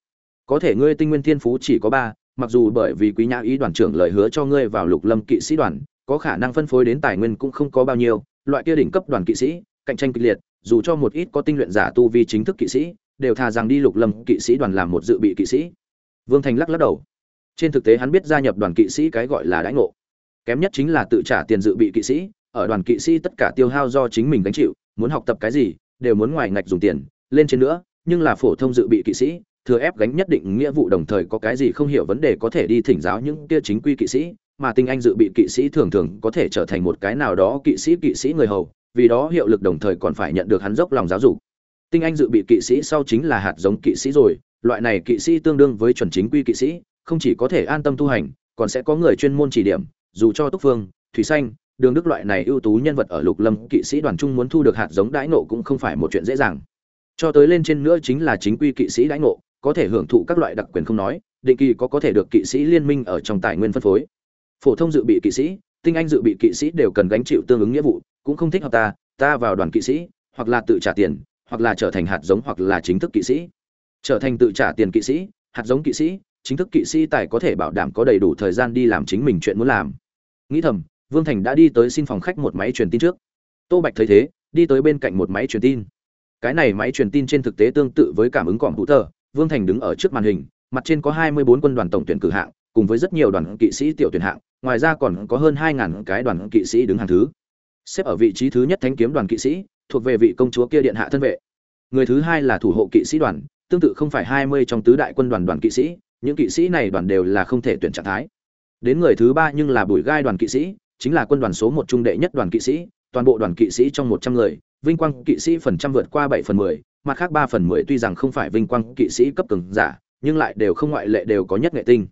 Có thể ngươi tinh nguyên thiên phú chỉ có ba, mặc dù bởi vì quý nhã ý đoàn trưởng lời hứa cho ngươi vào lục lâm kỵ sĩ đoàn, có khả năng phân phối đến tài nguyên cũng không có bao nhiêu, loại kia đỉnh cấp đoàn kỵ sĩ, cạnh tranh kịch liệt, dù cho một ít có tinh luyện giả tu vi chính thức kỵ sĩ, đều thà rằng đi lục lâm kỵ sĩ đoàn làm một dự bị kỵ sĩ. Vương thành lắc lắc đầu. Trên thực tế hắn biết gia nhập đoàn kỵ sĩ cái gọi là đãi ngộ. Kém nhất chính là tự trả tiền dự bị kỵ sĩ ở đoàn kỵ sĩ tất cả tiêu hao do chính mình gánh chịu, muốn học tập cái gì, đều muốn ngoài ngạch dùng tiền, lên trên nữa, nhưng là phổ thông dự bị kỵ sĩ, thừa ép gánh nhất định nghĩa vụ đồng thời có cái gì không hiểu vấn đề có thể đi thỉnh giáo những kia chính quy kỵ sĩ, mà tinh anh dự bị kỵ sĩ thường thường có thể trở thành một cái nào đó kỵ sĩ kỵ sĩ người hầu, vì đó hiệu lực đồng thời còn phải nhận được hắn dốc lòng giáo dục. Tinh anh dự bị kỵ sĩ sau chính là hạt giống kỵ sĩ rồi, loại này kỵ sĩ tương đương với chuẩn chính quy kỵ sĩ, không chỉ có thể an tâm tu hành, còn sẽ có người chuyên môn chỉ điểm, dù cho túc phương, thủy xanh đường đức loại này ưu tú nhân vật ở lục lâm kỵ sĩ đoàn trung muốn thu được hạt giống đãi nộ cũng không phải một chuyện dễ dàng. Cho tới lên trên nữa chính là chính quy kỵ sĩ đãi nộ có thể hưởng thụ các loại đặc quyền không nói, định kỳ có có thể được kỵ sĩ liên minh ở trong tài nguyên phân phối. Phổ thông dự bị kỵ sĩ, tinh anh dự bị kỵ sĩ đều cần gánh chịu tương ứng nghĩa vụ, cũng không thích hợp ta ta vào đoàn kỵ sĩ, hoặc là tự trả tiền, hoặc là trở thành hạt giống hoặc là chính thức kỵ sĩ. Trở thành tự trả tiền kỵ sĩ, hạt giống kỵ sĩ, chính thức kỵ sĩ tài có thể bảo đảm có đầy đủ thời gian đi làm chính mình chuyện muốn làm. Nghĩ thầm vương thành đã đi tới xin phòng khách một máy truyền tin trước. Tô bạch thấy thế, đi tới bên cạnh một máy truyền tin. Cái này máy truyền tin trên thực tế tương tự với cảm ứng cỏm hữu tờ, vương thành đứng ở trước màn hình, mặt trên có hai mươi bốn quân đoàn tổng tuyển cử hạng, cùng với rất nhiều đoàn kỵ sĩ tiểu tuyển hạng, ngoài ra còn có hơn hai ngàn cái đoàn kỵ sĩ đứng hàng thứ. Xếp ở vị trí thứ nhất thánh kiếm đoàn kỵ sĩ, thuộc về vị công chúa kia điện hạ thân vệ. Người thứ hai là thủ hộ kỵ sĩ đoàn, tương tự không phải hai mươi trong tứ đại quân đoàn đoàn kỵ sĩ, những kỵ sĩ này đoàn đều là không thể tuyển trạng thái. Đến người thứ ba nhưng là bùi gai đoàn kỵ sĩ chính là quân đoàn số một trung đệ nhất đoàn kỵ sĩ, toàn bộ đoàn kỵ sĩ trong một trăm người, vinh quang kỵ sĩ phần trăm vượt qua bảy phần mười, mặt khác ba phần mười tuy rằng không phải vinh quang kỵ sĩ cấp cường giả, nhưng lại đều không ngoại lệ đều có nhất nghệ tinh.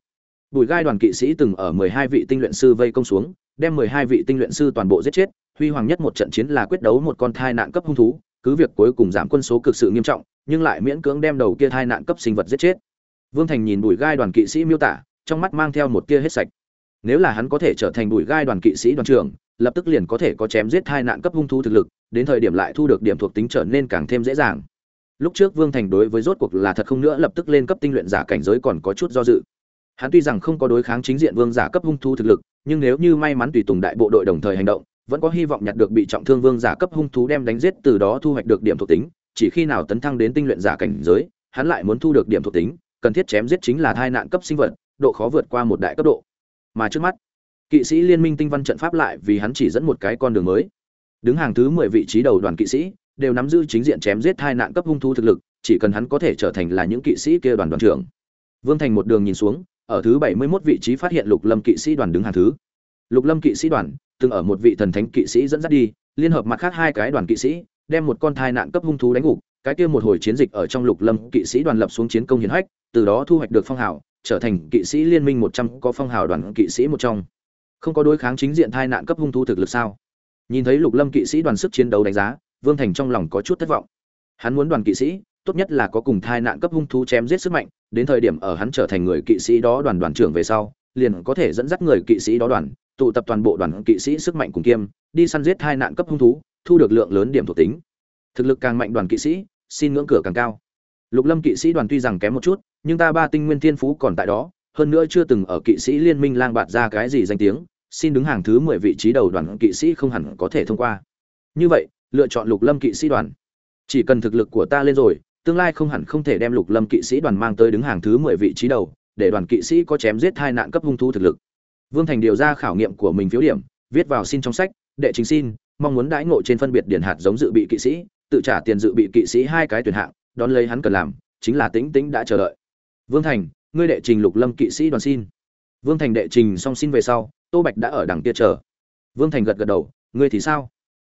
Bùi gai đoàn kỵ sĩ từng ở mười hai vị tinh luyện sư vây công xuống, đem mười hai vị tinh luyện sư toàn bộ giết chết, huy hoàng nhất một trận chiến là quyết đấu một con thai nạn cấp hung thú, cứ việc cuối cùng giảm quân số cực sự nghiêm trọng, nhưng lại miễn cưỡng đem đầu kia thai nạn cấp sinh vật giết chết. Vương thành nhìn bùi gai đoàn kỵ sĩ miêu tả, trong mắt mang theo một tia hết sạch nếu là hắn có thể trở thành bùi gai đoàn kỵ sĩ đoàn trưởng, lập tức liền có thể có chém giết hai nạn cấp hung thú thực lực, đến thời điểm lại thu được điểm thuộc tính trở nên càng thêm dễ dàng. Lúc trước vương thành đối với rốt cuộc là thật không nữa, lập tức lên cấp tinh luyện giả cảnh giới còn có chút do dự. Hắn tuy rằng không có đối kháng chính diện vương giả cấp hung thú thực lực, nhưng nếu như may mắn tùy tùng đại bộ đội đồng thời hành động, vẫn có hy vọng nhặt được bị trọng thương vương giả cấp hung thú đem đánh giết, từ đó thu hoạch được điểm thuộc tính. Chỉ khi nào tấn thăng đến tinh luyện giả cảnh giới, hắn lại muốn thu được điểm thuộc tính, cần thiết chém giết chính là thai nạn cấp sinh vật, độ khó vượt qua một đại cấp độ mà trước mắt, kỵ sĩ liên minh tinh văn trận pháp lại vì hắn chỉ dẫn một cái con đường mới. Đứng hàng thứ mười vị trí đầu đoàn kỵ sĩ đều nắm giữ chính diện chém giết hai nạn cấp hung thú thực lực, chỉ cần hắn có thể trở thành là những kỵ sĩ kia đoàn đoàn trưởng. Vương thành một đường nhìn xuống, ở thứ bảy mươi 71 vị trí phát hiện lục lâm kỵ sĩ đoàn đứng hàng thứ. Lục lâm kỵ sĩ đoàn từng ở một vị thần thánh kỵ sĩ dẫn dắt đi, liên hợp mặt khác hai cái đoàn kỵ sĩ, đem một con thai nạn cấp hung thú đánh gục, cái kia một hồi chiến dịch ở trong lục lâm kỵ sĩ đoàn lập xuống chiến công hiển hách, từ đó thu hoạch được phong hào trở thành kỵ sĩ liên minh một trăm, có phong hào đoàn kỵ sĩ một trong. Không có đối kháng chính diện thai nạn cấp hung thú thực lực sao? Nhìn thấy lục lâm kỵ sĩ đoàn sức chiến đấu đánh giá, vương thành trong lòng có chút thất vọng. Hắn muốn đoàn kỵ sĩ, tốt nhất là có cùng thai nạn cấp hung thú chém giết sức mạnh, đến thời điểm ở hắn trở thành người kỵ sĩ đó đoàn đoàn trưởng về sau, liền có thể dẫn dắt người kỵ sĩ đó đoàn, tụ tập toàn bộ đoàn kỵ sĩ sức mạnh cùng kiêm, đi săn giết thai nạn cấp hung thú, thu được lượng lớn điểm thuộc tính. Thực lực càng mạnh đoàn kỵ sĩ, xin ngưỡng cửa càng cao. Lục lâm kỵ sĩ đoàn tuy rằng kém một chút nhưng ta ba tinh nguyên thiên phú còn tại đó, hơn nữa chưa từng ở kỵ sĩ liên minh lang bạt ra cái gì danh tiếng, xin đứng hàng thứ mười vị trí đầu đoàn kỵ sĩ không hẳn có thể thông qua. Như vậy, lựa chọn lục lâm kỵ sĩ đoàn. Chỉ cần thực lực của ta lên rồi, tương lai không hẳn không thể đem lục lâm kỵ sĩ đoàn mang tới đứng hàng thứ mười vị trí đầu, để đoàn kỵ sĩ có chém giết hai nạn cấp hung thu thực lực. Vương thành điều ra khảo nghiệm của mình phiếu điểm, viết vào xin trong sách, đệ chính xin, mong muốn đãi ngộ trên phân biệt điển hạt giống dự bị kỵ sĩ, tự trả tiền dự bị kỵ sĩ hai cái tuyển hạng, đón lấy hắn cần làm, chính là tĩnh tĩnh đã chờ đợi vương thành, ngươi đệ trình lục lâm kỵ sĩ đoàn xin. Vương thành đệ trình xong xin về sau, tô bạch đã ở đằng kia chờ. Vương thành gật gật đầu, ngươi thì sao?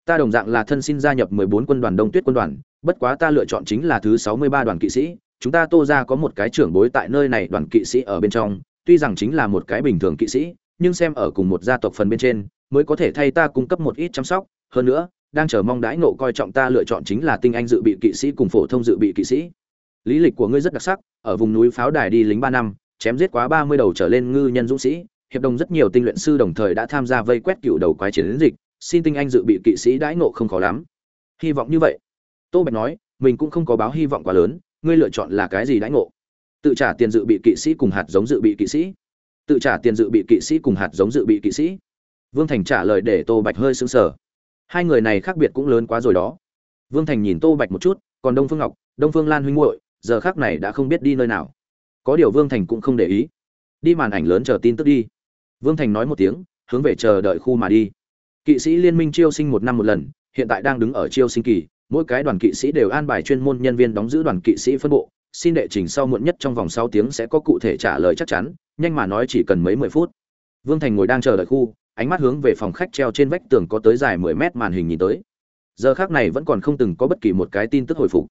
Ta đồng dạng là thân xin gia nhập mười bốn quân đoàn đông tuyết quân đoàn, bất quá ta lựa chọn chính là thứ sáu mươi ba đoàn kỵ sĩ. Chúng ta tô ra có một cái trưởng bối tại nơi này đoàn kỵ sĩ ở bên trong, tuy rằng chính là một cái bình thường kỵ sĩ, nhưng xem ở cùng một gia tộc phần bên trên, mới có thể thay ta cung cấp một ít chăm sóc. Hơn nữa, đang chờ mong đãi ngộ coi trọng ta lựa chọn chính là tinh anh dự bị kỵ sĩ cùng phổ thông dự bị kỵ sĩ lý lịch của ngươi rất đặc sắc, ở vùng núi pháo đài đi lính ba năm, chém giết quá ba mươi đầu trở lên ngư nhân dũng sĩ, hiệp đồng rất nhiều tinh luyện sư đồng thời đã tham gia vây quét cựu đầu quái chiến dịch, xin tinh anh dự bị kỵ sĩ đãi ngộ không khó lắm. Hy vọng như vậy. Tô bạch nói, mình cũng không có báo hy vọng quá lớn, ngươi lựa chọn là cái gì đãi ngộ? Tự trả tiền dự bị kỵ sĩ cùng hạt giống dự bị kỵ sĩ. Tự trả tiền dự bị kỵ sĩ cùng hạt giống dự bị kỵ sĩ. Vương thành trả lời để tô bạch hơi sững sờ. Hai người này khác biệt cũng lớn quá rồi đó. Vương thành nhìn tô bạch một chút, còn đông phương ngọc, đông phương lan huynh muội giờ khác này đã không biết đi nơi nào. Có điều vương thành cũng không để ý. Đi màn ảnh lớn chờ tin tức đi. Vương thành nói một tiếng, hướng về chờ đợi khu mà đi. Kỵ sĩ liên minh chiêu sinh một năm một lần, hiện tại đang đứng ở chiêu sinh kỳ, mỗi cái đoàn kỵ sĩ đều an bài chuyên môn nhân viên đóng giữ đoàn kỵ sĩ phân bộ. Xin đệ trình sau muộn nhất trong vòng sáu tiếng sẽ có cụ thể trả lời chắc chắn, nhanh mà nói chỉ cần mấy mười phút. Vương thành ngồi đang chờ đợi khu, ánh mắt hướng về phòng khách treo trên vách tường có tới dài mười mét màn hình nhìn tới. Giờ khác này vẫn còn không từng có bất kỳ một cái tin tức hồi phục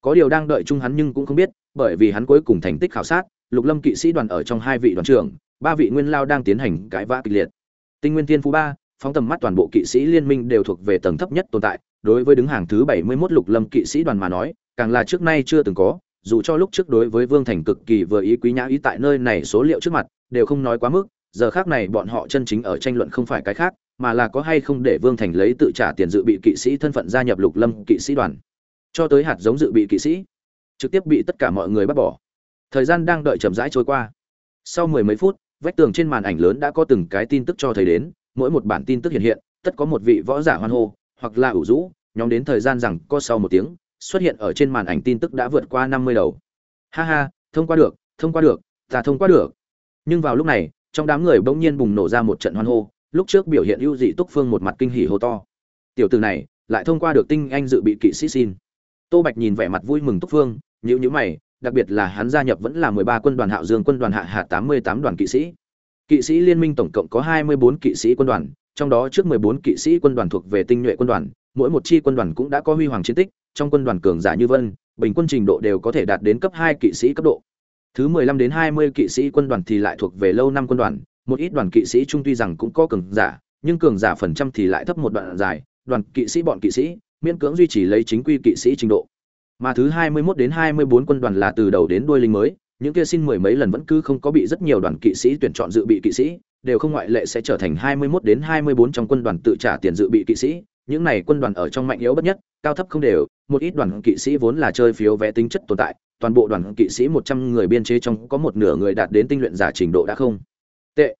có điều đang đợi chung hắn nhưng cũng không biết, bởi vì hắn cuối cùng thành tích khảo sát, lục lâm kỵ sĩ đoàn ở trong hai vị đoàn trưởng, ba vị nguyên lao đang tiến hành cãi vã kịch liệt. Tinh nguyên thiên phú ba, phóng tầm mắt toàn bộ kỵ sĩ liên minh đều thuộc về tầng thấp nhất tồn tại, đối với đứng hàng thứ bảy mươi 71 lục lâm kỵ sĩ đoàn mà nói, càng là trước nay chưa từng có, dù cho lúc trước đối với vương thành cực kỳ vừa ý quý nhã ý tại nơi này số liệu trước mặt, đều không nói quá mức, giờ khác này bọn họ chân chính ở tranh luận không phải cái khác, mà là có hay không để vương thành lấy tự trả tiền dự bị kỵ sĩ thân phận gia nhập lục lâm kỵ sĩ đoàn cho tới hạt giống dự bị kỵ sĩ, trực tiếp bị tất cả mọi người bắt bỏ. Thời gian đang đợi chậm rãi trôi qua. Sau mười mấy phút, vách tường trên màn ảnh lớn đã có từng cái tin tức cho thấy đến, mỗi một bản tin tức hiện hiện, tất có một vị võ giả hoan hô, hoặc là ủ rũ, nhóm đến thời gian rằng có sau một tiếng, xuất hiện ở trên màn ảnh tin tức đã vượt qua năm mươi đầu. Ha ha, thông qua được, thông qua được, ta thông qua được. Nhưng vào lúc này, trong đám người bỗng nhiên bùng nổ ra một trận hoan hô, lúc trước biểu hiện ưu dị túc phương một mặt kinh hỉ hô to. Tiểu từ này, lại thông qua được tinh anh dự bị kỵ sĩ xin tô bạch nhìn vẻ mặt vui mừng túc phương, nhíu nhíu mày, đặc biệt là hắn gia nhập vẫn là mười ba quân đoàn hạo dương quân đoàn hạ hạ tám mươi tám đoàn kỵ sĩ. Kỵ sĩ liên minh tổng cộng có hai mươi bốn kỵ sĩ quân đoàn, trong đó trước mười bốn kỵ sĩ quân đoàn thuộc về tinh nhuệ quân đoàn, mỗi một chi quân đoàn cũng đã có huy hoàng chiến tích, trong quân đoàn cường giả như vân, bình quân trình độ đều có thể đạt đến cấp hai kỵ sĩ cấp độ. Thứ mười lăm đến hai mươi kỵ sĩ quân đoàn thì lại thuộc về lâu năm quân đoàn, một ít đoàn kỵ sĩ trung tuy rằng cũng có cường giả, nhưng cường giả phần trăm thì lại thấp một đoạn dài, đoàn kỵ sĩ bọn kỵ sĩ miễn cưỡng duy trì lấy chính quy kỵ sĩ trình độ. Mà thứ hai mươi 21 đến hai mươi bốn quân đoàn là từ đầu đến đuôi linh mới, những kia xin mười mấy lần vẫn cứ không có bị rất nhiều đoàn kỵ sĩ tuyển chọn dự bị kỵ sĩ, đều không ngoại lệ sẽ trở thành hai mươi 21 đến hai mươi bốn trong quân đoàn tự trả tiền dự bị kỵ sĩ. Những này quân đoàn ở trong mạnh yếu bất nhất, cao thấp không đều, một ít đoàn kỵ sĩ vốn là chơi phiếu vé tính chất tồn tại, toàn bộ đoàn kỵ sĩ một trăm người biên chế trong có một nửa người đạt đến tinh luyện giả trình độ đã không. Tệ.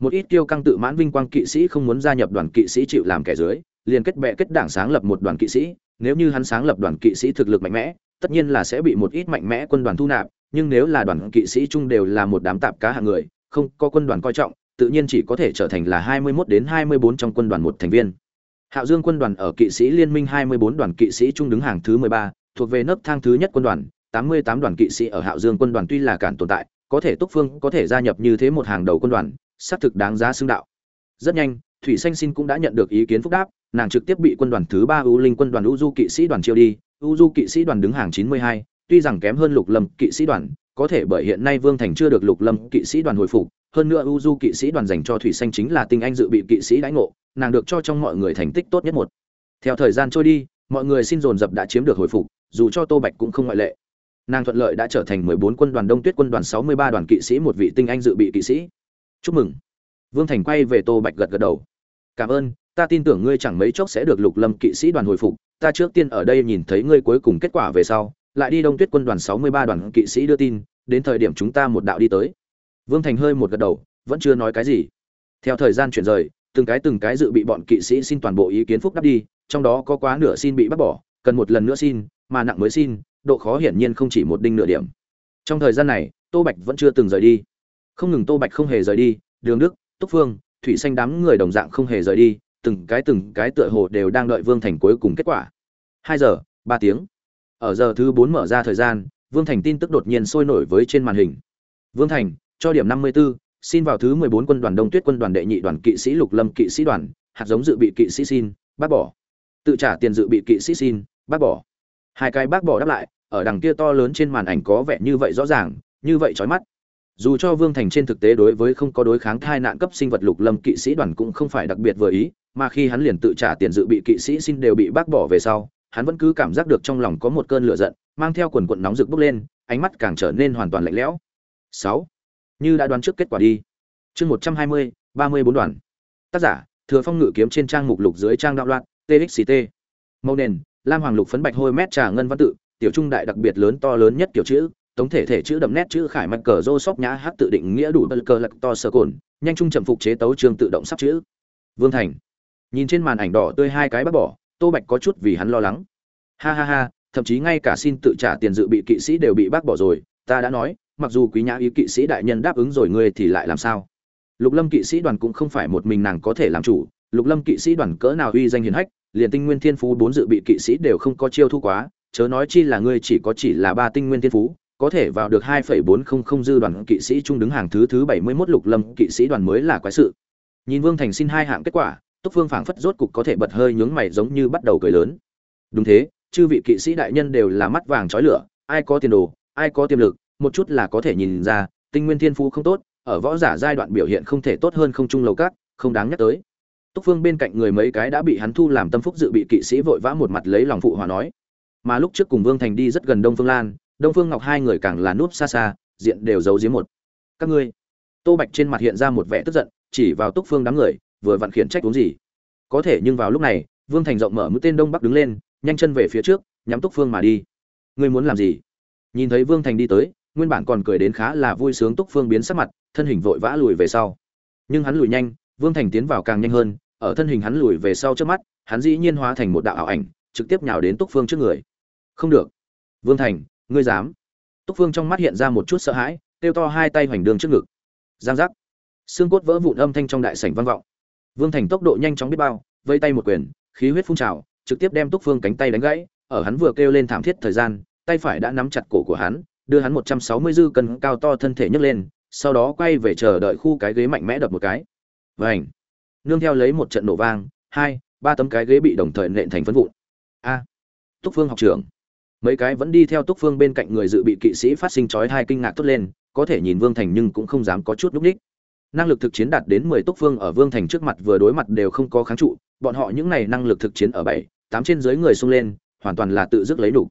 Một ít kiêu căng tự mãn vinh quang kỵ sĩ không muốn gia nhập đoàn kỵ sĩ chịu làm kẻ dưới liền kết bè kết đảng sáng lập một đoàn kỵ sĩ nếu như hắn sáng lập đoàn kỵ sĩ thực lực mạnh mẽ tất nhiên là sẽ bị một ít mạnh mẽ quân đoàn thu nạp nhưng nếu là đoàn kỵ sĩ chung đều là một đám tạp cá hạng người không có quân đoàn coi trọng tự nhiên chỉ có thể trở thành là 21 đến 24 trong quân đoàn một thành viên Hạo Dương quân đoàn ở kỵ sĩ liên minh 24 đoàn kỵ sĩ chung đứng hàng thứ 13, thuộc về nấc thang thứ nhất quân đoàn, 88 đoàn kỵ sĩ ở Hạo Dương quân đoàn tuy là cản tồn tại, có thể Túc Phương có thể gia nhập như thế một hàng đầu quân đoàn, xác thực đáng giá xứng đạo. Rất nhanh, Thủy Xanh Xin cũng đã nhận được ý kiến phúc đáp, nàng trực tiếp bị quân đoàn thứ 3 U Linh quân đoàn U Du kỵ sĩ đoàn chiêu đi, U Du kỵ sĩ đoàn đứng hàng 92, tuy rằng kém hơn Lục Lâm kỵ sĩ đoàn, có thể bởi hiện nay Vương Thành chưa được Lục Lâm kỵ sĩ đoàn hồi phục, hơn nữa U Du kỵ sĩ đoàn dành cho Thủy Xanh chính là tinh anh dự bị kỵ sĩ đãi ngộ, nàng được cho trong mọi người thành tích tốt nhất một. Theo thời gian trôi đi mọi người xin dồn dập đã chiếm được hồi phục dù cho tô bạch cũng không ngoại lệ. Nàng thuận lợi đã trở thành mười bốn quân đoàn đông tuyết quân đoàn sáu mươi ba đoàn kỵ sĩ một vị tinh anh dự bị kỵ sĩ. Chúc mừng. Vương thành quay về tô bạch gật gật đầu. Cảm ơn ta tin tưởng ngươi chẳng mấy chốc sẽ được lục lâm kỵ sĩ đoàn hồi phục ta trước tiên ở đây nhìn thấy ngươi cuối cùng kết quả về sau lại đi đông tuyết quân đoàn sáu mươi ba đoàn kỵ sĩ đưa tin đến thời điểm chúng ta một đạo đi tới vương thành hơi một gật đầu vẫn chưa nói cái gì theo thời gian chuyển rời từng cái từng cái dự bị bọn kỵ sĩ xin toàn bộ ý kiến phúc đáp đi, trong đó có quá nửa xin bị bắt bỏ, cần một lần nữa xin, mà nặng mới xin, độ khó hiển nhiên không chỉ một đinh nửa điểm. Trong thời gian này, Tô Bạch vẫn chưa từng rời đi. Không ngừng Tô Bạch không hề rời đi, Đường Đức, Túc Phương, Thủy Xanh đám người đồng dạng không hề rời đi, từng cái từng cái tựa hồ đều đang đợi Vương Thành cuối cùng kết quả. Hai giờ, ba tiếng. Ở giờ thứ bốn mở ra thời gian, vương thành tin tức đột nhiên sôi nổi với trên màn hình vương thành cho điểm năm mươi 54, xin vào thứ mười bốn quân đoàn đông tuyết quân đoàn đệ nhị đoàn kỵ sĩ lục lâm kỵ sĩ đoàn hạt giống dự bị kỵ sĩ xin bác bỏ tự trả tiền dự bị kỵ sĩ xin bác bỏ hai cái bác bỏ đáp lại ở đằng kia to lớn trên màn ảnh có vẻ như vậy rõ ràng như vậy chói mắt dù cho vương thành trên thực tế đối với không có đối kháng thai nạn cấp sinh vật lục lâm kỵ sĩ đoàn cũng không phải đặc biệt vừa ý mà khi hắn liền tự trả tiền dự bị kỵ sĩ xin đều bị bác bỏ về sau, hắn vẫn cứ cảm giác được trong lòng có một cơn lửa giận, mang theo quần quận nóng rực bốc lên, ánh mắt càng trở nên hoàn toàn lạnh lẽo. Sáu, như đã đoán trước kết quả đi. Chương một trăm hai mươi, ba mươi bốn đoàn. Tác giả, thừa phong ngự kiếm trên trang mục lục dưới trang đạo loạn txct màu nền, lam hoàng lục phấn bạch hôi mét trà ngân văn tự, tiểu trung đại đặc biệt lớn to lớn nhất kiểu chữ tổng thể thể chữ đậm nét chữ khải mạch cờ rô sóc nhã hát tự định nghĩa đủ bờ cờ lật to sơ cồn, nhanh trung chậm phục chế tấu trường tự động sắp chữ. Vương thành nhìn trên màn ảnh đỏ tươi hai cái bác bỏ tô bạch có chút vì hắn lo lắng ha ha ha thậm chí ngay cả xin tự trả tiền dự bị kỵ sĩ đều bị bác bỏ rồi ta đã nói mặc dù quý nhã ý kỵ sĩ đại nhân đáp ứng rồi ngươi thì lại làm sao lục lâm kỵ sĩ đoàn cũng không phải một mình nàng có thể làm chủ lục lâm kỵ sĩ đoàn cỡ nào uy danh hiền hách liền tinh nguyên thiên phú bốn dự bị kỵ sĩ đều không có chiêu thu quá chớ nói chi là ngươi chỉ có chỉ là ba tinh nguyên thiên phú có thể vào được 2.400 dư đoàn kỵ sĩ trung đứng hàng thứ thứ 71 lục lâm kỵ sĩ đoàn mới là quái sự. Nhìn Vương Thành xin hai hạng kết quả, Túc Phương phảng phất rốt cục có thể bật hơi nhướng mày giống như bắt đầu cười lớn. Đúng thế, chư vị kỵ sĩ đại nhân đều là mắt vàng chói lửa, ai có tiền đồ, ai có tiềm lực, một chút là có thể nhìn ra, tinh nguyên thiên phú không tốt, ở võ giả giai đoạn biểu hiện không thể tốt hơn không trung lầu các, không đáng nhắc tới. Túc Phương bên cạnh người mấy cái đã bị hắn thu làm tâm phúc dự bị kỵ sĩ vội vã một mặt lấy lòng phụ hòa nói. Mà lúc trước cùng Vương Thành đi rất gần Đông Phương Lan, Đông Phương Ngọc hai người càng là núp xa xa, diện đều giấu giếm một. Các ngươi. Tô Bạch trên mặt hiện ra một vẻ tức giận, chỉ vào Túc Phương đám người, vừa vặn khiển trách uống gì. Có thể nhưng vào lúc này, Vương Thành rộng mở mũi tên Đông Bắc đứng lên, nhanh chân về phía trước, nhắm Túc Phương mà đi. Ngươi muốn làm gì? Nhìn thấy Vương Thành đi tới, nguyên bản còn cười đến khá là vui sướng Túc Phương biến sắc mặt, thân hình vội vã lùi về sau. Nhưng hắn lùi nhanh, Vương Thành tiến vào càng nhanh hơn, ở thân hình hắn lùi về sau trước mắt, hắn dĩ nhiên hóa thành một đạo ảo ảnh, trực tiếp nhào đến Túc Phương trước người. Không được. Vương Thành, ngươi dám túc phương trong mắt hiện ra một chút sợ hãi kêu to hai tay hoành đường trước ngực giang giác xương cốt vỡ vụn âm thanh trong đại sảnh vang vọng vương thành tốc độ nhanh chóng biết bao vây tay một quyền khí huyết phun trào trực tiếp đem túc phương cánh tay đánh gãy ở hắn vừa kêu lên thảm thiết thời gian tay phải đã nắm chặt cổ của hắn đưa hắn một trăm sáu mươi dư cân cao to thân thể nhấc lên sau đó quay về chờ đợi khu cái ghế mạnh mẽ đập một cái. Vành, nương theo lấy một trận nổ vang hai ba tấm cái ghế bị đồng thời nện thành phân vụn. A! Túc phương học trưởng. Mấy cái vẫn đi theo túc phương bên cạnh người dự bị kỵ sĩ phát sinh chói hai kinh ngạc tốt lên có thể nhìn vương thành nhưng cũng không dám có chút lúc đích năng lực thực chiến đạt đến mười túc phương ở vương thành trước mặt vừa đối mặt đều không có kháng trụ, bọn họ những này năng lực thực chiến ở bảy, tám trên dưới người xông lên, hoàn toàn là tự dứt lấy đủ.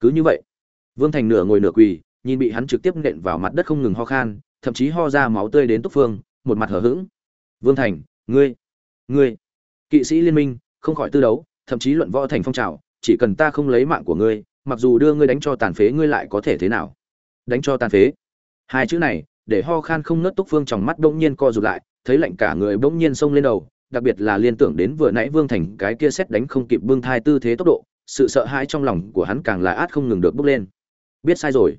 Cứ như vậy, vương thành nửa ngồi nửa quỳ, nhìn bị hắn trực tiếp nện vào mặt đất không ngừng ho khan, thậm chí ho ra máu tươi đến túc phương, một mặt hở hững. Vương thành, ngươi ngươi, kỵ sĩ liên minh, không khỏi tư đấu, thậm chí luận võ thành phong trào, chỉ cần ta không lấy mạng của ngươi, mặc dù đưa ngươi đánh cho tàn phế ngươi lại có thể thế nào? Đánh cho tàn phế. Hai chữ này để ho khan không nớt túc phương trong mắt bỗng nhiên co rụt lại, thấy lạnh cả người bỗng nhiên xông lên đầu, đặc biệt là liên tưởng đến vừa nãy vương thành cái kia xét đánh không kịp bưng thai tư thế tốc độ, sự sợ hãi trong lòng của hắn càng là át không ngừng được bốc lên. Biết sai rồi.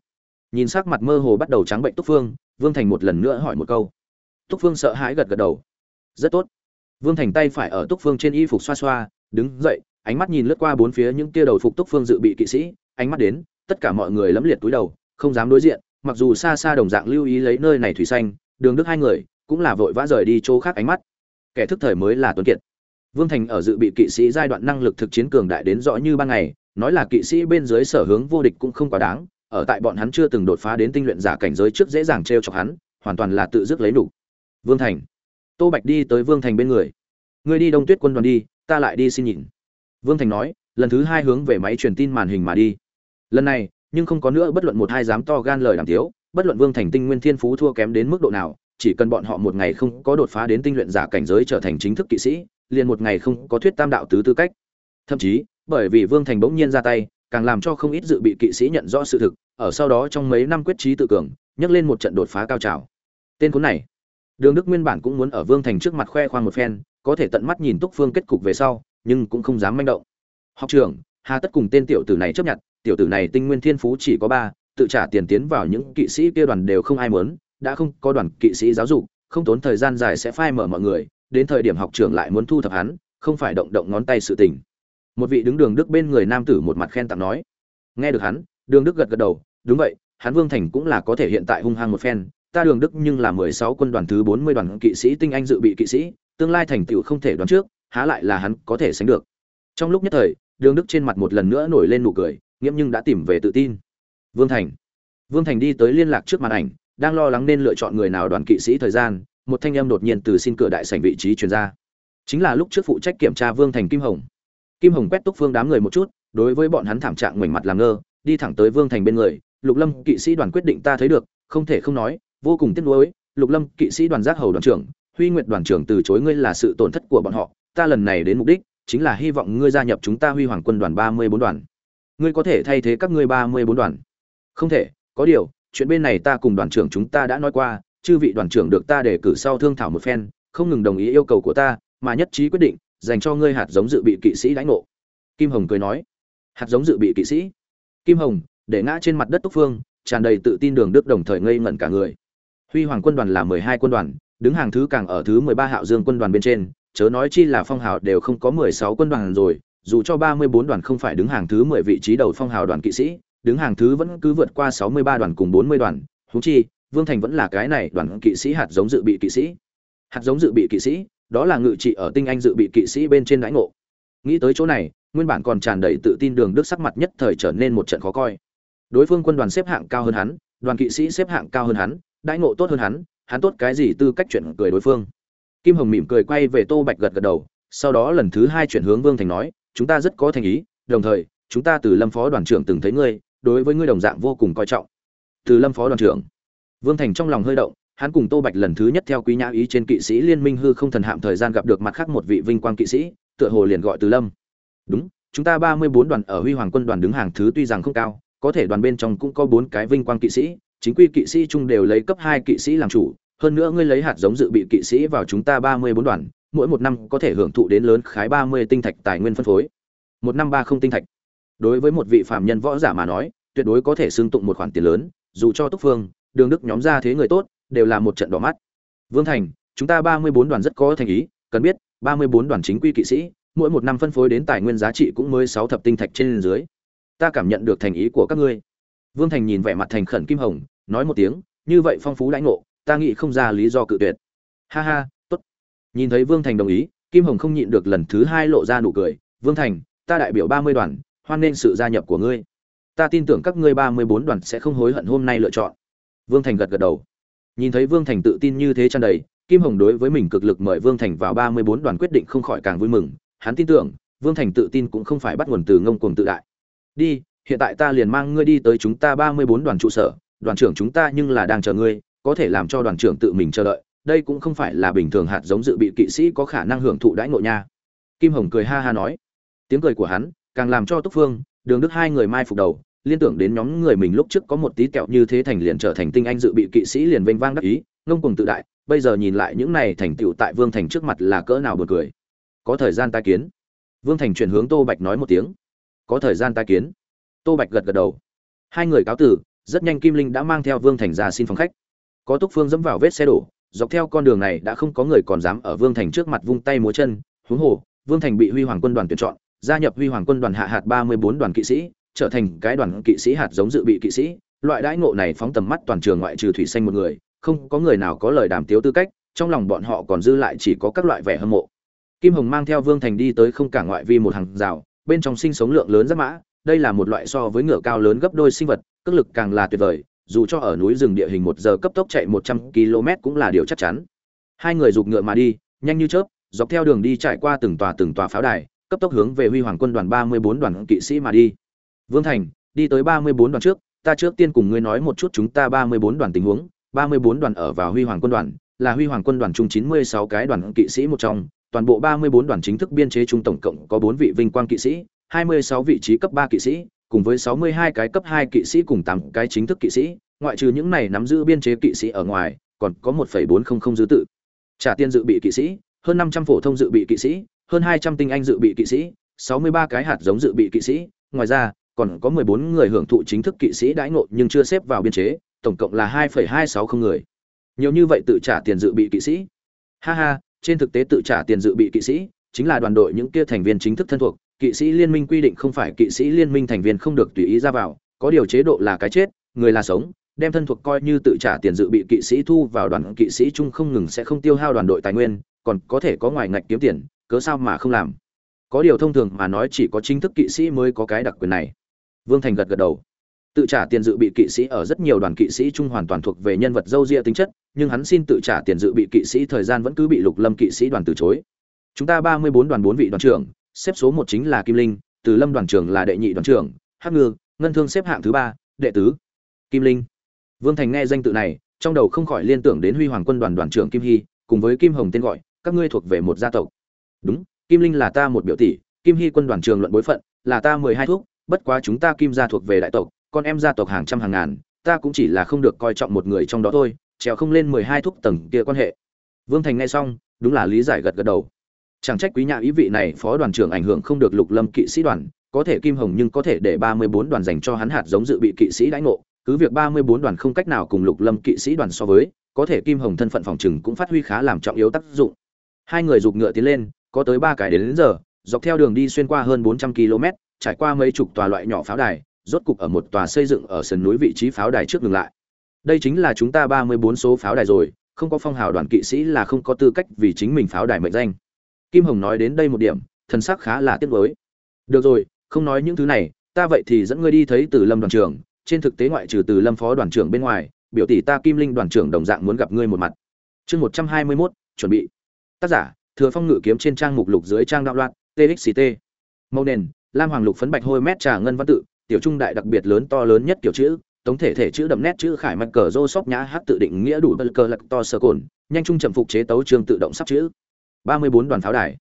Nhìn sắc mặt mơ hồ bắt đầu trắng bệnh túc phương, vương thành một lần nữa hỏi một câu. Túc phương sợ hãi gật gật đầu. Rất tốt. Vương thành tay phải ở túc phương trên y phục xoa xoa, đứng dậy, ánh mắt nhìn lướt qua bốn phía những tia đầu phục túc phương dự bị kỵ sĩ, ánh mắt đến, tất cả mọi người lấm liệt túi đầu, không dám đối diện mặc dù xa xa đồng dạng lưu ý lấy nơi này thủy xanh đường đức hai người cũng là vội vã rời đi chỗ khác ánh mắt. Kẻ thức thời mới là tuấn kiệt. Vương thành ở dự bị kỵ sĩ giai đoạn năng lực thực chiến cường đại đến rõ như ban ngày nói là kỵ sĩ bên dưới sở hướng vô địch cũng không quá đáng ở tại bọn hắn chưa từng đột phá đến tinh luyện giả cảnh giới trước dễ dàng t r chọc hắn hoàn toàn là tự dứt lấy đủ. Vương thành. Tô bạch đi tới vương thành bên người. Ngươi đi đông tuyết quân đoàn đi ta lại đi xin nhìn Vương Thành nói, lần thứ hai hướng về máy truyền tin màn hình mà đi. Lần này, nhưng không có nữa bất luận một hai dám to gan lời đàm tiếu, bất luận Vương Thành tinh nguyên thiên phú thua kém đến mức độ nào, chỉ cần bọn họ một ngày không có đột phá đến tinh luyện giả cảnh giới trở thành chính thức kỵ sĩ, liền một ngày không có thuyết tam đạo tứ tư cách. Thậm chí, bởi vì Vương Thành bỗng nhiên ra tay, càng làm cho không ít dự bị kỵ sĩ nhận rõ sự thực, ở sau đó trong mấy năm quyết trí tự cường, nhấc lên một trận đột phá cao trào. Tên cuốn này, Đường Đức nguyên bản cũng muốn ở Vương Thành trước mặt khoe khoang một phen, có thể tận mắt nhìn Túc Phương kết cục về sau, nhưng cũng không dám manh động học trưởng hà tất cùng tên tiểu tử này chấp nhận tiểu tử này tinh nguyên thiên phú chỉ có ba, tự trả tiền tiến vào những kỵ sĩ kia đoàn đều không ai muốn, đã không có đoàn kỵ sĩ giáo dục, không tốn thời gian dài sẽ phai mở mọi người, đến thời điểm học trưởng lại muốn thu thập hắn, không phải động động ngón tay sự tình. Một vị đứng đường đức bên người nam tử một mặt khen tặng nói, nghe được hắn, đường đức gật gật đầu, đúng vậy, hắn vương thành cũng là có thể hiện tại hung hăng một phen, ta đường đức nhưng là mười sáu quân đoàn thứ bốn mươi đoàn kỵ sĩ tinh anh dự bị kỵ sĩ, tương lai thành tựu không thể đoán trước, há lại là hắn có thể sánh được. Trong lúc nhất thời, đường đức trên mặt một lần nữa nổi lên nụ cười nghiễm nhưng đã tìm về tự tin. Vương thành. Vương thành đi tới liên lạc trước màn ảnh, đang lo lắng nên lựa chọn người nào đoàn kỵ sĩ thời gian, một thanh âm đột nhiên từ xin cửa đại sảnh vị trí truyền ra. Chính là lúc trước phụ trách kiểm tra vương thành kim hồng. Kim hồng quét túc phương đám người một chút, đối với bọn hắn thảm trạng ngoảnh mặt làm ngơ, đi thẳng tới vương thành bên người, lục lâm, kỵ sĩ đoàn quyết định ta thấy được, không thể không nói, vô cùng tiếc nuối, lục lâm, kỵ sĩ đoàn giác hầu đoàn trưởng, huy nguyện đoàn trưởng từ chối ngươi là sự tổn thất của bọn họ, ta lần này đến mục đích, chính là hy vọng ngươi gia nhập chúng ta huy hoàng quân đoàn ba mươi bốn đoàn ngươi có thể thay thế các ngươi ba mươi bốn đoàn. Không thể, có điều, chuyện bên này ta cùng đoàn trưởng chúng ta đã nói qua, chư vị đoàn trưởng được ta để cử sau thương thảo một phen, không ngừng đồng ý yêu cầu của ta, mà nhất trí quyết định, dành cho ngươi hạt giống dự bị kỵ sĩ đánh ngộ. Kim hồng cười nói. Hạt giống dự bị kỵ sĩ? Kim hồng, để ngã trên mặt đất túc phương, tràn đầy tự tin đường đức đồng thời ngây ngẩn cả người. Huy hoàng quân đoàn là mười hai quân đoàn, đứng hàng thứ càng ở thứ mười ba hạo dương quân đoàn bên trên, chớ nói chi là phong hào đều không có mười sáu quân đoàn rồi dù cho ba mươi bốn đoàn không phải đứng hàng thứ mười vị trí đầu phong hào đoàn kỵ sĩ, đứng hàng thứ vẫn cứ vượt qua sáu mươi ba đoàn cùng bốn mươi đoàn. Huống chi, vương thành vẫn là cái này đoàn kỵ sĩ hạt giống dự bị kỵ sĩ. Hạt giống dự bị kỵ sĩ, đó là ngự trị ở tinh anh dự bị kỵ sĩ bên trên đãi ngộ. Nghĩ tới chỗ này, nguyên bản còn tràn đầy tự tin đường đức sắc mặt nhất thời trở nên một trận khó coi. Đối phương quân đoàn xếp hạng cao hơn hắn, đoàn kỵ sĩ xếp hạng cao hơn hắn, đãi ngộ tốt hơn hắn hắn tốt cái gì tư cách chuyện cười đối phương. Kim hồng mỉm cười quay về tô bạch gật gật đầu, sau đó lần thứ hai chuyển hướng vương thành nói chúng ta rất có thành ý, đồng thời, chúng ta từ lâm phó đoàn trưởng từng thấy ngươi, đối với ngươi đồng dạng vô cùng coi trọng. Từ lâm phó đoàn trưởng. Vương thành trong lòng hơi động, hắn cùng tô bạch lần thứ nhất theo quý nhã ý trên kỵ sĩ liên minh hư không thần hạm thời gian gặp được mặt khác một vị vinh quang kỵ sĩ, tựa hồ liền gọi từ lâm. Đúng, chúng ta ba mươi bốn đoàn ở huy hoàng quân đoàn đứng hàng thứ tuy rằng không cao, có thể đoàn bên trong cũng có bốn cái vinh quang kỵ sĩ, chính quy kỵ sĩ chung đều lấy cấp hai kỵ sĩ làm chủ hơn nữa ngươi lấy hạt giống dự bị kỵ sĩ vào chúng ta ba mươi bốn đoàn, mỗi một năm có thể hưởng thụ đến lớn khái ba mươi tinh thạch tài nguyên phân phối. Một năm ba không tinh thạch. Đối với một vị phạm nhân võ giả mà nói, tuyệt đối có thể xưng tụng một khoản tiền lớn, dù cho túc phương, đường đức nhóm ra thế người tốt, đều là một trận đỏ mắt. Vương thành, chúng ta ba mươi bốn đoàn rất có thành ý, cần biết, ba mươi bốn đoàn chính quy kỵ sĩ, mỗi một năm phân phối đến tài nguyên giá trị cũng mới sáu thập tinh thạch trên dưới. Ta cảm nhận được thành ý của các ngươi. Vương thành nhìn vẻ mặt thành khẩn kim hồng, nói một tiếng, như vậy phong phú lãnh ngộ ta nghĩ không ra lý do cự tuyệt. Ha ha, tốt. Nhìn thấy vương thành đồng ý, kim hồng không nhịn được lần thứ hai lộ ra nụ cười. Vương thành, ta đại biểu ba mươi đoàn, hoan nghênh sự gia nhập của ngươi. Ta tin tưởng các ngươi ba mươi bốn đoàn sẽ không hối hận hôm nay lựa chọn. Vương thành gật gật đầu. Nhìn thấy vương thành tự tin như thế tràn đầy, kim hồng đối với mình cực lực mời vương thành vào ba mươi bốn đoàn quyết định không khỏi càng vui mừng. Hắn tin tưởng, vương thành tự tin cũng không phải bắt nguồn từ ngông cuồng tự đại. Đi, hiện tại ta liền mang ngươi đi tới chúng ta ba mươi bốn đoàn trụ sở. Đoàn trưởng chúng ta nhưng là đang chờ ngươi có thể làm cho đoàn trưởng tự mình chờ đợi, đây cũng không phải là bình thường hạt giống dự bị kỵ sĩ có khả năng hưởng thụ đãi ngộ nha. Kim hồng cười ha ha nói. Tiếng cười của hắn càng làm cho túc phương, đường đức hai người mai phục đầu, liên tưởng đến nhóm người mình lúc trước có một tí kẹo như thế thành liền trở thành tinh anh dự bị kỵ sĩ liền vênh vang đắc ý, ngông cùng tự đại, bây giờ nhìn lại những này thành tựu tại vương thành trước mặt là cỡ nào buồn cười. Có thời gian tai kiến. Vương thành chuyển hướng tô bạch nói một tiếng. Có thời gian tai kiến. Tô bạch gật gật đầu. Hai người cáo tử rất nhanh kim linh đã mang theo vương thành ra xin phòng khách có túc phương dẫm vào vết xe đổ, dọc theo con đường này đã không có người còn dám ở vương thành trước mặt vung tay múa chân, huống hồ, vương thành bị huy hoàng quân đoàn tuyển chọn, gia nhập huy hoàng quân đoàn hạ hạt ba mươi bốn đoàn kỵ sĩ, trở thành cái đoàn kỵ sĩ hạt giống dự bị kỵ sĩ. Loại đãi ngộ này phóng tầm mắt toàn trường ngoại trừ thủy xanh một người, không có người nào có lời đàm tiếu tư cách, trong lòng bọn họ còn dư lại chỉ có các loại vẻ hâm mộ. Kim hồng mang theo vương thành đi tới không cả ngoại vi một hàng rào, bên trong sinh sống lượng lớn rất mã, đây là một loại so với ngựa cao lớn gấp đôi sinh vật, cước lực càng là tuyệt vời dù cho ở núi rừng địa hình một giờ cấp tốc chạy một trăm km cũng là điều chắc chắn. Hai người giục ngựa mà đi, nhanh như chớp, dọc theo đường đi trải qua từng tòa từng tòa pháo đài, cấp tốc hướng về huy hoàng quân đoàn ba mươi bốn đoàn kỵ sĩ mà đi. Vương thành, đi tới ba mươi bốn đoàn trước, ta trước tiên cùng ngươi nói một chút chúng ta ba mươi bốn đoàn tình huống. Ba mươi bốn đoàn ở vào huy hoàng quân đoàn, là huy hoàng quân đoàn chung chín mươi sáu cái đoàn kỵ sĩ một trong. Toàn bộ ba mươi bốn đoàn chính thức biên chế chung tổng cộng có bốn vị vinh quang kỵ sĩ, hai mươi sáu vị trí cấp ba kỵ sĩ cùng với sáu mươi hai cái cấp hai kỵ sĩ cùng 8 cái chính thức kỵ sĩ ngoại trừ những này nắm giữ biên chế kỵ sĩ ở ngoài còn có một bốn không không dư tự trả tiền dự bị kỵ sĩ hơn năm trăm phổ thông dự bị kỵ sĩ hơn hai trăm tinh anh dự bị kỵ sĩ sáu mươi ba cái hạt giống dự bị kỵ sĩ ngoài ra còn có 14 người hưởng thụ chính thức kỵ sĩ đãi ngộ nhưng chưa xếp vào biên chế, tổng cộng là 2.260 người. Nhiều như vậy tự trả tiền dự bị kỵ sĩ. Ha ha, trên thực tế tự trả tiền dự bị kỵ sĩ chính là đoàn đội những kia thành viên chính thức thân thuộc, kỵ sĩ liên minh quy định không phải kỵ sĩ liên minh thành viên không được tùy ý ra vào, có điều chế độ là cái chết, người là sống đem thân thuộc coi như tự trả tiền dự bị kỵ sĩ thu vào đoàn kỵ sĩ chung không ngừng sẽ không tiêu hao đoàn đội tài nguyên còn có thể có ngoài ngạch kiếm tiền cớ sao mà không làm. Có điều thông thường mà nói chỉ có chính thức kỵ sĩ mới có cái đặc quyền này. Vương thành gật gật đầu. Tự trả tiền dự bị kỵ sĩ ở rất nhiều đoàn kỵ sĩ chung hoàn toàn thuộc về nhân vật dâu ria tính chất nhưng hắn xin tự trả tiền dự bị kỵ sĩ thời gian vẫn cứ bị lục lâm kỵ sĩ đoàn từ chối chúng ta ba mươi bốn đoàn bốn vị đoàn trưởng, xếp số một chính là kim linh, từ lâm đoàn trưởng là đệ nhị đoàn trưởng, hắc ngư, ngân thương xếp hạng thứ ba, đệ tứ. Kim linh. Vương thành nghe danh tự này, trong đầu không khỏi liên tưởng đến huy hoàng quân đoàn đoàn trưởng kim hy, cùng với kim hồng tên gọi, các ngươi thuộc về một gia tộc. Đúng, kim linh là ta một biểu tỷ, kim hy quân đoàn trường luận bối phận, là ta mười hai thuốc bất quá chúng ta kim gia thuộc về đại tộc, con em gia tộc hàng trăm hàng ngàn, ta cũng chỉ là không được coi trọng một người trong đó thôi, trèo không lên mười hai thuốc tầng kia quan hệ. Vương thành nghe xong, đúng là lý giải gật gật đầu chẳng trách quý nhà ý vị này phó đoàn trưởng ảnh hưởng không được lục lâm kỵ sĩ đoàn có thể kim hồng nhưng có thể để ba mươi bốn đoàn dành cho hắn hạt giống dự bị kỵ sĩ đãi ngộ cứ việc ba mươi bốn đoàn không cách nào cùng lục lâm kỵ sĩ đoàn so với có thể kim hồng thân phận phòng trừng cũng phát huy khá làm trọng yếu tác dụng. Hai người dục ngựa tiến lên có tới ba cái đến, đến giờ dọc theo đường đi xuyên qua hơn bốn trăm km trải qua mấy chục tòa loại nhỏ pháo đài rốt cục ở một tòa xây dựng ở sườn núi vị trí pháo đài trước ngừng lại. Đây chính là chúng ta ba mươi bốn số pháo đài rồi không có phong hào đoàn kỵ sĩ là không có tư cách vì chính mình pháo đài mệnh danh kim hồng nói đến đây một điểm, thần sắc khá là tiếc nuối. Được rồi, không nói những thứ này, ta vậy thì dẫn ngươi đi thấy từ lâm đoàn trưởng. Trên thực tế ngoại trừ từ lâm phó đoàn trưởng bên ngoài, biểu tỷ ta kim linh đoàn trưởng đồng dạng muốn gặp ngươi một mặt. Chương một trăm hai mươi mốt, chuẩn bị. Tác giả, thừa phong ngự kiếm trên trang mục lục dưới trang đạo loạn txt màu nền, lam hoàng lục phấn bạch hôi mét trà ngân văn tự, tiểu trung đại đặc biệt lớn to lớn nhất kiểu chữ, tổng thể thể chữ đậm nét chữ khải mạch cờ rô sóc nhã hát tự định nghĩa đủ bất cờ lạc to sơ cồn, nhanh trung chậm phục chế tấu trường tự động sắp chữ ba mươi bốn đoàn pháo đài.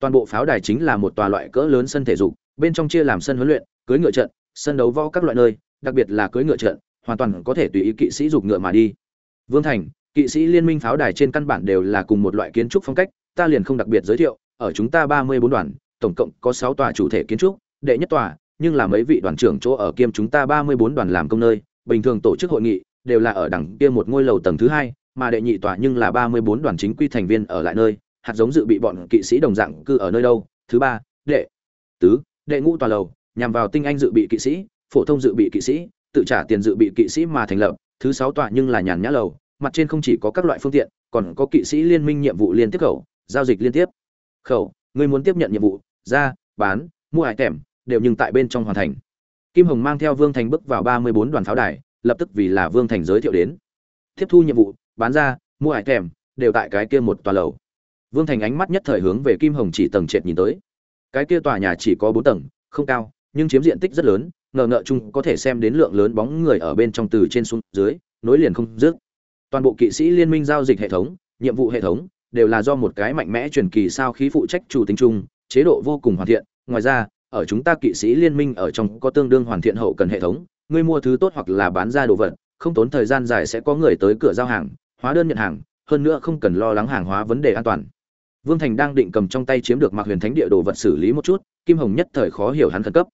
Toàn bộ pháo đài chính là một tòa loại cỡ lớn sân thể dục, bên trong chia làm sân huấn luyện, cưới ngựa trận, sân đấu võ các loại nơi, đặc biệt là cưới ngựa trận, hoàn toàn có thể tùy ý kỵ sĩ dục ngựa mà đi. Vương thành, kỵ sĩ liên minh pháo đài trên căn bản đều là cùng một loại kiến trúc phong cách, ta liền không đặc biệt giới thiệu, ở chúng ta ba mươi bốn đoàn, tổng cộng có sáu tòa chủ thể kiến trúc, đệ nhất tòa, nhưng là mấy vị đoàn trưởng chỗ ở kiêm chúng ta ba mươi bốn đoàn làm công nơi, bình thường tổ chức hội nghị, đều là ở đằng kia một ngôi lầu tầng thứ hai, mà đệ nhị tòa nhưng là ba mươi bốn đoàn chính quy thành viên ở lại nơi hạt giống dự bị bọn kỵ sĩ đồng dạng cư ở nơi đâu? Thứ ba, đệ. Tứ, đệ ngũ tòa lầu, nhằm vào tinh anh dự bị kỵ sĩ, phổ thông dự bị kỵ sĩ, tự trả tiền dự bị kỵ sĩ mà thành lập. Thứ sáu tòa nhưng là nhàn nhã lầu, mặt trên không chỉ có các loại phương tiện, còn có kỵ sĩ liên minh nhiệm vụ liên tiếp khẩu, giao dịch liên tiếp. Khẩu người muốn tiếp nhận nhiệm vụ, ra, bán, mua hải tèm đều nhưng tại bên trong hoàn thành. Kim hồng mang theo vương thành bước vào ba mươi bốn đoàn pháo đài, lập tức vì là vương thành giới thiệu đến. Tiếp thu nhiệm vụ, bán ra, mua hải tèm đều tại cái kia một tòa lầu vương thành ánh mắt nhất thời hướng về kim hồng chỉ tầng trệt nhìn tới. Cái kia tòa nhà chỉ có bốn tầng, không cao, nhưng chiếm diện tích rất lớn, ngờ ngợ chung có thể xem đến lượng lớn bóng người ở bên trong từ trên xuống dưới, nối liền không dứt. Toàn bộ kỵ sĩ liên minh giao dịch hệ thống, nhiệm vụ hệ thống, đều là do một cái mạnh mẽ truyền kỳ sao khí phụ trách chủ tính chung, chế độ vô cùng hoàn thiện. Ngoài ra, ở chúng ta kỵ sĩ liên minh ở trong có tương đương hoàn thiện hậu cần hệ thống, ngươi mua thứ tốt hoặc là bán ra đồ vật, không tốn thời gian dài sẽ có người tới cửa giao hàng, hóa đơn nhận hàng, hơn nữa không cần lo lắng hàng hóa vấn đề an toàn vương thành đang định cầm trong tay chiếm được mạc huyền thánh địa đồ vật xử lý một chút, kim hồng nhất thời khó hiểu hắn khẩn cấp.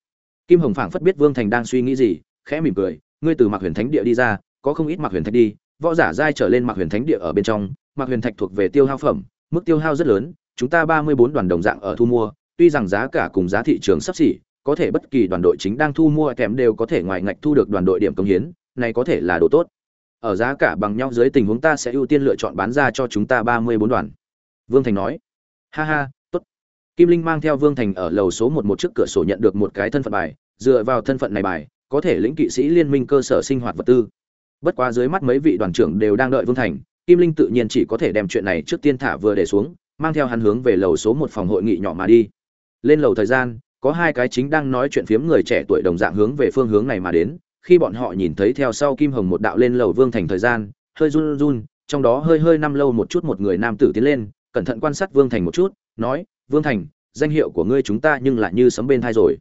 Kim hồng phảng phất biết vương thành đang suy nghĩ gì, khẽ mỉm cười, ngươi từ mạc huyền thánh địa đi ra, có không ít mạc huyền thạch đi, võ giả giai trở lên mạc huyền thánh địa ở bên trong, mạc huyền thạch thuộc về tiêu hao phẩm, mức tiêu hao rất lớn, chúng ta ba mươi bốn đoàn đồng dạng ở thu mua, tuy rằng giá cả cùng giá thị trường sắp xỉ, có thể bất kỳ đoàn đội chính đang thu mua kèm đều có thể ngoài ngạch thu được đoàn đội điểm công hiến, này có thể là đồ tốt. Ở giá cả bằng nhau dưới tình huống ta sẽ ưu tiên lựa chọn bán ra cho chúng ta ba mươi bốn đoàn vương thành nói. Ha ha, tốt. Kim linh mang theo vương thành ở lầu số một một trước cửa sổ nhận được một cái thân phận bài, dựa vào thân phận này bài, có thể lĩnh kỵ sĩ liên minh cơ sở sinh hoạt vật tư. Bất quá dưới mắt mấy vị đoàn trưởng đều đang đợi vương thành, kim linh tự nhiên chỉ có thể đem chuyện này trước tiên thả vừa để xuống, mang theo hắn hướng về lầu số một phòng hội nghị nhỏ mà đi. Lên lầu thời gian, có hai cái chính đang nói chuyện phiếm người trẻ tuổi đồng dạng hướng về phương hướng này mà đến, khi bọn họ nhìn thấy theo sau kim hồng một đạo lên lầu vương thành thời gian, hơi run run, trong đó hơi hơi năm lâu một chút một người nam tử tiến lên cẩn thận quan sát vương thành một chút, nói, vương thành, danh hiệu của ngươi chúng ta nhưng lại như sấm bên tai rồi.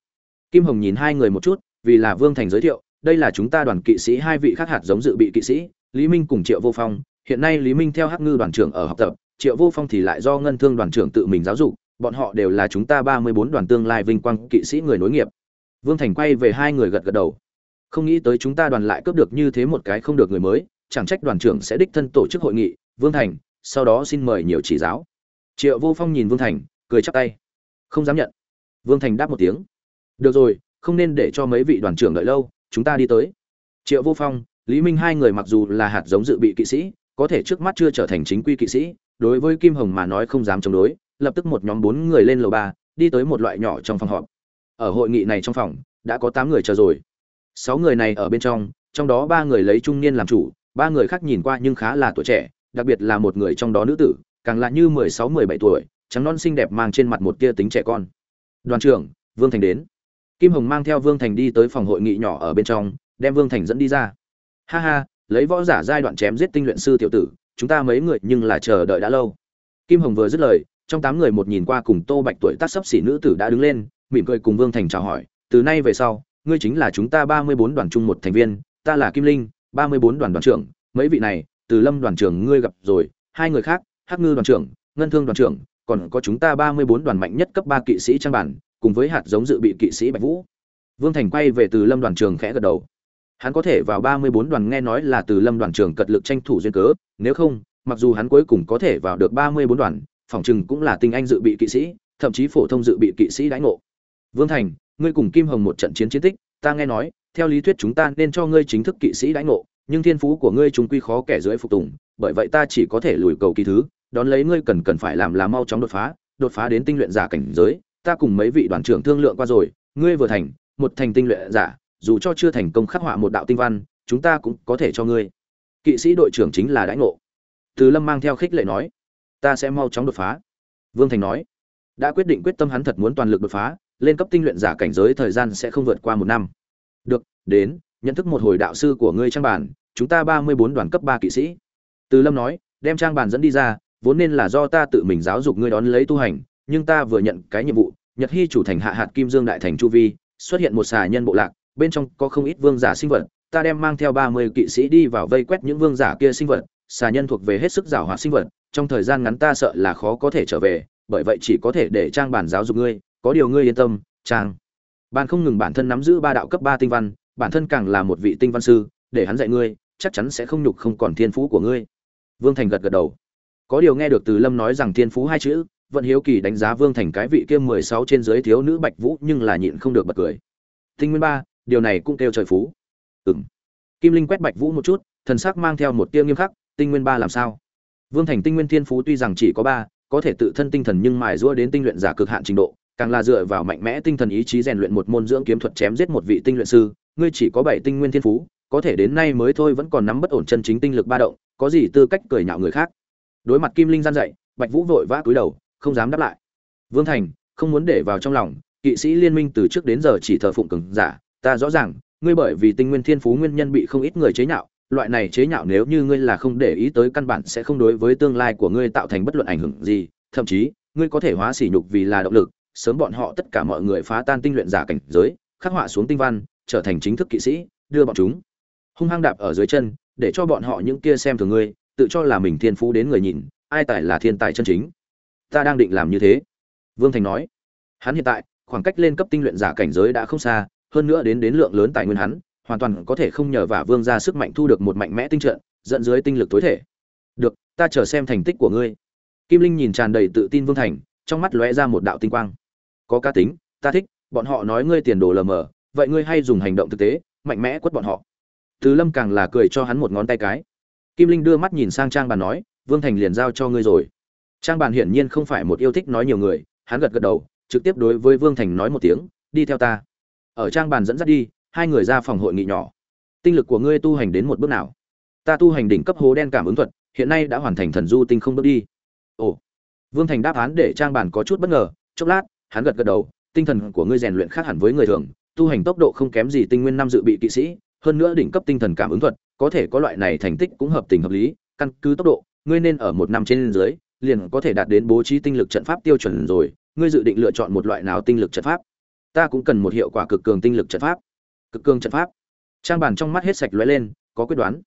Kim hồng nhìn hai người một chút, vì là vương thành giới thiệu, đây là chúng ta đoàn kỵ sĩ hai vị khác hạt giống dự bị kỵ sĩ, lý minh cùng triệu vô phong. Hiện nay lý minh theo hắc ngư đoàn trưởng ở học tập, triệu vô phong thì lại do ngân thương đoàn trưởng tự mình giáo dục, bọn họ đều là chúng ta ba mươi bốn đoàn tương lai vinh quang kỵ sĩ người nối nghiệp. Vương thành quay về hai người gật gật đầu. Không nghĩ tới chúng ta đoàn lại cướp được như thế một cái không được người mới, chẳng trách đoàn trưởng sẽ đích thân tổ chức hội nghị. Vương thành sau đó xin mời nhiều chỉ giáo. Triệu vô phong nhìn vương thành, cười chắp tay. Không dám nhận. Vương thành đáp một tiếng. Được rồi, không nên để cho mấy vị đoàn trưởng đợi lâu, chúng ta đi tới. Triệu vô phong, lý minh hai người mặc dù là hạt giống dự bị kỵ sĩ, có thể trước mắt chưa trở thành chính quy kỵ sĩ, đối với kim hồng mà nói không dám chống đối, lập tức một nhóm bốn người lên lầu ba, đi tới một loại nhỏ trong phòng họp. Ở hội nghị này trong phòng, đã có tám người chờ rồi. Sáu người này ở bên trong trong đó ba người lấy trung niên làm chủ, ba người khác nhìn qua nhưng khá là tuổi trẻ đặc biệt là một người trong đó nữ tử, càng là như mười sáu, mười bảy tuổi, trắng non xinh đẹp mang trên mặt một tia tính trẻ con. Đoàn trưởng, vương thành đến. Kim hồng mang theo vương thành đi tới phòng hội nghị nhỏ ở bên trong, đem vương thành dẫn đi ra. Ha ha, lấy võ giả giai đoạn chém giết tinh luyện sư tiểu tử, chúng ta mấy người nhưng là chờ đợi đã lâu. Kim hồng vừa dứt lời, trong tám người một nhìn qua cùng tô bạch tuổi tác sấp xỉ nữ tử đã đứng lên, mỉm cười cùng vương thành chào hỏi, từ nay về sau, ngươi chính là chúng ta ba mươi bốn đoàn chung một thành viên, ta là kim linh, ba mươi bốn đoàn đoàn trưởng, mấy vị này từ lâm đoàn trưởng ngươi gặp rồi, hai người khác, hắc ngư đoàn trưởng, ngân thương đoàn trưởng, còn có chúng ta ba mươi bốn đoàn mạnh nhất cấp ba kỵ sĩ trang bản, cùng với hạt giống dự bị kỵ sĩ bạch vũ. Vương thành quay về từ lâm đoàn trường khẽ gật đầu. Hắn có thể vào ba mươi bốn đoàn nghe nói là từ lâm đoàn trưởng cật lực tranh thủ duyên cớ, nếu không, mặc dù hắn cuối cùng có thể vào được ba mươi bốn đoàn phòng chừng cũng là tinh anh dự bị kỵ sĩ, thậm chí phổ thông dự bị kỵ sĩ đãi ngộ. Vương thành, ngươi cùng kim hồng một trận chiến chiến tích, ta nghe nói, theo lý thuyết chúng ta nên cho ngươi chính thức kỵ sĩ đãi ngộ nhưng thiên phú của ngươi chúng quy khó kẻ dưới phục tùng, bởi vậy ta chỉ có thể lùi cầu kỳ thứ, đón lấy ngươi cần cần phải làm là mau chóng đột phá đột phá đến tinh luyện giả cảnh giới, ta cùng mấy vị đoàn trưởng thương lượng qua rồi, ngươi vừa thành, một thành tinh luyện giả, dù cho chưa thành công khắc họa một đạo tinh văn, chúng ta cũng có thể cho ngươi. Kỵ sĩ đội trưởng chính là đãi ngộ. Từ lâm mang theo khích lệ nói, ta sẽ mau chóng đột phá. Vương thành nói, đã quyết định quyết tâm hắn thật muốn toàn lực đột phá, lên cấp tinh luyện giả cảnh giới thời gian sẽ không vượt qua một năm. Được, đến nhận thức một hồi đạo sư của ngươi trang bản, chúng ta ba mươi bốn đoàn cấp ba kỵ sĩ. Từ lâm nói, đem trang bản dẫn đi ra, vốn nên là do ta tự mình giáo dục ngươi đón lấy tu hành, nhưng ta vừa nhận cái nhiệm vụ, nhật hy chủ thành hạ hạt kim dương đại thành chu vi, xuất hiện một xà nhân bộ lạc, bên trong có không ít vương giả sinh vật, ta đem mang theo ba mươi kỵ sĩ đi vào vây quét những vương giả kia sinh vật, xà nhân thuộc về hết sức giảo hoạt sinh vật, trong thời gian ngắn ta sợ là khó có thể trở về, bởi vậy chỉ có thể để trang bản giáo dục ngươi, có điều ngươi yên tâm, trang. Bạn không ngừng bản thân nắm giữ ba đạo cấp ba tinh văn bản thân càng là một vị tinh văn sư, để hắn dạy ngươi, chắc chắn sẽ không nhục không còn thiên phú của ngươi. Vương thành gật gật đầu. Có điều nghe được từ lâm nói rằng thiên phú hai chữ vận hiếu kỳ đánh giá vương thành cái vị kia mười sáu trên dưới thiếu nữ bạch vũ, nhưng là nhịn không được bật cười. Tinh nguyên ba, điều này cũng kêu trời phú. Ừng kim linh quét bạch vũ một chút, thần sắc mang theo một tia nghiêm khắc, tinh nguyên ba làm sao? Vương thành tinh nguyên thiên phú tuy rằng chỉ có ba, có thể tự thân tinh thần nhưng mài rũa đến tinh luyện giả cực hạn trình độ, càng là dựa vào mạnh mẽ tinh thần ý chí rèn luyện một môn dưỡng kiếm thuật chém giết một vị tinh luyện sư ngươi chỉ có bảy tinh nguyên thiên phú, có thể đến nay mới thôi vẫn còn nắm bất ổn chân chính tinh lực ba động, có gì tư cách cười nhạo người khác? Đối mặt kim linh gian dạy, bạch vũ vội vã cúi đầu, không dám đáp lại. Vương thành, không muốn để vào trong lòng, kỵ sĩ liên minh từ trước đến giờ chỉ thờ phụng cường giả, ta rõ ràng, ngươi bởi vì tinh nguyên thiên phú nguyên nhân bị không ít người chế nhạo, loại này chế nhạo nếu như ngươi là không để ý tới căn bản sẽ không đối với tương lai của ngươi tạo thành bất luận ảnh hưởng gì, thậm chí, ngươi có thể hóa sỉ nhục vì là động lực, sớm bọn họ tất cả mọi người phá tan tinh luyện giả cảnh giới, khắc họa xuống tinh văn trở thành chính thức kỵ sĩ, đưa bọn chúng hung hăng đạp ở dưới chân, để cho bọn họ những kia xem thường ngươi, tự cho là mình thiên phú đến người nhìn, ai tài là thiên tài chân chính. Ta đang định làm như thế. Vương thành nói. Hắn hiện tại, khoảng cách lên cấp tinh luyện giả cảnh giới đã không xa, hơn nữa đến đến lượng lớn tài nguyên hắn, hoàn toàn có thể không nhờ vả vương ra sức mạnh thu được một mạnh mẽ tinh trận, dẫn dưới tinh lực tối thể. Được, ta chờ xem thành tích của ngươi. Kim linh nhìn tràn đầy tự tin vương thành, trong mắt lóe ra một đạo tinh quang. Có cá tính, ta thích, bọn họ nói ngươi tiền đồ lờ mờ vậy ngươi hay dùng hành động thực tế, mạnh mẽ quất bọn họ. Từ lâm càng là cười cho hắn một ngón tay cái. Kim linh đưa mắt nhìn sang trang bàn nói, vương thành liền giao cho ngươi rồi. Trang bàn hiển nhiên không phải một yêu thích nói nhiều người, hắn gật gật đầu, trực tiếp đối với vương thành nói một tiếng, đi theo ta. Ở trang bàn dẫn dắt đi, hai người ra phòng hội nghị nhỏ. Tinh lực của ngươi tu hành đến một bước nào? Ta tu hành đỉnh cấp hố đen cảm ứng thuật, hiện nay đã hoàn thành thần du tinh không bước đi. Ồ. Vương thành đáp án để trang bàn có chút bất ngờ, chốc lát, hắn gật gật đầu, tinh thần của ngươi rèn luyện khác hẳn với người thường tu hành tốc độ không kém gì tinh nguyên năm dự bị kỵ sĩ, hơn nữa đỉnh cấp tinh thần cảm ứng thuật, có thể có loại này thành tích cũng hợp tình hợp lý, căn cứ tốc độ, ngươi nên ở một năm trên dưới, liền có thể đạt đến bố trí tinh lực trận pháp tiêu chuẩn rồi, ngươi dự định lựa chọn một loại nào tinh lực trận pháp? Ta cũng cần một hiệu quả cực cường tinh lực trận pháp. Cực cường trận pháp. Trang bản trong mắt hết sạch lóe lên, có quyết đoán.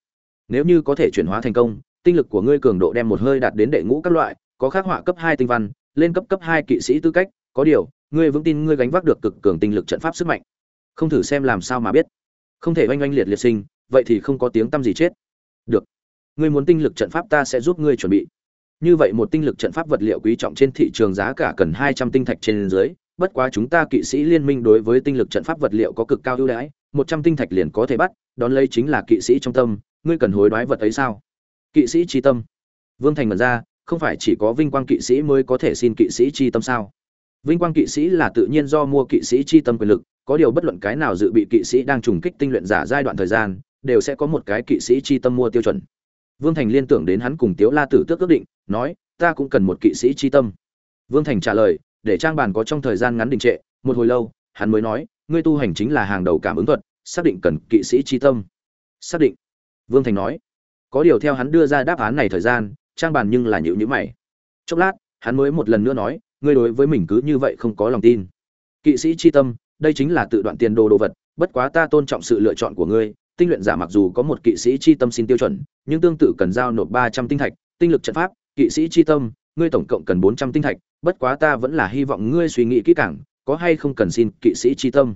Nếu như có thể chuyển hóa thành công, tinh lực của ngươi cường độ đem một hơi đạt đến đệ ngũ các loại, có khắc họa cấp hai tinh văn, lên cấp cấp hai kỵ sĩ tư cách, có điều, ngươi vững tin ngươi gánh vác được cực cường tinh lực trận pháp sức mạnh không thử xem làm sao mà biết. Không thể oanh oanh liệt liệt sinh, vậy thì không có tiếng tâm gì chết. Được. Ngươi muốn tinh lực trận pháp ta sẽ giúp ngươi chuẩn bị. Như vậy một tinh lực trận pháp vật liệu quý trọng trên thị trường giá cả cần hai trăm tinh thạch trên dưới, bất quá chúng ta kỵ sĩ liên minh đối với tinh lực trận pháp vật liệu có cực cao ưu đãi, một trăm tinh thạch liền có thể bắt, đón lấy chính là kỵ sĩ trong tâm, ngươi cần hối đoái vật ấy sao? Kỵ sĩ chi tâm. Vương thành mật ra, không phải chỉ có vinh quang kỵ sĩ mới có thể xin kỵ sĩ chi tâm sao? Vinh quang kỵ sĩ là tự nhiên do mua kỵ sĩ chi tâm quyền lực, có điều bất luận cái nào dự bị kỵ sĩ đang trùng kích tinh luyện giả giai đoạn thời gian, đều sẽ có một cái kỵ sĩ chi tâm mua tiêu chuẩn. Vương thành liên tưởng đến hắn cùng tiếu la tử tước ước định, nói, ta cũng cần một kỵ sĩ chi tâm. Vương thành trả lời, để trang bàn có trong thời gian ngắn đình trệ, một hồi lâu, hắn mới nói, ngươi tu hành chính là hàng đầu cảm ứng thuật, xác định cần kỵ sĩ chi tâm. Xác định. Vương thành nói, có điều theo hắn đưa ra đáp án này thời gian, trang bàn nhưng là nhíu nhíu mày. Chốc lát, hắn mới một lần nữa nói ngươi đối với mình cứ như vậy không có lòng tin. Kỵ sĩ chi tâm, đây chính là tự đoạn tiền đồ đồ vật, bất quá ta tôn trọng sự lựa chọn của ngươi, tinh luyện giả mặc dù có một kỵ sĩ chi tâm xin tiêu chuẩn, nhưng tương tự cần giao nộp ba trăm tinh thạch, tinh lực trận pháp, kỵ sĩ chi tâm, ngươi tổng cộng cần bốn trăm tinh thạch, bất quá ta vẫn là hy vọng ngươi suy nghĩ kỹ càng, có hay không cần xin kỵ sĩ chi tâm.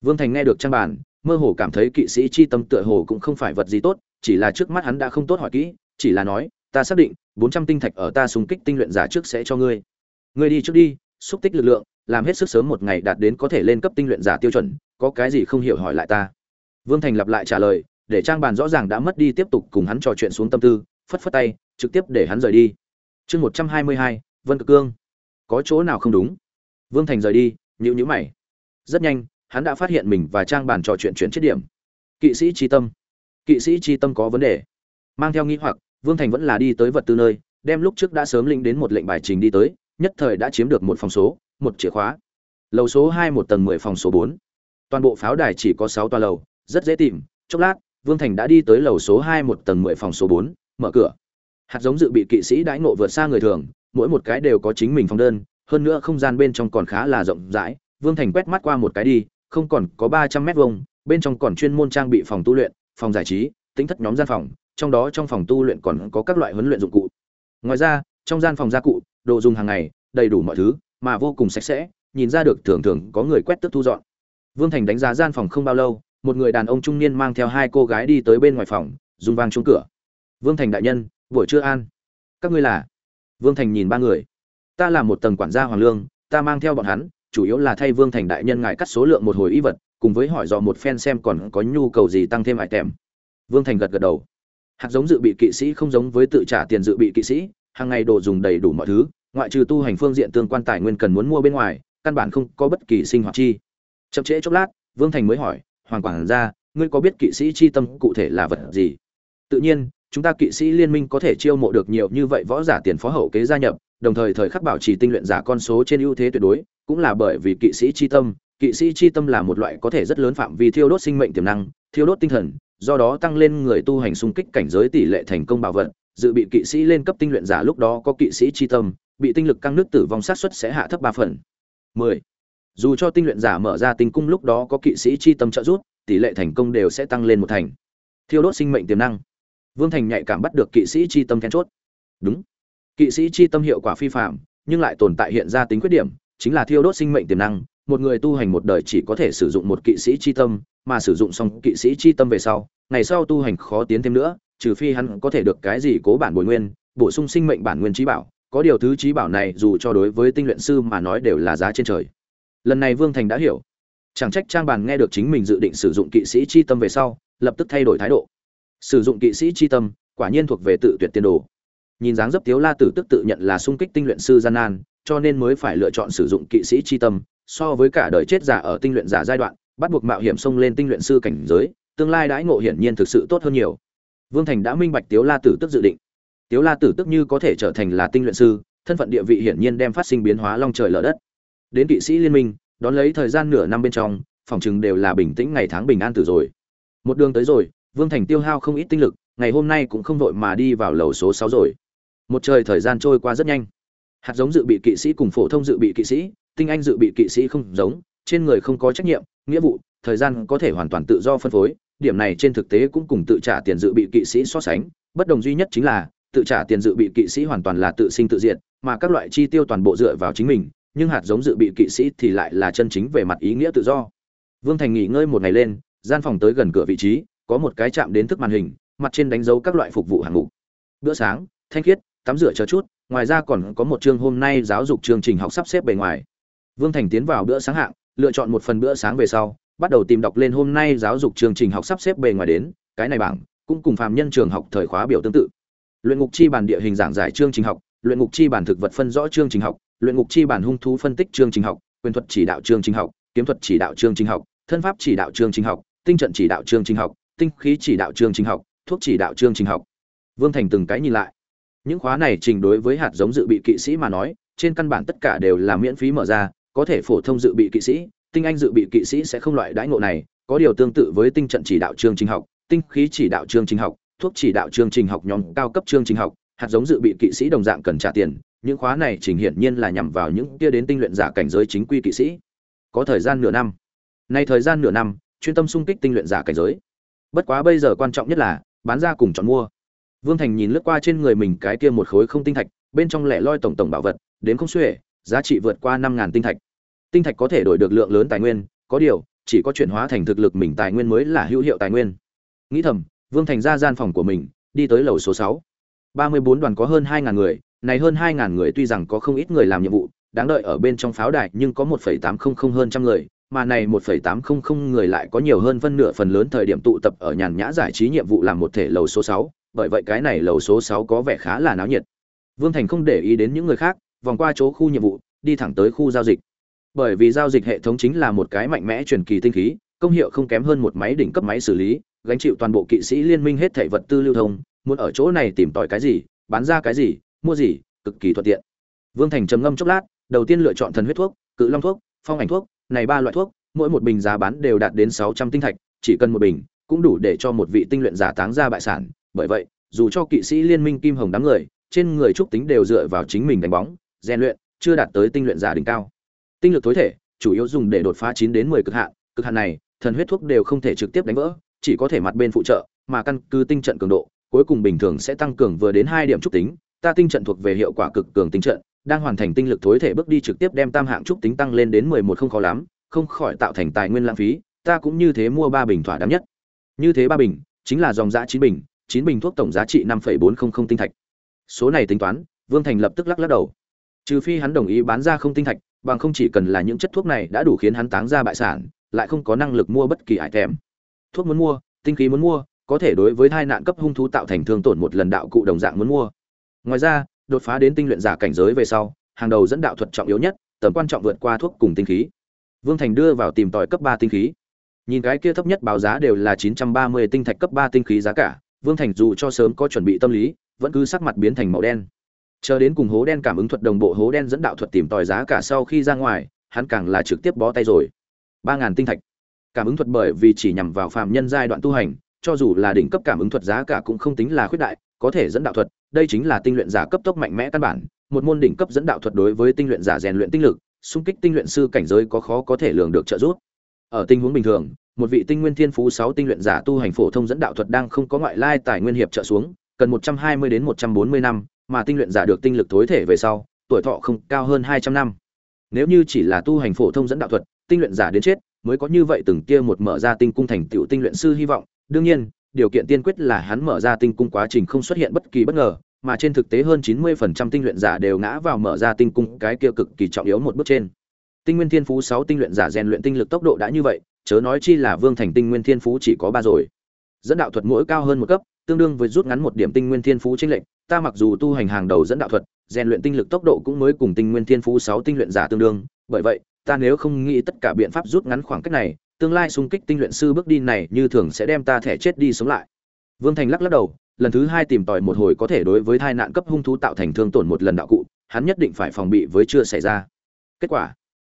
Vương thành nghe được trang bản mơ hồ cảm thấy kỵ sĩ chi tâm tựa hồ cũng không phải vật gì tốt, chỉ là trước mắt hắn đã không tốt hỏi kỹ, chỉ là nói, ta xác định, bốn trăm tinh thạch ở ta xung kích tinh luyện giả trước sẽ cho ngươi ngươi đi trước đi, xúc tích lực lượng, làm hết sức sớm một ngày đạt đến có thể lên cấp tinh luyện giả tiêu chuẩn, có cái gì không hiểu hỏi lại ta. Vương thành lặp lại trả lời, để trang bàn rõ ràng đã mất đi tiếp tục cùng hắn trò chuyện xuống tâm tư, phất phất tay, trực tiếp để hắn rời đi. Chương một trăm hai mươi hai, vân cực cương. Có chỗ nào không đúng? Vương thành rời đi nhữ nhữ mày. Rất nhanh, hắn đã phát hiện mình và trang bàn trò chuyện chuyển chết điểm. Kỵ sĩ tri tâm. Kỵ sĩ tri tâm có vấn đề. Mang theo nghĩ hoặc, vương thành vẫn là đi tới vật tư nơi, đem lúc trước đã sớm linh đến một lệnh bài trình đi tới nhất thời đã chiếm được một phòng số, một chìa khóa. Lầu số hai một tầng mười, phòng số bốn. Toàn bộ pháo đài chỉ có sáu toa lầu, rất dễ tìm. Chốc lát, vương thành đã đi tới lầu số hai một tầng mười, phòng số bốn, mở cửa. Hạt giống dự bị kỵ sĩ đãi ngộ vượt xa người thường, mỗi một cái đều có chính mình phòng đơn, hơn nữa không gian bên trong còn khá là rộng rãi. Vương thành quét mắt qua một cái đi, không còn có ba trăm mét vuông, bên trong còn chuyên môn trang bị phòng tu luyện, phòng giải trí, tính thất nhóm gian phòng, trong đó trong phòng tu luyện còn có các loại huấn luyện dụng cụ. Ngoài ra trong gian phòng gia cụ, đồ dùng hàng ngày, đầy đủ mọi thứ, mà vô cùng sạch sẽ, nhìn ra được thường thường có người quét tức thu dọn. Vương thành đánh giá gian phòng không bao lâu, một người đàn ông trung niên mang theo hai cô gái đi tới bên ngoài phòng, dùng vang chung cửa. Vương thành đại nhân, buổi trưa an. Các ngươi là? Vương thành nhìn ba người. Ta là một tầng quản gia hoàng lương, ta mang theo bọn hắn, chủ yếu là thay vương thành đại nhân ngài cắt số lượng một hồi y vật, cùng với hỏi dò một phen xem còn có nhu cầu gì tăng thêm hại tèm. Vương thành gật gật đầu. Hạt giống dự bị kỵ sĩ không giống với tự trả tiền dự bị kỵ sĩ hàng ngày đồ dùng đầy đủ mọi thứ, ngoại trừ tu hành phương diện tương quan tài nguyên cần muốn mua bên ngoài, căn bản không có bất kỳ sinh hoạt chi. Chậm trễ chốc lát, vương thành mới hỏi, hoàng quản gia, ngươi có biết kỵ sĩ chi tâm cụ thể là vật gì? Tự nhiên, chúng ta kỵ sĩ liên minh có thể chiêu mộ được nhiều như vậy võ giả tiền phó hậu kế gia nhập, đồng thời thời khắc bảo trì tinh luyện giả con số trên ưu thế tuyệt đối, cũng là bởi vì kỵ sĩ chi tâm. Kỵ sĩ chi tâm là một loại có thể rất lớn phạm vi thiêu đốt sinh mệnh tiềm năng, thiêu đốt tinh thần, do đó tăng lên người tu hành xung kích cảnh giới tỷ lệ thành công bảo vật dự bị kỵ sĩ lên cấp tinh luyện giả lúc đó có kỵ sĩ chi tâm, bị tinh lực căng nước tử vong sát suất sẽ hạ thấp ba phần. 10. dù cho tinh luyện giả mở ra tinh cung lúc đó có kỵ sĩ chi tâm trợ giúp, tỷ lệ thành công đều sẽ tăng lên một thành. Thiêu đốt sinh mệnh tiềm năng. Vương thành nhạy cảm bắt được kỵ sĩ chi tâm then chốt. Đúng. Kỵ sĩ chi tâm hiệu quả phi phạm, nhưng lại tồn tại hiện ra tính khuyết điểm, chính là thiêu đốt sinh mệnh tiềm năng một người tu hành một đời chỉ có thể sử dụng một kỵ sĩ chi tâm, mà sử dụng xong kỵ sĩ chi tâm về sau, ngày sau tu hành khó tiến thêm nữa, trừ phi hắn có thể được cái gì cố bản bồi nguyên, bổ sung sinh mệnh bản nguyên trí bảo. Có điều thứ trí bảo này dù cho đối với tinh luyện sư mà nói đều là giá trên trời. Lần này vương thành đã hiểu. Chẳng trách trang bàn nghe được chính mình dự định sử dụng kỵ sĩ chi tâm về sau, lập tức thay đổi thái độ. Sử dụng kỵ sĩ chi tâm, quả nhiên thuộc về tự tuyệt tiên đồ. Nhìn dáng dấp tiếu la tử tức tự nhận là sung kích tinh luyện sư gian nan, cho nên mới phải lựa chọn sử dụng kỵ sĩ chi tâm so với cả đời chết giả ở tinh luyện giả giai đoạn, bắt buộc mạo hiểm xông lên tinh luyện sư cảnh giới, tương lai đãi ngộ hiển nhiên thực sự tốt hơn nhiều. Vương thành đã minh bạch tiếu la tử tức dự định. Tiếu la tử tức như có thể trở thành là tinh luyện sư, thân phận địa vị hiển nhiên đem phát sinh biến hóa long trời lở đất. Đến kỵ sĩ liên minh, đón lấy thời gian nửa năm bên trong, phòng chừng đều là bình tĩnh ngày tháng bình an tử rồi. Một đường tới rồi, vương thành tiêu hao không ít tinh lực, ngày hôm nay cũng không vội mà đi vào lầu số sáu rồi. Một trời thời gian trôi qua rất nhanh. Hạt giống dự bị kỵ sĩ cùng phổ thông dự bị kỵ sĩ tinh anh dự bị kỵ sĩ không giống, trên người không có trách nhiệm, nghĩa vụ, thời gian có thể hoàn toàn tự do phân phối. Điểm này trên thực tế cũng cùng tự trả tiền dự bị kỵ sĩ so sánh. Bất đồng duy nhất chính là, tự trả tiền dự bị kỵ sĩ hoàn toàn là tự sinh tự diệt, mà các loại chi tiêu toàn bộ dựa vào chính mình, nhưng hạt giống dự bị kỵ sĩ thì lại là chân chính về mặt ý nghĩa tự do. Vương thành nghỉ ngơi một ngày lên, gian phòng tới gần cửa vị trí, có một cái chạm đến thức màn hình, mặt trên đánh dấu các loại phục vụ hàng ngũ. bữa sáng, thanh khiết, tắm rửa chờ chút, ngoài ra còn có một chương hôm nay giáo dục chương trình học sắp xếp bề ngoài vương thành tiến vào bữa sáng hạng lựa chọn một phần bữa sáng về sau bắt đầu tìm đọc lên hôm nay giáo dục chương trình học sắp xếp bề ngoài đến cái này bảng cũng cùng phàm nhân trường học thời khóa biểu tương tự luyện ngục chi bản địa hình giảng giải chương trình học luyện ngục chi bản thực vật phân rõ chương trình học luyện ngục chi bản hung thú phân tích chương trình học quyền thuật chỉ đạo chương trình học kiếm thuật chỉ đạo chương trình học thân pháp chỉ đạo chương trình học tinh trận chỉ đạo chương trình học tinh khí chỉ đạo chương trình học thuốc chỉ đạo chương trình học vương thành từng cái nhìn lại những khóa này trình đối với hạt giống dự bị kỵ sĩ mà nói trên căn bản tất cả đều là miễn phí mở ra có thể phổ thông dự bị kỵ sĩ, tinh anh dự bị kỵ sĩ sẽ không loại đãi ngộ này, có điều tương tự với tinh trận chỉ đạo chương trình học, tinh khí chỉ đạo chương trình học, thuốc chỉ đạo chương trình học nhóm cao cấp chương trình học, hạt giống dự bị kỵ sĩ đồng dạng cần trả tiền, những khóa này trình hiển nhiên là nhằm vào những kia đến tinh luyện giả cảnh giới chính quy kỵ sĩ. Có thời gian nửa năm. Nay thời gian nửa năm, chuyên tâm sung kích tinh luyện giả cảnh giới. Bất quá bây giờ quan trọng nhất là, bán ra cùng chọn mua. Vương thành nhìn lướt qua trên người mình cái kia một khối không tinh thạch, bên trong lẻ loi tổng tổng bảo vật đến không xuể giá trị vượt qua năm ngàn tinh thạch. Tinh thạch có thể đổi được lượng lớn tài nguyên, có điều, chỉ có chuyển hóa thành thực lực mình tài nguyên mới là hữu hiệu tài nguyên. Nghĩ thầm, vương thành ra gian phòng của mình, đi tới lầu số sáu. Ba mươi bốn đoàn có hơn hai ngàn người, này hơn hai ngàn người tuy rằng có không ít người làm nhiệm vụ, đáng đợi ở bên trong pháo đài nhưng có một phẩy tám không không hơn trăm người, mà này một phẩy tám không không người lại có nhiều hơn phân nửa phần lớn thời điểm tụ tập ở nhàn nhã giải trí nhiệm vụ làm một thể lầu số sáu, bởi vậy cái này lầu số sáu có vẻ khá là náo nhiệt. Vương thành không để ý đến những người khác vòng qua chỗ khu nhiệm vụ, đi thẳng tới khu giao dịch. Bởi vì giao dịch hệ thống chính là một cái mạnh mẽ truyền kỳ tinh khí, công hiệu không kém hơn một máy đỉnh cấp máy xử lý, gánh chịu toàn bộ kỵ sĩ liên minh hết thảy vật tư lưu thông, muốn ở chỗ này tìm tòi cái gì, bán ra cái gì, mua gì, cực kỳ thuận tiện. Vương thành trầm ngâm chốc lát, đầu tiên lựa chọn thần huyết thuốc, cự long thuốc, phong ảnh thuốc, này ba loại thuốc, mỗi một bình giá bán đều đạt đến sáu trăm tinh thạch, chỉ cần một bình, cũng đủ để cho một vị tinh luyện giả táng ra bại sản. Bởi vậy, dù cho kỵ sĩ liên minh kim hồng đám người, trên người trúc tính đều dựa vào chính mình đánh bóng rèn luyện, chưa đạt tới tinh luyện giả đỉnh cao. Tinh lực tối thể, chủ yếu dùng để đột phá chín đến mười cực hạn cực hạn này, thần huyết thuốc đều không thể trực tiếp đánh vỡ, chỉ có thể mặt bên phụ trợ, mà căn cứ tinh trận cường độ, cuối cùng bình thường sẽ tăng cường vừa đến hai điểm trúc tính, ta tinh trận thuộc về hiệu quả cực cường tinh trận, đang hoàn thành tinh lực tối thể bước đi trực tiếp đem tam hạng trúc tính tăng lên đến mười một không khó lắm, không khỏi tạo thành tài nguyên lãng phí, ta cũng như thế mua ba bình thỏa đáng nhất. Như thế ba bình, chính là dòng giá chín bình chín bình thuốc tổng giá trị năm phẩy bốn không không tinh thạch. Số này tính toán, vương thành lập tức lắc lắc đầu trừ phi hắn đồng ý bán ra không tinh thạch, bằng không chỉ cần là những chất thuốc này đã đủ khiến hắn táng ra bại sản, lại không có năng lực mua bất kỳ ải thèm thuốc muốn mua, tinh khí muốn mua, có thể đối với hai nạn cấp hung thú tạo thành thương tổn một lần đạo cụ đồng dạng muốn mua. Ngoài ra, đột phá đến tinh luyện giả cảnh giới về sau, hàng đầu dẫn đạo thuật trọng yếu nhất, tầm quan trọng vượt qua thuốc cùng tinh khí. Vương thành đưa vào tìm tòi cấp ba tinh khí. Nhìn cái kia thấp nhất báo giá đều là chín trăm ba mươi tinh thạch cấp ba tinh khí giá cả, vương thành dù cho sớm có chuẩn bị tâm lý, vẫn cứ sắc mặt biến thành màu đen chờ đến cùng hố đen cảm ứng thuật đồng bộ, hố đen dẫn đạo thuật tìm tòi giá cả sau khi ra ngoài, hắn càng là trực tiếp bó tay rồi. Ba ngàn tinh thạch. Cảm ứng thuật bởi vì chỉ nhằm vào phàm nhân giai đoạn tu hành, cho dù là đỉnh cấp cảm ứng thuật giá cả cũng không tính là khuyết đại, có thể dẫn đạo thuật, đây chính là tinh luyện giả cấp tốc mạnh mẽ căn bản. Một môn đỉnh cấp dẫn đạo thuật đối với tinh luyện giả rèn luyện tinh lực, xung kích tinh luyện sư cảnh giới có khó có thể lường được trợ giúp. Ở tình huống bình thường, một vị tinh nguyên thiên phú sáu tinh luyện giả tu hành phổ thông dẫn đạo thuật đang không có ngoại lai tài nguyên hiệp trợ xuống, cần một trăm hai mươi đến một trăm bốn mươi năm mà tinh luyện giả được tinh lực tối thể về sau tuổi thọ không cao hơn hai trăm năm nếu như chỉ là tu hành phổ thông dẫn đạo thuật tinh luyện giả đến chết mới có như vậy từng kia một mở ra tinh cung thành tựu tinh luyện sư hy vọng đương nhiên điều kiện tiên quyết là hắn mở ra tinh cung quá trình không xuất hiện bất kỳ bất ngờ mà trên thực tế hơn 90% tinh luyện giả đều ngã vào mở ra tinh cung cái kia cực kỳ trọng yếu một bước trên. Tinh Nguyên Thiên Phú 6 tinh luyện giả rèn luyện tinh lực tốc độ đã như vậy, chớ nói chi là Vương Thành Tinh Nguyên Thiên Phú chỉ có 3 rồi. Dẫn đạo thuật mỗi cao hơn một cấp, tương đương với rút ngắn một điểm Tinh Nguyên Thiên Phú chính lệnh, ta mặc dù tu hành hàng đầu dẫn đạo thuật, rèn luyện tinh lực tốc độ cũng mới cùng Tinh Nguyên Thiên Phú 6 tinh luyện giả tương đương, bởi vậy, ta nếu không nghĩ tất cả biện pháp rút ngắn khoảng cách này, tương lai xung kích tinh luyện sư bước đi này như thường sẽ đem ta thẻ chết đi sống lại. Vương Thành lắc lắc đầu, lần thứ hai tìm tòi một hồi có thể đối với tai nạn cấp hung thú tạo thành thương tổn một lần đạo cụ, hắn nhất định phải phòng bị với chưa xảy ra. Kết quả,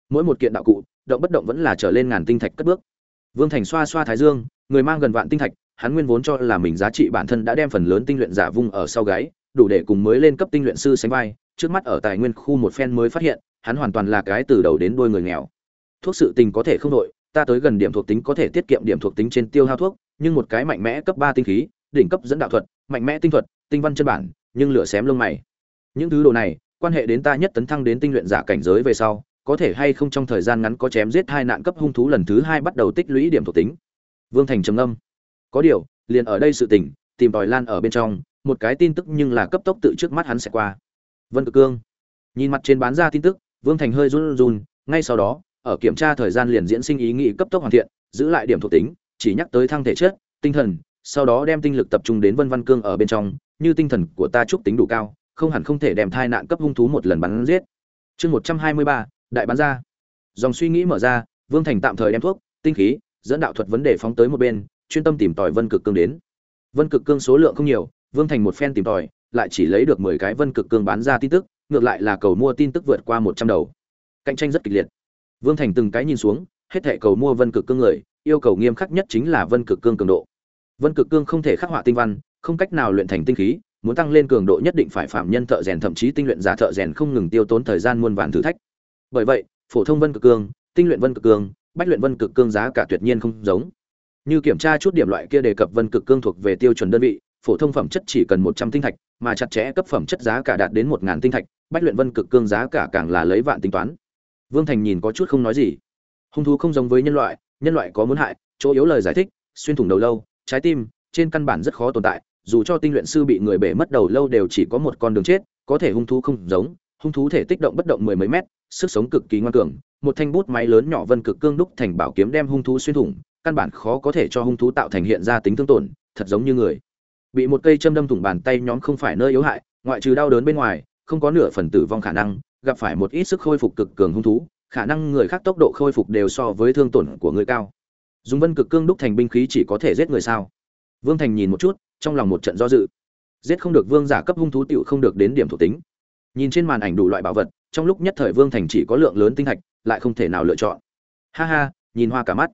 mỗi một kiện đạo cụ, động bất động vẫn là trở lên ngàn tinh thạch cất bước. Vương Thành xoa xoa thái dương, người mang gần vạn tinh thạch, hắn nguyên vốn cho là mình giá trị bản thân đã đem phần lớn tinh luyện giả vung ở sau gáy, đủ để cùng mới lên cấp tinh luyện sư sánh vai, trước mắt ở tài nguyên khu một phen mới phát hiện, hắn hoàn toàn là cái từ đầu đến đuôi người nghèo. Thuốc sự tình có thể không đổi, ta tới gần điểm thuộc tính có thể tiết kiệm điểm thuộc tính trên tiêu hao thuốc, nhưng một cái mạnh mẽ cấp 3 tinh khí, đỉnh cấp dẫn đạo thuật, mạnh mẽ tinh thuật, tinh văn chân bản, nhưng lửa xém lông mày. Những thứ đồ này, quan hệ đến ta nhất tấn thăng đến tinh luyện giả cảnh giới về sau, có thể hay không trong thời gian ngắn có chém giết hai nạn cấp hung thú lần thứ hai bắt đầu tích lũy điểm thuộc tính. Vương Thành trầm ngâm. Có điều, liền ở đây sự tình, tìm tòi lan ở bên trong, một cái tin tức nhưng là cấp tốc tự trước mắt hắn sẽ qua. Vân Cực Cương. Nhìn mặt trên bán ra tin tức, Vương Thành hơi run run, ngay sau đó, ở kiểm tra thời gian liền diễn sinh ý nghĩ cấp tốc hoàn thiện, giữ lại điểm thuộc tính chỉ nhắc tới thăng thể chất tinh thần sau đó đem tinh lực tập trung đến vân văn cương ở bên trong như tinh thần của ta chúc tính đủ cao không hẳn không thể đem thai nạn cấp hung thú một lần bắn giết chương một trăm hai mươi ba đại bán ra dòng suy nghĩ mở ra vương thành tạm thời đem thuốc tinh khí dẫn đạo thuật vấn đề phóng tới một bên chuyên tâm tìm tòi vân cực cương đến. Vân cực cương số lượng không nhiều, vương thành một phen tìm tòi, lại chỉ lấy được mười cái vân cực cương bán ra tin tức, ngược lại là cầu mua tin tức vượt qua một trăm đầu. Cạnh tranh rất kịch liệt. Vương thành từng cái nhìn xuống, hết thệ cầu mua vân cực cương người, yêu cầu nghiêm khắc nhất chính là vân cực cương cường độ. Vân cực cương không thể khắc họa tinh văn, không cách nào luyện thành tinh khí, muốn tăng lên cường độ nhất định phải phạm nhân thợ rèn, thậm chí tinh luyện giả thợ rèn không ngừng tiêu tốn thời gian muôn vàn thử thách. Bởi vậy, phổ thông vân cực cương, tinh luyện vân cực cương, bách luyện vân cực cương giá cả tuyệt nhiên không giống như kiểm tra chút điểm loại kia đề cập vân cực cương thuộc về tiêu chuẩn đơn vị, phổ thông phẩm chất chỉ cần một trăm tinh thạch, mà chặt chẽ cấp phẩm chất giá cả đạt đến một ngàn tinh thạch, bách luyện vân cực cương giá cả càng là lấy vạn tính toán. Vương thành nhìn có chút không nói gì. Hung thú không giống với nhân loại nhân loại có muốn hại, chỗ yếu lời giải thích, xuyên thủng đầu lâu, trái tim, trên căn bản rất khó tồn tại, dù cho tinh luyện sư bị người bể mất đầu lâu đều chỉ có một con đường chết, có thể hung thú không giống, hung thú thể tích động bất động mười mấy mét, sức sống cực kỳ ngoan cường, một thanh bút máy lớn nhỏ vân cực cương đúc thành bảo kiếm đem hung thú xuyên thủng căn bản khó có thể cho hung thú tạo thành hiện ra tính thương tổn, thật giống như người. Bị một cây châm đâm thủng bàn tay nhóm không phải nơi yếu hại, ngoại trừ đau đớn bên ngoài, không có nửa phần tử vong khả năng, gặp phải một ít sức khôi phục cực cường hung thú, khả năng người khác tốc độ khôi phục đều so với thương tổn của người cao. Dùng vân cực cương đúc thành binh khí chỉ có thể giết người sao? Vương thành nhìn một chút, trong lòng một trận do dự. Giết không được vương giả cấp hung thú tựu không được đến điểm thuộc tính. Nhìn trên màn ảnh đủ loại bảo vật, trong lúc nhất thời vương thành chỉ có lượng lớn tinh thạch lại không thể nào lựa chọn. Ha ha, nhìn hoa cả mắt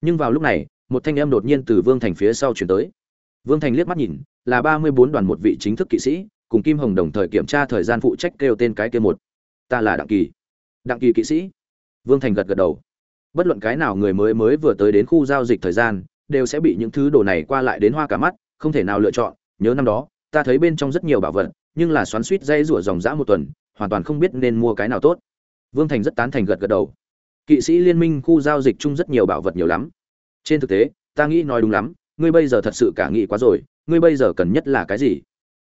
nhưng vào lúc này, một thanh em đột nhiên từ vương thành phía sau chuyển tới. Vương thành liếc mắt nhìn, là ba mươi bốn đoàn một vị chính thức kỵ sĩ, cùng kim hồng đồng thời kiểm tra thời gian phụ trách kêu tên cái kia một. Ta là đặng kỳ. Đặng kỳ kỵ sĩ. Vương thành gật gật đầu. Bất luận cái nào người mới mới vừa tới đến khu giao dịch thời gian, đều sẽ bị những thứ đồ này qua lại đến hoa cả mắt, không thể nào lựa chọn. Nhớ năm đó, ta thấy bên trong rất nhiều bảo vật, nhưng là xoắn suýt dây rủa dòng dã một tuần, hoàn toàn không biết nên mua cái nào tốt. Vương thành rất tán thành gật gật đầu kỵ sĩ liên minh khu giao dịch chung rất nhiều bảo vật nhiều lắm. Trên thực tế, ta nghĩ nói đúng lắm, ngươi bây giờ thật sự cả nghĩ quá rồi, ngươi bây giờ cần nhất là cái gì?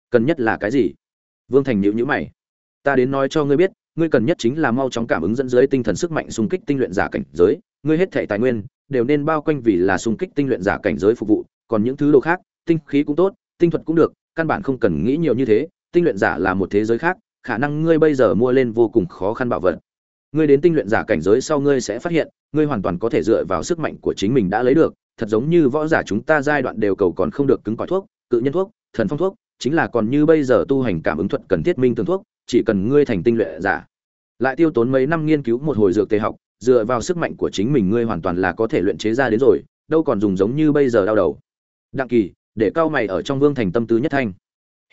Cần nhất là cái gì? Vương thành nhịu nhữ mày. Ta đến nói cho ngươi biết, ngươi cần nhất chính là mau chóng cảm ứng dẫn dưới tinh thần sức mạnh xung kích tinh luyện giả cảnh giới, ngươi hết thệ tài nguyên, đều nên bao quanh vì là xung kích tinh luyện giả cảnh giới phục vụ, còn những thứ đồ khác, tinh khí cũng tốt, tinh thuật cũng được, căn bản không cần nghĩ nhiều như thế, tinh luyện giả là một thế giới khác, khả năng ngươi bây giờ mua lên vô cùng khó khăn bảo vật ngươi đến tinh luyện giả cảnh giới sau ngươi sẽ phát hiện, ngươi hoàn toàn có thể dựa vào sức mạnh của chính mình đã lấy được. Thật giống như võ giả chúng ta giai đoạn đều cầu còn không được cứng cỏi thuốc, cự nhân thuốc, thần phong thuốc, chính là còn như bây giờ tu hành cảm ứng thuật cần thiết minh tương thuốc, chỉ cần ngươi thành tinh luyện giả. Lại tiêu tốn mấy năm nghiên cứu một hồi dược tề học, dựa vào sức mạnh của chính mình ngươi hoàn toàn là có thể luyện chế ra đến rồi, đâu còn dùng giống như bây giờ đau đầu. Đặng kỳ, để cao mày ở trong vương thành tâm tư nhất thanh.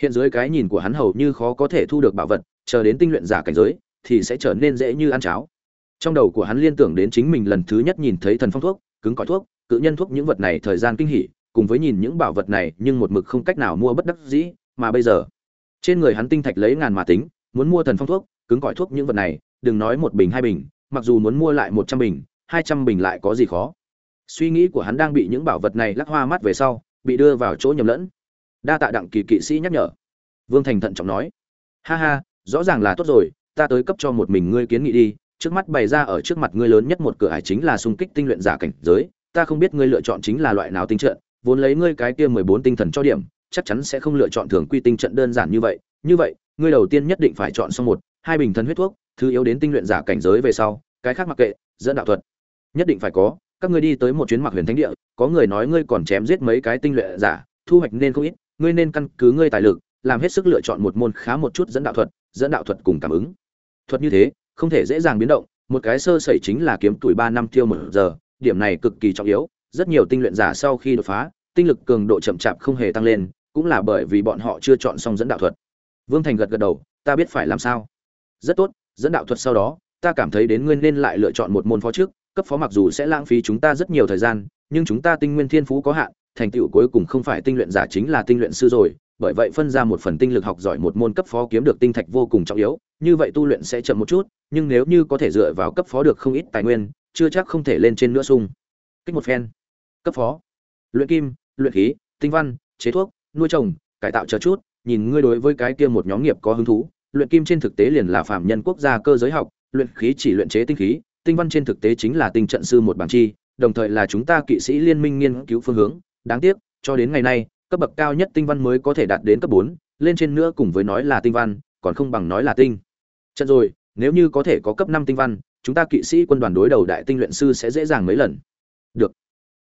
Hiện dưới cái nhìn của hắn hầu như khó có thể thu được bảo vật, chờ đến tinh luyện giả cảnh giới thì sẽ trở nên dễ như ăn cháo. Trong đầu của hắn liên tưởng đến chính mình lần thứ nhất nhìn thấy thần phong thuốc, cứng cỏi thuốc, cự nhân thuốc những vật này thời gian kinh hỉ, cùng với nhìn những bảo vật này nhưng một mực không cách nào mua bất đắc dĩ, mà bây giờ, trên người hắn tinh thạch lấy ngàn mà tính, muốn mua thần phong thuốc, cứng cỏi thuốc những vật này, đừng nói một bình, hai bình, mặc dù muốn mua lại một trăm bình, hai trăm bình lại có gì khó. Suy nghĩ của hắn đang bị những bảo vật này lắc hoa mắt về sau, bị đưa vào chỗ nhầm lẫn. Đa tạ đặng kỳ kỵ sĩ nhắc nhở. Vương thành thận trọng nói. Ha ha, rõ ràng là tốt rồi ta tới cấp cho một mình ngươi kiến nghị đi, trước mắt bày ra ở trước mặt ngươi lớn nhất một cửa ải chính là xung kích tinh luyện giả cảnh giới, ta không biết ngươi lựa chọn chính là loại nào tinh trận, vốn lấy ngươi cái kia mười bốn tinh thần cho điểm, chắc chắn sẽ không lựa chọn thường quy tinh trận đơn giản như vậy như vậy, ngươi đầu tiên nhất định phải chọn xong một, hai bình thần huyết thuốc, thứ yếu đến tinh luyện giả cảnh giới về sau, cái khác mặc kệ, dẫn đạo thuật. Nhất định phải có, các ngươi đi tới một chuyến mặc huyền thánh địa, có người nói ngươi còn chém giết mấy cái tinh luyện giả, thu hoạch nên không ít, ngươi nên căn cứ ngươi tài lực làm hết sức lựa chọn một môn khá một chút dẫn đạo thuật, dẫn đạo thuật cùng cảm ứng. Thuật như thế, không thể dễ dàng biến động, một cái sơ sẩy chính là kiếm tuổi ba năm tiêu một giờ, điểm này cực kỳ trọng yếu, rất nhiều tinh luyện giả sau khi đột phá, tinh lực cường độ chậm chạp không hề tăng lên, cũng là bởi vì bọn họ chưa chọn xong dẫn đạo thuật. Vương thành gật gật đầu, ta biết phải làm sao. Rất tốt, dẫn đạo thuật sau đó, ta cảm thấy đến ngươi nên lại lựa chọn một môn phó trước, cấp phó mặc dù sẽ lãng phí chúng ta rất nhiều thời gian, nhưng chúng ta tinh nguyên thiên phú có hạn, thành tựu cuối cùng không phải tinh luyện giả chính là tinh luyện sư rồi bởi vậy phân ra một phần tinh lực học giỏi một môn cấp phó kiếm được tinh thạch vô cùng trọng yếu, như vậy tu luyện sẽ chậm một chút, nhưng nếu như có thể dựa vào cấp phó được không ít tài nguyên, chưa chắc không thể lên trên nữa sung. Kích một phen. Cấp phó. Luyện kim, luyện khí, tinh văn, chế thuốc, nuôi trồng, cải tạo chờ chút, nhìn ngươi đối với cái kia một nhóm nghiệp có hứng thú, luyện kim trên thực tế liền là phạm nhân quốc gia cơ giới học, luyện khí chỉ luyện chế tinh khí, tinh văn trên thực tế chính là tinh trận sư một bảng chi, đồng thời là chúng ta kỵ sĩ liên minh nghiên cứu phương hướng. Đáng tiếc, cho đến ngày nay cấp bậc cao nhất tinh văn mới có thể đạt đến cấp bốn, lên trên nữa cùng với nói là tinh văn, còn không bằng nói là tinh. Trận rồi, nếu như có thể có cấp năm tinh văn, chúng ta kỵ sĩ quân đoàn đối đầu đại tinh luyện sư sẽ dễ dàng mấy lần. Được.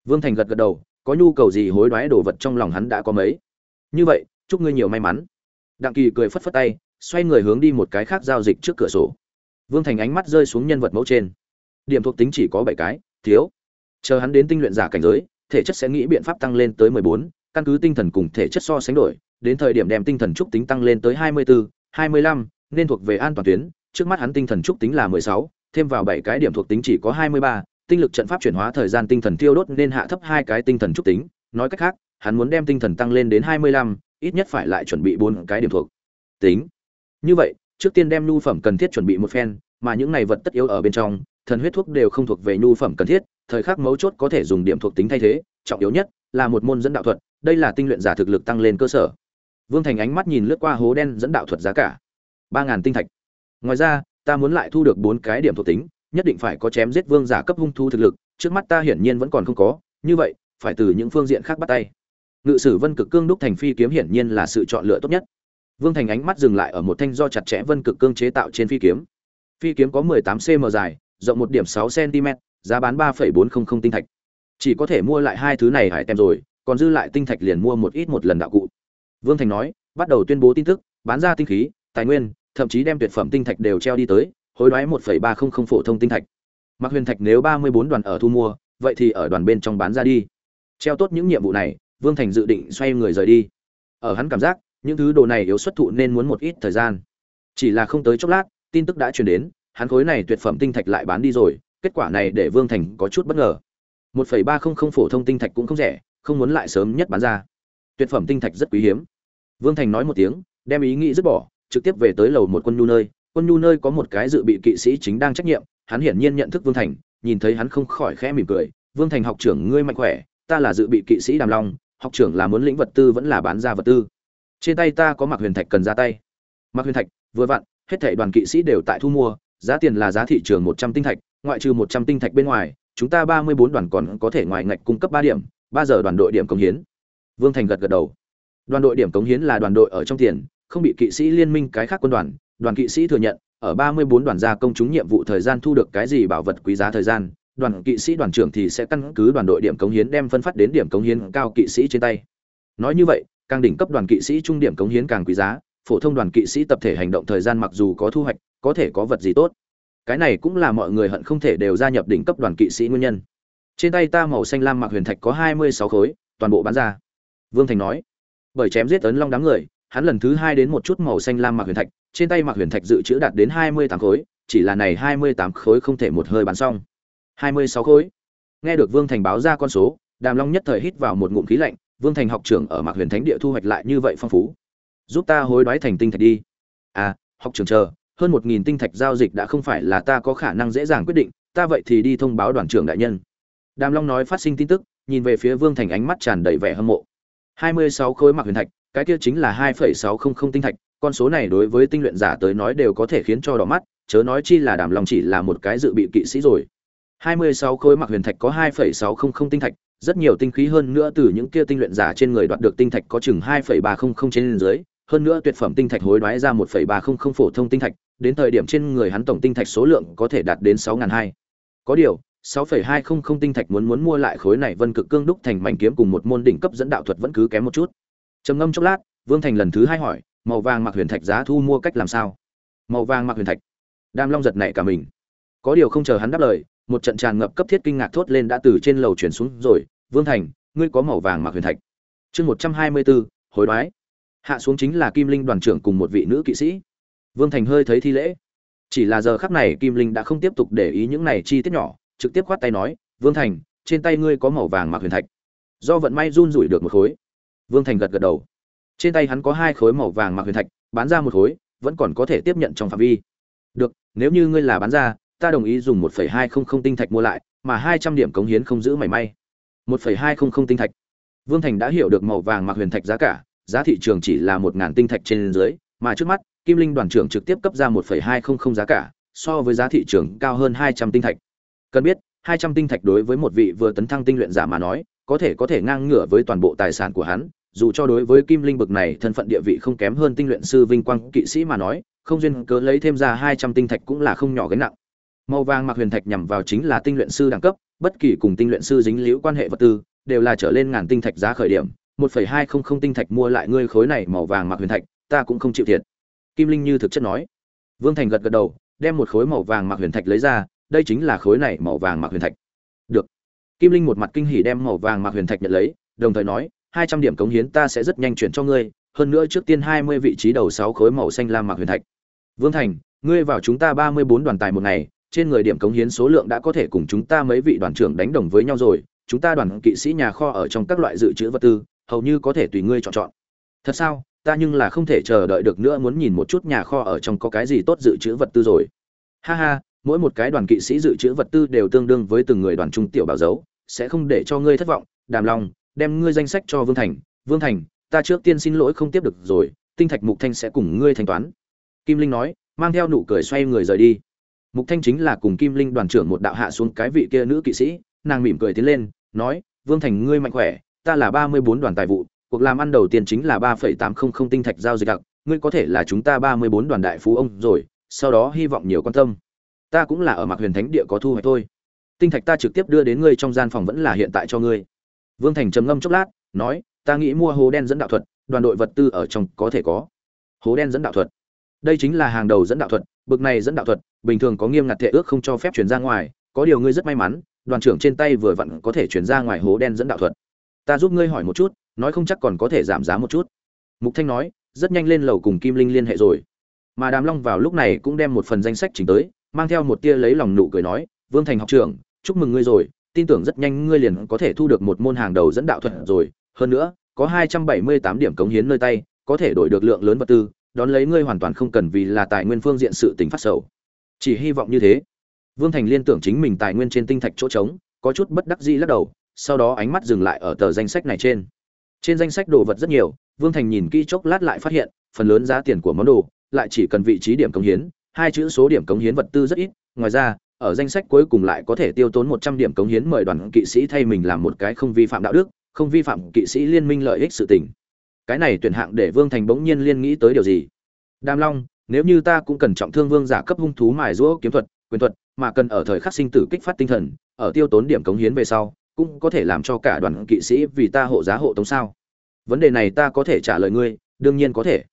Vương thành gật gật đầu, có nhu cầu gì hối đoái đồ vật trong lòng hắn đã có mấy. Như vậy, chúc ngươi nhiều may mắn. Đặng kỳ cười phất phất tay, xoay người hướng đi một cái khác giao dịch trước cửa sổ. Vương thành ánh mắt rơi xuống nhân vật mẫu trên. Điểm thuộc tính chỉ có bảy cái, thiếu. Chờ hắn đến tinh luyện giả cảnh giới, thể chất sẽ nghĩ biện pháp tăng lên tới mười bốn căn cứ tinh thần cùng thể chất so sánh đổi, đến thời điểm đem tinh thần trúc tính tăng lên tới hai mươi bốn hai mươi lăm, nên thuộc về an toàn tuyến. Trước mắt hắn tinh thần trúc tính là mười sáu, thêm vào bảy cái điểm thuộc tính chỉ có hai mươi ba, tinh lực trận pháp chuyển hóa thời gian tinh thần tiêu đốt nên hạ thấp hai cái tinh thần trúc tính. Nói cách khác, hắn muốn đem tinh thần tăng lên đến hai mươi lăm, ít nhất phải lại chuẩn bị bốn cái điểm thuộc. Tính. Như vậy, trước tiên đem nhu phẩm cần thiết chuẩn bị một phen, mà những này vật tất yếu ở bên trong, thần huyết thuốc đều không thuộc về nhu phẩm cần thiết, thời khắc mấu chốt có thể dùng điểm thuộc tính thay thế, trọng yếu nhất là một môn dẫn đạo thuật đây là tinh luyện giả thực lực tăng lên cơ sở. Vương thành ánh mắt nhìn lướt qua hố đen dẫn đạo thuật giá cả. Ba ngàn tinh thạch. Ngoài ra ta muốn lại thu được bốn cái điểm thuộc tính nhất định phải có chém giết vương giả cấp hung thu thực lực trước mắt ta hiển nhiên vẫn còn không có như vậy phải từ những phương diện khác bắt tay. Ngự sử vân cực cương đúc thành phi kiếm hiển nhiên là sự chọn lựa tốt nhất. Vương thành ánh mắt dừng lại ở một thanh do chặt chẽ vân cực cương chế tạo trên phi kiếm. Phi kiếm có 18 cm dài rộng 1 điểm 6 cm giá bán 3,400 tinh thạch chỉ có thể mua lại hai thứ này hải tem rồi còn dư lại tinh thạch liền mua một ít một lần đạo cụ. Vương thành nói bắt đầu tuyên bố tin tức bán ra tinh khí tài nguyên thậm chí đem tuyệt phẩm tinh thạch đều treo đi tới hối đoái 1,300 phổ thông tinh thạch. Mặc huyền thạch nếu 34 đoàn ở thu mua vậy thì ở đoàn bên trong bán ra đi. Treo tốt những nhiệm vụ này vương thành dự định xoay người rời đi. Ở hắn cảm giác những thứ đồ này yếu xuất thụ nên muốn một ít thời gian. Chỉ là không tới chốc lát tin tức đã truyền đến hắn khối này tuyệt phẩm tinh thạch lại bán đi rồi kết quả này để vương thành có chút bất ngờ một phẩy ba không không phổ thông tinh thạch cũng không rẻ, không muốn lại sớm nhất bán ra. Tuyệt phẩm tinh thạch rất quý hiếm. Vương thành nói một tiếng, đem ý nghĩ dứt bỏ, trực tiếp về tới lầu một quân nhu nơi. Quân nhu nơi có một cái dự bị kỵ sĩ chính đang trách nhiệm, hắn hiển nhiên nhận thức vương thành, nhìn thấy hắn không khỏi khẽ mỉm cười. Vương thành học trưởng ngươi mạnh khỏe, ta là dự bị kỵ sĩ đàm long, học trưởng là muốn lĩnh vật tư vẫn là bán ra vật tư. Trên tay ta có mặc huyền thạch cần ra tay. Mặc huyền thạch, vừa vặn, hết thảy đoàn kỵ sĩ đều tại thu mua, giá tiền là giá thị trường một trăm tinh thạch, ngoại trừ một trăm tinh thạch bên ngoài chúng ta ba mươi bốn đoàn còn có thể ngoài ngạch cung cấp ba điểm, ba giờ đoàn đội điểm cống hiến. Vương thành gật gật đầu. Đoàn đội điểm cống hiến là đoàn đội ở trong tiền, không bị kỵ sĩ liên minh cái khác quân đoàn. Đoàn kỵ sĩ thừa nhận, ở ba mươi bốn đoàn gia công chúng nhiệm vụ thời gian thu được cái gì bảo vật quý giá thời gian, đoàn kỵ sĩ đoàn trưởng thì sẽ căn cứ đoàn đội điểm cống hiến đem phân phát đến điểm cống hiến cao kỵ sĩ trên tay. Nói như vậy, càng đỉnh cấp đoàn kỵ sĩ trung điểm cống hiến càng quý giá, phổ thông đoàn kỵ sĩ tập thể hành động thời gian mặc dù có thu hoạch, có thể có vật gì tốt cái này cũng là mọi người hận không thể đều gia nhập đỉnh cấp đoàn kỵ sĩ nguyên nhân. Trên tay ta màu xanh lam mặc huyền thạch có hai mươi sáu khối, toàn bộ bán ra. Vương thành nói, bởi chém giết ấn long đám người, hắn lần thứ hai đến một chút màu xanh lam mặc huyền thạch, trên tay mặc huyền thạch dự trữ đạt đến hai mươi tám khối, chỉ là này hai mươi tám khối không thể một hơi bán xong. hai mươi sáu khối. Nghe được vương thành báo ra con số, đàm long nhất thời hít vào một ngụm khí lạnh, vương thành học trưởng ở mạc huyền thánh địa thu hoạch lại như vậy phong phú. Giúp ta hối đoái thành tinh thạch đi. À học trưởng chờ hơn một nghìn tinh thạch giao dịch đã không phải là ta có khả năng dễ dàng quyết định ta vậy thì đi thông báo đoàn trưởng đại nhân. Đàm long nói phát sinh tin tức nhìn về phía vương thành ánh mắt tràn đầy vẻ hâm mộ. Hai mươi sáu khối mặc huyền thạch cái kia chính là hai phẩy sáu không không tinh thạch con số này đối với tinh luyện giả tới nói đều có thể khiến cho đỏ mắt chớ nói chi là đàm long chỉ là một cái dự bị kỵ sĩ rồi. Hai mươi sáu khối mặc huyền thạch có hai phẩy sáu không không tinh thạch rất nhiều tinh khí hơn nữa từ những kia tinh luyện giả trên người đoạt được tinh thạch có chừng 2.300 trên dưới, hơn nữa tuyệt phẩm tinh thạch hối đoái ra 1.300 phổ thông tinh thạch, đến thời điểm trên người hắn tổng tinh thạch số lượng có thể đạt đến 6200. Có điều, 6.200 tinh thạch muốn muốn mua lại khối này Vân Cực Cương đúc thành mảnh kiếm cùng một môn đỉnh cấp dẫn đạo thuật vẫn cứ kém một chút. Trầm ngâm chốc lát, Vương Thành lần thứ hai hỏi, màu vàng mặc huyền thạch giá thu mua cách làm sao? Màu vàng mặc huyền thạch. Đam Long giật nảy cả mình. Có điều không chờ hắn đáp lời, một trận tràn ngập cấp thiết kinh ngạc thốt lên đã từ trên lầu chuyển xuống rồi vương thành ngươi có màu vàng mặc huyền thạch chương một trăm hai mươi bốn hối đoái hạ xuống chính là kim linh đoàn trưởng cùng một vị nữ kỵ sĩ vương thành hơi thấy thi lễ. Chỉ là giờ khắc này kim linh đã không tiếp tục để ý những này chi tiết nhỏ trực tiếp khoát tay nói vương thành trên tay ngươi có màu vàng mạc huyền thạch. Do vận may run rủi được một khối. Vương thành gật gật đầu. Trên tay hắn có hai khối màu vàng mạc huyền thạch bán ra một khối vẫn còn có thể tiếp nhận trong phạm vi. Được nếu như ngươi là bán ra ta đồng ý dùng 1.200 tinh thạch mua lại, mà 200 điểm cống hiến không giữ mảy may. 1.200 tinh thạch. Vương Thành đã hiểu được màu vàng mạc huyền thạch giá cả, giá thị trường chỉ là 1000 tinh thạch trên dưới, mà trước mắt, Kim Linh đoàn trưởng trực tiếp cấp ra 1.200 giá cả, so với giá thị trường cao hơn 200 tinh thạch. Cần biết, hai trăm tinh thạch đối với một vị vừa tấn thăng tinh luyện giả mà nói có thể có thể ngang ngửa với toàn bộ tài sản của hắn dù cho đối với kim linh bực này thân phận địa vị không kém hơn tinh luyện sư vinh quang kỵ sĩ mà nói không duyên cớ lấy thêm ra hai trăm tinh thạch cũng là không nhỏ gánh nặng. Màu vàng mặc huyền thạch nhằm vào chính là tinh luyện sư đẳng cấp bất kỳ cùng tinh luyện sư dính liễu quan hệ vật tư đều là trở lên ngàn tinh thạch giá khởi điểm. Một phẩy hai không không tinh thạch mua lại ngươi khối này màu vàng mặc huyền thạch ta cũng không chịu thiệt kim linh như thực chất nói. Vương thành gật gật đầu, đem một khối màu vàng mạc huyền thạch lấy ra, đây chính là khối này màu vàng mạc huyền thạch. Được. Kim linh một mặt kinh hỉ đem màu vàng mạc huyền thạch nhận lấy, đồng thời nói, hai trăm điểm cống hiến ta sẽ rất nhanh chuyển cho ngươi, hơn nữa trước tiên hai mươi vị trí đầu sáu khối màu xanh lam mạc huyền thạch. Vương thành, ngươi vào chúng ta ba mươi bốn đoàn tài một ngày, trên người điểm cống hiến số lượng đã có thể cùng chúng ta mấy vị đoàn trưởng đánh đồng với nhau rồi, chúng ta đoàn kỵ sĩ nhà kho ở trong các loại dự trữ vật tư, hầu như có thể tùy ngươi chọn chọn. Thật sao? Ta nhưng là không thể chờ đợi được nữa muốn nhìn một chút nhà kho ở trong có cái gì tốt dự trữ vật tư rồi. Ha ha, mỗi một cái đoàn kỵ sĩ dự trữ vật tư đều tương đương với từng người đoàn trung tiểu bảo dấu sẽ không để cho ngươi thất vọng. Đàm lòng đem ngươi danh sách cho vương thành. Vương thành, ta trước tiên xin lỗi không tiếp được rồi, tinh thạch mục thanh sẽ cùng ngươi thanh toán. Kim linh nói, mang theo nụ cười xoay người rời đi. Mục thanh chính là cùng kim linh đoàn trưởng một đạo hạ xuống cái vị kia nữ kỵ sĩ, nàng mỉm cười tiến lên, nói, vương thành, ngươi mạnh khỏe, ta là ba mươi bốn đoàn tài vụ cuộc làm ăn đầu tiên chính là ba phẩy tám không không tinh thạch giao dịch đặc ngươi có thể là chúng ta ba mươi bốn đoàn đại phú ông rồi, sau đó hy vọng nhiều quan tâm. Ta cũng là ở mạc huyền thánh địa có thu hoạch thôi. Tinh thạch ta trực tiếp đưa đến ngươi trong gian phòng vẫn là hiện tại cho ngươi. Vương thành trầm ngâm chốc lát, nói, ta nghĩ mua hố đen dẫn đạo thuật, đoàn đội vật tư ở trong có thể có. Hố đen dẫn đạo thuật? Đây chính là hàng đầu dẫn đạo thuật, bực này dẫn đạo thuật, bình thường có nghiêm ngặt thệ ước không cho phép chuyển ra ngoài, có điều ngươi rất may mắn, đoàn trưởng trên tay vừa vặn có thể chuyển ra ngoài hố đen dẫn đạo thuật. Ta giúp ngươi hỏi một chút nói không chắc còn có thể giảm giá một chút. Mục thanh nói, rất nhanh lên lầu cùng kim linh liên hệ rồi. Mà đàm long vào lúc này cũng đem một phần danh sách chỉnh tới, mang theo một tia lấy lòng nụ cười nói, vương thành học trưởng, chúc mừng ngươi rồi, tin tưởng rất nhanh ngươi liền có thể thu được một môn hàng đầu dẫn đạo thuật rồi. Hơn nữa, có 278 điểm cống hiến nơi tay, có thể đổi được lượng lớn vật tư, đón lấy ngươi hoàn toàn không cần vì là tài nguyên phương diện sự tình phát sầu. Chỉ hy vọng như thế. Vương thành liên tưởng chính mình tài nguyên trên tinh thạch chỗ trống, có chút bất đắc dĩ lắc đầu, sau đó ánh mắt dừng lại ở tờ danh sách này trên trên danh sách đồ vật rất nhiều, vương thành nhìn kỹ chốc lát lại phát hiện, phần lớn giá tiền của món đồ, lại chỉ cần vị trí điểm cống hiến, hai chữ số điểm cống hiến vật tư rất ít. Ngoài ra, ở danh sách cuối cùng lại có thể tiêu tốn một trăm điểm cống hiến mời đoàn kỵ sĩ thay mình làm một cái không vi phạm đạo đức, không vi phạm kỵ sĩ liên minh lợi ích sự tình. Cái này tuyển hạng để vương thành bỗng nhiên liên nghĩ tới điều gì? Đam long, nếu như ta cũng cần trọng thương vương giả cấp hung thú mài giũa kiếm thuật, quyền thuật, mà cần ở thời khắc sinh tử kích phát tinh thần, ở tiêu tốn điểm cống hiến về sau cũng có thể làm cho cả đoàn kỵ sĩ vì ta hộ giá hộ tống sao? Vấn đề này ta có thể trả lời ngươi đương nhiên có thể.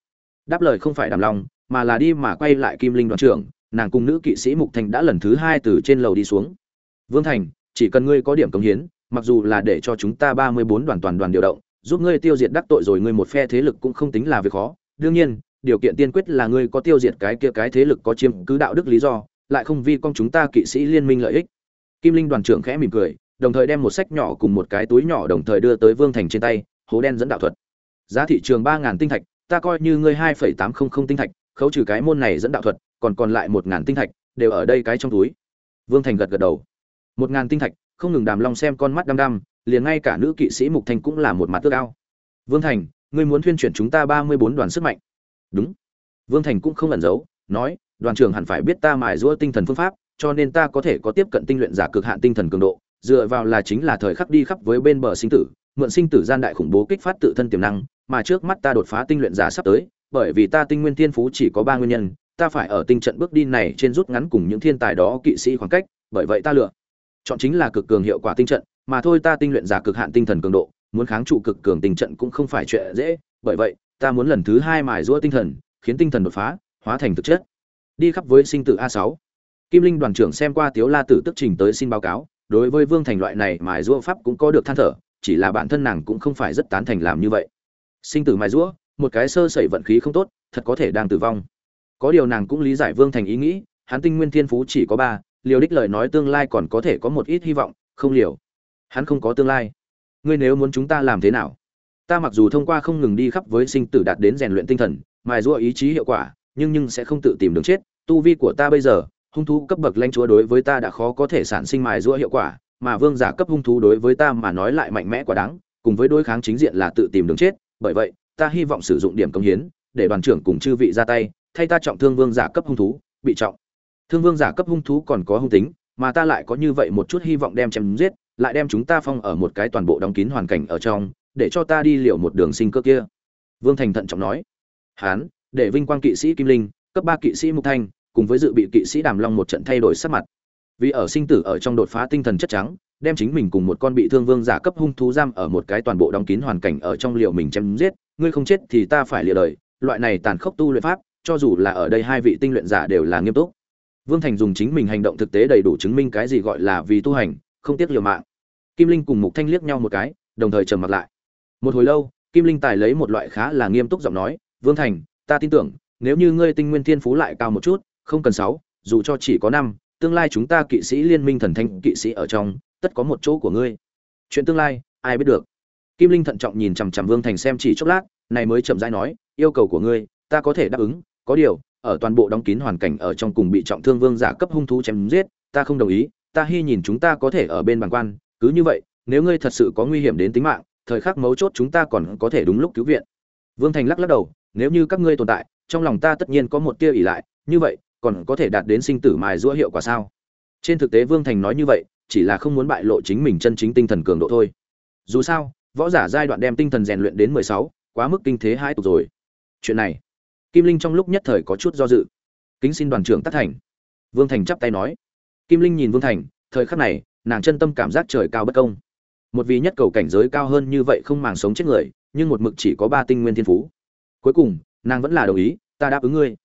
Đáp lời không phải đàm lòng, mà là đi mà quay lại kim linh đoàn trưởng nàng cùng nữ kỵ sĩ mục thành đã lần thứ hai từ trên lầu đi xuống. Vương thành chỉ cần ngươi có điểm cống hiến mặc dù là để cho chúng ta ba mươi bốn đoàn toàn đoàn điều động giúp ngươi tiêu diệt đắc tội rồi ngươi một phe thế lực cũng không tính là việc khó. Đương nhiên điều kiện tiên quyết là ngươi có tiêu diệt cái kia cái thế lực có chiếm cứ đạo đức lý do lại không vi con chúng ta kỵ sĩ liên minh lợi ích. Kim linh đoàn trưởng khẽ mỉm cười đồng thời đem một sách nhỏ cùng một cái túi nhỏ đồng thời đưa tới vương thành trên tay, hố đen dẫn đạo thuật. Giá thị trường ba ngàn tinh thạch, ta coi như ngươi hai phẩy tám không không tinh thạch, khấu trừ cái môn này dẫn đạo thuật, còn còn lại một ngàn tinh thạch, đều ở đây cái trong túi. Vương thành gật gật đầu. một ngàn tinh thạch, không ngừng đàm long xem con mắt đăm đăm, liền ngay cả nữ kỵ sĩ mục thành cũng là một mặt tước ao. Vương thành, ngươi muốn tuyên chuyển chúng ta ba mươi bốn đoàn sức mạnh. Đúng. Vương thành cũng không ẩn giấu, nói, đoàn trưởng hẳn phải biết ta mài giũa tinh thần phương pháp, cho nên ta có thể có tiếp cận tinh luyện giả cực hạn tinh thần cường độ dựa vào là chính là thời khắc đi khắp với bên bờ sinh tử, mượn sinh tử gian đại khủng bố kích phát tự thân tiềm năng, mà trước mắt ta đột phá tinh luyện giả sắp tới, bởi vì ta tinh nguyên thiên phú chỉ có ba nguyên nhân, ta phải ở tinh trận bước đi này trên rút ngắn cùng những thiên tài đó kỵ sĩ khoảng cách, bởi vậy ta lựa chọn chính là cực cường hiệu quả tinh trận, mà thôi ta tinh luyện giả cực hạn tinh thần cường độ, muốn kháng trụ cực cường tinh trận cũng không phải chuyện dễ, bởi vậy, ta muốn lần thứ hai mài giũa tinh thần, khiến tinh thần đột phá, hóa thành thực chất. Đi khắp với sinh tử a sáu. Kim linh đoàn trưởng xem qua tiếu la tử tức trình tới xin báo cáo đối với vương thành loại này mài giũa pháp cũng có được than thở, chỉ là bản thân nàng cũng không phải rất tán thành làm như vậy. Sinh tử mài giũa, một cái sơ sẩy vận khí không tốt, thật có thể đang tử vong. Có điều nàng cũng lý giải vương thành ý nghĩ, hắn tinh nguyên thiên phú chỉ có ba, liều đích lời nói tương lai còn có thể có một ít hy vọng, không liều. Hắn không có tương lai. Ngươi nếu muốn chúng ta làm thế nào? Ta mặc dù thông qua không ngừng đi khắp với sinh tử đạt đến rèn luyện tinh thần mài giũa ý chí hiệu quả, nhưng nhưng sẽ không tự tìm đường chết, tu vi của ta bây giờ hung thú cấp bậc lãnh chúa đối với ta đã khó có thể sản sinh mài giũa hiệu quả, mà vương giả cấp hung thú đối với ta mà nói lại mạnh mẽ quá đáng, cùng với đối kháng chính diện là tự tìm đường chết, bởi vậy, ta hy vọng sử dụng điểm công hiến, để đoàn trưởng cùng chư vị ra tay, thay ta trọng thương vương giả cấp hung thú, bị trọng. Thương vương giả cấp hung thú còn có hung tính, mà ta lại có như vậy một chút hy vọng đem chém giết, lại đem chúng ta phong ở một cái toàn bộ đóng kín hoàn cảnh ở trong, để cho ta đi liệu một đường sinh cơ kia. Vương thành thận trọng nói. Hán, để vinh quang kỵ sĩ kim linh, cấp ba kỵ sĩ mục thanh cùng với dự bị kỵ sĩ đàm long một trận thay đổi sắc mặt. Vì ở sinh tử ở trong đột phá tinh thần chất trắng, đem chính mình cùng một con bị thương vương giả cấp hung thú giam ở một cái toàn bộ đóng kín hoàn cảnh ở trong liệu mình chém giết, ngươi không chết thì ta phải lìa đời, loại này tàn khốc tu luyện pháp, cho dù là ở đây hai vị tinh luyện giả đều là nghiêm túc. Vương thành dùng chính mình hành động thực tế đầy đủ chứng minh cái gì gọi là vì tu hành, không tiếc liều mạng. Kim linh cùng mục thanh liếc nhau một cái, đồng thời trầm mặt lại. Một hồi lâu, kim linh tài lấy một loại khá là nghiêm túc giọng nói, vương thành, ta tin tưởng, nếu như ngươi tinh nguyên thiên phú lại cao một chút không cần sáu, dù cho chỉ có năm, tương lai chúng ta kỵ sĩ liên minh thần thanh kỵ sĩ ở trong, tất có một chỗ của ngươi. Chuyện tương lai, ai biết được. Kim linh thận trọng nhìn chằm chằm vương thành xem chỉ chốc lát, này mới chậm rãi nói, yêu cầu của ngươi, ta có thể đáp ứng, có điều, ở toàn bộ đóng kín hoàn cảnh ở trong cùng bị trọng thương vương giả cấp hung thú chém giết, ta không đồng ý, ta hy nhìn chúng ta có thể ở bên bàn quan, cứ như vậy, nếu ngươi thật sự có nguy hiểm đến tính mạng, thời khắc mấu chốt chúng ta còn có thể đúng lúc cứu viện. Vương thành lắc lắc đầu, nếu như các ngươi tồn tại, trong lòng ta tất nhiên có một tia ỉ lại, như vậy còn có thể đạt đến sinh tử mài giũa hiệu quả sao? Trên thực tế vương thành nói như vậy, chỉ là không muốn bại lộ chính mình chân chính tinh thần cường độ thôi. Dù sao, võ giả giai đoạn đem tinh thần rèn luyện đến mười sáu, quá mức kinh thế hai tục rồi. Chuyện này, kim linh trong lúc nhất thời có chút do dự. Kính xin đoàn trưởng tác thành. Vương thành chắp tay nói. Kim linh nhìn vương thành, thời khắc này, nàng chân tâm cảm giác trời cao bất công. Một vì nhất cầu cảnh giới cao hơn như vậy không màng sống chết người, nhưng một mực chỉ có ba tinh nguyên thiên phú. Cuối cùng, nàng vẫn là đồng ý, ta đáp ứng ngươi.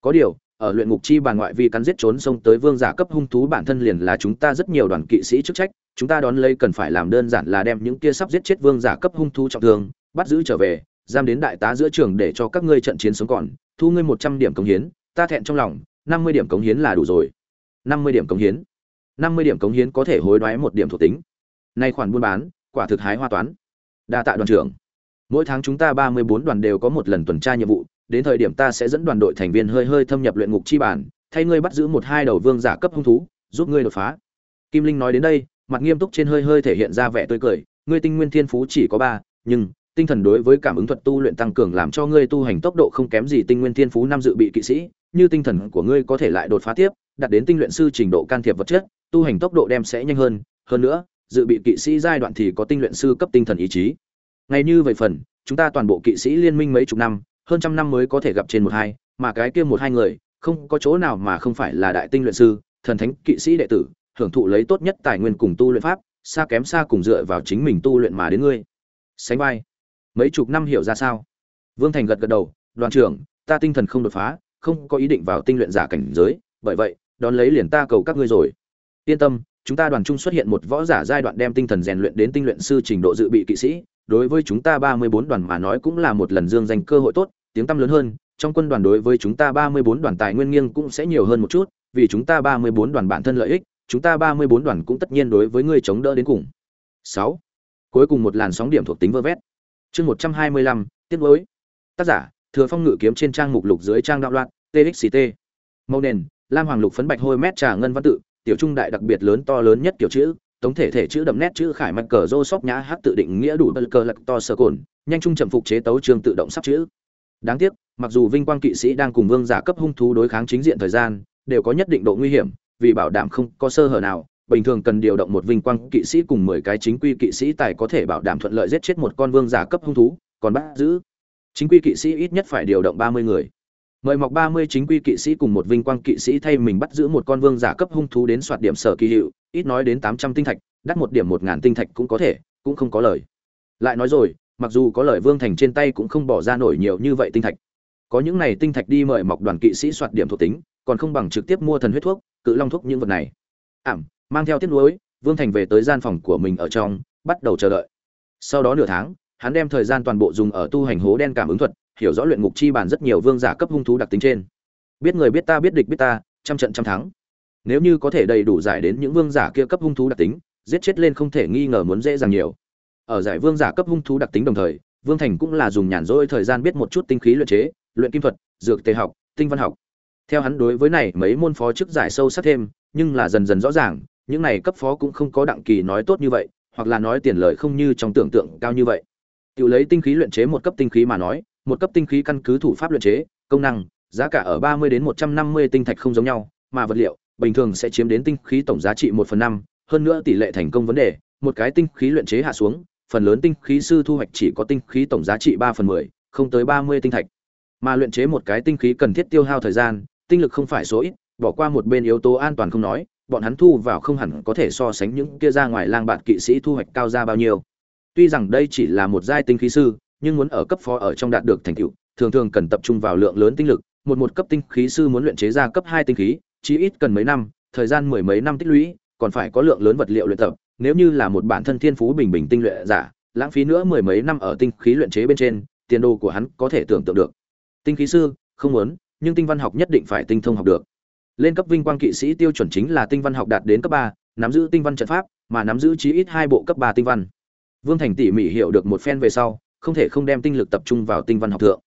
Có điều ở luyện ngục chi bàn ngoại vi cắn giết trốn xông tới vương giả cấp hung thú bản thân liền là chúng ta rất nhiều đoàn kỵ sĩ chức trách, chúng ta đón lấy cần phải làm đơn giản là đem những kia sắp giết chết vương giả cấp hung thú trọng thương, bắt giữ trở về, giam đến đại tá giữa trường để cho các ngươi trận chiến sống còn, thu ngươi một trăm điểm cống hiến, ta thẹn trong lòng, năm mươi điểm cống hiến là đủ rồi. năm mươi điểm cống hiến. năm mươi điểm cống hiến có thể hối đoái một điểm thuộc tính. Nay khoản buôn bán, quả thực hái hoa toán. Đa tạ đoàn trưởng. Mỗi tháng chúng ta ba mươi bốn đoàn đều có một lần tuần tra nhiệm vụ đến thời điểm ta sẽ dẫn đoàn đội thành viên hơi hơi thâm nhập luyện ngục chi bản, thay ngươi bắt giữ một hai đầu vương giả cấp hung thú, giúp ngươi đột phá. Kim linh nói đến đây, mặt nghiêm túc trên hơi hơi thể hiện ra vẻ tươi cười, ngươi tinh nguyên thiên phú chỉ có ba, nhưng tinh thần đối với cảm ứng thuật tu luyện tăng cường làm cho ngươi tu hành tốc độ không kém gì tinh nguyên thiên phú năm dự bị kỵ sĩ, như tinh thần của ngươi có thể lại đột phá tiếp, đạt đến tinh luyện sư trình độ can thiệp vật chất, tu hành tốc độ đem sẽ nhanh hơn hơn nữa, dự bị kỵ sĩ giai đoạn thì có tinh luyện sư cấp tinh thần ý chí. Ngay như vậy phần, chúng ta toàn bộ kỵ sĩ liên minh mấy chục năm hơn trăm năm mới có thể gặp trên một hai, mà cái kia một hai người, không có chỗ nào mà không phải là đại tinh luyện sư, thần thánh, kỵ sĩ đệ tử, hưởng thụ lấy tốt nhất tài nguyên cùng tu luyện pháp, xa kém xa cùng dựa vào chính mình tu luyện mà đến ngươi. Sánh vai. Mấy chục năm hiểu ra sao? Vương thành gật gật đầu, đoàn trưởng, ta tinh thần không đột phá, không có ý định vào tinh luyện giả cảnh giới, bởi vậy, đón lấy liền ta cầu các ngươi rồi. Yên tâm, chúng ta đoàn trung xuất hiện một võ giả giai đoạn đem tinh thần rèn luyện đến tinh luyện sư trình độ dự bị kỵ sĩ, đối với chúng ta ba mươi bốn đoàn mà nói cũng là một lần dương danh cơ hội tốt tiếng tăm lớn hơn, trong quân đoàn đối với chúng ta ba mươi bốn đoàn tài nguyên nghiêng cũng sẽ nhiều hơn một chút, vì chúng ta ba mươi bốn đoàn bản thân lợi ích, chúng ta ba mươi bốn đoàn cũng tất nhiên đối với ngươi chống đỡ đến cùng. Sáu. Cuối cùng một làn sóng điểm thuộc tính vơ vét. Chương một trăm hai mươi lăm, tiết mới tác giả, thừa phong ngự kiếm trên trang mục lục dưới trang đạo loạn TXT. màu nền, lam hoàng lục phấn bạch hôi mét trà ngân văn tự, tiểu trung đại đặc biệt lớn to lớn nhất tiểu chữ, tổng thể thể chữ đậm nét chữ khải mạch cờ rô sóc nhã hát tự định nghĩa đủ bờ cờ lật to sơ cồn, nhanh trung chậm phục chế tấu trường tự động sắp chữ đáng tiếc, mặc dù vinh quang kỵ sĩ đang cùng vương giả cấp hung thú đối kháng chính diện thời gian, đều có nhất định độ nguy hiểm, vì bảo đảm không có sơ hở nào, bình thường cần điều động một vinh quang kỵ sĩ cùng mười cái chính quy kỵ sĩ tài có thể bảo đảm thuận lợi giết chết một con vương giả cấp hung thú, còn bắt giữ. Chính quy kỵ sĩ ít nhất phải điều động ba mươi người. Mời mọc ba mươi chính quy kỵ sĩ cùng một vinh quang kỵ sĩ thay mình bắt giữ một con vương giả cấp hung thú đến soạt điểm sở kỳ hiệu, ít nói đến tám trăm tinh thạch, đắt một điểm một ngàn tinh thạch cũng có thể, cũng không có lời. Lại nói rồi mặc dù có lời vương thành trên tay cũng không bỏ ra nổi nhiều như vậy tinh thạch. Có những này tinh thạch đi mời mọc đoàn kỵ sĩ soạt điểm thuộc tính, còn không bằng trực tiếp mua thần huyết thuốc, cự long thuốc những vật này. Ảm, mang theo tiết nuối, vương thành về tới gian phòng của mình ở trong, bắt đầu chờ đợi. Sau đó nửa tháng, hắn đem thời gian toàn bộ dùng ở tu hành hố đen cảm ứng thuật, hiểu rõ luyện ngục chi bản rất nhiều vương giả cấp hung thú đặc tính trên. Biết người biết ta, biết địch biết ta, trăm trận trăm thắng. Nếu như có thể đầy đủ giải đến những vương giả kia cấp hung thú đặc tính, giết chết lên không thể nghi ngờ muốn dễ dàng nhiều ở giải vương giả cấp hung thú đặc tính đồng thời, vương thành cũng là dùng nhàn rỗi thời gian biết một chút tinh khí luyện chế, luyện kim thuật, dược tề học, tinh văn học. Theo hắn đối với này, mấy môn phó chức giải sâu sắc thêm, nhưng là dần dần rõ ràng, những này cấp phó cũng không có đặng kỳ nói tốt như vậy, hoặc là nói tiền lợi không như trong tưởng tượng cao như vậy. Tự lấy tinh khí luyện chế một cấp tinh khí mà nói, một cấp tinh khí căn cứ thủ pháp luyện chế, công năng, giá cả ở ba mươi đến một trăm năm mươi tinh thạch không giống nhau, mà vật liệu, bình thường sẽ chiếm đến tinh khí tổng giá trị một phần năm, hơn nữa tỷ lệ thành công vấn đề, một cái tinh khí luyện chế hạ xuống phần lớn tinh khí sư thu hoạch chỉ có tinh khí tổng giá trị ba phần mười, không tới ba mươi tinh thạch. Mà luyện chế một cái tinh khí cần thiết tiêu hao thời gian, tinh lực không phải số ít, bỏ qua một bên yếu tố an toàn không nói, bọn hắn thu vào không hẳn có thể so sánh những kia ra ngoài lang bạt kỵ sĩ thu hoạch cao ra bao nhiêu. Tuy rằng đây chỉ là một giai tinh khí sư, nhưng muốn ở cấp phó ở trong đạt được thành tựu, thường thường cần tập trung vào lượng lớn tinh lực, một một cấp tinh khí sư muốn luyện chế ra cấp hai tinh khí, chí ít cần mấy năm, thời gian mười mấy năm tích lũy, còn phải có lượng lớn vật liệu luyện tập nếu như là một bản thân thiên phú bình bình tinh luyện giả, lãng phí nữa mười mấy năm ở tinh khí luyện chế bên trên, tiền đồ của hắn có thể tưởng tượng được. Tinh khí sư, không muốn, nhưng tinh văn học nhất định phải tinh thông học được. Lên cấp vinh quang kỵ sĩ tiêu chuẩn chính là tinh văn học đạt đến cấp ba, nắm giữ tinh văn trận pháp, mà nắm giữ chí ít hai bộ cấp ba tinh văn. Vương thành tỉ mỉ hiểu được một phen về sau, không thể không đem tinh lực tập trung vào tinh văn học thượng.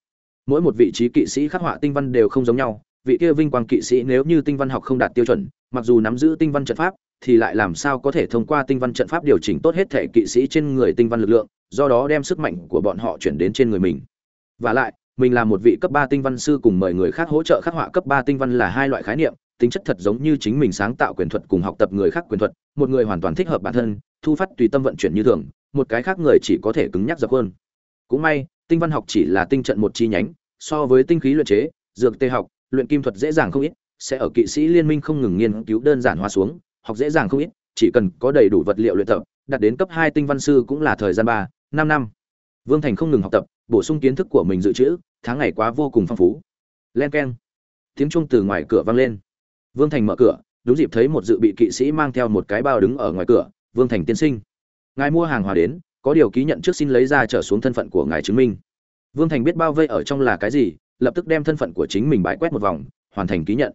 Mỗi một vị trí kỵ sĩ khắc họa tinh văn đều không giống nhau, vị kia vinh quang kỵ sĩ nếu như tinh văn học không đạt tiêu chuẩn mặc dù nắm giữ tinh văn trận pháp, thì lại làm sao có thể thông qua tinh văn trận pháp điều chỉnh tốt hết thể kỵ sĩ trên người tinh văn lực lượng, do đó đem sức mạnh của bọn họ chuyển đến trên người mình. Và lại, mình là một vị cấp ba tinh văn sư cùng mời người khác hỗ trợ khắc họa cấp ba tinh văn là hai loại khái niệm, tính chất thật giống như chính mình sáng tạo quyền thuật cùng học tập người khác quyền thuật, một người hoàn toàn thích hợp bản thân, thu phát tùy tâm vận chuyển như thường, một cái khác người chỉ có thể cứng nhắc dập hơn cũng may, tinh văn học chỉ là tinh trận một chi nhánh, so với tinh khí luyện chế, dược tê học, luyện kim thuật dễ dàng không ít sẽ ở kỵ sĩ liên minh không ngừng nghiên cứu đơn giản hóa xuống, học dễ dàng không ít, chỉ cần có đầy đủ vật liệu luyện tập, đạt đến cấp hai tinh văn sư cũng là thời gian ba, năm năm. Vương thành không ngừng học tập, bổ sung kiến thức của mình dự trữ, tháng ngày quá vô cùng phong phú. Len keng. tiếng chuông từ ngoài cửa vang lên. Vương thành mở cửa, đúng dịp thấy một dự bị kỵ sĩ mang theo một cái bao đứng ở ngoài cửa, vương thành tiên sinh. Ngài mua hàng hóa đến, có điều ký nhận trước xin lấy ra trở xuống thân phận của ngài chứng minh. Vương thành biết bao vây ở trong là cái gì, lập tức đem thân phận của chính mình bãi quét một vòng, hoàn thành ký nhận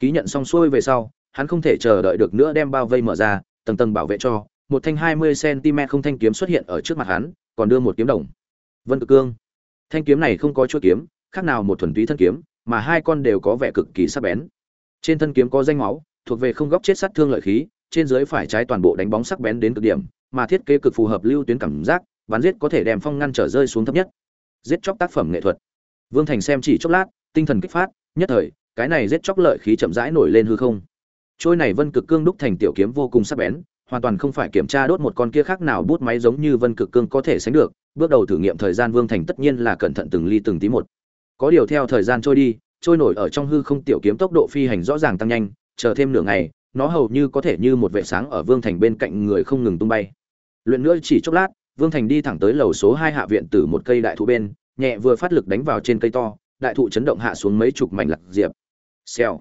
ký nhận xong xuôi về sau, hắn không thể chờ đợi được nữa đem bao vây mở ra, tầng tầng bảo vệ cho, một thanh hai mươi cm không thanh kiếm xuất hiện ở trước mặt hắn, còn đưa một kiếm đồng. Vân cực cương. Thanh kiếm này không có chuỗi kiếm, khác nào một thuần túy thân kiếm, mà hai con đều có vẻ cực kỳ sắc bén. Trên thân kiếm có danh máu, thuộc về không góc chết sát thương lợi khí, trên dưới phải trái toàn bộ đánh bóng sắc bén đến cực điểm, mà thiết kế cực phù hợp lưu tuyến cảm giác, bắn giết có thể đem phong ngăn trở rơi xuống thấp nhất. Giết chóc tác phẩm nghệ thuật. Vương thành xem chỉ chốc lát, tinh thần kích phát, nhất thời cái này giết chóc lợi khí chậm rãi nổi lên hư không. Trôi này vân cực cương đúc thành tiểu kiếm vô cùng sắc bén, hoàn toàn không phải kiểm tra đốt một con kia khác nào bút máy giống như vân cực cương có thể sánh được, bước đầu thử nghiệm thời gian vương thành tất nhiên là cẩn thận từng ly từng tí một. Có điều theo thời gian trôi đi, trôi nổi ở trong hư không tiểu kiếm tốc độ phi hành rõ ràng tăng nhanh, chờ thêm nửa ngày, nó hầu như có thể như một vệ sáng ở vương thành bên cạnh người không ngừng tung bay. Luyện nữa chỉ chốc lát, vương thành đi thẳng tới lầu số hai hạ viện từ một cây đại thụ bên, nhẹ vừa phát lực đánh vào trên cây to, đại thụ chấn động hạ xuống mấy chục mảnh lạc diệp xèo.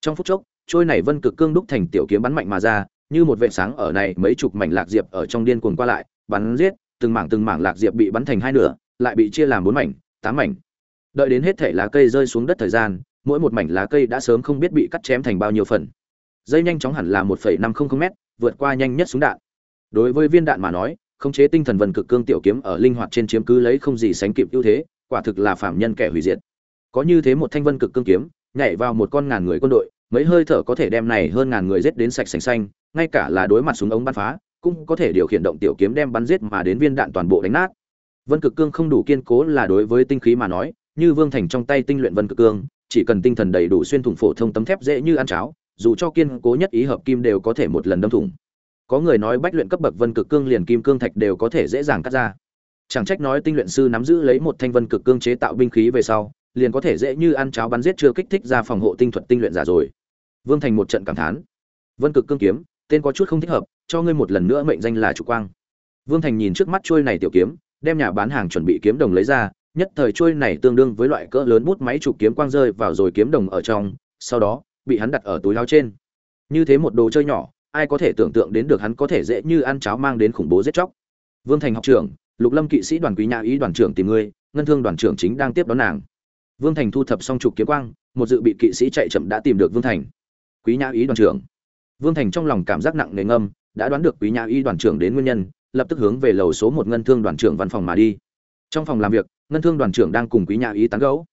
Trong phút chốc, trôi này vân cực cương đúc thành tiểu kiếm bắn mạnh mà ra, như một vệ sáng ở này mấy chục mảnh lạc diệp ở trong điên cuồng qua lại, bắn giết, từng mảng từng mảng lạc diệp bị bắn thành hai nửa, lại bị chia làm bốn mảnh, tám mảnh. Đợi đến hết thể lá cây rơi xuống đất thời gian, mỗi một mảnh lá cây đã sớm không biết bị cắt chém thành bao nhiêu phần. Dây nhanh chóng hẳn là một năm trăm linh m vượt qua nhanh nhất súng đạn. Đối với viên đạn mà nói, khống chế tinh thần vân cực cương tiểu kiếm ở linh hoạt trên chiếm cứ lấy không gì sánh kịp ưu thế, quả thực là phạm nhân kẻ hủy diệt. Có như thế một thanh vân cực cương kiếm nhảy vào một con ngàn người quân đội, mấy hơi thở có thể đem này hơn ngàn người giết đến sạch sành xanh, ngay cả là đối mặt súng ống bắn phá, cũng có thể điều khiển động tiểu kiếm đem bắn giết mà đến viên đạn toàn bộ đánh nát. Vân cực cương không đủ kiên cố là đối với tinh khí mà nói, như vương thành trong tay tinh luyện vân cực cương, chỉ cần tinh thần đầy đủ xuyên thủng phổ thông tấm thép dễ như ăn cháo, dù cho kiên cố nhất ý hợp kim đều có thể một lần đâm thủng. Có người nói bách luyện cấp bậc vân cực cương liền kim cương thạch đều có thể dễ dàng cắt ra. Chẳng trách nói tinh luyện sư nắm giữ lấy một thanh vân cực cương chế tạo binh khí về sau liền có thể dễ như ăn cháo bắn giết chưa kích thích ra phòng hộ tinh thuật tinh luyện giả rồi. Vương thành một trận cảm thán. Vân cực cương kiếm, tên có chút không thích hợp, cho ngươi một lần nữa mệnh danh là trục quang. Vương thành nhìn trước mắt trôi này tiểu kiếm, đem nhà bán hàng chuẩn bị kiếm đồng lấy ra, nhất thời trôi này tương đương với loại cỡ lớn bút máy chụp kiếm quang rơi vào rồi kiếm đồng ở trong, sau đó, bị hắn đặt ở túi áo trên. Như thế một đồ chơi nhỏ, ai có thể tưởng tượng đến được hắn có thể dễ như ăn cháo mang đến khủng bố giết chóc. Vương thành học trưởng, lục lâm kỵ sĩ đoàn quý nhà ý đoàn trưởng tìm ngươi, ngân thương đoàn trưởng chính đang tiếp đón nàng vương thành thu thập xong trục kiếm quang, một dự bị kỵ sĩ chạy chậm đã tìm được vương thành. Quý nhã ý đoàn trưởng. Vương thành trong lòng cảm giác nặng nề ngâm, đã đoán được quý nhã ý đoàn trưởng đến nguyên nhân, lập tức hướng về lầu số một ngân thương đoàn trưởng văn phòng mà đi. Trong phòng làm việc, ngân thương đoàn trưởng đang cùng quý nhã ý tán gẫu.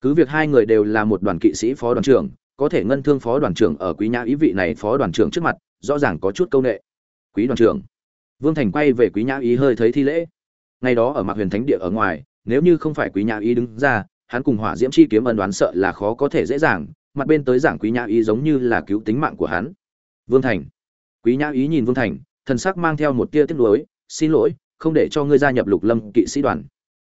Cứ việc hai người đều là một đoàn kỵ sĩ phó đoàn trưởng, có thể ngân thương phó đoàn trưởng ở quý nhã ý vị này phó đoàn trưởng trước mặt, rõ ràng có chút câu nệ. Quý đoàn trưởng. Vương thành quay về quý nhã ý hơi thấy thi lễ. Ngày đó ở mạc huyền thánh địa ở ngoài, nếu như không phải quý nhã ý đứng ra hắn cùng hỏa diễm chi kiếm ân đoán sợ là khó có thể dễ dàng, mặt bên tới giảng quý nhã ý giống như là cứu tính mạng của hắn. Vương thành. Quý nhã ý nhìn vương thành, thần sắc mang theo một tia tiếc nuối, xin lỗi, không để cho ngươi gia nhập lục lâm kỵ sĩ đoàn.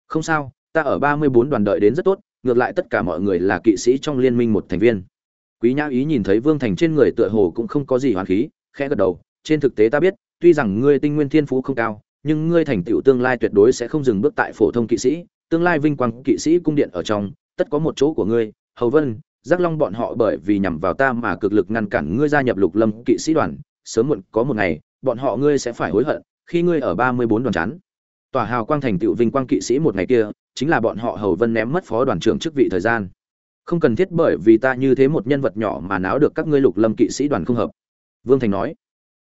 Không sao, ta ở ba mươi bốn đoàn đợi đến rất tốt, ngược lại tất cả mọi người là kỵ sĩ trong liên minh một thành viên. Quý nhã ý nhìn thấy vương thành trên người tựa hồ cũng không có gì hoàn khí, khẽ gật đầu, trên thực tế ta biết, tuy rằng ngươi tinh nguyên thiên phú không cao, nhưng ngươi thành tựu tương lai tuyệt đối sẽ không dừng bước tại phổ thông kỵ sĩ tương lai vinh quang kỵ sĩ cung điện ở trong, tất có một chỗ của ngươi, hầu vân, giác long bọn họ bởi vì nhằm vào ta mà cực lực ngăn cản ngươi gia nhập lục lâm kỵ sĩ đoàn, sớm muộn có một ngày, bọn họ ngươi sẽ phải hối hận, khi ngươi ở ba mươi bốn đoàn chán. Tòa hào quang thành tựu vinh quang kỵ sĩ một ngày kia, chính là bọn họ hầu vân ném mất phó đoàn trưởng chức vị thời gian. Không cần thiết bởi vì ta như thế một nhân vật nhỏ mà náo được các ngươi lục lâm kỵ sĩ đoàn không hợp. Vương thành nói,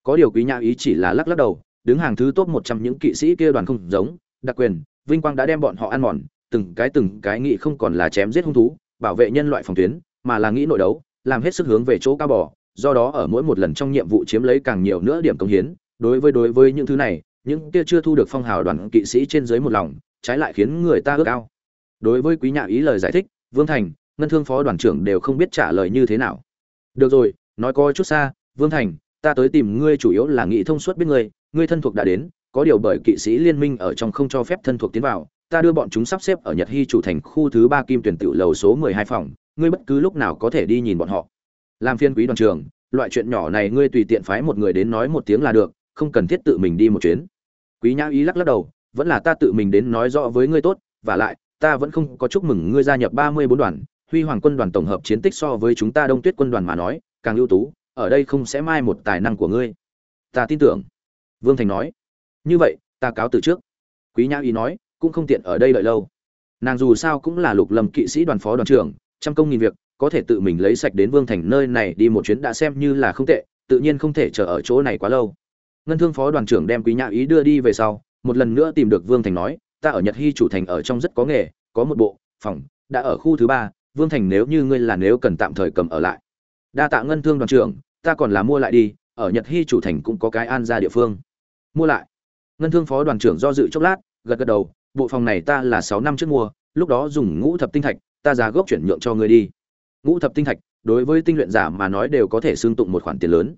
có điều quý nhã ý chỉ là lắc lắc đầu, đứng hàng thứ top một trăm những kỵ sĩ kia đoàn không giống, đặc quyền vinh quang đã đem bọn họ ăn mòn, từng cái từng cái nghĩ không còn là chém giết hung thú, bảo vệ nhân loại phòng tuyến, mà là nghĩ nội đấu, làm hết sức hướng về chỗ cao bò, do đó ở mỗi một lần trong nhiệm vụ chiếm lấy càng nhiều nữa điểm công hiến. Đối với đối với những thứ này, những kia chưa thu được phong hào đoàn kỵ sĩ trên dưới một lòng, trái lại khiến người ta ước ao. Đối với quý nhạ ý lời giải thích, vương thành, ngân thương phó đoàn trưởng đều không biết trả lời như thế nào. Được rồi, nói coi chút xa, vương thành, ta tới tìm ngươi chủ yếu là nghĩ thông suốt biết ngươi ngươi thân thuộc đã đến có điều bởi kỵ sĩ liên minh ở trong không cho phép thân thuộc tiến vào, ta đưa bọn chúng sắp xếp ở nhật hy chủ thành khu thứ ba kim tuyển tiểu lầu số mười hai phòng, ngươi bất cứ lúc nào có thể đi nhìn bọn họ. Làm phiên quý đoàn trường, loại chuyện nhỏ này ngươi tùy tiện phái một người đến nói một tiếng là được, không cần thiết tự mình đi một chuyến. Quý nhã ý lắc lắc đầu, vẫn là ta tự mình đến nói rõ với ngươi tốt, và lại, ta vẫn không có chúc mừng ngươi gia nhập ba mươi bốn đoàn, huy hoàng quân đoàn tổng hợp chiến tích so với chúng ta đông tuyết quân đoàn mà nói, càng ưu tú, ở đây không sẽ mai một tài năng của ngươi. Ta tin tưởng. Vương thành nói như vậy, ta cáo từ trước. Quý nhã ý nói, cũng không tiện ở đây đợi lâu. Nàng dù sao cũng là lục lâm kỵ sĩ đoàn phó đoàn trưởng, trăm công nghìn việc, có thể tự mình lấy sạch đến vương thành nơi này đi một chuyến đã xem như là không tệ, tự nhiên không thể chờ ở chỗ này quá lâu. Ngân thương phó đoàn trưởng đem quý nhã ý đưa đi về sau, một lần nữa tìm được vương thành nói, ta ở nhật hy chủ thành ở trong rất có nghề, có một bộ phòng, đã ở khu thứ ba, vương thành nếu như ngươi là nếu cần tạm thời cầm ở lại. Đa tạ ngân thương đoàn trưởng, ta còn là mua lại đi, ở nhật hy chủ thành cũng có cái an ra địa phương. Mua lại? Ngân thương phó đoàn trưởng do dự chốc lát, gật gật đầu, bộ phòng này ta là sáu năm trước mua, lúc đó dùng ngũ thập tinh thạch, ta giá gốc chuyển nhượng cho ngươi đi. Ngũ thập tinh thạch, đối với tinh luyện giả mà nói đều có thể xương tụng một khoản tiền lớn.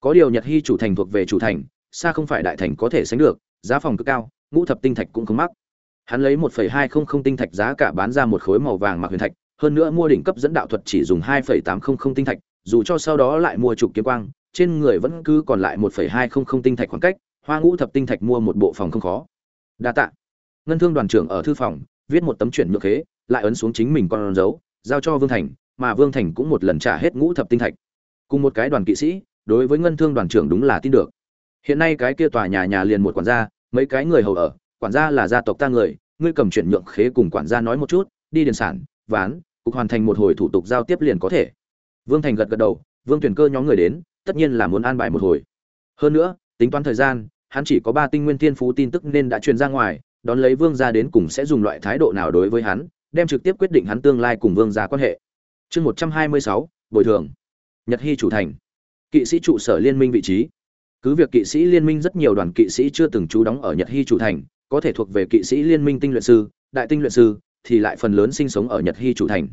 Có điều nhật hy chủ thành thuộc về chủ thành, xa không phải đại thành có thể sánh được, giá phòng cực cao, ngũ thập tinh thạch cũng không mắc. Hắn lấy một phẩy hai không không tinh thạch giá cả bán ra một khối màu vàng mặc huyền thạch, hơn nữa mua đỉnh cấp dẫn đạo thuật chỉ dùng hai phẩy tám không không tinh thạch, dù cho sau đó lại mua trục kiếm quang, trên người vẫn cứ còn lại một phẩy hai không không tinh thạch khoảng cách hoa ngũ thập tinh thạch mua một bộ phòng không khó. Đa tạ. Ngân thương đoàn trưởng ở thư phòng, viết một tấm chuyển nhượng khế, lại ấn xuống chính mình con dấu, giao cho vương thành, mà vương thành cũng một lần trả hết ngũ thập tinh thạch. Cùng một cái đoàn kỵ sĩ, đối với ngân thương đoàn trưởng đúng là tin được. Hiện nay cái kia tòa nhà nhà liền một quản gia, mấy cái người hầu ở, quản gia là gia tộc ta người, ngươi cầm chuyển nhượng khế cùng quản gia nói một chút, đi điền sản, ván, cục hoàn thành một hồi thủ tục giao tiếp liền có thể. Vương thành gật gật đầu, vương tuyển cơ nhóm người đến, tất nhiên là muốn an bài một hồi. Hơn nữa, tính toán thời gian hắn chỉ có ba tinh nguyên thiên phú tin tức nên đã truyền ra ngoài, đón lấy vương gia đến cùng sẽ dùng loại thái độ nào đối với hắn, đem trực tiếp quyết định hắn tương lai cùng vương gia quan hệ. Chương một trăm hai mươi sáu, bồi thường. Nhật hy chủ thành. Kỵ sĩ trụ sở liên minh vị trí. Cứ việc kỵ sĩ liên minh rất nhiều đoàn kỵ sĩ chưa từng trú đóng ở nhật hy chủ thành, có thể thuộc về kỵ sĩ liên minh tinh luyện sư, đại tinh luyện sư, thì lại phần lớn sinh sống ở nhật hy chủ thành.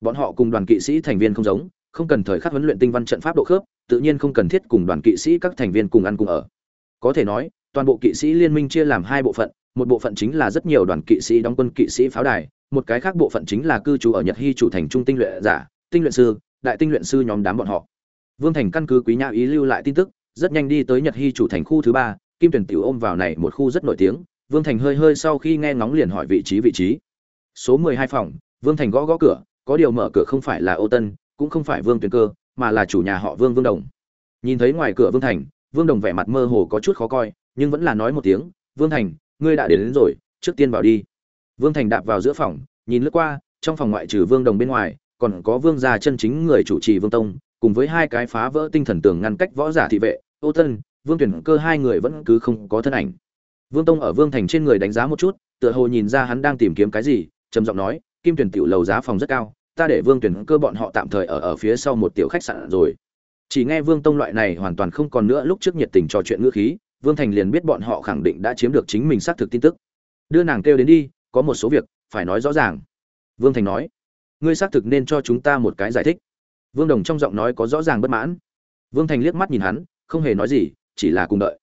Bọn họ cùng đoàn kỵ sĩ thành viên không giống, không cần thời khắc huấn luyện tinh văn trận pháp độ khớp, tự nhiên không cần thiết cùng đoàn kỵ sĩ các thành viên cùng ăn cùng ở có thể nói, toàn bộ kỵ sĩ liên minh chia làm hai bộ phận, một bộ phận chính là rất nhiều đoàn kỵ sĩ đóng quân kỵ sĩ pháo đài, một cái khác bộ phận chính là cư trú ở nhật hy chủ thành trung tinh luyện giả, tinh luyện sư, đại tinh luyện sư nhóm đám bọn họ. Vương thành căn cứ quý nhã ý lưu lại tin tức, rất nhanh đi tới nhật hy chủ thành khu thứ ba, kim tuyển tiểu ôm vào này một khu rất nổi tiếng, vương thành hơi hơi sau khi nghe ngóng liền hỏi vị trí vị trí. Số mười hai phòng, vương thành gõ gõ cửa, có điều mở cửa không phải là ô tân, cũng không phải vương tuyển cơ, mà là chủ nhà họ vương vương đồng. Nhìn thấy ngoài cửa vương thành vương đồng vẻ mặt mơ hồ có chút khó coi nhưng vẫn là nói một tiếng vương thành ngươi đã đến, đến rồi trước tiên vào đi. Vương thành đạp vào giữa phòng nhìn lướt qua trong phòng ngoại trừ vương đồng bên ngoài còn có vương gia chân chính người chủ trì vương tông cùng với hai cái phá vỡ tinh thần tường ngăn cách võ giả thị vệ ô tân vương tuyển cơ hai người vẫn cứ không có thân ảnh. Vương tông ở vương thành trên người đánh giá một chút tựa hồ nhìn ra hắn đang tìm kiếm cái gì trầm giọng nói kim tuyển tiểu lầu giá phòng rất cao ta để vương tuyển cơ bọn họ tạm thời ở ở phía sau một tiểu khách sạn rồi chỉ nghe vương tông loại này hoàn toàn không còn nữa, lúc trước nhiệt tình trò chuyện ngữ khí, vương thành liền biết bọn họ khẳng định đã chiếm được chính mình xác thực tin tức. Đưa nàng kêu đến đi, có một số việc, phải nói rõ ràng. Vương thành nói, ngươi xác thực nên cho chúng ta một cái giải thích. Vương đồng trong giọng nói có rõ ràng bất mãn. Vương thành liếc mắt nhìn hắn, không hề nói gì, chỉ là cùng đợi.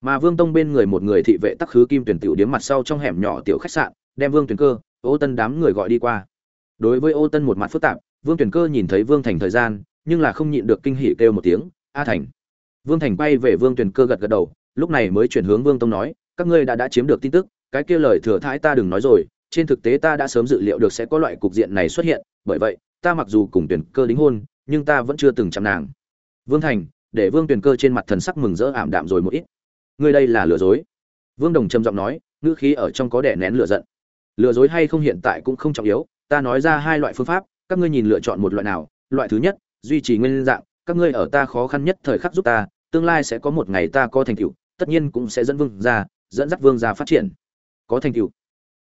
Mà vương tông bên người một người thị vệ tắc khứ kim tuyển tiểu điếm mặt sau trong hẻm nhỏ tiểu khách sạn, đem vương tuyển cơ, ô tân đám người gọi đi qua. Đối với ô tân một mặt phức tạp, vương tuyển cơ nhìn thấy vương thành thời gian nhưng là không nhịn được kinh hỉ kêu một tiếng, a thành. Vương thành bay về vương Tuyền cơ gật gật đầu, lúc này mới chuyển hướng vương tông nói, các ngươi đã đã chiếm được tin tức, cái kia lời thừa thãi ta đừng nói rồi, trên thực tế ta đã sớm dự liệu được sẽ có loại cục diện này xuất hiện, bởi vậy, ta mặc dù cùng tuyển cơ đính hôn, nhưng ta vẫn chưa từng chạm nàng. Vương thành để vương tuyển cơ trên mặt thần sắc mừng rỡ ảm đạm rồi một ít. Ngươi đây là lừa dối. Vương đồng trầm giọng nói, ngữ khí ở trong có đẻ nén lừa giận. Lừa dối hay không hiện tại cũng không trọng yếu, ta nói ra hai loại phương pháp, các ngươi nhìn lựa chọn một loại nào, loại thứ nhất duy trì nguyên dạng, các ngươi ở ta khó khăn nhất thời khắc giúp ta, tương lai sẽ có một ngày ta có thành tựu, tất nhiên cũng sẽ dẫn vương ra dẫn dắt vương ra phát triển. Có thành tựu.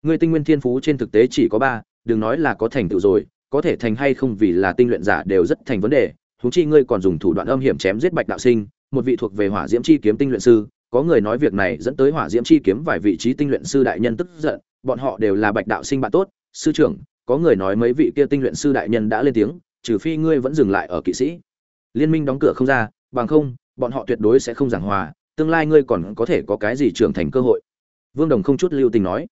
Ngươi tinh nguyên thiên phú trên thực tế chỉ có ba, đừng nói là có thành tựu rồi, có thể thành hay không vì là tinh luyện giả đều rất thành vấn đề. Huống chi ngươi còn dùng thủ đoạn âm hiểm chém giết bạch đạo sinh, một vị thuộc về hỏa diễm chi kiếm tinh luyện sư, có người nói việc này dẫn tới hỏa diễm chi kiếm vài vị trí tinh luyện sư đại nhân tức giận, bọn họ đều là bạch đạo sinh bạn tốt, sư trưởng, có người nói mấy vị kia tinh luyện sư đại nhân đã lên tiếng trừ phi ngươi vẫn dừng lại ở kỵ sĩ. Liên minh đóng cửa không ra, bằng không, bọn họ tuyệt đối sẽ không giảng hòa, tương lai ngươi còn có thể có cái gì trưởng thành cơ hội. Vương đồng không chút lưu tình nói.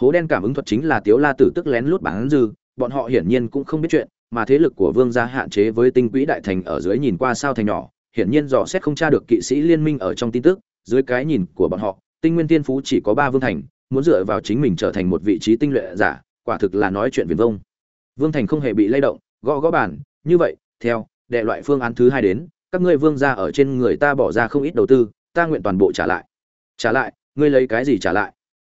Hố đen cảm ứng thuật chính là tiếu la tử tức lén lút bản dư, bọn họ hiển nhiên cũng không biết chuyện, mà thế lực của vương gia hạn chế với tinh quỹ đại thành ở dưới nhìn qua sao thành nhỏ, hiển nhiên dò xét không tra được kỵ sĩ liên minh ở trong tin tức, dưới cái nhìn của bọn họ, tinh nguyên tiên phú chỉ có ba vương thành, muốn dựa vào chính mình trở thành một vị trí tinh luyện giả, quả thực là nói chuyện viền vông. Vương thành không hề bị lay động gõ gõ bàn, như vậy, theo, đệ loại phương án thứ hai đến, các ngươi vương gia ở trên người ta bỏ ra không ít đầu tư, ta nguyện toàn bộ trả lại. Trả lại? Ngươi lấy cái gì trả lại?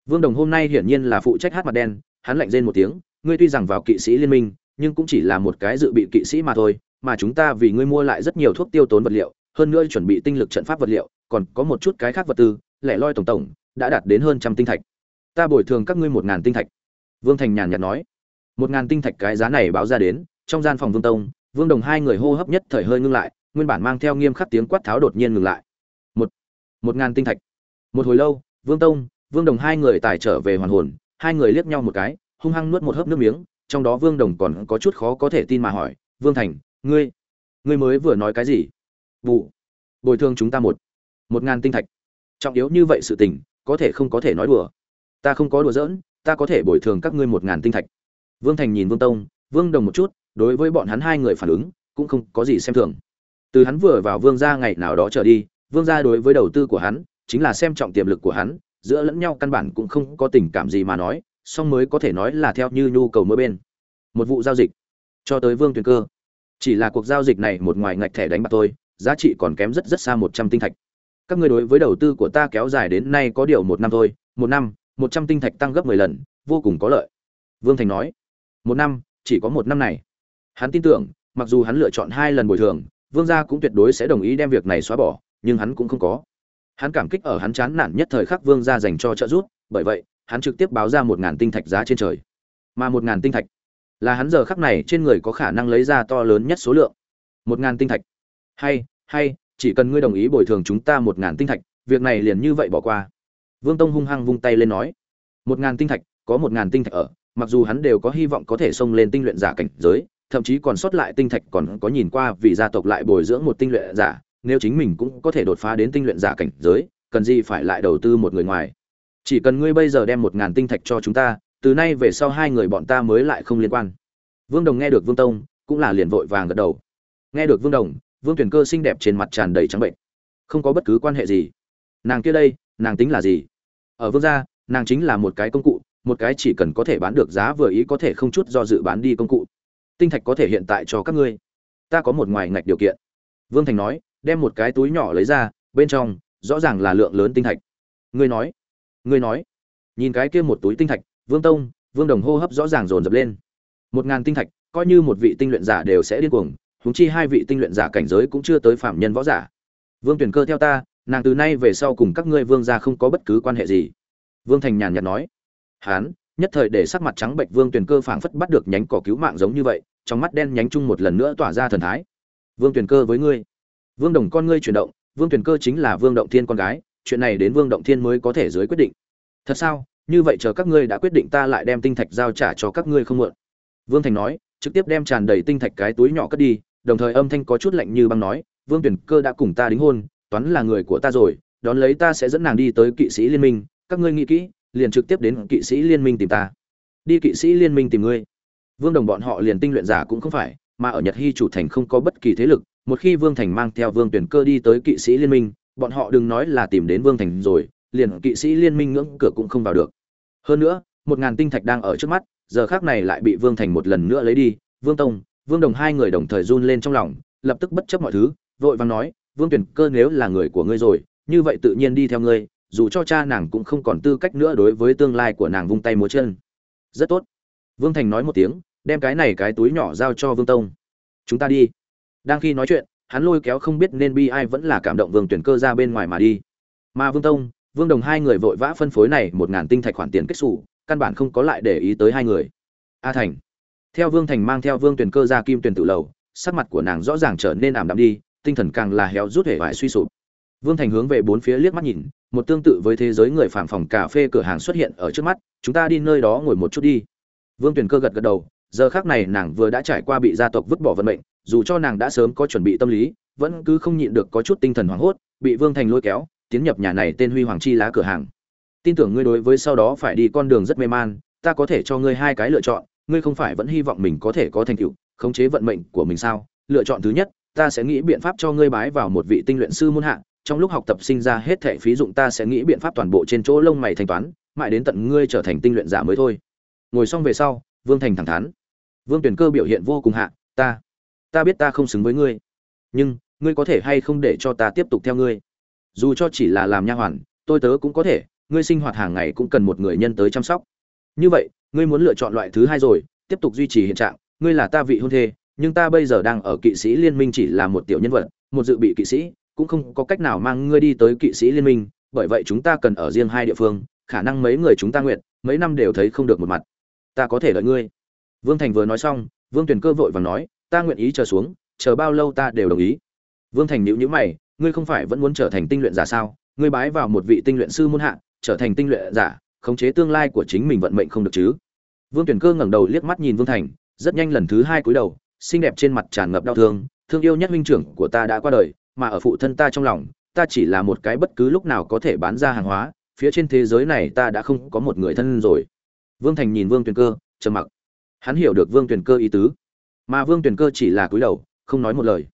Vương đồng hôm nay hiển nhiên là phụ trách hát mặt đen, hắn lạnh rên một tiếng, ngươi tuy rằng vào kỵ sĩ liên minh, nhưng cũng chỉ là một cái dự bị kỵ sĩ mà thôi, mà chúng ta vì ngươi mua lại rất nhiều thuốc tiêu tốn vật liệu, hơn nữa chuẩn bị tinh lực trận pháp vật liệu, còn có một chút cái khác vật tư, lẻ loi tổng tổng, đã đạt đến hơn trăm tinh thạch. Ta bồi thường các ngươi một ngàn tinh thạch. Vương thành nhàn nhạt nói. Một ngàn tinh thạch cái giá này báo ra đến trong gian phòng vương tông, vương đồng hai người hô hấp nhất thời hơi ngưng lại, nguyên bản mang theo nghiêm khắc tiếng quát tháo đột nhiên ngừng lại. Một một ngàn tinh thạch. Một hồi lâu, vương tông, vương đồng hai người tài trở về hoàn hồn, hai người liếc nhau một cái, hung hăng nuốt một hớp nước miếng, trong đó vương đồng còn có chút khó có thể tin mà hỏi, vương thành, ngươi ngươi mới vừa nói cái gì? Vụ bồi thường chúng ta một một ngàn tinh thạch. Trọng yếu như vậy sự tình, có thể không có thể nói đùa. Ta không có đùa giỡn, ta có thể bồi thường các ngươi một ngàn tinh thạch. Vương thành nhìn vương tông, vương đồng một chút đối với bọn hắn hai người phản ứng, cũng không có gì xem thường. Từ hắn vừa vào vương gia ngày nào đó trở đi, vương gia đối với đầu tư của hắn, chính là xem trọng tiềm lực của hắn, giữa lẫn nhau căn bản cũng không có tình cảm gì mà nói, song mới có thể nói là theo như nhu cầu mỗi bên. Một vụ giao dịch, cho tới vương tuyền cơ. Chỉ là cuộc giao dịch này một ngoài ngạch thẻ đánh bạc tôi giá trị còn kém rất rất xa một trăm tinh thạch. Các ngươi đối với đầu tư của ta kéo dài đến nay có điều một năm thôi, một năm, một trăm tinh thạch tăng gấp mười lần, vô cùng có lợi. Vương thành nói, một năm, chỉ có một năm này hắn tin tưởng, mặc dù hắn lựa chọn hai lần bồi thường, vương gia cũng tuyệt đối sẽ đồng ý đem việc này xóa bỏ, nhưng hắn cũng không có. Hắn cảm kích ở hắn chán nản nhất thời khắc vương gia dành cho trợ giúp, bởi vậy, hắn trực tiếp báo ra một ngàn tinh thạch giá trên trời. Mà một ngàn tinh thạch, là hắn giờ khắc này trên người có khả năng lấy ra to lớn nhất số lượng. Một ngàn tinh thạch. Hay hay, chỉ cần ngươi đồng ý bồi thường chúng ta một ngàn tinh thạch, việc này liền như vậy bỏ qua. Vương tông hung hăng vung tay lên nói, một ngàn tinh thạch, có một ngàn tinh thạch ở, mặc dù hắn đều có hy vọng có thể xông lên tinh luyện giả cảnh giới thậm chí còn sót lại tinh thạch còn có nhìn qua vì gia tộc lại bồi dưỡng một tinh luyện giả, nếu chính mình cũng có thể đột phá đến tinh luyện giả cảnh giới, cần gì phải lại đầu tư một người ngoài. Chỉ cần ngươi bây giờ đem một ngàn tinh thạch cho chúng ta, từ nay về sau hai người bọn ta mới lại không liên quan. Vương đồng nghe được vương tông, cũng là liền vội vàng gật đầu. Nghe được vương đồng, vương tuyển cơ xinh đẹp trên mặt tràn đầy trắng bệnh. Không có bất cứ quan hệ gì. Nàng kia đây, nàng tính là gì? Ở vương gia, nàng chính là một cái công cụ, một cái chỉ cần có thể bán được giá vừa ý có thể không chút do dự bán đi công cụ tinh thạch có thể hiện tại cho các ngươi. Ta có một ngoài ngạch điều kiện. Vương thành nói, đem một cái túi nhỏ lấy ra, bên trong, rõ ràng là lượng lớn tinh thạch. Ngươi nói ngươi nói. Nhìn cái kia một túi tinh thạch, vương tông, vương đồng hô hấp rõ ràng dồn dập lên. Một ngàn tinh thạch, coi như một vị tinh luyện giả đều sẽ điên cuồng, huống chi hai vị tinh luyện giả cảnh giới cũng chưa tới phạm nhân võ giả. Vương tuyển cơ theo ta, nàng từ nay về sau cùng các ngươi vương gia không có bất cứ quan hệ gì. Vương thành nhàn nhạt nói. Hán nhất thời để sắc mặt trắng bệnh vương tuyền cơ phảng phất bắt được nhánh cỏ cứu mạng giống như vậy, trong mắt đen nhánh chung một lần nữa tỏa ra thần thái. Vương tuyền cơ với ngươi. Vương đồng, con ngươi chuyển động, vương tuyền cơ chính là vương động thiên con gái, chuyện này đến vương động thiên mới có thể dưới quyết định. Thật sao? Như vậy chờ các ngươi đã quyết định ta lại đem tinh thạch giao trả cho các ngươi không mượn. Vương thành nói, trực tiếp đem tràn đầy tinh thạch cái túi nhỏ cất đi, đồng thời âm thanh có chút lạnh như băng nói, vương tuyển cơ đã cùng ta đính hôn, toán là người của ta rồi, đón lấy ta sẽ dẫn nàng đi tới kỵ sĩ liên minh, các ngươi nghĩ kỹ liền trực tiếp đến kỵ sĩ liên minh tìm ta. Đi kỵ sĩ liên minh tìm ngươi. Vương đồng bọn họ liền tinh luyện giả cũng không phải, mà ở nhật hy chủ thành không có bất kỳ thế lực, một khi vương thành mang theo vương tuyển cơ đi tới kỵ sĩ liên minh, bọn họ đừng nói là tìm đến vương thành rồi, liền kỵ sĩ liên minh ngưỡng cửa cũng không vào được. Hơn nữa, một ngàn tinh thạch đang ở trước mắt, giờ khác này lại bị vương thành một lần nữa lấy đi. Vương tông, vương đồng hai người đồng thời run lên trong lòng, lập tức bất chấp mọi thứ, vội vàng nói, vương tuyển cơ nếu là người của ngươi rồi, như vậy tự nhiên đi theo ngươi dù cho cha nàng cũng không còn tư cách nữa đối với tương lai của nàng vung tay múa chân. Rất tốt. Vương thành nói một tiếng, đem cái này cái túi nhỏ giao cho vương tông. Chúng ta đi. Đang khi nói chuyện, hắn lôi kéo không biết nên bi ai vẫn là cảm động vương tuyển cơ ra bên ngoài mà đi. Mà vương tông, vương đồng hai người vội vã phân phối này một ngàn tinh thạch khoản tiền kết xù, căn bản không có lại để ý tới hai người. A thành. Theo vương thành mang theo vương tuyển cơ ra kim tuyển tự lầu, sắc mặt của nàng rõ ràng trở nên ảm đạm đi, tinh thần càng là héo rút hể vải suy sụp vương thành hướng về bốn phía liếc mắt nhìn, một tương tự với thế giới người phàm phòng cà phê cửa hàng xuất hiện ở trước mắt, chúng ta đi nơi đó ngồi một chút đi. Vương tuyển cơ gật gật đầu, giờ khác này nàng vừa đã trải qua bị gia tộc vứt bỏ vận mệnh, dù cho nàng đã sớm có chuẩn bị tâm lý, vẫn cứ không nhịn được có chút tinh thần hoảng hốt, bị vương thành lôi kéo, tiến nhập nhà này tên huy hoàng chi lá cửa hàng. Tin tưởng ngươi đối với sau đó phải đi con đường rất mê man, ta có thể cho ngươi hai cái lựa chọn, ngươi không phải vẫn hy vọng mình có thể có thành tựu, khống chế vận mệnh của mình sao? Lựa chọn thứ nhất, ta sẽ nghĩ biện pháp cho ngươi bái vào một vị tinh luyện sư môn hạ trong lúc học tập sinh ra hết thẻ phí dụng ta sẽ nghĩ biện pháp toàn bộ trên chỗ lông mày thanh toán, mãi đến tận ngươi trở thành tinh luyện giả mới thôi. Ngồi xong về sau, vương thành thẳng thắn. Vương tuyển cơ biểu hiện vô cùng hạ, ta ta biết ta không xứng với ngươi, nhưng ngươi có thể hay không để cho ta tiếp tục theo ngươi? Dù cho chỉ là làm nha hoàn, tôi tớ cũng có thể, ngươi sinh hoạt hàng ngày cũng cần một người nhân tới chăm sóc. Như vậy, ngươi muốn lựa chọn loại thứ hai rồi, tiếp tục duy trì hiện trạng. Ngươi là ta vị hôn thê, nhưng ta bây giờ đang ở kỵ sĩ liên minh chỉ là một tiểu nhân vật, một dự bị kỵ sĩ cũng không có cách nào mang ngươi đi tới kỵ sĩ liên minh, bởi vậy chúng ta cần ở riêng hai địa phương, khả năng mấy người chúng ta nguyện, mấy năm đều thấy không được một mặt. Ta có thể đợi ngươi. Vương thành vừa nói xong, vương tuyền cơ vội và nói, ta nguyện ý chờ xuống, chờ bao lâu ta đều đồng ý. Vương thành nhíu nhíu mày, ngươi không phải vẫn muốn trở thành tinh luyện giả sao? Ngươi bái vào một vị tinh luyện sư muôn hạ, trở thành tinh luyện giả, khống chế tương lai của chính mình vận mệnh không được chứ? Vương tuyển cơ ngẩng đầu liếc mắt nhìn vương thành, rất nhanh lần thứ hai cúi đầu, xinh đẹp trên mặt tràn ngập đau thương thương yêu nhất huynh trưởng của ta đã qua đời mà ở phụ thân ta trong lòng, ta chỉ là một cái bất cứ lúc nào có thể bán ra hàng hóa, phía trên thế giới này ta đã không có một người thân rồi. Vương thành nhìn vương tuyền cơ, trầm mặc. Hắn hiểu được vương tuyền cơ ý tứ. Mà vương tuyền cơ chỉ là cúi đầu, không nói một lời.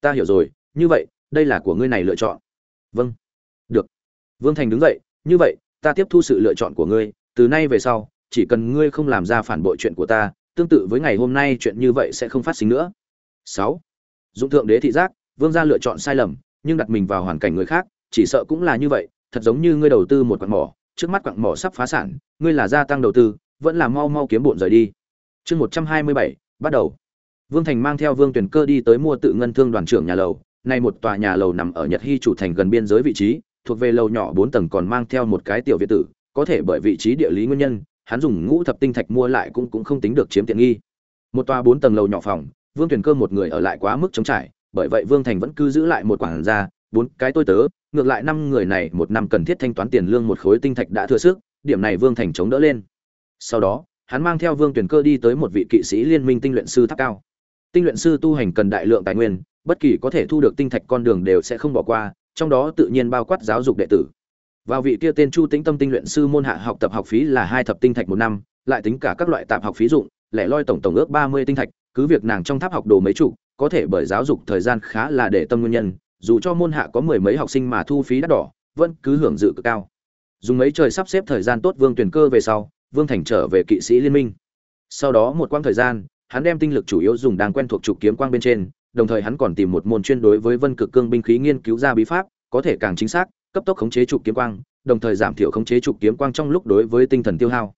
Ta hiểu rồi, như vậy, đây là của ngươi này lựa chọn. Vâng. Được. Vương thành đứng dậy, như vậy, ta tiếp thu sự lựa chọn của ngươi, từ nay về sau, chỉ cần ngươi không làm ra phản bội chuyện của ta, tương tự với ngày hôm nay chuyện như vậy sẽ không phát sinh nữa. Sáu. Dụng thượng đế thị giác vương gia lựa chọn sai lầm, nhưng đặt mình vào hoàn cảnh người khác, chỉ sợ cũng là như vậy, thật giống như ngươi đầu tư một quặng mỏ, trước mắt quặng mỏ sắp phá sản, ngươi là gia tăng đầu tư, vẫn là mau mau kiếm bộn rời đi. Chương một trăm hai mươi bảy, bắt đầu. Vương thành mang theo vương tuyển cơ đi tới mua tự ngân thương đoàn trưởng nhà lầu, nay một tòa nhà lầu nằm ở nhật hy chủ thành gần biên giới vị trí, thuộc về lầu nhỏ bốn tầng còn mang theo một cái tiểu viện tử, có thể bởi vị trí địa lý nguyên nhân, hắn dùng ngũ thập tinh thạch mua lại cũng cũng không tính được chiếm tiện nghi. Một tòa bốn tầng lầu nhỏ phòng, vương tuyển cơ một người ở lại quá mức chống trải bởi vậy vương thành vẫn cứ giữ lại một quản gia, bốn cái tôi tớ, ngược lại năm người này một năm cần thiết thanh toán tiền lương một khối tinh thạch đã thừa sức, điểm này vương thành chống đỡ lên. Sau đó, hắn mang theo vương tuyển cơ đi tới một vị kỵ sĩ liên minh tinh luyện sư tháp cao. Tinh luyện sư tu hành cần đại lượng tài nguyên, bất kỳ có thể thu được tinh thạch con đường đều sẽ không bỏ qua, trong đó tự nhiên bao quát giáo dục đệ tử. Vào vị kia tên chu tĩnh tâm tinh luyện sư môn hạ học tập học phí là hai thập tinh thạch một năm, lại tính cả các loại tạp học phí dụng, lẻ loi tổng tổng ước ba mươi tinh thạch, cứ việc nàng trong tháp học đồ mấy chục có thể bởi giáo dục thời gian khá là để tâm nguyên nhân, dù cho môn hạ có mười mấy học sinh mà thu phí đắt đỏ, vẫn cứ hưởng dự cực cao. Dùng mấy trời sắp xếp thời gian tốt vương tuyển cơ về sau, vương thành trở về kỵ sĩ liên minh. Sau đó một quãng thời gian, hắn đem tinh lực chủ yếu dùng đang quen thuộc trục kiếm quang bên trên, đồng thời hắn còn tìm một môn chuyên đối với vân cực cương binh khí nghiên cứu ra bí pháp, có thể càng chính xác, cấp tốc khống chế trục kiếm quang, đồng thời giảm thiểu khống chế trục kiếm quang trong lúc đối với tinh thần tiêu hao.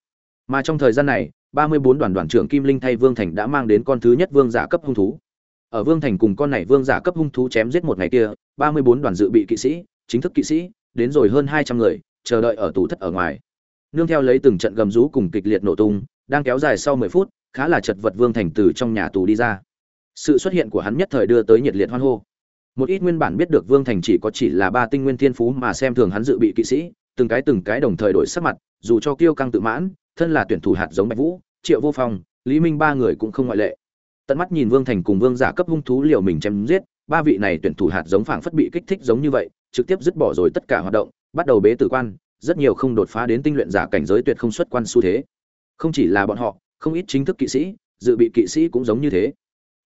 Mà trong thời gian này, ba mươi bốn đoàn đoàn trưởng kim linh thay vương thành đã mang đến con thứ nhất vương giả cấp hung thú ở vương thành cùng con này vương giả cấp hung thú chém giết một ngày kia, ba mươi bốn đoàn dự bị kỵ sĩ, chính thức kỵ sĩ, đến rồi hơn hai trăm người, chờ đợi ở tủ thất ở ngoài. Nương theo lấy từng trận gầm rú cùng kịch liệt nổ tung, đang kéo dài sau mười phút, khá là chật vật vương thành từ trong nhà tù đi ra. Sự xuất hiện của hắn nhất thời đưa tới nhiệt liệt hoan hô. Một ít nguyên bản biết được vương thành chỉ có chỉ là ba tinh nguyên thiên phú mà xem thường hắn dự bị kỵ sĩ, từng cái từng cái đồng thời đổi sắc mặt, dù cho kiêu căng tự mãn, thân là tuyển thủ hạt giống bạch vũ, triệu vô phong, lý minh ba người cũng không ngoại lệ tận mắt nhìn vương thành cùng vương giả cấp hung thú liều mình chém giết, ba vị này tuyển thủ hạt giống phảng phất bị kích thích giống như vậy, trực tiếp dứt bỏ rồi tất cả hoạt động, bắt đầu bế tử quan, rất nhiều không đột phá đến tinh luyện giả cảnh giới tuyệt không xuất quan xu thế. Không chỉ là bọn họ, không ít chính thức kỵ sĩ, dự bị kỵ sĩ cũng giống như thế.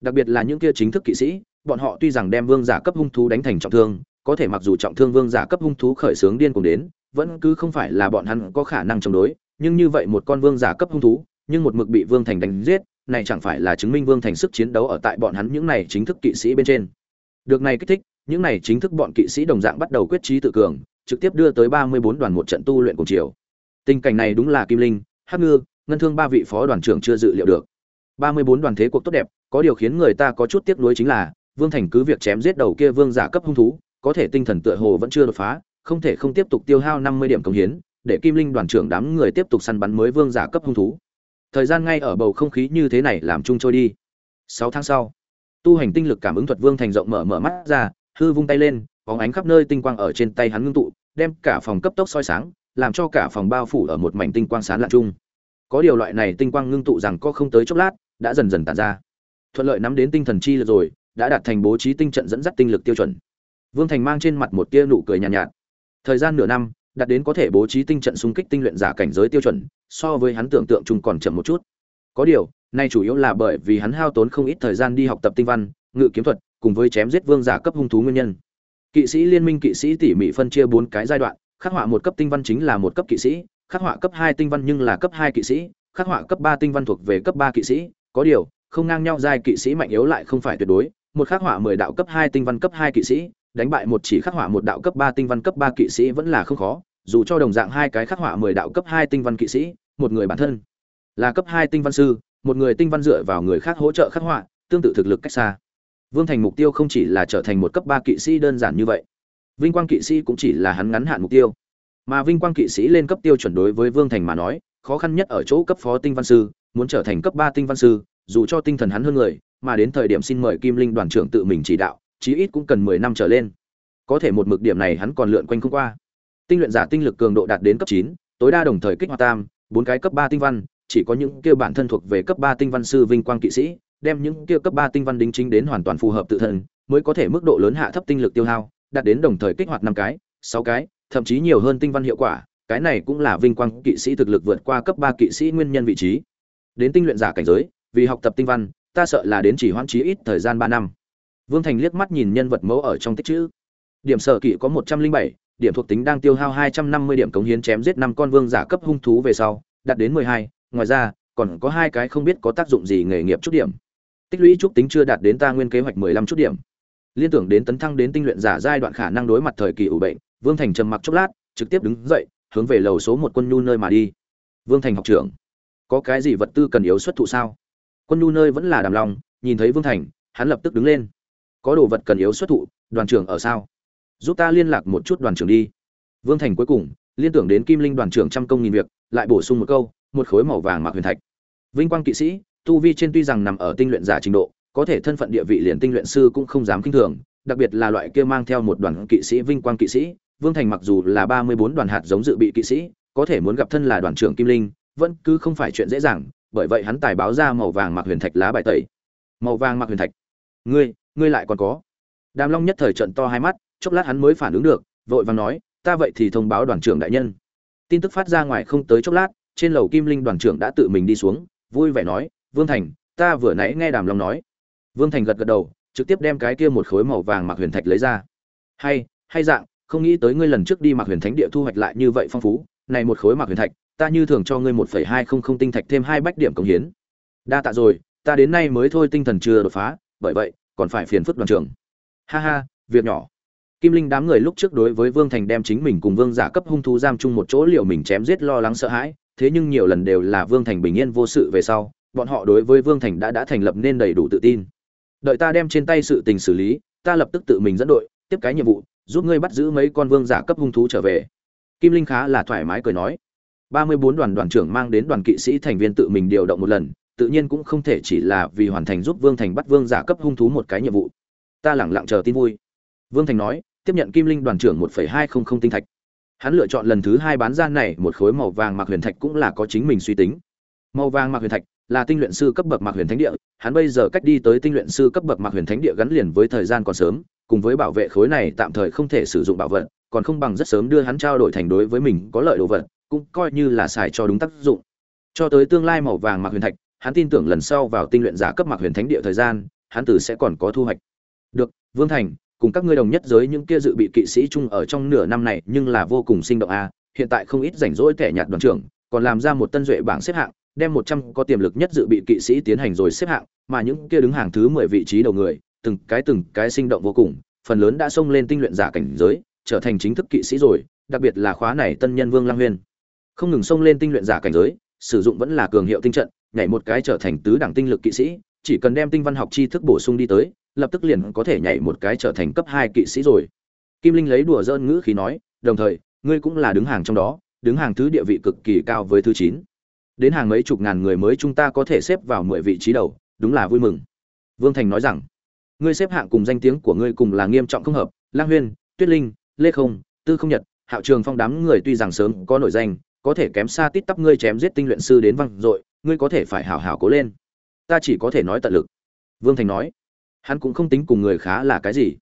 Đặc biệt là những kia chính thức kỵ sĩ, bọn họ tuy rằng đem vương giả cấp hung thú đánh thành trọng thương, có thể mặc dù trọng thương vương giả cấp hung thú khởi sướng điên cùng đến, vẫn cứ không phải là bọn hắn có khả năng chống đối, nhưng như vậy một con vương giả cấp hung thú, nhưng một mực bị vương thành đánh giết này chẳng phải là chứng minh vương thành sức chiến đấu ở tại bọn hắn những này chính thức kỵ sĩ bên trên. Được này kích thích, những này chính thức bọn kỵ sĩ đồng dạng bắt đầu quyết trí tự cường, trực tiếp đưa tới ba mươi bốn đoàn một trận tu luyện cùng chiều. Tình cảnh này đúng là kim linh, hắc ngư, ngân thương ba vị phó đoàn trưởng chưa dự liệu được. ba mươi bốn đoàn thế cuộc tốt đẹp, có điều khiến người ta có chút tiếc nuối chính là, vương thành cứ việc chém giết đầu kia vương giả cấp hung thú, có thể tinh thần tựa hồ vẫn chưa đột phá, không thể không tiếp tục tiêu hao năm mươi điểm công hiến, để kim linh đoàn trưởng đám người tiếp tục săn bắn mới vương giả cấp hung thú thời gian ngay ở bầu không khí như thế này làm chung trôi đi. Sáu tháng sau tu hành tinh lực cảm ứng thuật vương thành rộng mở mở mắt ra hư vung tay lên bóng ánh khắp nơi tinh quang ở trên tay hắn ngưng tụ đem cả phòng cấp tốc soi sáng làm cho cả phòng bao phủ ở một mảnh tinh quang sáng lạ chung. Có điều loại này tinh quang ngưng tụ rằng có không tới chốc lát đã dần dần tàn ra. Thuận lợi nắm đến tinh thần chi lực rồi đã đạt thành bố trí tinh trận dẫn dắt tinh lực tiêu chuẩn. Vương thành mang trên mặt một tia nụ cười nhàn nhạt, nhạt. Thời gian nửa năm đạt đến có thể bố trí tinh trận xung kích tinh luyện giả cảnh giới tiêu chuẩn, so với hắn tưởng tượng chung còn chậm một chút. Có điều, nay chủ yếu là bởi vì hắn hao tốn không ít thời gian đi học tập tinh văn, ngự kiếm thuật, cùng với chém giết vương giả cấp hung thú nguyên nhân. Kỵ sĩ liên minh kỵ sĩ tỉ mỉ phân chia bốn cái giai đoạn, khắc họa một cấp tinh văn chính là một cấp kỵ sĩ, khắc họa cấp hai tinh văn nhưng là cấp hai kỵ sĩ, khắc họa cấp ba tinh văn thuộc về cấp ba kỵ sĩ. Có điều, không ngang nhau giai kỵ sĩ mạnh yếu lại không phải tuyệt đối, một khắc họa mười đạo cấp hai tinh văn cấp hai kỵ sĩ đánh bại một chỉ khắc họa một đạo cấp ba tinh văn cấp ba kỵ sĩ vẫn là không khó, dù cho đồng dạng hai cái khắc họa mười đạo cấp hai tinh văn kỵ sĩ, một người bản thân là cấp hai tinh văn sư, một người tinh văn dựa vào người khác hỗ trợ khắc họa, tương tự thực lực cách xa. Vương thành mục tiêu không chỉ là trở thành một cấp ba kỵ sĩ đơn giản như vậy, vinh quang kỵ sĩ cũng chỉ là hắn ngắn hạn mục tiêu. Mà vinh quang kỵ sĩ lên cấp tiêu chuẩn đối với vương thành mà nói, khó khăn nhất ở chỗ cấp phó tinh văn sư, muốn trở thành cấp ba tinh văn sư, dù cho tinh thần hắn hơn người, mà đến thời điểm xin mời kim linh đoàn trưởng tự mình chỉ đạo chí ít cũng cần mười năm trở lên. Có thể một mực điểm này hắn còn lượn quanh không qua. Tinh luyện giả tinh lực cường độ đạt đến cấp chín, tối đa đồng thời kích hoạt tam, bốn cái cấp ba tinh văn, chỉ có những kia bản thân thuộc về cấp ba tinh văn sư vinh quang kỵ sĩ, đem những kia cấp ba tinh văn đính chính đến hoàn toàn phù hợp tự thân, mới có thể mức độ lớn hạ thấp tinh lực tiêu hao, đạt đến đồng thời kích hoạt năm cái, sáu cái, thậm chí nhiều hơn tinh văn hiệu quả, cái này cũng là vinh quang kỵ sĩ thực lực vượt qua cấp ba kỵ sĩ nguyên nhân vị trí. Đến tinh luyện giả cảnh giới, vì học tập tinh văn, ta sợ là đến chỉ hoãn chí ít thời gian ba năm vương thành liếc mắt nhìn nhân vật mẫu ở trong tích chữ. Điểm sở kỵ có một trăm linh bảy, điểm thuộc tính đang tiêu hao hai trăm năm mươi điểm cống hiến chém giết năm con vương giả cấp hung thú về sau, đạt đến mười hai, ngoài ra, còn có hai cái không biết có tác dụng gì nghề nghiệp chút điểm. Tích lũy chút tính chưa đạt đến ta nguyên kế hoạch mười lăm chút điểm. Liên tưởng đến tấn thăng đến tinh luyện giả giai đoạn khả năng đối mặt thời kỳ ủ bệnh, vương thành trầm mặc chốc lát, trực tiếp đứng dậy, hướng về lầu số một quân nhu nơi mà đi. Vương thành học trưởng, có cái gì vật tư cần yếu xuất thụ sao? Quân nhu nơi vẫn là đàm lòng nhìn thấy vương thành, hắn lập tức đứng lên có đồ vật cần yếu xuất thụ, đoàn trưởng ở sao? Giúp ta liên lạc một chút đoàn trưởng đi. Vương thành cuối cùng, liên tưởng đến kim linh đoàn trưởng trăm công nghìn việc, lại bổ sung một câu, một khối màu vàng mạc huyền thạch. Vinh quang kỵ sĩ, tu vi trên tuy rằng nằm ở tinh luyện giả trình độ, có thể thân phận địa vị liền tinh luyện sư cũng không dám kinh thường, đặc biệt là loại kia mang theo một đoàn kỵ sĩ vinh quang kỵ sĩ, vương thành mặc dù là ba mươi bốn đoàn hạt giống dự bị kỵ sĩ, có thể muốn gặp thân là đoàn trưởng kim linh, vẫn cứ không phải chuyện dễ dàng, bởi vậy hắn tài báo ra màu vàng mặc huyền thạch lá bài tẩy. Màu vàng mặc huyền thạch. Ngươi ngươi lại còn có. Đàm long nhất thời trận to hai mắt, chốc lát hắn mới phản ứng được, vội vàng nói, ta vậy thì thông báo đoàn trưởng đại nhân. Tin tức phát ra ngoài không tới chốc lát, trên lầu kim linh đoàn trưởng đã tự mình đi xuống, vui vẻ nói, vương thành, ta vừa nãy nghe đàm long nói. Vương thành gật gật đầu, trực tiếp đem cái kia một khối màu vàng mặc huyền thạch lấy ra. Hay hay dạng, không nghĩ tới ngươi lần trước đi mặc huyền thánh địa thu hoạch lại như vậy phong phú, này một khối mặc huyền thạch, ta như thường cho ngươi một phẩy hai không không tinh thạch thêm hai bách điểm công hiến. Đa tạ rồi, ta đến nay mới thôi tinh thần chưa đột phá, bởi vậy còn phải phiền phức đoàn trưởng. Ha ha, việc nhỏ. Kim linh đám người lúc trước đối với vương thành đem chính mình cùng vương giả cấp hung thú giam chung một chỗ liệu mình chém giết lo lắng sợ hãi, thế nhưng nhiều lần đều là vương thành bình yên vô sự về sau, bọn họ đối với vương thành đã đã thành lập nên đầy đủ tự tin. Đợi ta đem trên tay sự tình xử lý, ta lập tức tự mình dẫn đội, tiếp cái nhiệm vụ, giúp ngươi bắt giữ mấy con vương giả cấp hung thú trở về. Kim linh khá là thoải mái cười nói. Ba mươi bốn đoàn đoàn trưởng mang đến đoàn kỵ sĩ thành viên tự mình điều động một lần tự nhiên cũng không thể chỉ là vì hoàn thành giúp vương thành bắt vương giả cấp hung thú một cái nhiệm vụ. Ta lẳng lặng chờ tin vui. Vương thành nói tiếp nhận kim linh đoàn trưởng một phẩy hai không không tinh thạch. Hắn lựa chọn lần thứ hai bán ra này một khối màu vàng mặc huyền thạch cũng là có chính mình suy tính. Màu vàng mặc huyền thạch là tinh luyện sư cấp bậc Mạc Huyền Thánh Địa, hắn bây giờ cách đi tới tinh luyện sư cấp bậc Mạc Huyền Thánh Địa gắn liền với thời gian còn sớm, cùng với bảo vệ khối này tạm thời không thể sử dụng bảo vật, còn không bằng rất sớm đưa hắn trao đổi thành đối với mình có lợi đồ vật, cũng coi như là xài cho đúng tác dụng. Cho tới tương lai màu vàng Mạc Huyền Thạch, hắn tin tưởng lần sau vào tinh luyện giả cấp Mạc Huyền Thánh Địa thời gian, hắn tử sẽ còn có thu hoạch. Được, Vương Thành, cùng các ngươi đồng nhất giới những kia dự bị kỵ sĩ chung ở trong nửa năm này, nhưng là vô cùng sinh động a, hiện tại không ít rảnh rỗi kẻ nhạt đoàn trưởng, còn làm ra một tân duệ bảng xếp hạng, đem một trăm có tiềm lực nhất dự bị kỵ sĩ tiến hành rồi xếp hạng, mà những kia đứng hàng thứ mười vị trí đầu người, từng cái từng cái sinh động vô cùng, phần lớn đã xông lên tinh luyện giả cảnh giới, trở thành chính thức kỵ sĩ rồi, đặc biệt là khóa này tân nhân Vương Lang Huyên. Không ngừng xông lên tinh luyện giả cảnh giới, sử dụng vẫn là cường hiệu tinh trận, nhảy một cái trở thành tứ đẳng tinh lực kỵ sĩ, chỉ cần đem tinh văn học tri thức bổ sung đi tới, lập tức liền có thể nhảy một cái trở thành cấp hai kỵ sĩ rồi. Kim Linh lấy đùa giỡn ngữ khí nói, đồng thời, ngươi cũng là đứng hàng trong đó, đứng hàng thứ địa vị cực kỳ cao với thứ chín đến hàng mấy chục ngàn người mới chúng ta có thể xếp vào mười vị trí đầu đúng là vui mừng vương thành nói rằng ngươi xếp hạng cùng danh tiếng của ngươi cùng là nghiêm trọng không hợp lang huyên tuyết linh lê không tư không nhật hạo trường phong đám người tuy rằng sớm có nổi danh có thể kém xa tít tắp ngươi chém giết tinh luyện sư đến văng dội, ngươi có thể phải hảo hảo cố lên. Ta chỉ có thể nói tận lực. Vương thành nói. Hắn cũng không tính cùng người khá là cái gì.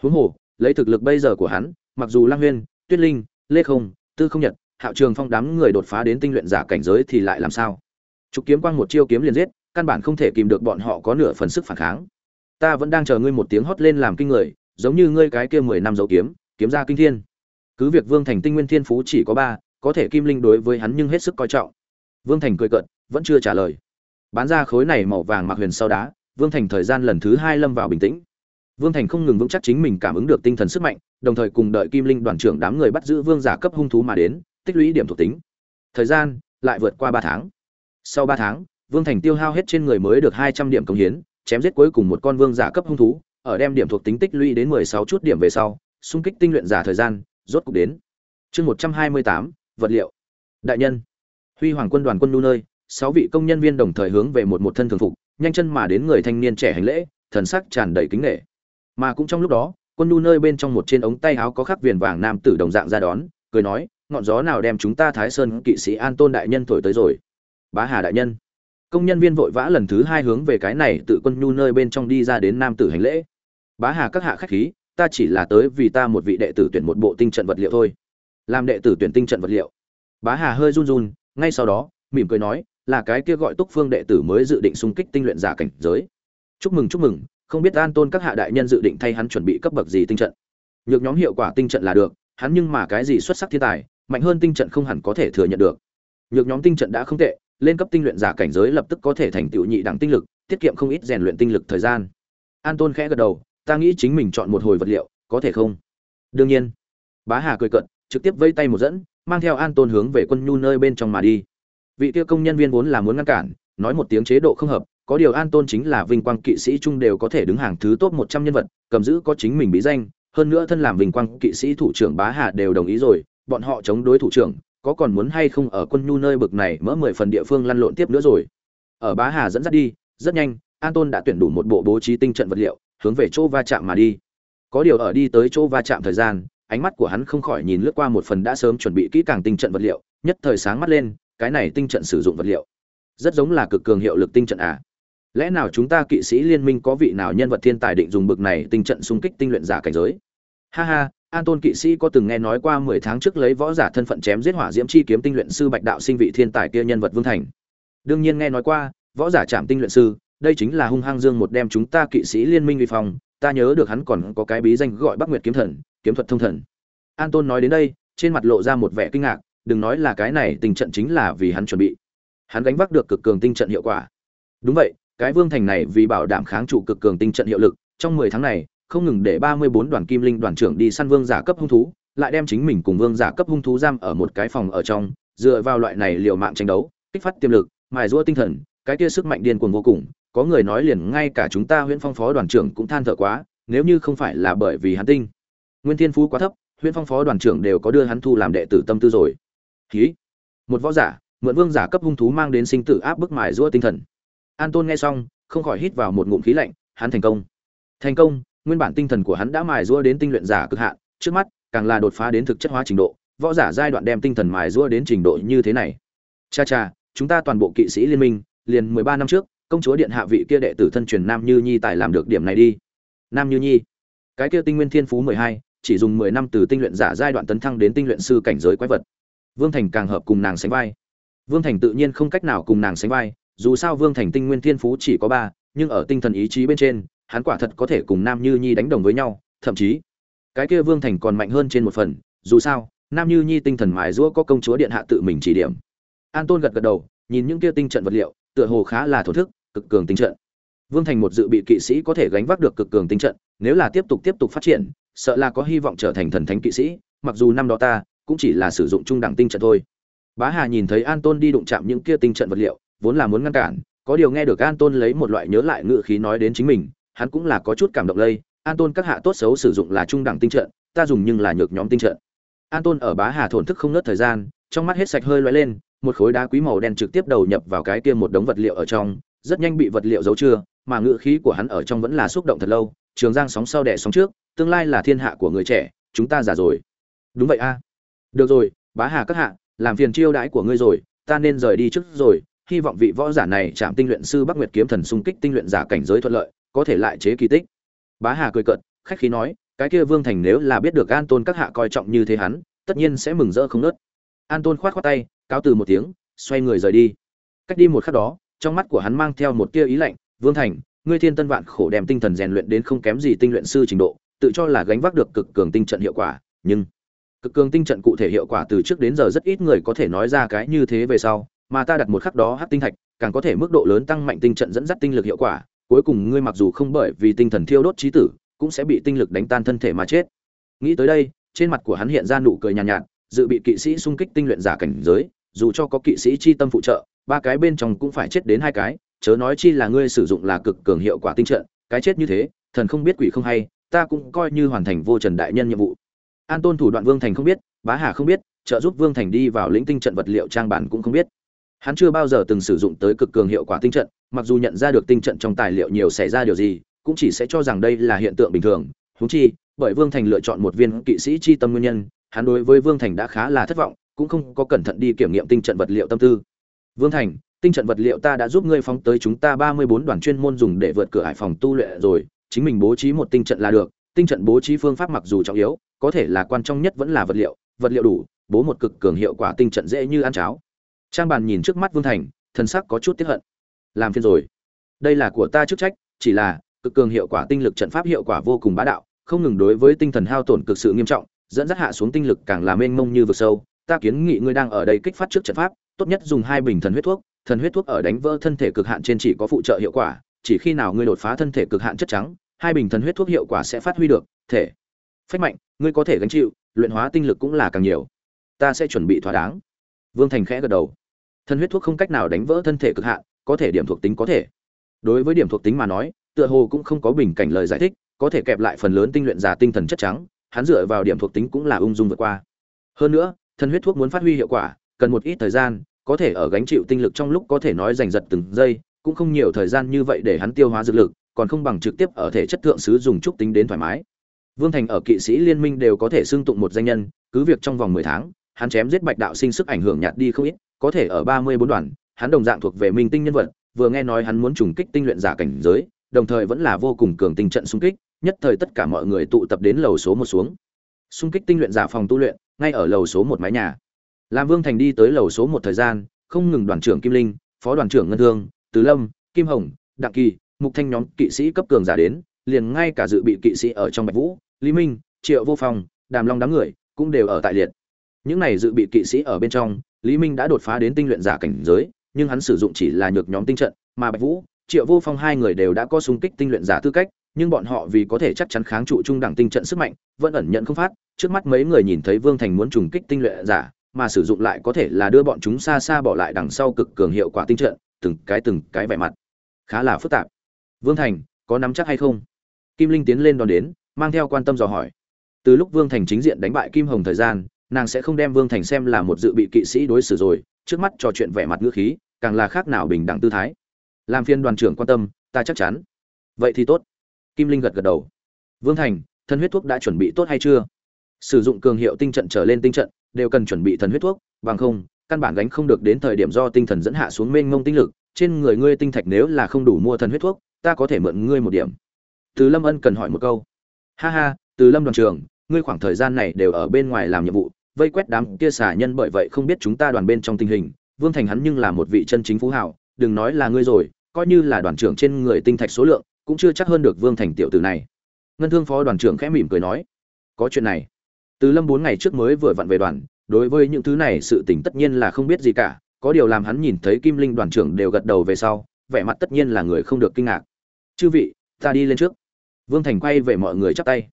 Huống hồ, lấy thực lực bây giờ của hắn, mặc dù lăng huyên, tuyết linh, lê không, tư không nhật, hạo trường phong đám người đột phá đến tinh luyện giả cảnh giới thì lại làm sao? Trục kiếm quang một chiêu kiếm liền giết, căn bản không thể kìm được bọn họ có nửa phần sức phản kháng. Ta vẫn đang chờ ngươi một tiếng hót lên làm kinh người, giống như ngươi cái kia mười năm dấu kiếm kiếm ra kinh thiên. Cứ việc vương thành tinh nguyên thiên phú chỉ có ba có thể kim linh đối với hắn nhưng hết sức coi trọng. Vương thành cười cợt, vẫn chưa trả lời. Bán ra khối này màu vàng mặc huyền sau đá, vương thành thời gian lần thứ hai lâm vào bình tĩnh. Vương thành không ngừng vững chắc chính mình cảm ứng được tinh thần sức mạnh, đồng thời cùng đợi kim linh đoàn trưởng đám người bắt giữ vương giả cấp hung thú mà đến, tích lũy điểm thuộc tính. Thời gian lại vượt qua ba tháng. Sau ba tháng, vương thành tiêu hao hết trên người mới được hai trăm điểm công hiến, chém giết cuối cùng một con vương giả cấp hung thú, ở đem điểm thuộc tính tích lũy đến mười sáu chút điểm về sau, xung kích tinh luyện giả thời gian rốt cục đến. Chương một trăm hai mươi tám vật liệu. Đại nhân, huy hoàng quân đoàn quân nu nơi, sáu vị công nhân viên đồng thời hướng về một một thân thường phục, nhanh chân mà đến người thanh niên trẻ hành lễ, thần sắc tràn đầy kính nghệ mà cũng trong lúc đó, quân nu nơi bên trong một trên ống tay áo có khắc viền vàng nam tử đồng dạng ra đón, cười nói, ngọn gió nào đem chúng ta thái sơn kỵ sĩ an tôn đại nhân thổi tới rồi? Bá hà đại nhân. Công nhân viên vội vã lần thứ hai hướng về cái này tự quân nhu nơi bên trong đi ra đến nam tử hành lễ. Bá hà các hạ khách khí, ta chỉ là tới vì ta một vị đệ tử tuyển một bộ tinh trận vật liệu thôi làm đệ tử tuyển tinh trận vật liệu. Bá hà hơi run run, ngay sau đó, mỉm cười nói, là cái kia gọi túc phương đệ tử mới dự định xung kích tinh luyện giả cảnh giới. Chúc mừng chúc mừng, không biết an tôn các hạ đại nhân dự định thay hắn chuẩn bị cấp bậc gì tinh trận. Nhược nhóm hiệu quả tinh trận là được, hắn nhưng mà cái gì xuất sắc thiên tài, mạnh hơn tinh trận không hẳn có thể thừa nhận được. Nhược nhóm tinh trận đã không tệ, lên cấp tinh luyện giả cảnh giới lập tức có thể thành tựu nhị đẳng tinh lực, tiết kiệm không ít rèn luyện tinh lực thời gian. An tôn khẽ gật đầu, ta nghĩ chính mình chọn một hồi vật liệu, có thể không? Đương nhiên. Bá hà cười cận trực tiếp vây tay một dẫn, mang theo an tôn hướng về quân nhu nơi bên trong mà đi. Vị kia công nhân viên vốn là muốn ngăn cản, nói một tiếng chế độ không hợp, có điều an tôn chính là vinh quang kỵ sĩ chung đều có thể đứng hàng thứ top một trăm nhân vật, cầm giữ có chính mình bí danh, hơn nữa thân làm vinh quang kỵ sĩ thủ trưởng bá hà đều đồng ý rồi, bọn họ chống đối thủ trưởng, có còn muốn hay không ở quân nhu nơi bực này mỡ mười phần địa phương lăn lộn tiếp nữa rồi. Ở bá hà dẫn dắt đi, rất nhanh, an tôn đã tuyển đủ một bộ bố trí tinh trận vật liệu, hướng về chỗ va chạm mà đi. Có điều ở đi tới chỗ va chạm thời gian ánh mắt của hắn không khỏi nhìn lướt qua một phần đã sớm chuẩn bị kỹ càng tinh trận vật liệu nhất thời sáng mắt lên cái này tinh trận sử dụng vật liệu. Rất giống là cực cường hiệu lực tinh trận à. Lẽ nào chúng ta kỵ sĩ liên minh có vị nào nhân vật thiên tài định dùng bực này tinh trận xung kích tinh luyện giả cảnh giới? Ha ha An Tôn kỵ sĩ có từng nghe nói qua 10 tháng trước lấy võ giả thân phận chém giết hỏa diễm chi kiếm tinh luyện sư Bạch đạo sinh vị thiên tài kia nhân vật Vương Thành. Đương nhiên nghe nói qua, võ giả chạm tinh luyện sư, đây chính là hung hăng dương một đem chúng ta kỵ sĩ liên minh uy phong, ta nhớ được hắn còn có cái bí danh gọi Bắc Nguyệt kiếm thần, kiếm thuật thông thần. An Tôn nói đến đây, trên mặt lộ ra một vẻ kinh ngạc, đừng nói là cái này tình trận chính là vì hắn chuẩn bị. Hắn gánh vác được cực cường tinh trận hiệu quả. Đúng vậy, cái Vương Thành này vì bảo đảm kháng trụ cực cường tinh trận hiệu lực, trong 10 tháng này, không ngừng để 34 đoàn kim linh đoàn trưởng đi săn vương giả cấp hung thú, lại đem chính mình cùng vương giả cấp hung thú giam ở một cái phòng ở trong, dựa vào loại này liều mạng tranh đấu, kích phát tiềm lực, mài giũa tinh thần, cái kia sức mạnh điên cuồng vô cùng, có người nói liền ngay cả chúng ta Huyễn Phong phó đoàn trưởng cũng than thở quá, nếu như không phải là bởi vì hắn tinh, nguyên thiên phú quá thấp, Huyễn Phong phó đoàn trưởng đều có đưa hắn thu làm đệ tử tâm tư rồi. ký một võ giả, mượn vương giả cấp hung thú mang đến sinh tử áp bức mài giũa tinh thần. An Tôn nghe xong, không khỏi hít vào một ngụm khí lạnh, hắn thành công. Thành công, nguyên bản tinh thần của hắn đã mài giũa đến tinh luyện giả cực hạn, trước mắt càng là đột phá đến thực chất hóa trình độ, võ giả giai đoạn đem tinh thần mài giũa đến trình độ như thế này. Cha cha, chúng ta toàn bộ kỵ sĩ liên minh, liền mười ba năm trước công chúa điện hạ vị kia đệ tử thân truyền nam như nhi tài làm được điểm này đi. Nam như nhi, cái kia tinh nguyên thiên phú mười hai, chỉ dùng mười năm từ tinh luyện giả giai đoạn tấn thăng đến tinh luyện sư cảnh giới quái vật. Vương thành càng hợp cùng nàng sánh vai. Vương thành tự nhiên không cách nào cùng nàng sánh vai, dù sao vương thành tinh nguyên thiên phú chỉ có ba, nhưng ở tinh thần ý chí bên trên, hắn quả thật có thể cùng nam như nhi đánh đồng với nhau, thậm chí, cái kia vương thành còn mạnh hơn trên một phần, dù sao, nam như nhi tinh thần mài giũa có công chúa điện hạ tự mình chỉ điểm. An tôn gật gật đầu, nhìn những kia tinh trận vật liệu, tựa hồ khá là thổ thức cực cường tinh trận. Vương thành một dự bị kỵ sĩ có thể gánh vác được cực cường tinh trận, nếu là tiếp tục tiếp tục phát triển, sợ là có hy vọng trở thành thần thánh kỵ sĩ, mặc dù năm đó ta cũng chỉ là sử dụng trung đẳng tinh trận thôi. Bá hà nhìn thấy an tôn đi đụng chạm những kia tinh trận vật liệu, vốn là muốn ngăn cản, có điều nghe được an tôn lấy một loại nhớ lại ngữ khí nói đến chính mình, hắn cũng là có chút cảm động lây. An tôn các hạ tốt xấu sử dụng là trung đẳng tinh trận, ta dùng nhưng là nhược nhóm tinh trận. An tôn ở bá hà thổn thức không nớt thời gian, trong mắt hết sạch hơi lóe lên, một khối đá quý màu đen trực tiếp đầu nhập vào cái kia một đống vật liệu ở trong rất nhanh bị vật liệu giấu chưa, mà ngựa khí của hắn ở trong vẫn là xúc động thật lâu, trường giang sóng sau đẻ sóng trước, tương lai là thiên hạ của người trẻ, chúng ta già rồi. Đúng vậy a. Được rồi, bá hà các hạ, làm phiền chiêu đãi của ngươi rồi, ta nên rời đi trước rồi, hy vọng vị võ giả này chạm tinh luyện sư bắc nguyệt kiếm thần xung kích tinh luyện giả cảnh giới thuận lợi, có thể lại chế kỳ tích. Bá hà cười cợt, khách khí nói, cái kia vương thành nếu là biết được an tôn các hạ coi trọng như thế hắn, tất nhiên sẽ mừng rỡ không nớt an tôn khoát khoát tay, cáo từ một tiếng, xoay người rời đi. Cách đi một khắc đó trong mắt của hắn mang theo một tia ý lạnh vương thành ngươi thiên tân vạn khổ đem tinh thần rèn luyện đến không kém gì tinh luyện sư trình độ tự cho là gánh vác được cực cường tinh trận hiệu quả nhưng cực cường tinh trận cụ thể hiệu quả từ trước đến giờ rất ít người có thể nói ra cái như thế về sau mà ta đặt một khắc đó hắc tinh thạch càng có thể mức độ lớn tăng mạnh tinh trận dẫn dắt tinh lực hiệu quả cuối cùng ngươi mặc dù không bởi vì tinh thần thiêu đốt trí tử cũng sẽ bị tinh lực đánh tan thân thể mà chết. Nghĩ tới đây trên mặt của hắn hiện ra nụ cười nhàn nhạt, nhạt dự bị kỵ sĩ xung kích tinh luyện giả cảnh giới dù cho có kỵ sĩ chi tâm phụ trợ ba cái bên trong cũng phải chết đến hai cái, chớ nói chi là ngươi sử dụng là cực cường hiệu quả tinh trận, cái chết như thế, thần không biết quỷ không hay, ta cũng coi như hoàn thành vô trần đại nhân nhiệm vụ. An tôn thủ đoạn vương thành không biết, bá hà không biết, trợ giúp vương thành đi vào lĩnh tinh trận vật liệu trang bản cũng không biết. Hắn chưa bao giờ từng sử dụng tới cực cường hiệu quả tinh trận, mặc dù nhận ra được tinh trận trong tài liệu nhiều xảy ra điều gì, cũng chỉ sẽ cho rằng đây là hiện tượng bình thường. Húng chi, bởi vương thành lựa chọn một viên kỵ sĩ chi tâm nguyên nhân, hắn đối với vương thành đã khá là thất vọng, cũng không có cẩn thận đi kiểm nghiệm tinh trận vật liệu tâm tư vương thành, tinh trận vật liệu ta đã giúp ngươi phóng tới chúng ta ba mươi bốn đoàn chuyên môn dùng để vượt cửa hải phòng tu luyện rồi. Chính mình bố trí một tinh trận là được, tinh trận bố trí phương pháp mặc dù trọng yếu, có thể là quan trọng nhất vẫn là vật liệu. Vật liệu đủ, bố một cực cường hiệu quả tinh trận dễ như ăn cháo. Trang bàn nhìn trước mắt vương thành, thần sắc có chút tiếc hận. Làm phiền rồi. Đây là của ta chức trách, chỉ là, cực cường hiệu quả tinh lực trận pháp hiệu quả vô cùng bá đạo, không ngừng đối với tinh thần hao tổn cực sự nghiêm trọng, dẫn dắt hạ xuống tinh lực càng là mênh mông như vực sâu. Ta kiến nghị ngươi đang ở đây kích phát trước trận pháp tốt nhất dùng hai bình thần huyết thuốc, thần huyết thuốc ở đánh vỡ thân thể cực hạn trên chỉ có phụ trợ hiệu quả, chỉ khi nào ngươi đột phá thân thể cực hạn chất trắng, hai bình thần huyết thuốc hiệu quả sẽ phát huy được, thể phách mạnh, ngươi có thể gánh chịu, luyện hóa tinh lực cũng là càng nhiều. Ta sẽ chuẩn bị thỏa đáng. Vương thành khẽ gật đầu. Thần huyết thuốc không cách nào đánh vỡ thân thể cực hạn, có thể điểm thuộc tính có thể. Đối với điểm thuộc tính mà nói, tựa hồ cũng không có bình cảnh lời giải thích, có thể kẹp lại phần lớn tinh luyện giả tinh thần chất trắng, hắn dựa vào điểm thuộc tính cũng là ung dung vượt qua. Hơn nữa, thần huyết thuốc muốn phát huy hiệu quả cần một ít thời gian, có thể ở gánh chịu tinh lực trong lúc có thể nói giành giật từng giây, cũng không nhiều thời gian như vậy để hắn tiêu hóa dược lực, còn không bằng trực tiếp ở thể chất thượng sứ dùng trúc tính đến thoải mái. Vương thành ở kỵ sĩ liên minh đều có thể xưng tụng một danh nhân, cứ việc trong vòng mười tháng, hắn chém giết bạch đạo sinh sức ảnh hưởng nhạt đi không ít, có thể ở ba mươi bốn đoàn, hắn đồng dạng thuộc về minh tinh nhân vật, vừa nghe nói hắn muốn trùng kích tinh luyện giả cảnh giới, đồng thời vẫn là vô cùng cường tinh trận xung kích, nhất thời tất cả mọi người tụ tập đến lầu số một xuống. Xung kích tinh luyện giả phòng tu luyện, ngay ở lầu số một mái nhà làm vương thành đi tới lầu số một thời gian, không ngừng đoàn trưởng kim linh, phó đoàn trưởng ngân thương tứ lâm, kim hồng, đặng kỳ, mục thanh nhóm kỵ sĩ cấp cường giả đến, liền ngay cả dự bị kỵ sĩ ở trong bạch vũ, lý minh, triệu vô phong, đàm long đám người cũng đều ở tại liệt. Những này dự bị kỵ sĩ ở bên trong, lý minh đã đột phá đến tinh luyện giả cảnh giới, nhưng hắn sử dụng chỉ là nhược nhóm tinh trận, mà bạch vũ, triệu vô phong hai người đều đã có xung kích tinh luyện giả tư cách, nhưng bọn họ vì có thể chắc chắn kháng trụ trung đẳng tinh trận sức mạnh, vẫn ẩn nhận không phát, trước mắt mấy người nhìn thấy vương thành muốn trùng kích tinh luyện giả mà sử dụng lại có thể là đưa bọn chúng xa xa bỏ lại đằng sau cực cường hiệu quả tinh trận, từng cái từng cái vẻ mặt. Khá là phức tạp. Vương thành, có nắm chắc hay không? Kim linh tiến lên đón đến, mang theo quan tâm dò hỏi. Từ lúc vương thành chính diện đánh bại kim hồng thời gian, nàng sẽ không đem vương thành xem là một dự bị kỵ sĩ đối xử rồi, trước mắt trò chuyện vẻ mặt ngữ khí, càng là khác nào bình đẳng tư thái. Làm phiên đoàn trưởng quan tâm, ta chắc chắn. Vậy thì tốt. Kim linh gật gật đầu. Vương thành, thân huyết thuốc đã chuẩn bị tốt hay chưa? Sử dụng cường hiệu tinh trận trở lên tinh trận, đều cần chuẩn bị thần huyết thuốc, bằng không, căn bản gánh không được đến thời điểm do tinh thần dẫn hạ xuống mênh mông tinh lực, trên người ngươi tinh thạch nếu là không đủ mua thần huyết thuốc, ta có thể mượn ngươi một điểm. Từ lâm ân cần hỏi một câu. Ha ha, từ lâm đoàn trường ngươi khoảng thời gian này đều ở bên ngoài làm nhiệm vụ, vây quét đám kia xả nhân bởi vậy không biết chúng ta đoàn bên trong tình hình, vương thành hắn nhưng là một vị chân chính phú hảo đừng nói là ngươi rồi, coi như là đoàn trưởng trên người tinh thạch số lượng, cũng chưa chắc hơn được vương thành tiểu tử này. Ngân thương phó đoàn trưởng khẽ mỉm cười nói, có chuyện này từ lâm bốn ngày trước mới vừa vặn về đoàn, đối với những thứ này sự tình tất nhiên là không biết gì cả, có điều làm hắn nhìn thấy kim linh đoàn trưởng đều gật đầu về sau, vẻ mặt tất nhiên là người không được kinh ngạc. Chư vị, ta đi lên trước. Vương thành quay về mọi người chắp tay.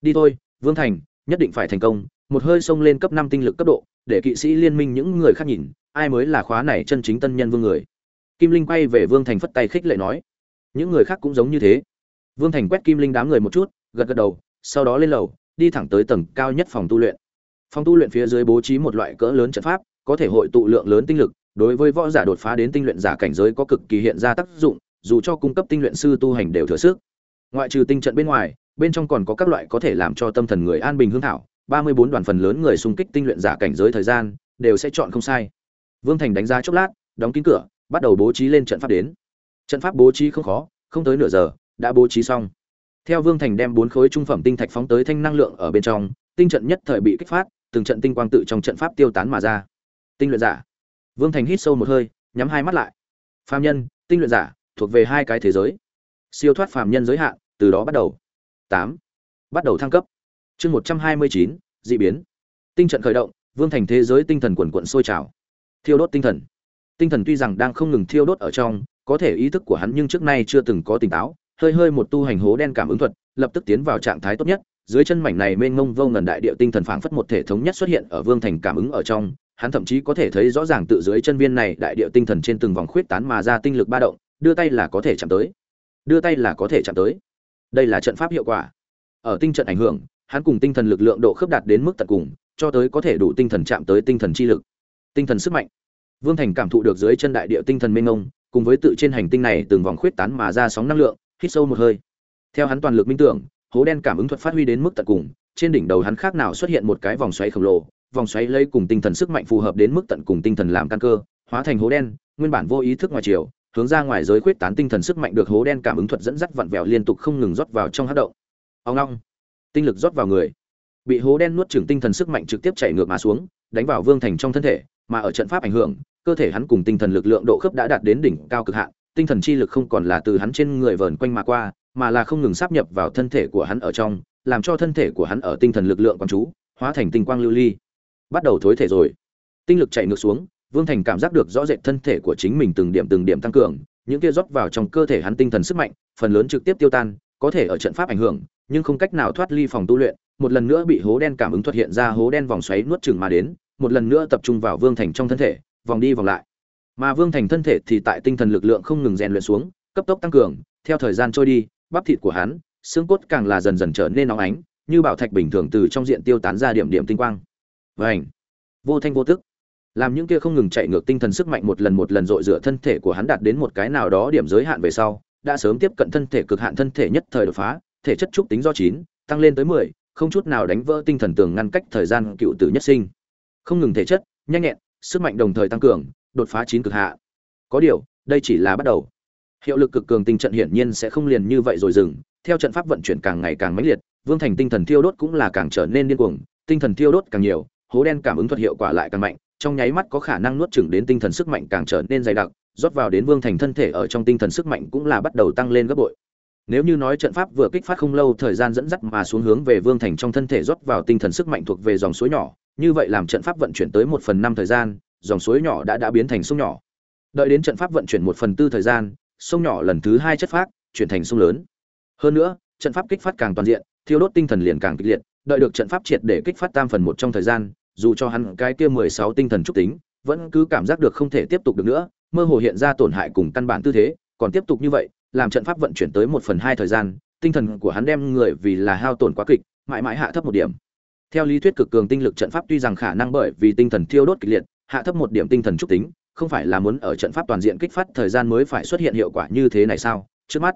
Đi thôi, vương thành, nhất định phải thành công, một hơi xông lên cấp năm tinh lực cấp độ, để kỵ sĩ liên minh những người khác nhìn, ai mới là khóa này chân chính tân nhân vương người. Kim linh quay về vương thành phất tay khích lệ nói. Những người khác cũng giống như thế. Vương thành quét kim linh đám người một chút, gật gật đầu, sau đó lên lầu đi thẳng tới tầng cao nhất phòng tu luyện. Phòng tu luyện phía dưới bố trí một loại cỡ lớn trận pháp, có thể hội tụ lượng lớn tinh lực, đối với võ giả đột phá đến tinh luyện giả cảnh giới có cực kỳ hiện ra tác dụng, dù cho cung cấp tinh luyện sư tu hành đều thừa sức. Ngoại trừ tinh trận bên ngoài, bên trong còn có các loại có thể làm cho tâm thần người an bình hương thảo, ba mươi bốn đoàn phần lớn người xung kích tinh luyện giả cảnh giới thời gian, đều sẽ chọn không sai. Vương thành đánh giá chốc lát, đóng kín cửa, bắt đầu bố trí lên trận pháp đến. Trận pháp bố trí không khó, không tới nửa giờ, đã bố trí xong theo vương thành đem bốn khối trung phẩm tinh thạch phóng tới thanh năng lượng ở bên trong, tinh trận nhất thời bị kích phát, từng trận tinh quang tự trong trận pháp tiêu tán mà ra. Tinh luyện giả. Vương thành hít sâu một hơi, nhắm hai mắt lại. Phàm nhân, tinh luyện giả, thuộc về hai cái thế giới. Siêu thoát phàm nhân giới hạn, từ đó bắt đầu. Tám. Bắt đầu thăng cấp. Chương một trăm hai mươi chín d biến. Tinh trận khởi động, vương thành thế giới tinh thần quần quận sôi trào. Thiêu đốt tinh thần. Tinh thần tuy rằng đang không ngừng thiêu đốt ở trong, có thể ý thức của hắn nhưng trước nay chưa từng có tỉnh táo hơi hơi một tu hành hố đen cảm ứng thuật, lập tức tiến vào trạng thái tốt nhất. Dưới chân mảnh này mênh mông vô ngần đại địa tinh thần phảng phất một thể thống nhất xuất hiện ở vương thành cảm ứng ở trong. Hắn thậm chí có thể thấy rõ ràng tự dưới chân viên này đại địa tinh thần trên từng vòng khuyết tán mà ra tinh lực ba động, đưa tay là có thể chạm tới. Đưa tay là có thể chạm tới. Đây là trận pháp hiệu quả. Ở tinh trận ảnh hưởng, hắn cùng tinh thần lực lượng độ khớp đạt đến mức tận cùng, cho tới có thể đủ tinh thần chạm tới tinh thần chi lực. Tinh thần sức mạnh. Vương thành cảm thụ được dưới chân đại địa tinh thần mênh mông, cùng với tự trên hành tinh này từng vòng khuyết tán mà ra sóng năng lượng hít sâu một hơi. Theo hắn toàn lực minh tưởng, hố đen cảm ứng thuật phát huy đến mức tận cùng, trên đỉnh đầu hắn khác nào xuất hiện một cái vòng xoáy khổng lồ, vòng xoáy lấy cùng tinh thần sức mạnh phù hợp đến mức tận cùng tinh thần làm căn cơ, hóa thành hố đen, nguyên bản vô ý thức ngoài chiều, hướng ra ngoài giới khuyết tán tinh thần sức mạnh được hố đen cảm ứng thuật dẫn dắt vặn vẹo liên tục không ngừng rót vào trong hát động. Ông long, tinh lực rót vào người. Bị hố đen nuốt chửng tinh thần sức mạnh trực tiếp chảy ngược mà xuống, đánh vào vương thành trong thân thể, mà ở trận pháp ảnh hưởng, cơ thể hắn cùng tinh thần lực lượng độ khớp đã đạt đến đỉnh cao cực hạn tinh thần chi lực không còn là từ hắn trên người vờn quanh mà qua, mà là không ngừng sáp nhập vào thân thể của hắn ở trong, làm cho thân thể của hắn ở tinh thần lực lượng quan chú, hóa thành tinh quang lưu ly. Bắt đầu thối thể rồi. Tinh lực chạy ngược xuống, vương thành cảm giác được rõ rệt thân thể của chính mình từng điểm từng điểm tăng cường, những kia rót vào trong cơ thể hắn tinh thần sức mạnh, phần lớn trực tiếp tiêu tan, có thể ở trận pháp ảnh hưởng, nhưng không cách nào thoát ly phòng tu luyện. Một lần nữa bị hố đen cảm ứng thuật hiện ra hố đen vòng xoáy nuốt chửng mà đến, một lần nữa tập trung vào vương thành trong thân thể, vòng đi vòng lại mà vương thành thân thể thì tại tinh thần lực lượng không ngừng rèn luyện xuống, cấp tốc tăng cường, theo thời gian trôi đi, bắp thịt của hắn, xương cốt càng là dần dần trở nên nóng ánh, như bảo thạch bình thường từ trong diện tiêu tán ra điểm điểm tinh quang. Vảnh vô thanh vô tức. Làm những kia không ngừng chạy ngược tinh thần sức mạnh một lần một lần dội rửa thân thể của hắn đạt đến một cái nào đó điểm giới hạn về sau, đã sớm tiếp cận thân thể cực hạn thân thể nhất thời đột phá, thể chất trúc tính do chín, tăng lên tới mười, không chút nào đánh vỡ tinh thần tường ngăn cách thời gian cựu tử nhất sinh. Không ngừng thể chất, nhanh nhẹn, sức mạnh đồng thời tăng cường đột phá chín cực hạ. Có điều, đây chỉ là bắt đầu. Hiệu lực cực cường tinh trận hiển nhiên sẽ không liền như vậy rồi dừng. Theo trận pháp vận chuyển càng ngày càng mãnh liệt, vương thành tinh thần thiêu đốt cũng là càng trở nên điên cuồng, tinh thần thiêu đốt càng nhiều, hố đen cảm ứng thuật hiệu quả lại càng mạnh, trong nháy mắt có khả năng nuốt chửng đến tinh thần sức mạnh càng trở nên dày đặc, rót vào đến vương thành thân thể ở trong tinh thần sức mạnh cũng là bắt đầu tăng lên gấp bội. Nếu như nói trận pháp vừa kích phát không lâu thời gian dẫn dắt mà xuống hướng về vương thành trong thân thể rót vào tinh thần sức mạnh thuộc về dòng suối nhỏ, như vậy làm trận pháp vận chuyển tới một phần năm thời gian dòng suối nhỏ đã đã biến thành sông nhỏ. Đợi đến trận pháp vận chuyển một phần tư thời gian, sông nhỏ lần thứ hai chất phát chuyển thành sông lớn. Hơn nữa, trận pháp kích phát càng toàn diện, thiêu đốt tinh thần liền càng kịch liệt, đợi được trận pháp triệt để kích phát tam phần một trong thời gian, dù cho hắn cái kia mười sáu tinh thần trúc tính, vẫn cứ cảm giác được không thể tiếp tục được nữa, mơ hồ hiện ra tổn hại cùng căn bản tư thế, còn tiếp tục như vậy, làm trận pháp vận chuyển tới một phần hai thời gian, tinh thần của hắn đem người vì là hao tổn quá kịch, mãi mãi hạ thấp một điểm. Theo lý thuyết cực cường tinh lực trận pháp tuy rằng khả năng bởi vì tinh thần thiêu đốt kịch liệt hạ thấp một điểm tinh thần trúc tính, không phải là muốn ở trận pháp toàn diện kích phát thời gian mới phải xuất hiện hiệu quả như thế này sao? Trước mắt,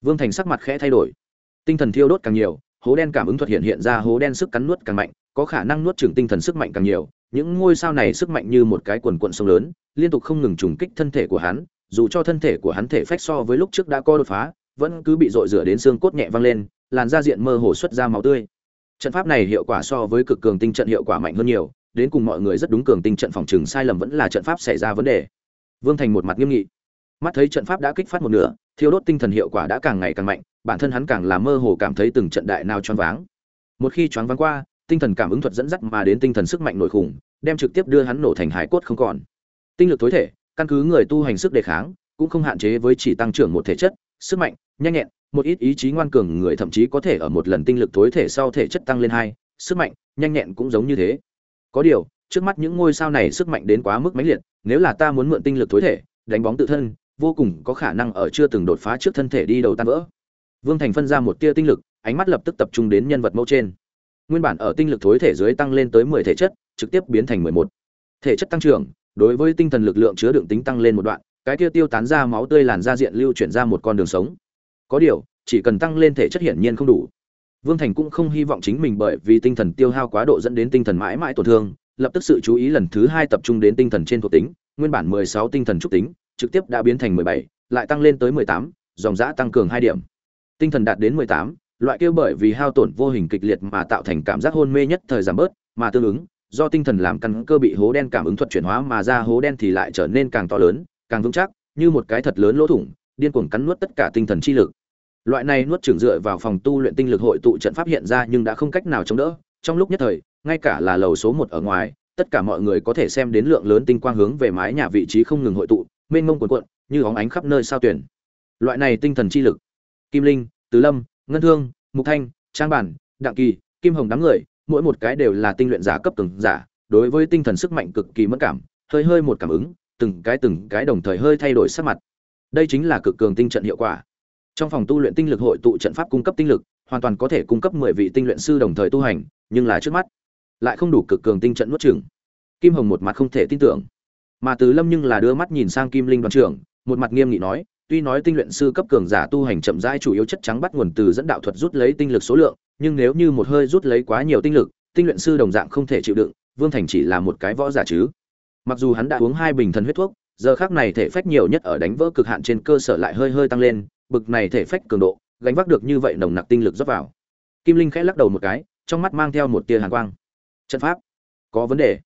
vương thành sắc mặt khẽ thay đổi. Tinh thần thiêu đốt càng nhiều, hố đen cảm ứng thuật hiện hiện ra hố đen sức cắn nuốt càng mạnh, có khả năng nuốt chửng tinh thần sức mạnh càng nhiều. Những ngôi sao này sức mạnh như một cái quần quận sông lớn, liên tục không ngừng trùng kích thân thể của hắn, dù cho thân thể của hắn thể phách so với lúc trước đã có đột phá, vẫn cứ bị dội rửa đến xương cốt nhẹ văng lên, làn da diện mơ hồ xuất ra máu tươi. Trận pháp này hiệu quả so với cực cường tinh trận hiệu quả mạnh hơn nhiều đến cùng mọi người rất đúng cường tinh trận phòng trừng sai lầm vẫn là trận pháp xảy ra vấn đề. Vương thành một mặt nghiêm nghị. Mắt thấy trận pháp đã kích phát một nửa, thiêu đốt tinh thần hiệu quả đã càng ngày càng mạnh, bản thân hắn càng là mơ hồ cảm thấy từng trận đại nào choáng váng. Một khi choáng váng qua, tinh thần cảm ứng thuật dẫn dắt mà đến tinh thần sức mạnh nội khủng, đem trực tiếp đưa hắn nổ thành hải cốt không còn. Tinh lực tối thể, căn cứ người tu hành sức đề kháng, cũng không hạn chế với chỉ tăng trưởng một thể chất, sức mạnh, nhanh nhẹn, một ít ý chí ngoan cường người thậm chí có thể ở một lần tinh lực tối thể sau thể chất tăng lên hai, sức mạnh, nhanh nhẹn cũng giống như thế có điều, trước mắt những ngôi sao này sức mạnh đến quá mức mãnh liệt, nếu là ta muốn mượn tinh lực tối thể, đánh bóng tự thân, vô cùng có khả năng ở chưa từng đột phá trước thân thể đi đầu tan vỡ. Vương thành phân ra một tia tinh lực, ánh mắt lập tức tập trung đến nhân vật mẫu trên. Nguyên bản ở tinh lực thối thể dưới tăng lên tới mười thể chất, trực tiếp biến thành mười một. Thể chất tăng trưởng, đối với tinh thần lực lượng chứa đựng tính tăng lên một đoạn, cái kia tiêu tán ra máu tươi làn da diện lưu chuyển ra một con đường sống. Có điều, chỉ cần tăng lên thể chất hiển nhiên không đủ vương thành cũng không hy vọng chính mình bởi vì tinh thần tiêu hao quá độ dẫn đến tinh thần mãi mãi tổn thương, lập tức sự chú ý lần thứ hai tập trung đến tinh thần trên thuộc tính, nguyên bản mười sáu tinh thần trúc tính, trực tiếp đã biến thành mười bảy, lại tăng lên tới mười tám, dòng giá tăng cường hai điểm. Tinh thần đạt đến mười tám, loại kia bởi vì hao tổn vô hình kịch liệt mà tạo thành cảm giác hôn mê nhất thời giảm bớt, mà tương ứng, do tinh thần làm căn cơ bị hố đen cảm ứng thuật chuyển hóa mà ra hố đen thì lại trở nên càng to lớn, càng vững chắc, như một cái thật lớn lỗ thủng, điên cuồng cắn nuốt tất cả tinh thần chi lực loại này nuốt trưởng dựa vào phòng tu luyện tinh lực hội tụ trận pháp hiện ra nhưng đã không cách nào chống đỡ. Trong lúc nhất thời, ngay cả là lầu số một ở ngoài, tất cả mọi người có thể xem đến lượng lớn tinh quang hướng về mái nhà vị trí không ngừng hội tụ, mênh mông cuồn cuộn, như óng ánh khắp nơi sao tuyển. Loại này tinh thần chi lực, kim linh tứ lâm, ngân thương, mục thanh, trang bản, đặng kỳ, kim hồng đám người, mỗi một cái đều là tinh luyện giả cấp từng giả, đối với tinh thần sức mạnh cực kỳ mất cảm, hơi hơi một cảm ứng, từng cái từng cái đồng thời hơi thay đổi sắc mặt. Đây chính là cực cường tinh trận hiệu quả trong phòng tu luyện tinh lực hội tụ trận pháp cung cấp tinh lực, hoàn toàn có thể cung cấp mười vị tinh luyện sư đồng thời tu hành, nhưng là trước mắt, lại không đủ cực cường tinh trận nuốt chửng. Kim hồng một mặt không thể tin tưởng. Mà từ lâm nhưng là đưa mắt nhìn sang kim linh đoàn trưởng, một mặt nghiêm nghị nói, tuy nói tinh luyện sư cấp cường giả tu hành chậm rãi chủ yếu chất trắng bắt nguồn từ dẫn đạo thuật rút lấy tinh lực số lượng, nhưng nếu như một hơi rút lấy quá nhiều tinh lực, tinh luyện sư đồng dạng không thể chịu đựng, vương thành chỉ là một cái võ giả chứ. Mặc dù hắn đã uống hai bình thần huyết thuốc, giờ khác này thể phách nhiều nhất ở đánh vỡ cực hạn trên cơ sở lại hơi hơi tăng lên bực này thể phách cường độ, gánh vác được như vậy nồng nặc tinh lực rót vào. Kim linh khẽ lắc đầu một cái, trong mắt mang theo một tia hàn quang. Trận pháp, có vấn đề.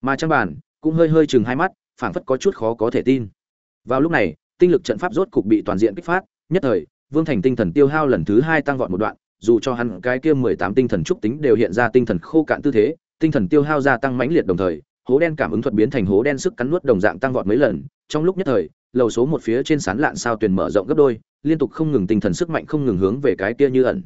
Mà trang bản cũng hơi hơi chừng hai mắt, phảng phất có chút khó có thể tin. Vào lúc này, tinh lực trận pháp rốt cục bị toàn diện kích phát, nhất thời, vương thành tinh thần tiêu hao lần thứ hai tăng vọt một đoạn, dù cho hắn cái kia mười tám tinh thần trúc tính đều hiện ra tinh thần khô cạn tư thế, tinh thần tiêu hao gia tăng mãnh liệt đồng thời, hố đen cảm ứng thuật biến thành hố đen sức cắn nuốt đồng dạng tăng vọt mấy lần, trong lúc nhất thời lầu số một phía trên sán lạn sao tuyền mở rộng gấp đôi, liên tục không ngừng tinh thần sức mạnh không ngừng hướng về cái kia như ẩn.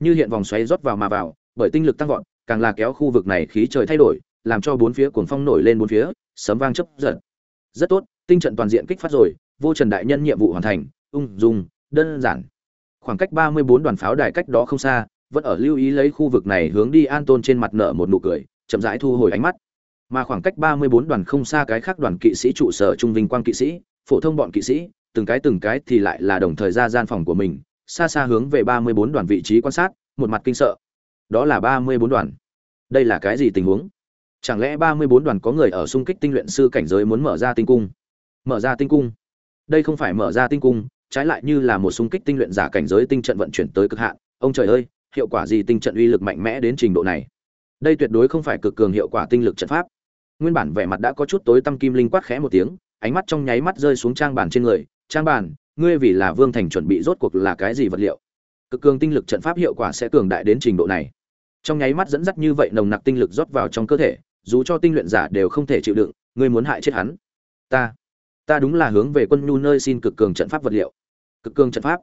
Như hiện vòng xoáy rót vào mà vào, bởi tinh lực tăng vọt, càng là kéo khu vực này khí trời thay đổi, làm cho bốn phía cuồng phong nổi lên bốn phía, sấm vang chấp giật. Rất tốt, tinh trận toàn diện kích phát rồi, vô trần đại nhân nhiệm vụ hoàn thành, ung dung, đơn giản. Khoảng cách ba mươi bốn đoàn pháo đài cách đó không xa, vẫn ở lưu ý lấy khu vực này hướng đi an tôn trên mặt nợ một nụ cười, chậm rãi thu hồi ánh mắt. Mà khoảng cách ba mươi bốn đoàn không xa cái khác đoàn kỵ sĩ trụ sở trung vinh quang kỵ sĩ phổ thông bọn kỵ sĩ, từng cái từng cái thì lại là đồng thời ra gian phòng của mình, xa xa hướng về ba mươi bốn đoàn vị trí quan sát, một mặt kinh sợ. Đó là ba mươi bốn đoàn. Đây là cái gì tình huống? Chẳng lẽ ba mươi bốn đoàn có người ở xung kích tinh luyện sư cảnh giới muốn mở ra tinh cung? Mở ra tinh cung? Đây không phải mở ra tinh cung, trái lại như là một xung kích tinh luyện giả cảnh giới tinh trận vận chuyển tới cực hạn. Ông trời ơi, hiệu quả gì tinh trận uy lực mạnh mẽ đến trình độ này? Đây tuyệt đối không phải cực cường hiệu quả tinh lực trận pháp. Nguyên bản vẻ mặt đã có chút tối tăm kim linh quát khẽ một tiếng ánh mắt trong nháy mắt rơi xuống trang bản trên người trang bản, ngươi vì là vương thành chuẩn bị rốt cuộc là cái gì vật liệu? Cực cường tinh lực trận pháp hiệu quả sẽ cường đại đến trình độ này. Trong nháy mắt dẫn dắt như vậy nồng nặc tinh lực rót vào trong cơ thể dù cho tinh luyện giả đều không thể chịu đựng ngươi muốn hại chết hắn. Ta ta đúng là hướng về quân nhu nơi xin cực cường trận pháp vật liệu. Cực cường trận pháp.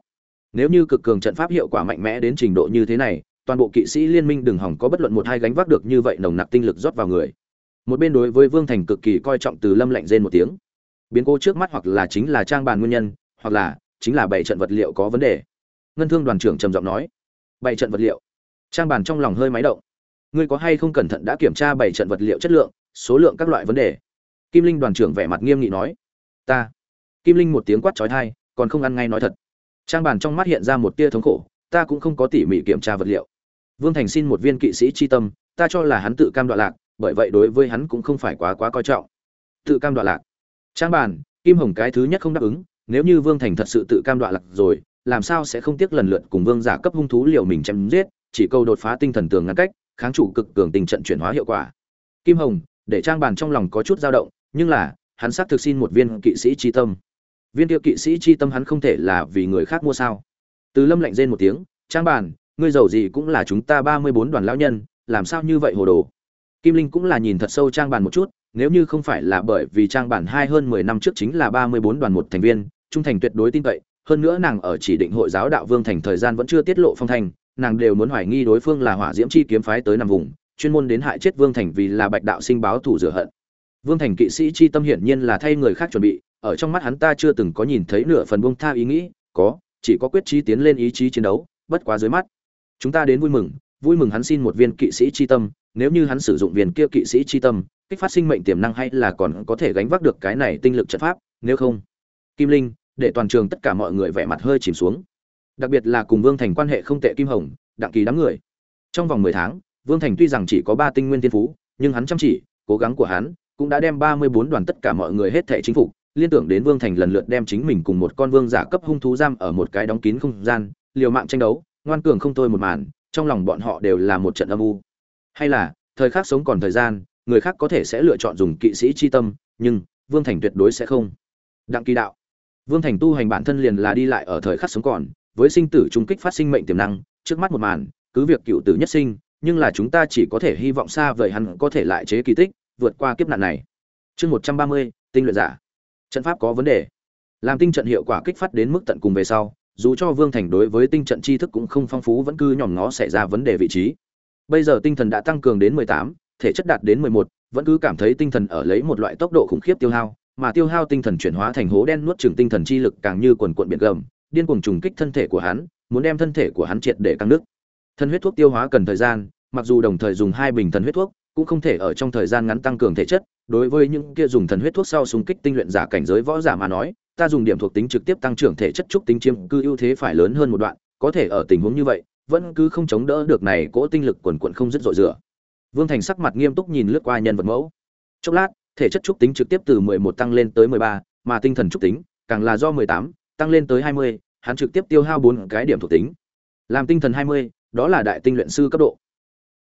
Nếu như cực cường trận pháp hiệu quả mạnh mẽ đến trình độ như thế này toàn bộ kỵ sĩ liên minh đừng hỏng có bất luận một hai gánh vác được như vậy nồng nặc tinh lực rót vào người. Một bên đối với vương thành cực kỳ coi trọng từ lâm lạnh rên một tiếng biến cố trước mắt hoặc là chính là trang bàn nguyên nhân, hoặc là chính là bảy trận vật liệu có vấn đề. Ngân thương đoàn trưởng trầm giọng nói, bảy trận vật liệu. Trang bàn trong lòng hơi máy động. Ngươi có hay không cẩn thận đã kiểm tra bảy trận vật liệu chất lượng, số lượng các loại vấn đề? Kim linh đoàn trưởng vẻ mặt nghiêm nghị nói, ta. Kim linh một tiếng quát trói thai còn không ăn ngay nói thật. Trang bàn trong mắt hiện ra một tia thống khổ, ta cũng không có tỉ mỉ kiểm tra vật liệu. Vương thành xin một viên kỵ sĩ tri tâm, ta cho là hắn tự cam đoạn lạc, bởi vậy đối với hắn cũng không phải quá quá coi trọng. Tự cam đoạn lạc trang bàn kim hồng cái thứ nhất không đáp ứng, nếu như vương thành thật sự tự cam đoạ lặc rồi, làm sao sẽ không tiếc lần lượt cùng vương giả cấp hung thú liều mình chém giết, chỉ câu đột phá tinh thần tường ngăn cách, kháng chủ cực cường tình trận chuyển hóa hiệu quả. Kim hồng, để trang bàn trong lòng có chút dao động, nhưng là, hắn xác thực xin một viên kỵ sĩ chi tâm. Viên kia kỵ sĩ chi tâm hắn không thể là vì người khác mua sao? Từ lâm lạnh rên một tiếng, trang bàn ngươi giàu gì cũng là chúng ta ba mươi bốn đoàn lão nhân, làm sao như vậy hồ đồ? Kim linh cũng là nhìn thật sâu trang bàn một chút nếu như không phải là bởi vì trang bản hai hơn mười năm trước chính là ba mươi bốn đoàn một thành viên, trung thành tuyệt đối tin cậy, hơn nữa nàng ở chỉ định hội giáo đạo vương thành thời gian vẫn chưa tiết lộ phong thành nàng đều muốn hoài nghi đối phương là hỏa diễm chi kiếm phái tới nằm vùng, chuyên môn đến hại chết vương thành vì là bạch đạo sinh báo thủ rửa hận. Vương thành kỵ sĩ chi tâm hiển nhiên là thay người khác chuẩn bị, ở trong mắt hắn ta chưa từng có nhìn thấy nửa phần buông tha ý nghĩ, có, chỉ có quyết chí tiến lên ý chí chiến đấu, bất quá dưới mắt, chúng ta đến vui mừng vui mừng hắn xin một viên kỵ sĩ chi tâm, nếu như hắn sử dụng viên kia kỵ sĩ chi tâm kích phát sinh mệnh tiềm năng hay là còn có thể gánh vác được cái này tinh lực trận pháp, nếu không, kim linh, để toàn trường tất cả mọi người vẻ mặt hơi chìm xuống. Đặc biệt là cùng vương thành quan hệ không tệ kim hồng, đặng kỳ đám người. Trong vòng mười tháng, vương thành tuy rằng chỉ có ba tinh nguyên thiên phú, nhưng hắn chăm chỉ, cố gắng của hắn cũng đã đem ba mươi bốn đoàn tất cả mọi người hết thệ chính phủ liên tưởng đến vương thành lần lượt đem chính mình cùng một con vương giả cấp hung thú giam ở một cái đóng kín không gian, liều mạng tranh đấu, ngoan cường không thôi một màn, trong lòng bọn họ đều là một trận âm u. Hay là, thời khắc sống còn thời gian người khác có thể sẽ lựa chọn dùng kỵ sĩ chi tâm, nhưng vương thành tuyệt đối sẽ không. Đặng kỳ đạo. Vương thành tu hành bản thân liền là đi lại ở thời khắc sống còn, với sinh tử trung kích phát sinh mệnh tiềm năng, trước mắt một màn, cứ việc cựu tử nhất sinh, nhưng là chúng ta chỉ có thể hy vọng xa vời hắn có thể lại chế kỳ tích, vượt qua kiếp nạn này. Chương một trăm ba mươi, tinh luyện giả. Trận pháp có vấn đề. Làm tinh trận hiệu quả kích phát đến mức tận cùng về sau, dù cho vương thành đối với tinh trận tri thức cũng không phong phú vẫn cứ nhòm ngó xảy ra vấn đề vị trí. Bây giờ tinh thần đã tăng cường đến mười tám thể chất đạt đến mười một, vẫn cứ cảm thấy tinh thần ở lấy một loại tốc độ khủng khiếp tiêu hao, mà tiêu hao tinh thần chuyển hóa thành hố đen nuốt chửng tinh thần chi lực càng như quần cuộn biển gầm, điên cuồng trùng kích thân thể của hắn, muốn đem thân thể của hắn triệt để căng nước. Thân huyết thuốc tiêu hóa cần thời gian, mặc dù đồng thời dùng hai bình thần huyết thuốc, cũng không thể ở trong thời gian ngắn tăng cường thể chất, đối với những kia dùng thần huyết thuốc sau xung kích tinh luyện giả cảnh giới võ giả mà nói, ta dùng điểm thuộc tính trực tiếp tăng trưởng thể chất trúc tính chiếm cư ưu thế phải lớn hơn một đoạn, có thể ở tình huống như vậy, vẫn cứ không chống đỡ được này cỗ tinh lực quần quận không dứt dội rửa vương thành sắc mặt nghiêm túc nhìn lướt qua nhân vật mẫu. Chốc lát, thể chất trúc tính trực tiếp từ mười một tăng lên tới mười ba, mà tinh thần trúc tính càng là do mười tám tăng lên tới hai mươi, hắn trực tiếp tiêu hao bốn cái điểm thuộc tính. Làm tinh thần hai mươi, đó là đại tinh luyện sư cấp độ.